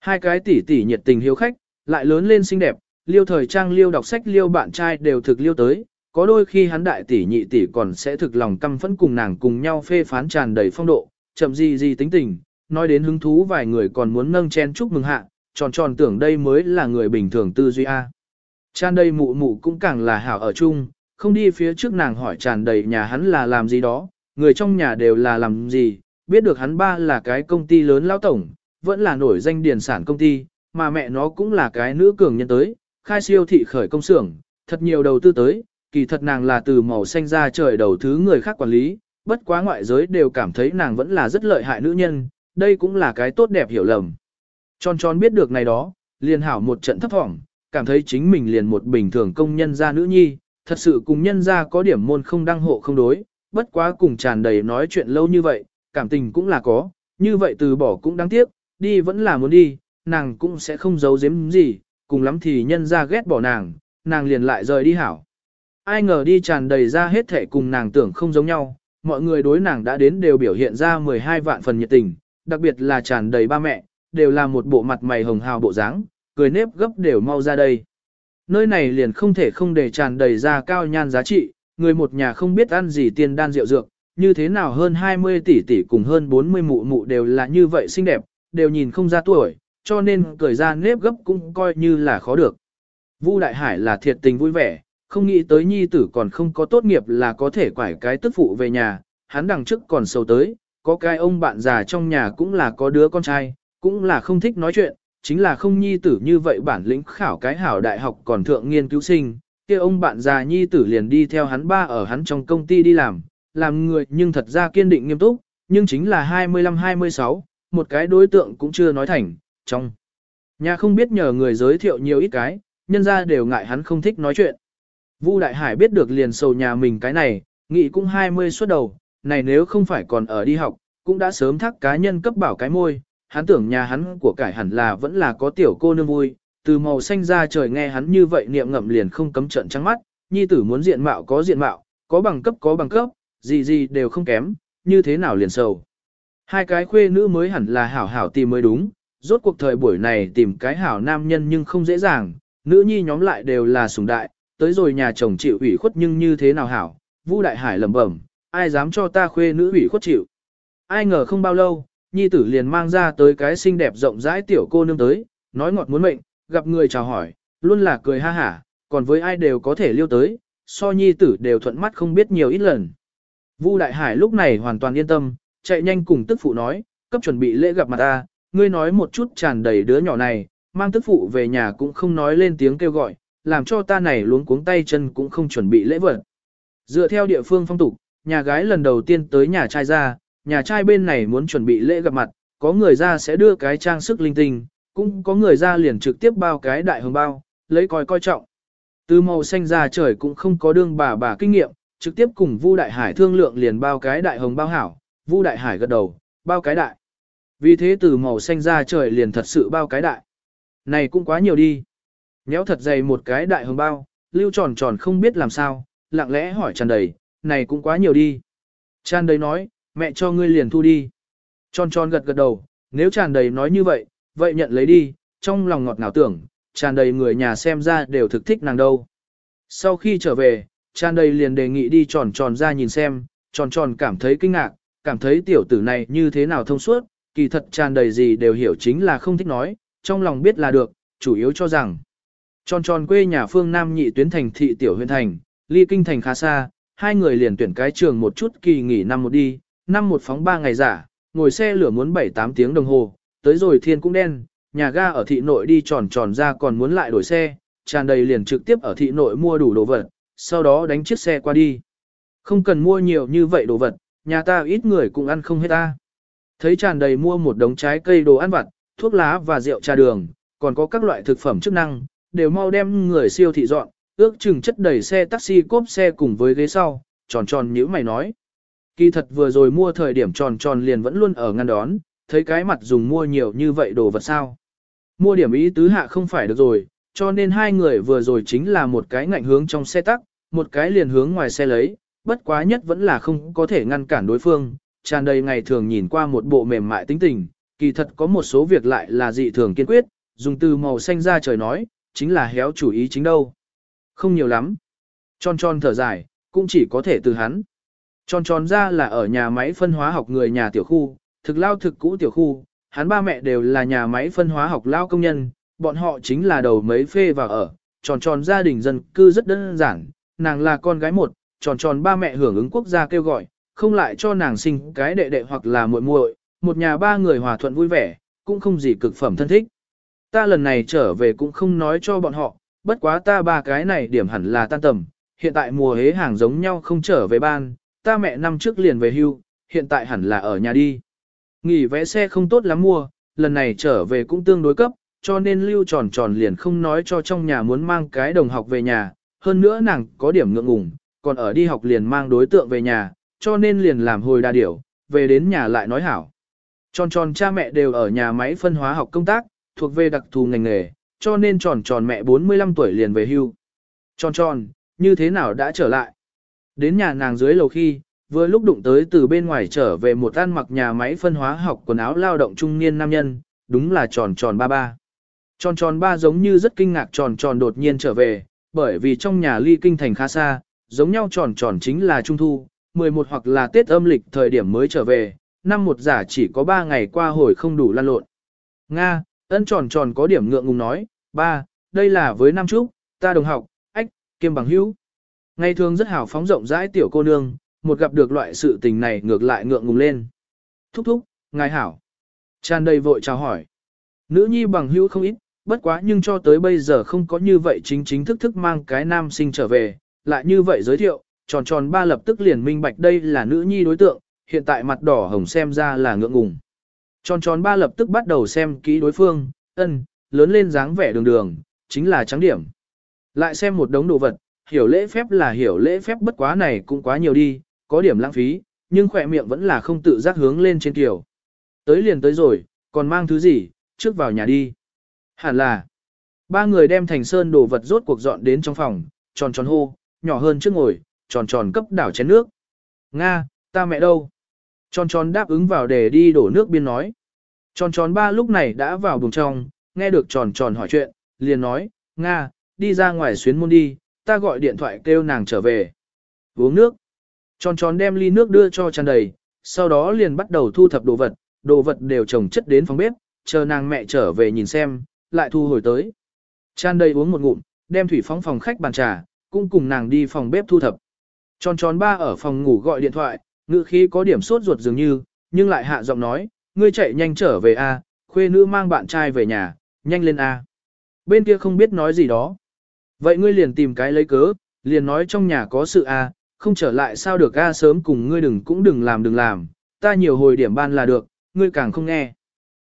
Hai cái tỷ tỷ nhiệt tình hiếu khách, lại lớn lên xinh đẹp, liêu thời trang liêu đọc sách liêu bạn trai đều thực liêu tới, có đôi khi hắn đại tỷ nhị tỷ còn sẽ thực lòng căm phẫn cùng nàng cùng nhau phê phán tràn đầy phong độ, chậm gì gì tính tình, nói đến hứng thú vài người còn muốn nâng chen chúc mừng hạ, tròn tròn tưởng đây mới là người bình thường tư duy A. Tràn đầy mụ mụ cũng càng là hảo ở chung, không đi phía trước nàng hỏi tràn đầy nhà hắn là làm gì đó, người trong nhà đều là làm gì, biết được hắn ba là cái công ty lớn lao tổng, vẫn là nổi danh điển sản công ty, mà mẹ nó cũng là cái nữ cường nhân tới, khai siêu thị khởi công xưởng, thật nhiều đầu tư tới, kỳ thật nàng là từ màu xanh ra trời đầu thứ người khác quản lý, bất quá ngoại giới đều cảm thấy nàng vẫn là rất lợi hại nữ nhân, đây cũng là cái tốt đẹp hiểu lầm. Tròn tròn biết được này đó, liền hảo một trận thấp thỏm, cảm thấy chính mình liền một bình thường công nhân gia nữ nhi, thật sự cùng nhân gia có điểm môn không đăng hộ không đối, bất quá cùng tràn đầy nói chuyện lâu như vậy, cảm tình cũng là có, như vậy từ bỏ cũng đáng tiếc, đi vẫn là muốn đi, nàng cũng sẽ không giấu giếm gì, cùng lắm thì nhân gia ghét bỏ nàng, nàng liền lại rời đi hảo. Ai ngờ đi tràn đầy ra hết thể cùng nàng tưởng không giống nhau, mọi người đối nàng đã đến đều biểu hiện ra 12 vạn phần nhiệt tình, đặc biệt là tràn đầy ba mẹ, đều là một bộ mặt mày hồng hào bộ dáng, cười nếp gấp đều mau ra đây. Nơi này liền không thể không để tràn đầy ra cao nhan giá trị, người một nhà không biết ăn gì tiền đan rượu dược, như thế nào hơn 20 tỷ tỷ cùng hơn 40 mụ mụ đều là như vậy xinh đẹp, đều nhìn không ra tuổi, cho nên cười ra nếp gấp cũng coi như là khó được. Vu Đại Hải là thiệt tình vui vẻ, không nghĩ tới nhi tử còn không có tốt nghiệp là có thể quải cái tức phụ về nhà, hắn đằng trước còn sâu tới, có cái ông bạn già trong nhà cũng là có đứa con trai, cũng là không thích nói chuyện, chính là không nhi tử như vậy bản lĩnh khảo cái hảo đại học còn thượng nghiên cứu sinh, kia ông bạn già nhi tử liền đi theo hắn ba ở hắn trong công ty đi làm, làm người nhưng thật ra kiên định nghiêm túc, nhưng chính là 25-26, một cái đối tượng cũng chưa nói thành, trong nhà không biết nhờ người giới thiệu nhiều ít cái, nhân ra đều ngại hắn không thích nói chuyện. Vu Đại Hải biết được liền sầu nhà mình cái này, nghĩ cũng 20 suốt đầu, này nếu không phải còn ở đi học, cũng đã sớm thắc cá nhân cấp bảo cái môi, hắn tưởng nhà hắn của cải hẳn là vẫn là có tiểu cô nương vui, từ màu xanh ra trời nghe hắn như vậy niệm ngậm liền không cấm trận trắng mắt, nhi tử muốn diện mạo có diện mạo, có bằng cấp có bằng cấp, gì gì đều không kém, như thế nào liền sầu. Hai cái khuê nữ mới hẳn là hảo hảo tìm mới đúng, rốt cuộc thời buổi này tìm cái hảo nam nhân nhưng không dễ dàng, nữ nhi nhóm lại đều là sùng đại, tới rồi nhà chồng chịu ủy khuất nhưng như thế nào hảo, Vu Đại Hải lẩm bẩm, ai dám cho ta khuê nữ ủy khuất chịu. Ai ngờ không bao lâu, nhi tử liền mang ra tới cái xinh đẹp rộng rãi tiểu cô nương tới, nói ngọt muốn mệnh, gặp người chào hỏi, luôn là cười ha hả, còn với ai đều có thể liêu tới, so nhi tử đều thuận mắt không biết nhiều ít lần. Vu Đại Hải lúc này hoàn toàn yên tâm, chạy nhanh cùng tức phụ nói, cấp chuẩn bị lễ gặp mặt ta, ngươi nói một chút tràn đầy đứa nhỏ này, mang tức phụ về nhà cũng không nói lên tiếng kêu gọi, làm cho ta này luống cuống tay chân cũng không chuẩn bị lễ vật. Dựa theo địa phương phong tục, nhà gái lần đầu tiên tới nhà trai ra, nhà trai bên này muốn chuẩn bị lễ gặp mặt, có người ra sẽ đưa cái trang sức linh tinh, cũng có người ra liền trực tiếp bao cái đại hồng bao, lấy coi coi trọng. Từ màu xanh ra trời cũng không có đương bà bà kinh nghiệm, trực tiếp cùng Vu Đại Hải thương lượng liền bao cái đại hồng bao hảo, Vu Đại Hải gật đầu, bao cái đại. Vì thế từ màu xanh ra trời liền thật sự bao cái đại. Này cũng quá nhiều đi. Nhéo thật dày một cái đại hồng bao, lưu tròn tròn không biết làm sao, lặng lẽ hỏi tràn đầy, này cũng quá nhiều đi. Tràn đầy nói, mẹ cho ngươi liền thu đi. Tròn tròn gật gật đầu, nếu tràn đầy nói như vậy, vậy nhận lấy đi, trong lòng ngọt ngào tưởng, tràn đầy người nhà xem ra đều thực thích nàng đâu. Sau khi trở về, tràn đầy liền đề nghị đi tròn tròn ra nhìn xem, tròn tròn cảm thấy kinh ngạc, cảm thấy tiểu tử này như thế nào thông suốt, kỳ thật tràn đầy gì đều hiểu chính là không thích nói, trong lòng biết là được, chủ yếu cho rằng. Tròn tròn quê nhà phương Nam nhị tuyến thành thị tiểu huyện thành, ly kinh thành khá xa, hai người liền tuyển cái trường một chút kỳ nghỉ năm một đi, năm một phóng ba ngày giả, ngồi xe lửa muốn 7-8 tiếng đồng hồ, tới rồi thiên cũng đen, nhà ga ở thị nội đi tròn tròn ra còn muốn lại đổi xe, tràn đầy liền trực tiếp ở thị nội mua đủ đồ vật, sau đó đánh chiếc xe qua đi. Không cần mua nhiều như vậy đồ vật, nhà ta ít người cũng ăn không hết ta. Thấy tràn đầy mua một đống trái cây đồ ăn vặt, thuốc lá và rượu trà đường, còn có các loại thực phẩm chức năng, đều mau đem người siêu thị dọn, ước chừng chất đầy xe taxi cốp xe cùng với ghế sau, tròn tròn như mày nói. Kỳ thật vừa rồi mua thời điểm tròn tròn liền vẫn luôn ở ngăn đón, thấy cái mặt dùng mua nhiều như vậy đồ vật sao. Mua điểm ý tứ hạ không phải được rồi, cho nên hai người vừa rồi chính là một cái ngạnh hướng trong xe tắc, một cái liền hướng ngoài xe lấy, bất quá nhất vẫn là không có thể ngăn cản đối phương, tràn đầy ngày thường nhìn qua một bộ mềm mại tính tình, kỳ thật có một số việc lại là dị thường kiên quyết, dùng từ màu xanh ra trời nói, chính là héo chủ ý chính đâu. Không nhiều lắm. Tròn tròn thở dài, cũng chỉ có thể từ hắn. Tròn tròn ra là ở nhà máy phân hóa học người nhà tiểu khu, thực lao thực cũ tiểu khu, hắn ba mẹ đều là nhà máy phân hóa học lao công nhân, bọn họ chính là đầu mấy phê vào ở, tròn tròn gia đình dân cư rất đơn giản, nàng là con gái một, tròn tròn ba mẹ hưởng ứng quốc gia kêu gọi, không lại cho nàng sinh cái đệ đệ hoặc là muội muội, một nhà ba người hòa thuận vui vẻ, cũng không gì cực phẩm thân thích. Ta lần này trở về cũng không nói cho bọn họ, bất quá ta ba cái này điểm hẳn là tan tầm, hiện tại mùa hế hàng giống nhau không trở về ban, ta mẹ năm trước liền về hưu, hiện tại hẳn là ở nhà đi. Nghỉ vé xe không tốt lắm mua, lần này trở về cũng tương đối cấp, cho nên lưu tròn tròn liền không nói cho trong nhà muốn mang cái đồng học về nhà, hơn nữa nàng có điểm ngượng ngùng, còn ở đi học liền mang đối tượng về nhà, cho nên liền làm hồi đa điểu, về đến nhà lại nói hảo. Tròn tròn cha mẹ đều ở nhà máy phân hóa học công tác, thuộc về đặc thù ngành nghề, cho nên tròn tròn mẹ 45 tuổi liền về hưu. Tròn tròn, như thế nào đã trở lại? Đến nhà nàng dưới lầu khi, vừa lúc đụng tới từ bên ngoài trở về một ăn mặc nhà máy phân hóa học quần áo lao động trung niên nam nhân, đúng là tròn tròn ba ba. Tròn tròn ba giống như rất kinh ngạc tròn tròn đột nhiên trở về, bởi vì trong nhà ly kinh thành khá xa, giống nhau tròn tròn chính là trung thu, 11 hoặc là Tết âm lịch thời điểm mới trở về, năm một giả chỉ có 3 ngày qua hồi không đủ lan lộn. Nga, ân tròn tròn có điểm ngượng ngùng nói, ba, đây là với năm trước, ta đồng học, ách, kiêm bằng hữu. Ngày thường rất hào phóng rộng rãi tiểu cô nương, một gặp được loại sự tình này ngược lại ngượng ngùng lên. Thúc thúc, ngài hảo. Tràn đầy vội chào hỏi. Nữ nhi bằng hữu không ít, bất quá nhưng cho tới bây giờ không có như vậy chính chính thức thức mang cái nam sinh trở về, lại như vậy giới thiệu, tròn tròn ba lập tức liền minh bạch đây là nữ nhi đối tượng, hiện tại mặt đỏ hồng xem ra là ngượng ngùng. Tròn tròn ba lập tức bắt đầu xem kỹ đối phương, ân, lớn lên dáng vẻ đường đường, chính là trắng điểm. Lại xem một đống đồ vật, hiểu lễ phép là hiểu lễ phép bất quá này cũng quá nhiều đi, có điểm lãng phí, nhưng khỏe miệng vẫn là không tự giác hướng lên trên kiểu. Tới liền tới rồi, còn mang thứ gì, trước vào nhà đi. Hẳn là, ba người đem thành sơn đồ vật rốt cuộc dọn đến trong phòng, tròn tròn hô, nhỏ hơn trước ngồi, tròn tròn cấp đảo chén nước. Nga, ta mẹ đâu? Tròn tròn đáp ứng vào để đi đổ nước biên nói. Tròn tròn ba lúc này đã vào buồng trong, nghe được tròn tròn hỏi chuyện, liền nói, Nga, đi ra ngoài xuyến môn đi, ta gọi điện thoại kêu nàng trở về. Uống nước. Tròn tròn đem ly nước đưa cho tràn đầy, sau đó liền bắt đầu thu thập đồ vật, đồ vật đều trồng chất đến phòng bếp, chờ nàng mẹ trở về nhìn xem, lại thu hồi tới. Tràn đầy uống một ngụm, đem thủy phóng phòng khách bàn trà, cũng cùng nàng đi phòng bếp thu thập. Tròn tròn ba ở phòng ngủ gọi điện thoại, ngữ khí có điểm sốt ruột dường như, nhưng lại hạ giọng nói, ngươi chạy nhanh trở về a, khuê nữ mang bạn trai về nhà, nhanh lên a. Bên kia không biết nói gì đó. Vậy ngươi liền tìm cái lấy cớ, liền nói trong nhà có sự a, không trở lại sao được a sớm cùng ngươi đừng cũng đừng làm đừng làm, ta nhiều hồi điểm ban là được, ngươi càng không nghe.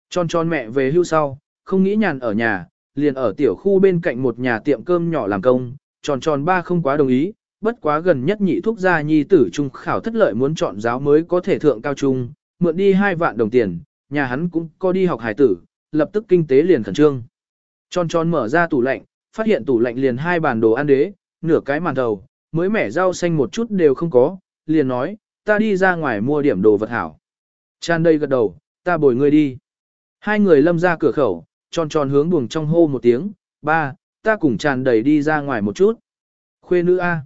Tròn tròn mẹ về hưu sau, không nghĩ nhàn ở nhà, liền ở tiểu khu bên cạnh một nhà tiệm cơm nhỏ làm công, tròn tròn ba không quá đồng ý, bất quá gần nhất nhị thúc gia nhi tử trung khảo thất lợi muốn chọn giáo mới có thể thượng cao trung, mượn đi hai vạn đồng tiền, nhà hắn cũng có đi học hải tử, lập tức kinh tế liền khẩn trương. Tròn tròn mở ra tủ lạnh, phát hiện tủ lạnh liền hai bàn đồ ăn đế, nửa cái màn đầu, mới mẻ rau xanh một chút đều không có, liền nói, ta đi ra ngoài mua điểm đồ vật hảo. Tràn đầy gật đầu, ta bồi ngươi đi. Hai người lâm ra cửa khẩu, tròn tròn hướng buồng trong hô một tiếng, ba, ta cùng tràn đầy đi ra ngoài một chút. Khuê nữ A.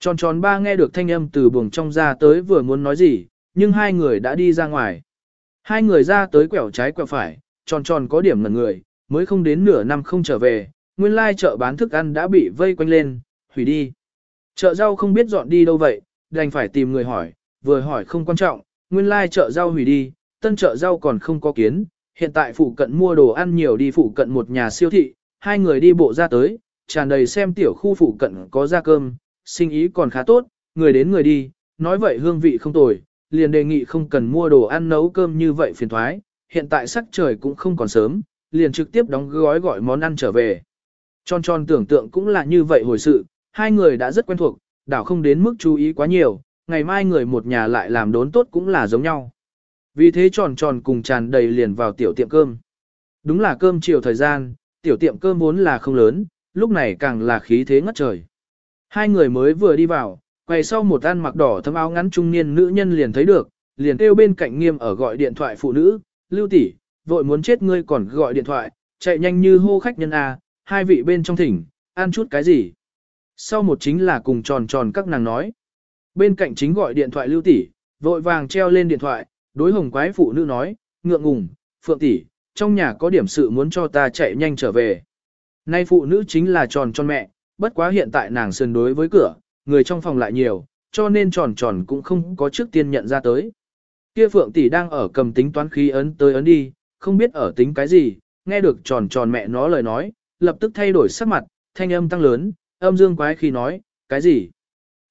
Tròn tròn ba nghe được thanh âm từ buồng trong ra tới vừa muốn nói gì, nhưng hai người đã đi ra ngoài. Hai người ra tới quẹo trái quẹo phải, tròn tròn có điểm ngần người, mới không đến nửa năm không trở về, nguyên lai chợ bán thức ăn đã bị vây quanh lên, hủy đi. Chợ rau không biết dọn đi đâu vậy, đành phải tìm người hỏi, vừa hỏi không quan trọng, nguyên lai chợ rau hủy đi, tân chợ rau còn không có kiến, hiện tại phụ cận mua đồ ăn nhiều đi phụ cận một nhà siêu thị, hai người đi bộ ra tới, tràn đầy xem tiểu khu phụ cận có ra cơm, sinh ý còn khá tốt, người đến người đi, nói vậy hương vị không tồi, liền đề nghị không cần mua đồ ăn nấu cơm như vậy phiền thoái, hiện tại sắc trời cũng không còn sớm, liền trực tiếp đóng gói gọi món ăn trở về. Tròn tròn tưởng tượng cũng là như vậy hồi sự, hai người đã rất quen thuộc, đảo không đến mức chú ý quá nhiều, ngày mai người một nhà lại làm đốn tốt cũng là giống nhau. Vì thế tròn tròn cùng tràn đầy liền vào tiểu tiệm cơm. Đúng là cơm chiều thời gian, tiểu tiệm cơm vốn là không lớn, lúc này càng là khí thế ngất trời. Hai người mới vừa đi vào, quay sau một ăn mặc đỏ thấm áo ngắn trung niên nữ nhân liền thấy được, liền kêu bên cạnh nghiêm ở gọi điện thoại phụ nữ, lưu tỷ, vội muốn chết ngươi còn gọi điện thoại, chạy nhanh như hô khách nhân A, hai vị bên trong thỉnh, ăn chút cái gì. Sau một chính là cùng tròn tròn các nàng nói. Bên cạnh chính gọi điện thoại lưu tỷ, vội vàng treo lên điện thoại, đối hồng quái phụ nữ nói, ngượng ngùng, phượng tỷ, trong nhà có điểm sự muốn cho ta chạy nhanh trở về. Nay phụ nữ chính là tròn tròn mẹ, bất quá hiện tại nàng sơn đối với cửa, người trong phòng lại nhiều, cho nên tròn tròn cũng không có trước tiên nhận ra tới. Kia phượng tỷ đang ở cầm tính toán khí ấn tới ấn đi, không biết ở tính cái gì, nghe được tròn tròn mẹ nó lời nói, lập tức thay đổi sắc mặt, thanh âm tăng lớn, âm dương quái khi nói, cái gì?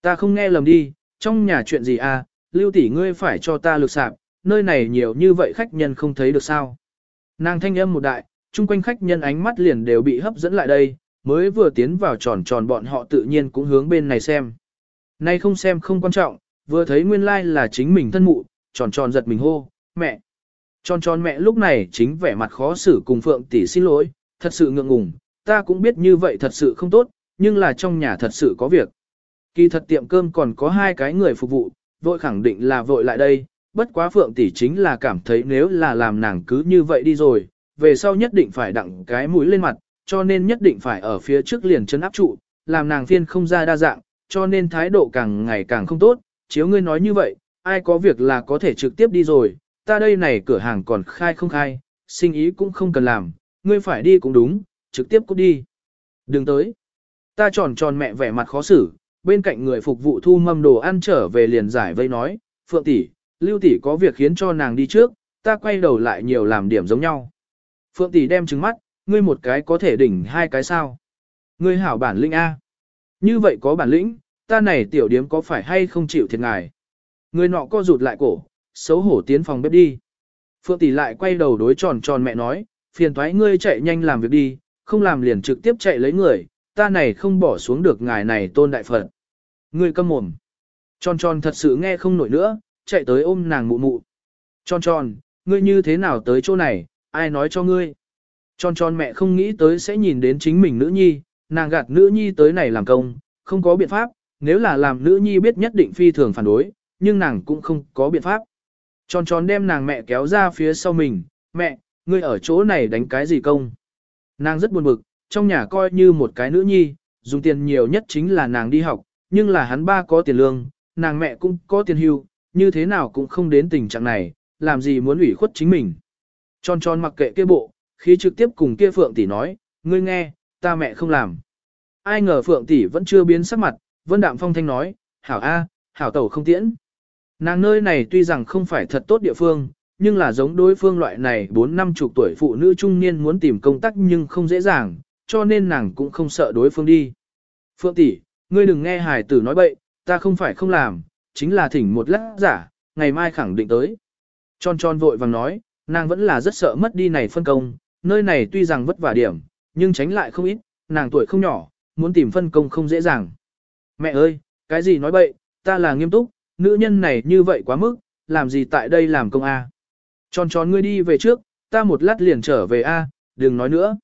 Ta không nghe lầm đi, trong nhà chuyện gì à, lưu tỷ ngươi phải cho ta lực sạp, nơi này nhiều như vậy khách nhân không thấy được sao. Nàng thanh âm một đại, chung quanh khách nhân ánh mắt liền đều bị hấp dẫn lại đây, mới vừa tiến vào tròn tròn bọn họ tự nhiên cũng hướng bên này xem. Nay không xem không quan trọng, vừa thấy nguyên lai like là chính mình thân mụ, tròn tròn giật mình hô, mẹ. Tròn tròn mẹ lúc này chính vẻ mặt khó xử cùng Phượng tỷ xin lỗi, thật sự ngượng ngùng, ta cũng biết như vậy thật sự không tốt, nhưng là trong nhà thật sự có việc. Kỳ thật tiệm cơm còn có hai cái người phục vụ, vội khẳng định là vội lại đây, bất quá Phượng tỷ chính là cảm thấy nếu là làm nàng cứ như vậy đi rồi, về sau nhất định phải đặng cái mũi lên mặt, cho nên nhất định phải ở phía trước liền chân áp trụ, làm nàng phiên không ra đa dạng, cho nên thái độ càng ngày càng không tốt, chiếu ngươi nói như vậy, ai có việc là có thể trực tiếp đi rồi, ta đây này cửa hàng còn khai không khai, sinh ý cũng không cần làm, ngươi phải đi cũng đúng, trực tiếp cút đi. Đừng tới. Ta tròn tròn mẹ vẻ mặt khó xử, bên cạnh người phục vụ thu mâm đồ ăn trở về liền giải vây nói, Phượng tỷ, Lưu tỷ có việc khiến cho nàng đi trước, ta quay đầu lại nhiều làm điểm giống nhau. Phượng tỷ đem trứng mắt, ngươi một cái có thể đỉnh hai cái sao? Ngươi hảo bản lĩnh A. Như vậy có bản lĩnh, ta này tiểu điếm có phải hay không chịu thiệt ngài? Người nọ co rụt lại cổ, xấu hổ tiến phòng bếp đi. Phượng tỷ lại quay đầu đối tròn tròn mẹ nói, phiền thoái ngươi chạy nhanh làm việc đi, không làm liền trực tiếp chạy lấy người, ta này không bỏ xuống được ngài này tôn đại phật. Ngươi câm mồm. Tròn tròn thật sự nghe không nổi nữa, chạy tới ôm nàng mụ mụ. Tròn tròn, ngươi như thế nào tới chỗ này, ai nói cho ngươi? Tròn tròn mẹ không nghĩ tới sẽ nhìn đến chính mình nữ nhi, nàng gạt nữ nhi tới này làm công, không có biện pháp, nếu là làm nữ nhi biết nhất định phi thường phản đối, nhưng nàng cũng không có biện pháp. Tròn tròn đem nàng mẹ kéo ra phía sau mình, mẹ, ngươi ở chỗ này đánh cái gì công? Nàng rất buồn bực, trong nhà coi như một cái nữ nhi, dùng tiền nhiều nhất chính là nàng đi học, nhưng là hắn ba có tiền lương, nàng mẹ cũng có tiền hưu, như thế nào cũng không đến tình trạng này, làm gì muốn ủy khuất chính mình. Tròn tròn mặc kệ kia bộ, khi trực tiếp cùng kia Phượng tỷ nói, ngươi nghe, ta mẹ không làm. Ai ngờ Phượng tỷ vẫn chưa biến sắc mặt, Vân Đạm Phong thanh nói, hảo a, hảo tẩu không tiễn. Nàng nơi này tuy rằng không phải thật tốt địa phương, nhưng là giống đối phương loại này bốn năm chục tuổi phụ nữ trung niên muốn tìm công tác nhưng không dễ dàng, cho nên nàng cũng không sợ đối phương đi. Phượng tỷ, ngươi đừng nghe hải tử nói bậy, ta không phải không làm, chính là thỉnh một lát giả, ngày mai khẳng định tới. Tròn tròn vội vàng nói, nàng vẫn là rất sợ mất đi này phân công, nơi này tuy rằng vất vả điểm, nhưng tránh lại không ít, nàng tuổi không nhỏ, muốn tìm phân công không dễ dàng. Mẹ ơi, cái gì nói bậy, ta là nghiêm túc, nữ nhân này như vậy quá mức, làm gì tại đây làm công A. Tròn tròn ngươi đi về trước, ta một lát liền trở về A, đừng nói nữa.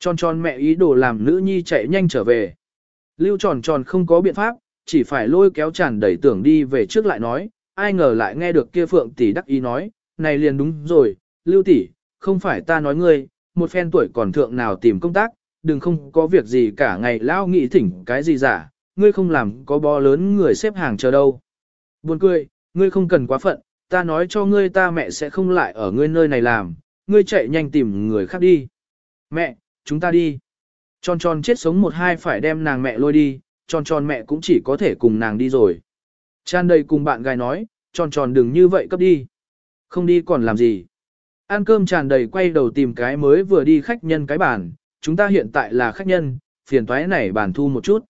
Tròn tròn mẹ ý đồ làm nữ nhi chạy nhanh trở về. Lưu tròn tròn không có biện pháp, chỉ phải lôi kéo tràn đẩy tưởng đi về trước lại nói, ai ngờ lại nghe được kia phượng tỷ đắc ý nói, này liền đúng rồi, lưu tỷ, không phải ta nói ngươi, một phen tuổi còn thượng nào tìm công tác, đừng không có việc gì cả ngày lao nghĩ thỉnh cái gì giả, ngươi không làm có bó lớn người xếp hàng chờ đâu. Buồn cười, ngươi không cần quá phận, ta nói cho ngươi ta mẹ sẽ không lại ở ngươi nơi này làm, ngươi chạy nhanh tìm người khác đi. Mẹ, chúng ta đi. Tròn tròn chết sống một hai phải đem nàng mẹ lôi đi, tròn tròn mẹ cũng chỉ có thể cùng nàng đi rồi. Chan đầy cùng bạn gái nói, tròn tròn đừng như vậy cấp đi. Không đi còn làm gì. Ăn cơm tràn đầy quay đầu tìm cái mới vừa đi khách nhân cái bàn, chúng ta hiện tại là khách nhân, phiền toái này bàn thu một chút.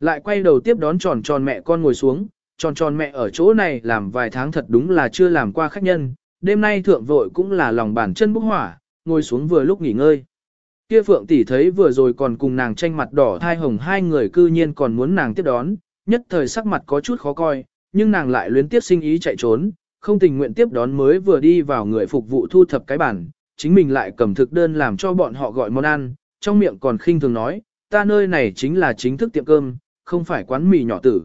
Lại quay đầu tiếp đón tròn tròn mẹ con ngồi xuống, tròn tròn mẹ ở chỗ này làm vài tháng thật đúng là chưa làm qua khách nhân, đêm nay thượng vội cũng là lòng bàn chân bốc hỏa, ngồi xuống vừa lúc nghỉ ngơi. Kia Phượng tỷ thấy vừa rồi còn cùng nàng tranh mặt đỏ thai hồng hai người cư nhiên còn muốn nàng tiếp đón, nhất thời sắc mặt có chút khó coi, nhưng nàng lại luyến tiếp sinh ý chạy trốn, không tình nguyện tiếp đón mới vừa đi vào người phục vụ thu thập cái bản, chính mình lại cầm thực đơn làm cho bọn họ gọi món ăn, trong miệng còn khinh thường nói, ta nơi này chính là chính thức tiệm cơm, không phải quán mì nhỏ tử.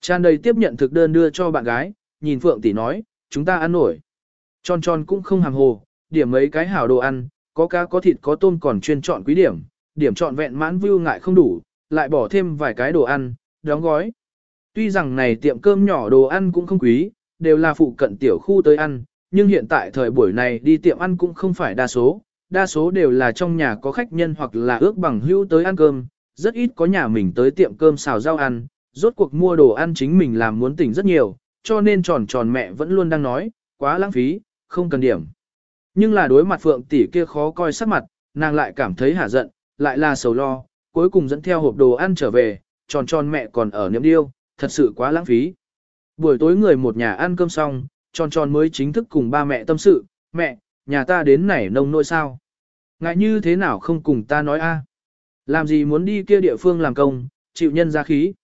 Tràn đầy tiếp nhận thực đơn đưa cho bạn gái, nhìn Phượng tỷ nói, chúng ta ăn nổi. Tròn tròn cũng không hàng hồ, điểm mấy cái hảo đồ ăn, có cá có thịt có tôm còn chuyên chọn quý điểm, điểm chọn vẹn mãn view ngại không đủ, lại bỏ thêm vài cái đồ ăn, đóng gói. Tuy rằng này tiệm cơm nhỏ đồ ăn cũng không quý, đều là phụ cận tiểu khu tới ăn, nhưng hiện tại thời buổi này đi tiệm ăn cũng không phải đa số, đa số đều là trong nhà có khách nhân hoặc là ước bằng hữu tới ăn cơm, rất ít có nhà mình tới tiệm cơm xào rau ăn, rốt cuộc mua đồ ăn chính mình làm muốn tỉnh rất nhiều, cho nên tròn tròn mẹ vẫn luôn đang nói, quá lãng phí, không cần điểm. Nhưng là đối mặt Phượng tỷ kia khó coi sắc mặt, nàng lại cảm thấy hả giận, lại là sầu lo, cuối cùng dẫn theo hộp đồ ăn trở về, tròn tròn mẹ còn ở niệm điêu, thật sự quá lãng phí. Buổi tối người một nhà ăn cơm xong, tròn tròn mới chính thức cùng ba mẹ tâm sự, mẹ, nhà ta đến nảy nông nỗi sao? Ngại như thế nào không cùng ta nói a? Làm gì muốn đi kia địa phương làm công, chịu nhân ra khí?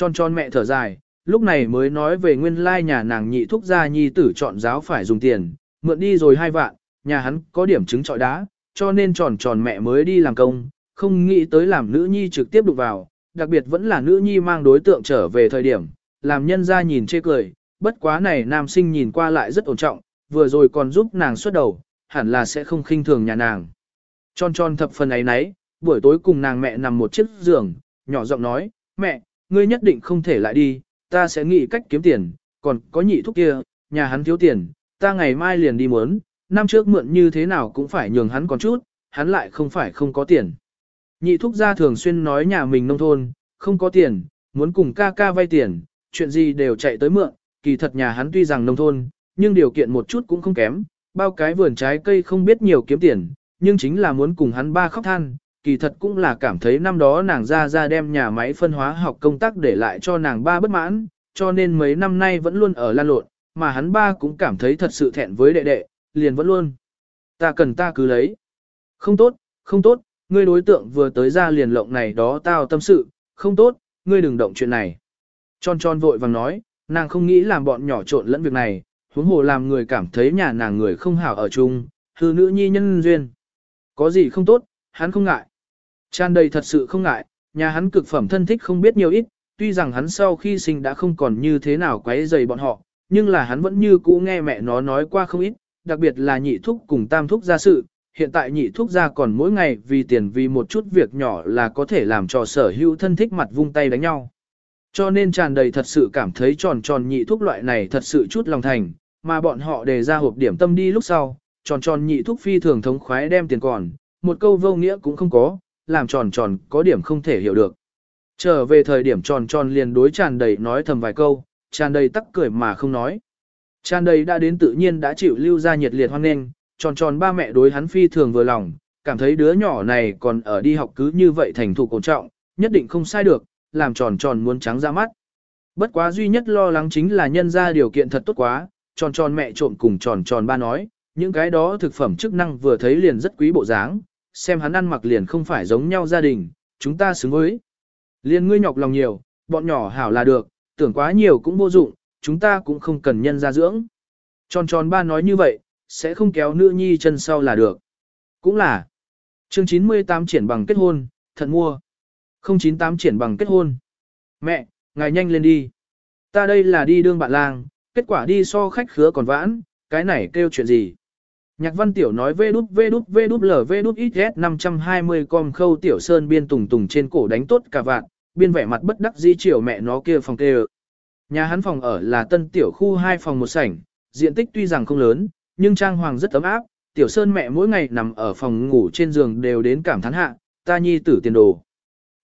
Tròn tròn mẹ thở dài, lúc này mới nói về nguyên lai nhà nàng nhị thúc gia nhi tử chọn giáo phải dùng tiền, mượn đi rồi hai vạn, nhà hắn có điểm chứng trọi đá, cho nên tròn tròn mẹ mới đi làm công, không nghĩ tới làm nữ nhi trực tiếp đụng vào, đặc biệt vẫn là nữ nhi mang đối tượng trở về thời điểm, làm nhân ra nhìn chê cười, bất quá này nam sinh nhìn qua lại rất ổn trọng, vừa rồi còn giúp nàng xuất đầu, hẳn là sẽ không khinh thường nhà nàng. Tròn tròn thập phần ấy nấy, buổi tối cùng nàng mẹ nằm một chiếc giường, nhỏ giọng nói, mẹ, ngươi nhất định không thể lại đi, ta sẽ nghĩ cách kiếm tiền, còn có nhị thúc kia, nhà hắn thiếu tiền, ta ngày mai liền đi muốn, năm trước mượn như thế nào cũng phải nhường hắn còn chút, hắn lại không phải không có tiền. Nhị thúc gia thường xuyên nói nhà mình nông thôn, không có tiền, muốn cùng ca ca vay tiền, chuyện gì đều chạy tới mượn, kỳ thật nhà hắn tuy rằng nông thôn, nhưng điều kiện một chút cũng không kém, bao cái vườn trái cây không biết nhiều kiếm tiền, nhưng chính là muốn cùng hắn ba khóc than, kỳ thật cũng là cảm thấy năm đó nàng ra ra đem nhà máy phân hóa học công tác để lại cho nàng ba bất mãn, cho nên mấy năm nay vẫn luôn ở lan lộn, mà hắn ba cũng cảm thấy thật sự thẹn với đệ đệ, liền vẫn luôn. Ta cần ta cứ lấy. Không tốt, không tốt, ngươi đối tượng vừa tới ra liền lộng này đó tao tâm sự, không tốt, ngươi đừng động chuyện này. Tròn tròn vội vàng nói, nàng không nghĩ làm bọn nhỏ trộn lẫn việc này, huống hồ làm người cảm thấy nhà nàng người không hảo ở chung, hư nữ nhi nhân duyên. Có gì không tốt, hắn không ngại. Tràn đầy thật sự không ngại, nhà hắn cực phẩm thân thích không biết nhiều ít, tuy rằng hắn sau khi sinh đã không còn như thế nào quấy rầy bọn họ, nhưng là hắn vẫn như cũ nghe mẹ nó nói qua không ít, đặc biệt là nhị thúc cùng tam thúc gia sự, hiện tại nhị thúc gia còn mỗi ngày vì tiền vì một chút việc nhỏ là có thể làm cho sở hữu thân thích mặt vung tay đánh nhau. Cho nên tràn đầy thật sự cảm thấy tròn tròn nhị thúc loại này thật sự chút lòng thành, mà bọn họ đề ra hộp điểm tâm đi lúc sau, tròn tròn nhị thúc phi thường thống khoái đem tiền còn, một câu vô nghĩa cũng không có, làm tròn tròn có điểm không thể hiểu được. Trở về thời điểm tròn tròn liền đối tràn đầy nói thầm vài câu, tràn đầy tắc cười mà không nói. Tràn đầy đã đến tự nhiên đã chịu lưu ra nhiệt liệt hoan nghênh, tròn tròn ba mẹ đối hắn phi thường vừa lòng, cảm thấy đứa nhỏ này còn ở đi học cứ như vậy thành thục cổ trọng, nhất định không sai được, làm tròn tròn muốn trắng ra mắt. Bất quá duy nhất lo lắng chính là nhân ra điều kiện thật tốt quá, tròn tròn mẹ trộn cùng tròn tròn ba nói, những cái đó thực phẩm chức năng vừa thấy liền rất quý bộ dáng, xem hắn ăn mặc liền không phải giống nhau gia đình, chúng ta xứng với. Liền ngươi nhọc lòng nhiều, bọn nhỏ hảo là được, tưởng quá nhiều cũng vô dụng, chúng ta cũng không cần nhân ra dưỡng. Tròn tròn ba nói như vậy, sẽ không kéo nữ nhi chân sau là được. Cũng là, chương 98 triển bằng kết hôn, thật mua. 098 triển bằng kết hôn. Mẹ, ngài nhanh lên đi. Ta đây là đi đương bạn lang, kết quả đi so khách khứa còn vãn, cái này kêu chuyện gì. Nhạc văn tiểu nói vê đút vê đút vê đút lờ vê đút ít 520 com khâu tiểu sơn biên tùng tùng trên cổ đánh tốt cả vạn, biên vẻ mặt bất đắc di chiều mẹ nó kia phòng kê Nhà hắn phòng ở là tân tiểu khu hai phòng một sảnh, diện tích tuy rằng không lớn, nhưng trang hoàng rất ấm áp, tiểu sơn mẹ mỗi ngày nằm ở phòng ngủ trên giường đều đến cảm thán hạ, ta nhi tử tiền đồ.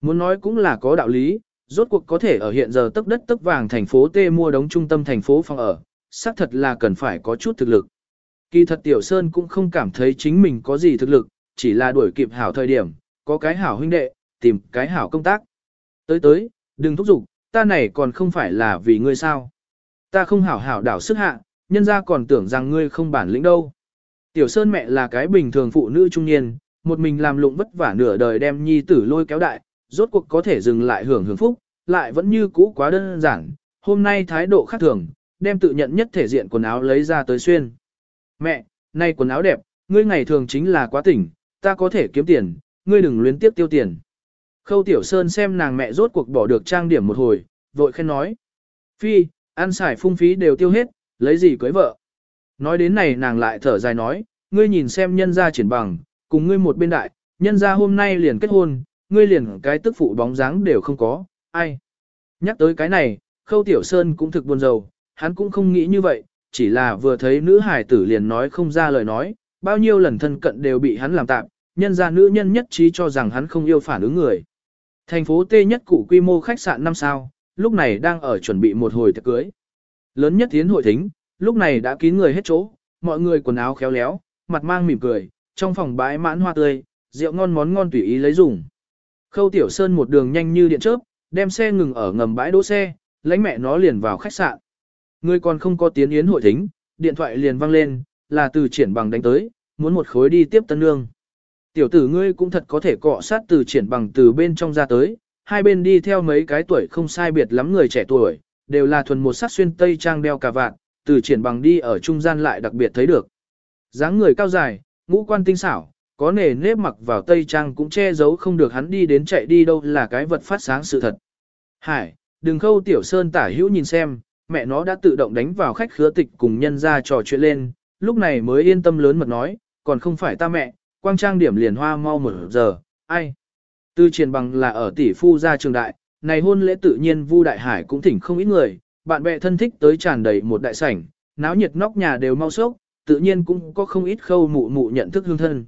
Muốn nói cũng là có đạo lý, rốt cuộc có thể ở hiện giờ tức đất tức vàng thành phố T mua đống trung tâm thành phố phòng ở, xác thật là cần phải có chút thực lực. Kỳ thật Tiểu Sơn cũng không cảm thấy chính mình có gì thực lực, chỉ là đuổi kịp hảo thời điểm, có cái hảo huynh đệ, tìm cái hảo công tác. Tới tới, đừng thúc giục, ta này còn không phải là vì ngươi sao. Ta không hảo hảo đảo sức hạ, nhân ra còn tưởng rằng ngươi không bản lĩnh đâu. Tiểu Sơn mẹ là cái bình thường phụ nữ trung niên, một mình làm lụng vất vả nửa đời đem nhi tử lôi kéo đại, rốt cuộc có thể dừng lại hưởng hưởng phúc, lại vẫn như cũ quá đơn giản, hôm nay thái độ khác thường, đem tự nhận nhất thể diện quần áo lấy ra tới xuyên. Mẹ, nay quần áo đẹp, ngươi ngày thường chính là quá tỉnh, ta có thể kiếm tiền, ngươi đừng luyến tiếp tiêu tiền. Khâu Tiểu Sơn xem nàng mẹ rốt cuộc bỏ được trang điểm một hồi, vội khen nói. Phi, ăn xài phung phí đều tiêu hết, lấy gì cưới vợ. Nói đến này nàng lại thở dài nói, ngươi nhìn xem nhân gia triển bằng, cùng ngươi một bên đại, nhân gia hôm nay liền kết hôn, ngươi liền cái tức phụ bóng dáng đều không có, ai. Nhắc tới cái này, Khâu Tiểu Sơn cũng thực buồn rầu, hắn cũng không nghĩ như vậy, chỉ là vừa thấy nữ hải tử liền nói không ra lời nói, bao nhiêu lần thân cận đều bị hắn làm tạm, nhân ra nữ nhân nhất trí cho rằng hắn không yêu phản ứng người. Thành phố T nhất cụ quy mô khách sạn 5 sao, lúc này đang ở chuẩn bị một hồi tiệc cưới. Lớn nhất tiến hội thính, lúc này đã kín người hết chỗ, mọi người quần áo khéo léo, mặt mang mỉm cười, trong phòng bãi mãn hoa tươi, rượu ngon món ngon tùy ý lấy dùng. Khâu Tiểu Sơn một đường nhanh như điện chớp, đem xe ngừng ở ngầm bãi đỗ xe, lãnh mẹ nó liền vào khách sạn. Người còn không có tiến yến hội thính, điện thoại liền vang lên, là từ triển bằng đánh tới, muốn một khối đi tiếp tân nương. Tiểu tử ngươi cũng thật có thể cọ sát từ triển bằng từ bên trong ra tới, hai bên đi theo mấy cái tuổi không sai biệt lắm người trẻ tuổi, đều là thuần một sát xuyên tây trang đeo cà vạt, từ triển bằng đi ở trung gian lại đặc biệt thấy được. dáng người cao dài, ngũ quan tinh xảo, có nề nếp mặc vào tây trang cũng che giấu không được hắn đi đến chạy đi đâu là cái vật phát sáng sự thật. Hải, đừng khâu tiểu sơn tả hữu nhìn xem, mẹ nó đã tự động đánh vào khách khứa tịch cùng nhân ra trò chuyện lên, lúc này mới yên tâm lớn mật nói, còn không phải ta mẹ, quang trang điểm liền hoa mau một giờ, ai. Tư truyền bằng là ở tỷ phu gia trường đại, này hôn lễ tự nhiên Vu Đại Hải cũng thỉnh không ít người, bạn bè thân thích tới tràn đầy một đại sảnh, náo nhiệt nóc nhà đều mau sốc, tự nhiên cũng có không ít khâu mụ mụ nhận thức hương thân.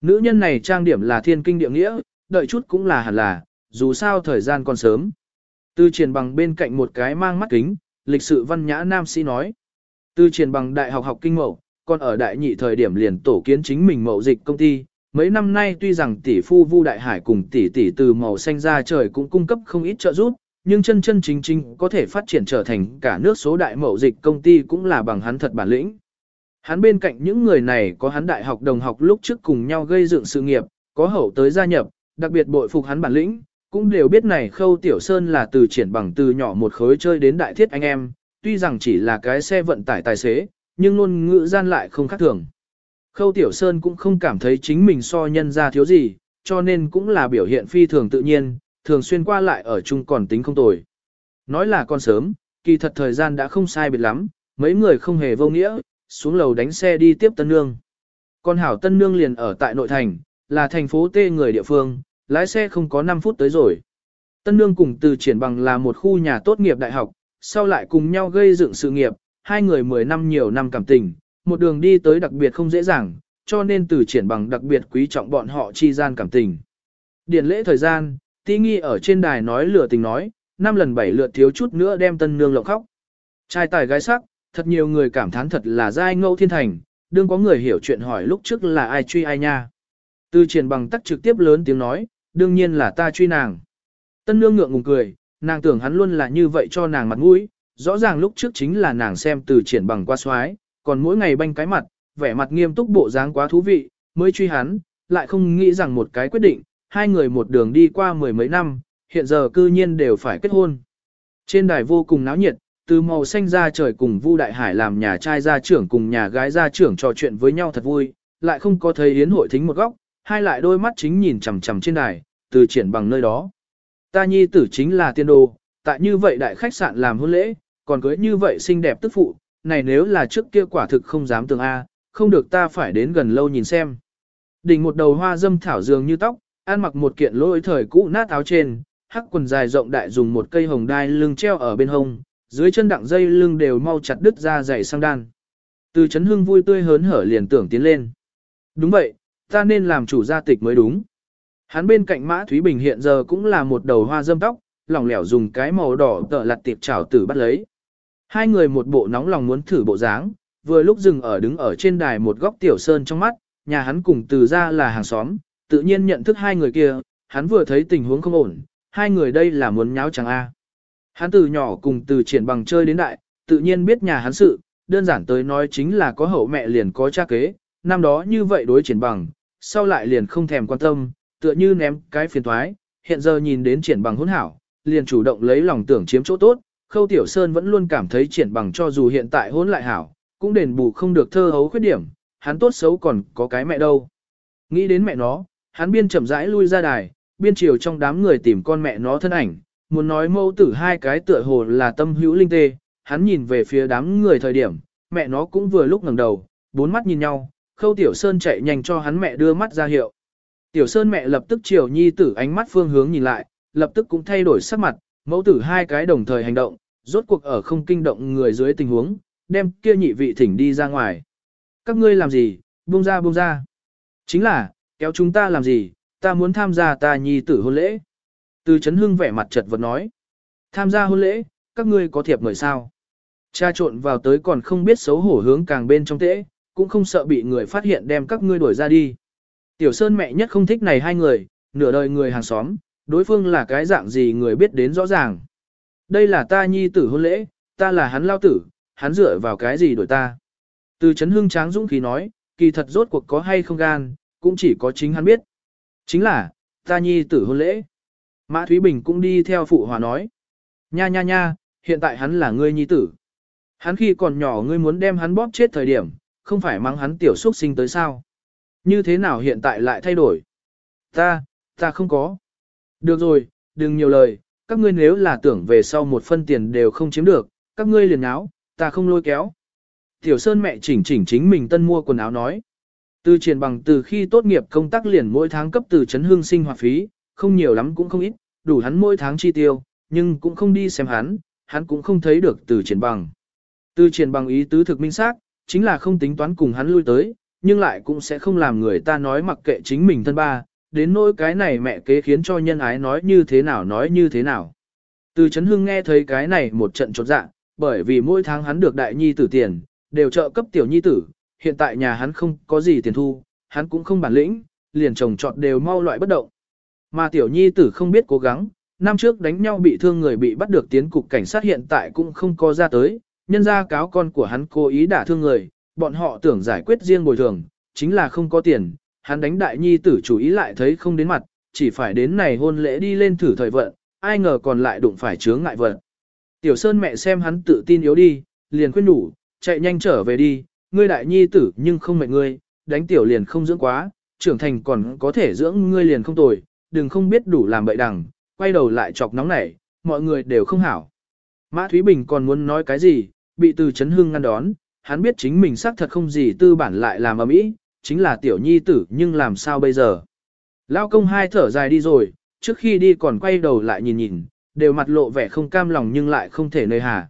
Nữ nhân này trang điểm là thiên kinh địa nghĩa, đợi chút cũng là hẳn là, dù sao thời gian còn sớm. Tư truyền bằng bên cạnh một cái mang mắt kính, lịch sự văn nhã nam sĩ nói. Tư triển bằng đại học học kinh mậu, còn ở đại nhị thời điểm liền tổ kiến chính mình mậu dịch công ty. Mấy năm nay tuy rằng tỷ phu Vu Đại Hải cùng tỷ tỷ từ màu xanh ra trời cũng cung cấp không ít trợ giúp, nhưng chân chân chính chính có thể phát triển trở thành cả nước số đại mậu dịch công ty cũng là bằng hắn thật bản lĩnh. Hắn bên cạnh những người này có hắn đại học đồng học lúc trước cùng nhau gây dựng sự nghiệp, có hậu tới gia nhập, đặc biệt bội phục hắn bản lĩnh, cũng đều biết này khâu tiểu sơn là từ triển bằng từ nhỏ một khối chơi đến đại thiết anh em, tuy rằng chỉ là cái xe vận tải tài xế, nhưng luôn ngữ gian lại không khác thường. Khâu tiểu sơn cũng không cảm thấy chính mình so nhân ra thiếu gì, cho nên cũng là biểu hiện phi thường tự nhiên, thường xuyên qua lại ở chung còn tính không tồi. Nói là con sớm, kỳ thật thời gian đã không sai biệt lắm, mấy người không hề vô nghĩa, xuống lầu đánh xe đi tiếp Tân Nương. Con hảo Tân Nương liền ở tại nội thành, là thành phố T người địa phương, lái xe không có 5 phút tới rồi. Tân Nương cùng từ triển bằng là một khu nhà tốt nghiệp đại học, sau lại cùng nhau gây dựng sự nghiệp, hai người 10 năm nhiều năm cảm tình, một đường đi tới đặc biệt không dễ dàng, cho nên từ triển bằng đặc biệt quý trọng bọn họ chi gian cảm tình. Điển lễ thời gian, tí nghi ở trên đài nói lửa tình nói, năm lần bảy lượt thiếu chút nữa đem tân nương lộng khóc. Trai tài gái sắc, thật nhiều người cảm thán thật là giai ngẫu thiên thành, đương có người hiểu chuyện hỏi lúc trước là ai truy ai nha. Từ triển bằng tắc trực tiếp lớn tiếng nói, đương nhiên là ta truy nàng. Tân nương ngượng ngùng cười, nàng tưởng hắn luôn là như vậy cho nàng mặt mũi, rõ ràng lúc trước chính là nàng xem từ triển bằng qua xoái, còn mỗi ngày banh cái mặt, vẻ mặt nghiêm túc bộ dáng quá thú vị, mới truy hắn, lại không nghĩ rằng một cái quyết định, hai người một đường đi qua mười mấy năm, hiện giờ cư nhiên đều phải kết hôn. Trên đài vô cùng náo nhiệt, từ màu xanh ra trời cùng Vu Đại Hải làm nhà trai gia trưởng cùng nhà gái gia trưởng trò chuyện với nhau thật vui, lại không có thấy yến hội thính một góc, hai lại đôi mắt chính nhìn chằm chằm trên đài, từ triển bằng nơi đó. Ta nhi tử chính là tiên đồ, tại như vậy đại khách sạn làm hôn lễ, còn cưới như vậy xinh đẹp tức phụ, này nếu là trước kia quả thực không dám tưởng A, không được ta phải đến gần lâu nhìn xem. Đỉnh một đầu hoa dâm thảo dường như tóc, ăn mặc một kiện lỗi thời cũ nát áo trên, hắc quần dài rộng đại dùng một cây hồng đai lưng treo ở bên hông, dưới chân đặng dây lưng đều mau chặt đứt ra dày sang đan. Từ chấn hương vui tươi hớn hở liền tưởng tiến lên. Đúng vậy, ta nên làm chủ gia tịch mới đúng. Hắn bên cạnh Mã Thúy Bình hiện giờ cũng là một đầu hoa dâm tóc, lỏng lẻo dùng cái màu đỏ tợ lặt tiệp chảo tử bắt lấy. Hai người một bộ nóng lòng muốn thử bộ dáng, vừa lúc dừng ở đứng ở trên đài một góc tiểu sơn trong mắt, nhà hắn cùng từ ra là hàng xóm, tự nhiên nhận thức hai người kia, hắn vừa thấy tình huống không ổn, hai người đây là muốn nháo chẳng a. Hắn từ nhỏ cùng từ triển bằng chơi đến đại, tự nhiên biết nhà hắn sự, đơn giản tới nói chính là có hậu mẹ liền có cha kế, năm đó như vậy đối triển bằng, sau lại liền không thèm quan tâm, tựa như ném cái phiền thoái, hiện giờ nhìn đến triển bằng hỗn hảo, liền chủ động lấy lòng tưởng chiếm chỗ tốt, Khâu Tiểu Sơn vẫn luôn cảm thấy triển bằng cho dù hiện tại hỗn lại hảo, cũng đền bù không được thơ hấu khuyết điểm, hắn tốt xấu còn có cái mẹ đâu. Nghĩ đến mẹ nó, hắn biên chậm rãi lui ra đài, biên chiều trong đám người tìm con mẹ nó thân ảnh, muốn nói mẫu tử hai cái tựa hồ là tâm hữu linh tê, hắn nhìn về phía đám người thời điểm, mẹ nó cũng vừa lúc ngẩng đầu, bốn mắt nhìn nhau, Khâu Tiểu Sơn chạy nhanh cho hắn mẹ đưa mắt ra hiệu. Tiểu Sơn mẹ lập tức chiều nhi tử ánh mắt phương hướng nhìn lại, lập tức cũng thay đổi sắc mặt, mẫu tử hai cái đồng thời hành động, rốt cuộc ở không kinh động người dưới tình huống, đem kia nhị vị thỉnh đi ra ngoài. Các ngươi làm gì, buông ra buông ra. Chính là, kéo chúng ta làm gì, ta muốn tham gia ta nhi tử hôn lễ. Từ Trấn hưng vẻ mặt chật vật nói. Tham gia hôn lễ, các ngươi có thiệp mời sao? Cha trộn vào tới còn không biết xấu hổ hướng càng bên trong tễ, cũng không sợ bị người phát hiện đem các ngươi đuổi ra đi. Tiểu Sơn mẹ nhất không thích này hai người, nửa đời người hàng xóm, đối phương là cái dạng gì người biết đến rõ ràng. Đây là ta nhi tử hôn lễ, ta là hắn lao tử, hắn dựa vào cái gì đổi ta. Từ chấn hưng tráng dũng khí nói, kỳ thật rốt cuộc có hay không gan, cũng chỉ có chính hắn biết. Chính là, ta nhi tử hôn lễ. Mã Thúy Bình cũng đi theo phụ hòa nói. Nha nha nha, hiện tại hắn là ngươi nhi tử. Hắn khi còn nhỏ ngươi muốn đem hắn bóp chết thời điểm, không phải mắng hắn tiểu xuất sinh tới sao. Như thế nào hiện tại lại thay đổi? Ta, ta không có. Được rồi, đừng nhiều lời, các ngươi nếu là tưởng về sau một phân tiền đều không chiếm được, các ngươi liền áo, ta không lôi kéo. Tiểu Sơn mẹ chỉnh chỉnh chính mình tân mua quần áo nói. Từ triển bằng từ khi tốt nghiệp công tác liền mỗi tháng cấp từ chấn hương sinh hoạt phí, không nhiều lắm cũng không ít, đủ hắn mỗi tháng chi tiêu, nhưng cũng không đi xem hắn, hắn cũng không thấy được từ triển bằng. Từ triển bằng ý tứ thực minh xác, chính là không tính toán cùng hắn lui tới, nhưng lại cũng sẽ không làm người ta nói mặc kệ chính mình thân ba, đến nỗi cái này mẹ kế khiến cho nhân ái nói như thế nào nói như thế nào. Từ Trấn Hưng nghe thấy cái này một trận chột dạ, bởi vì mỗi tháng hắn được đại nhi tử tiền, đều trợ cấp tiểu nhi tử, hiện tại nhà hắn không có gì tiền thu, hắn cũng không bản lĩnh, liền trồng trọt đều mau loại bất động. Mà tiểu nhi tử không biết cố gắng, năm trước đánh nhau bị thương người bị bắt được tiến cục cảnh sát hiện tại cũng không có ra tới, nhân ra cáo con của hắn cố ý đả thương người, bọn họ tưởng giải quyết riêng bồi thường, chính là không có tiền, hắn đánh đại nhi tử chủ ý lại thấy không đến mặt, chỉ phải đến này hôn lễ đi lên thử thời vận, ai ngờ còn lại đụng phải chướng ngại vận. Tiểu Sơn mẹ xem hắn tự tin yếu đi, liền khuyên đủ, chạy nhanh trở về đi, ngươi đại nhi tử nhưng không mệt ngươi, đánh tiểu liền không dưỡng quá, trưởng thành còn có thể dưỡng ngươi liền không tồi, đừng không biết đủ làm bậy đằng, quay đầu lại chọc nóng nảy, mọi người đều không hảo. Mã Thúy Bình còn muốn nói cái gì, bị từ chấn hưng ngăn đón, hắn biết chính mình xác thật không gì tư bản lại làm ở mỹ, chính là tiểu nhi tử nhưng làm sao bây giờ. Lao công hai thở dài đi rồi, trước khi đi còn quay đầu lại nhìn nhìn, đều mặt lộ vẻ không cam lòng nhưng lại không thể nơi hà.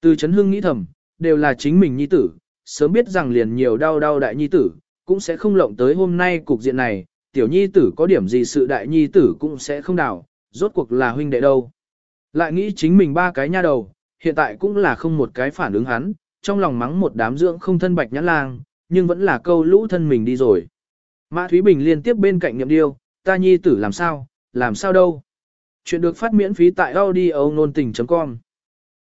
Từ Chấn Hưng nghĩ thầm, đều là chính mình nhi tử, sớm biết rằng liền nhiều đau đau đại nhi tử, cũng sẽ không lộng tới hôm nay cục diện này, tiểu nhi tử có điểm gì sự đại nhi tử cũng sẽ không đảo, rốt cuộc là huynh đệ đâu. Lại nghĩ chính mình ba cái nha đầu, hiện tại cũng là không một cái phản ứng hắn, trong lòng mắng một đám dưỡng không thân bạch nhãn lang, nhưng vẫn là câu lũ thân mình đi rồi. Mã Thúy Bình liên tiếp bên cạnh nhậm điêu, ta nhi tử làm sao, làm sao đâu. Chuyện được phát miễn phí tại audio nôn tình.com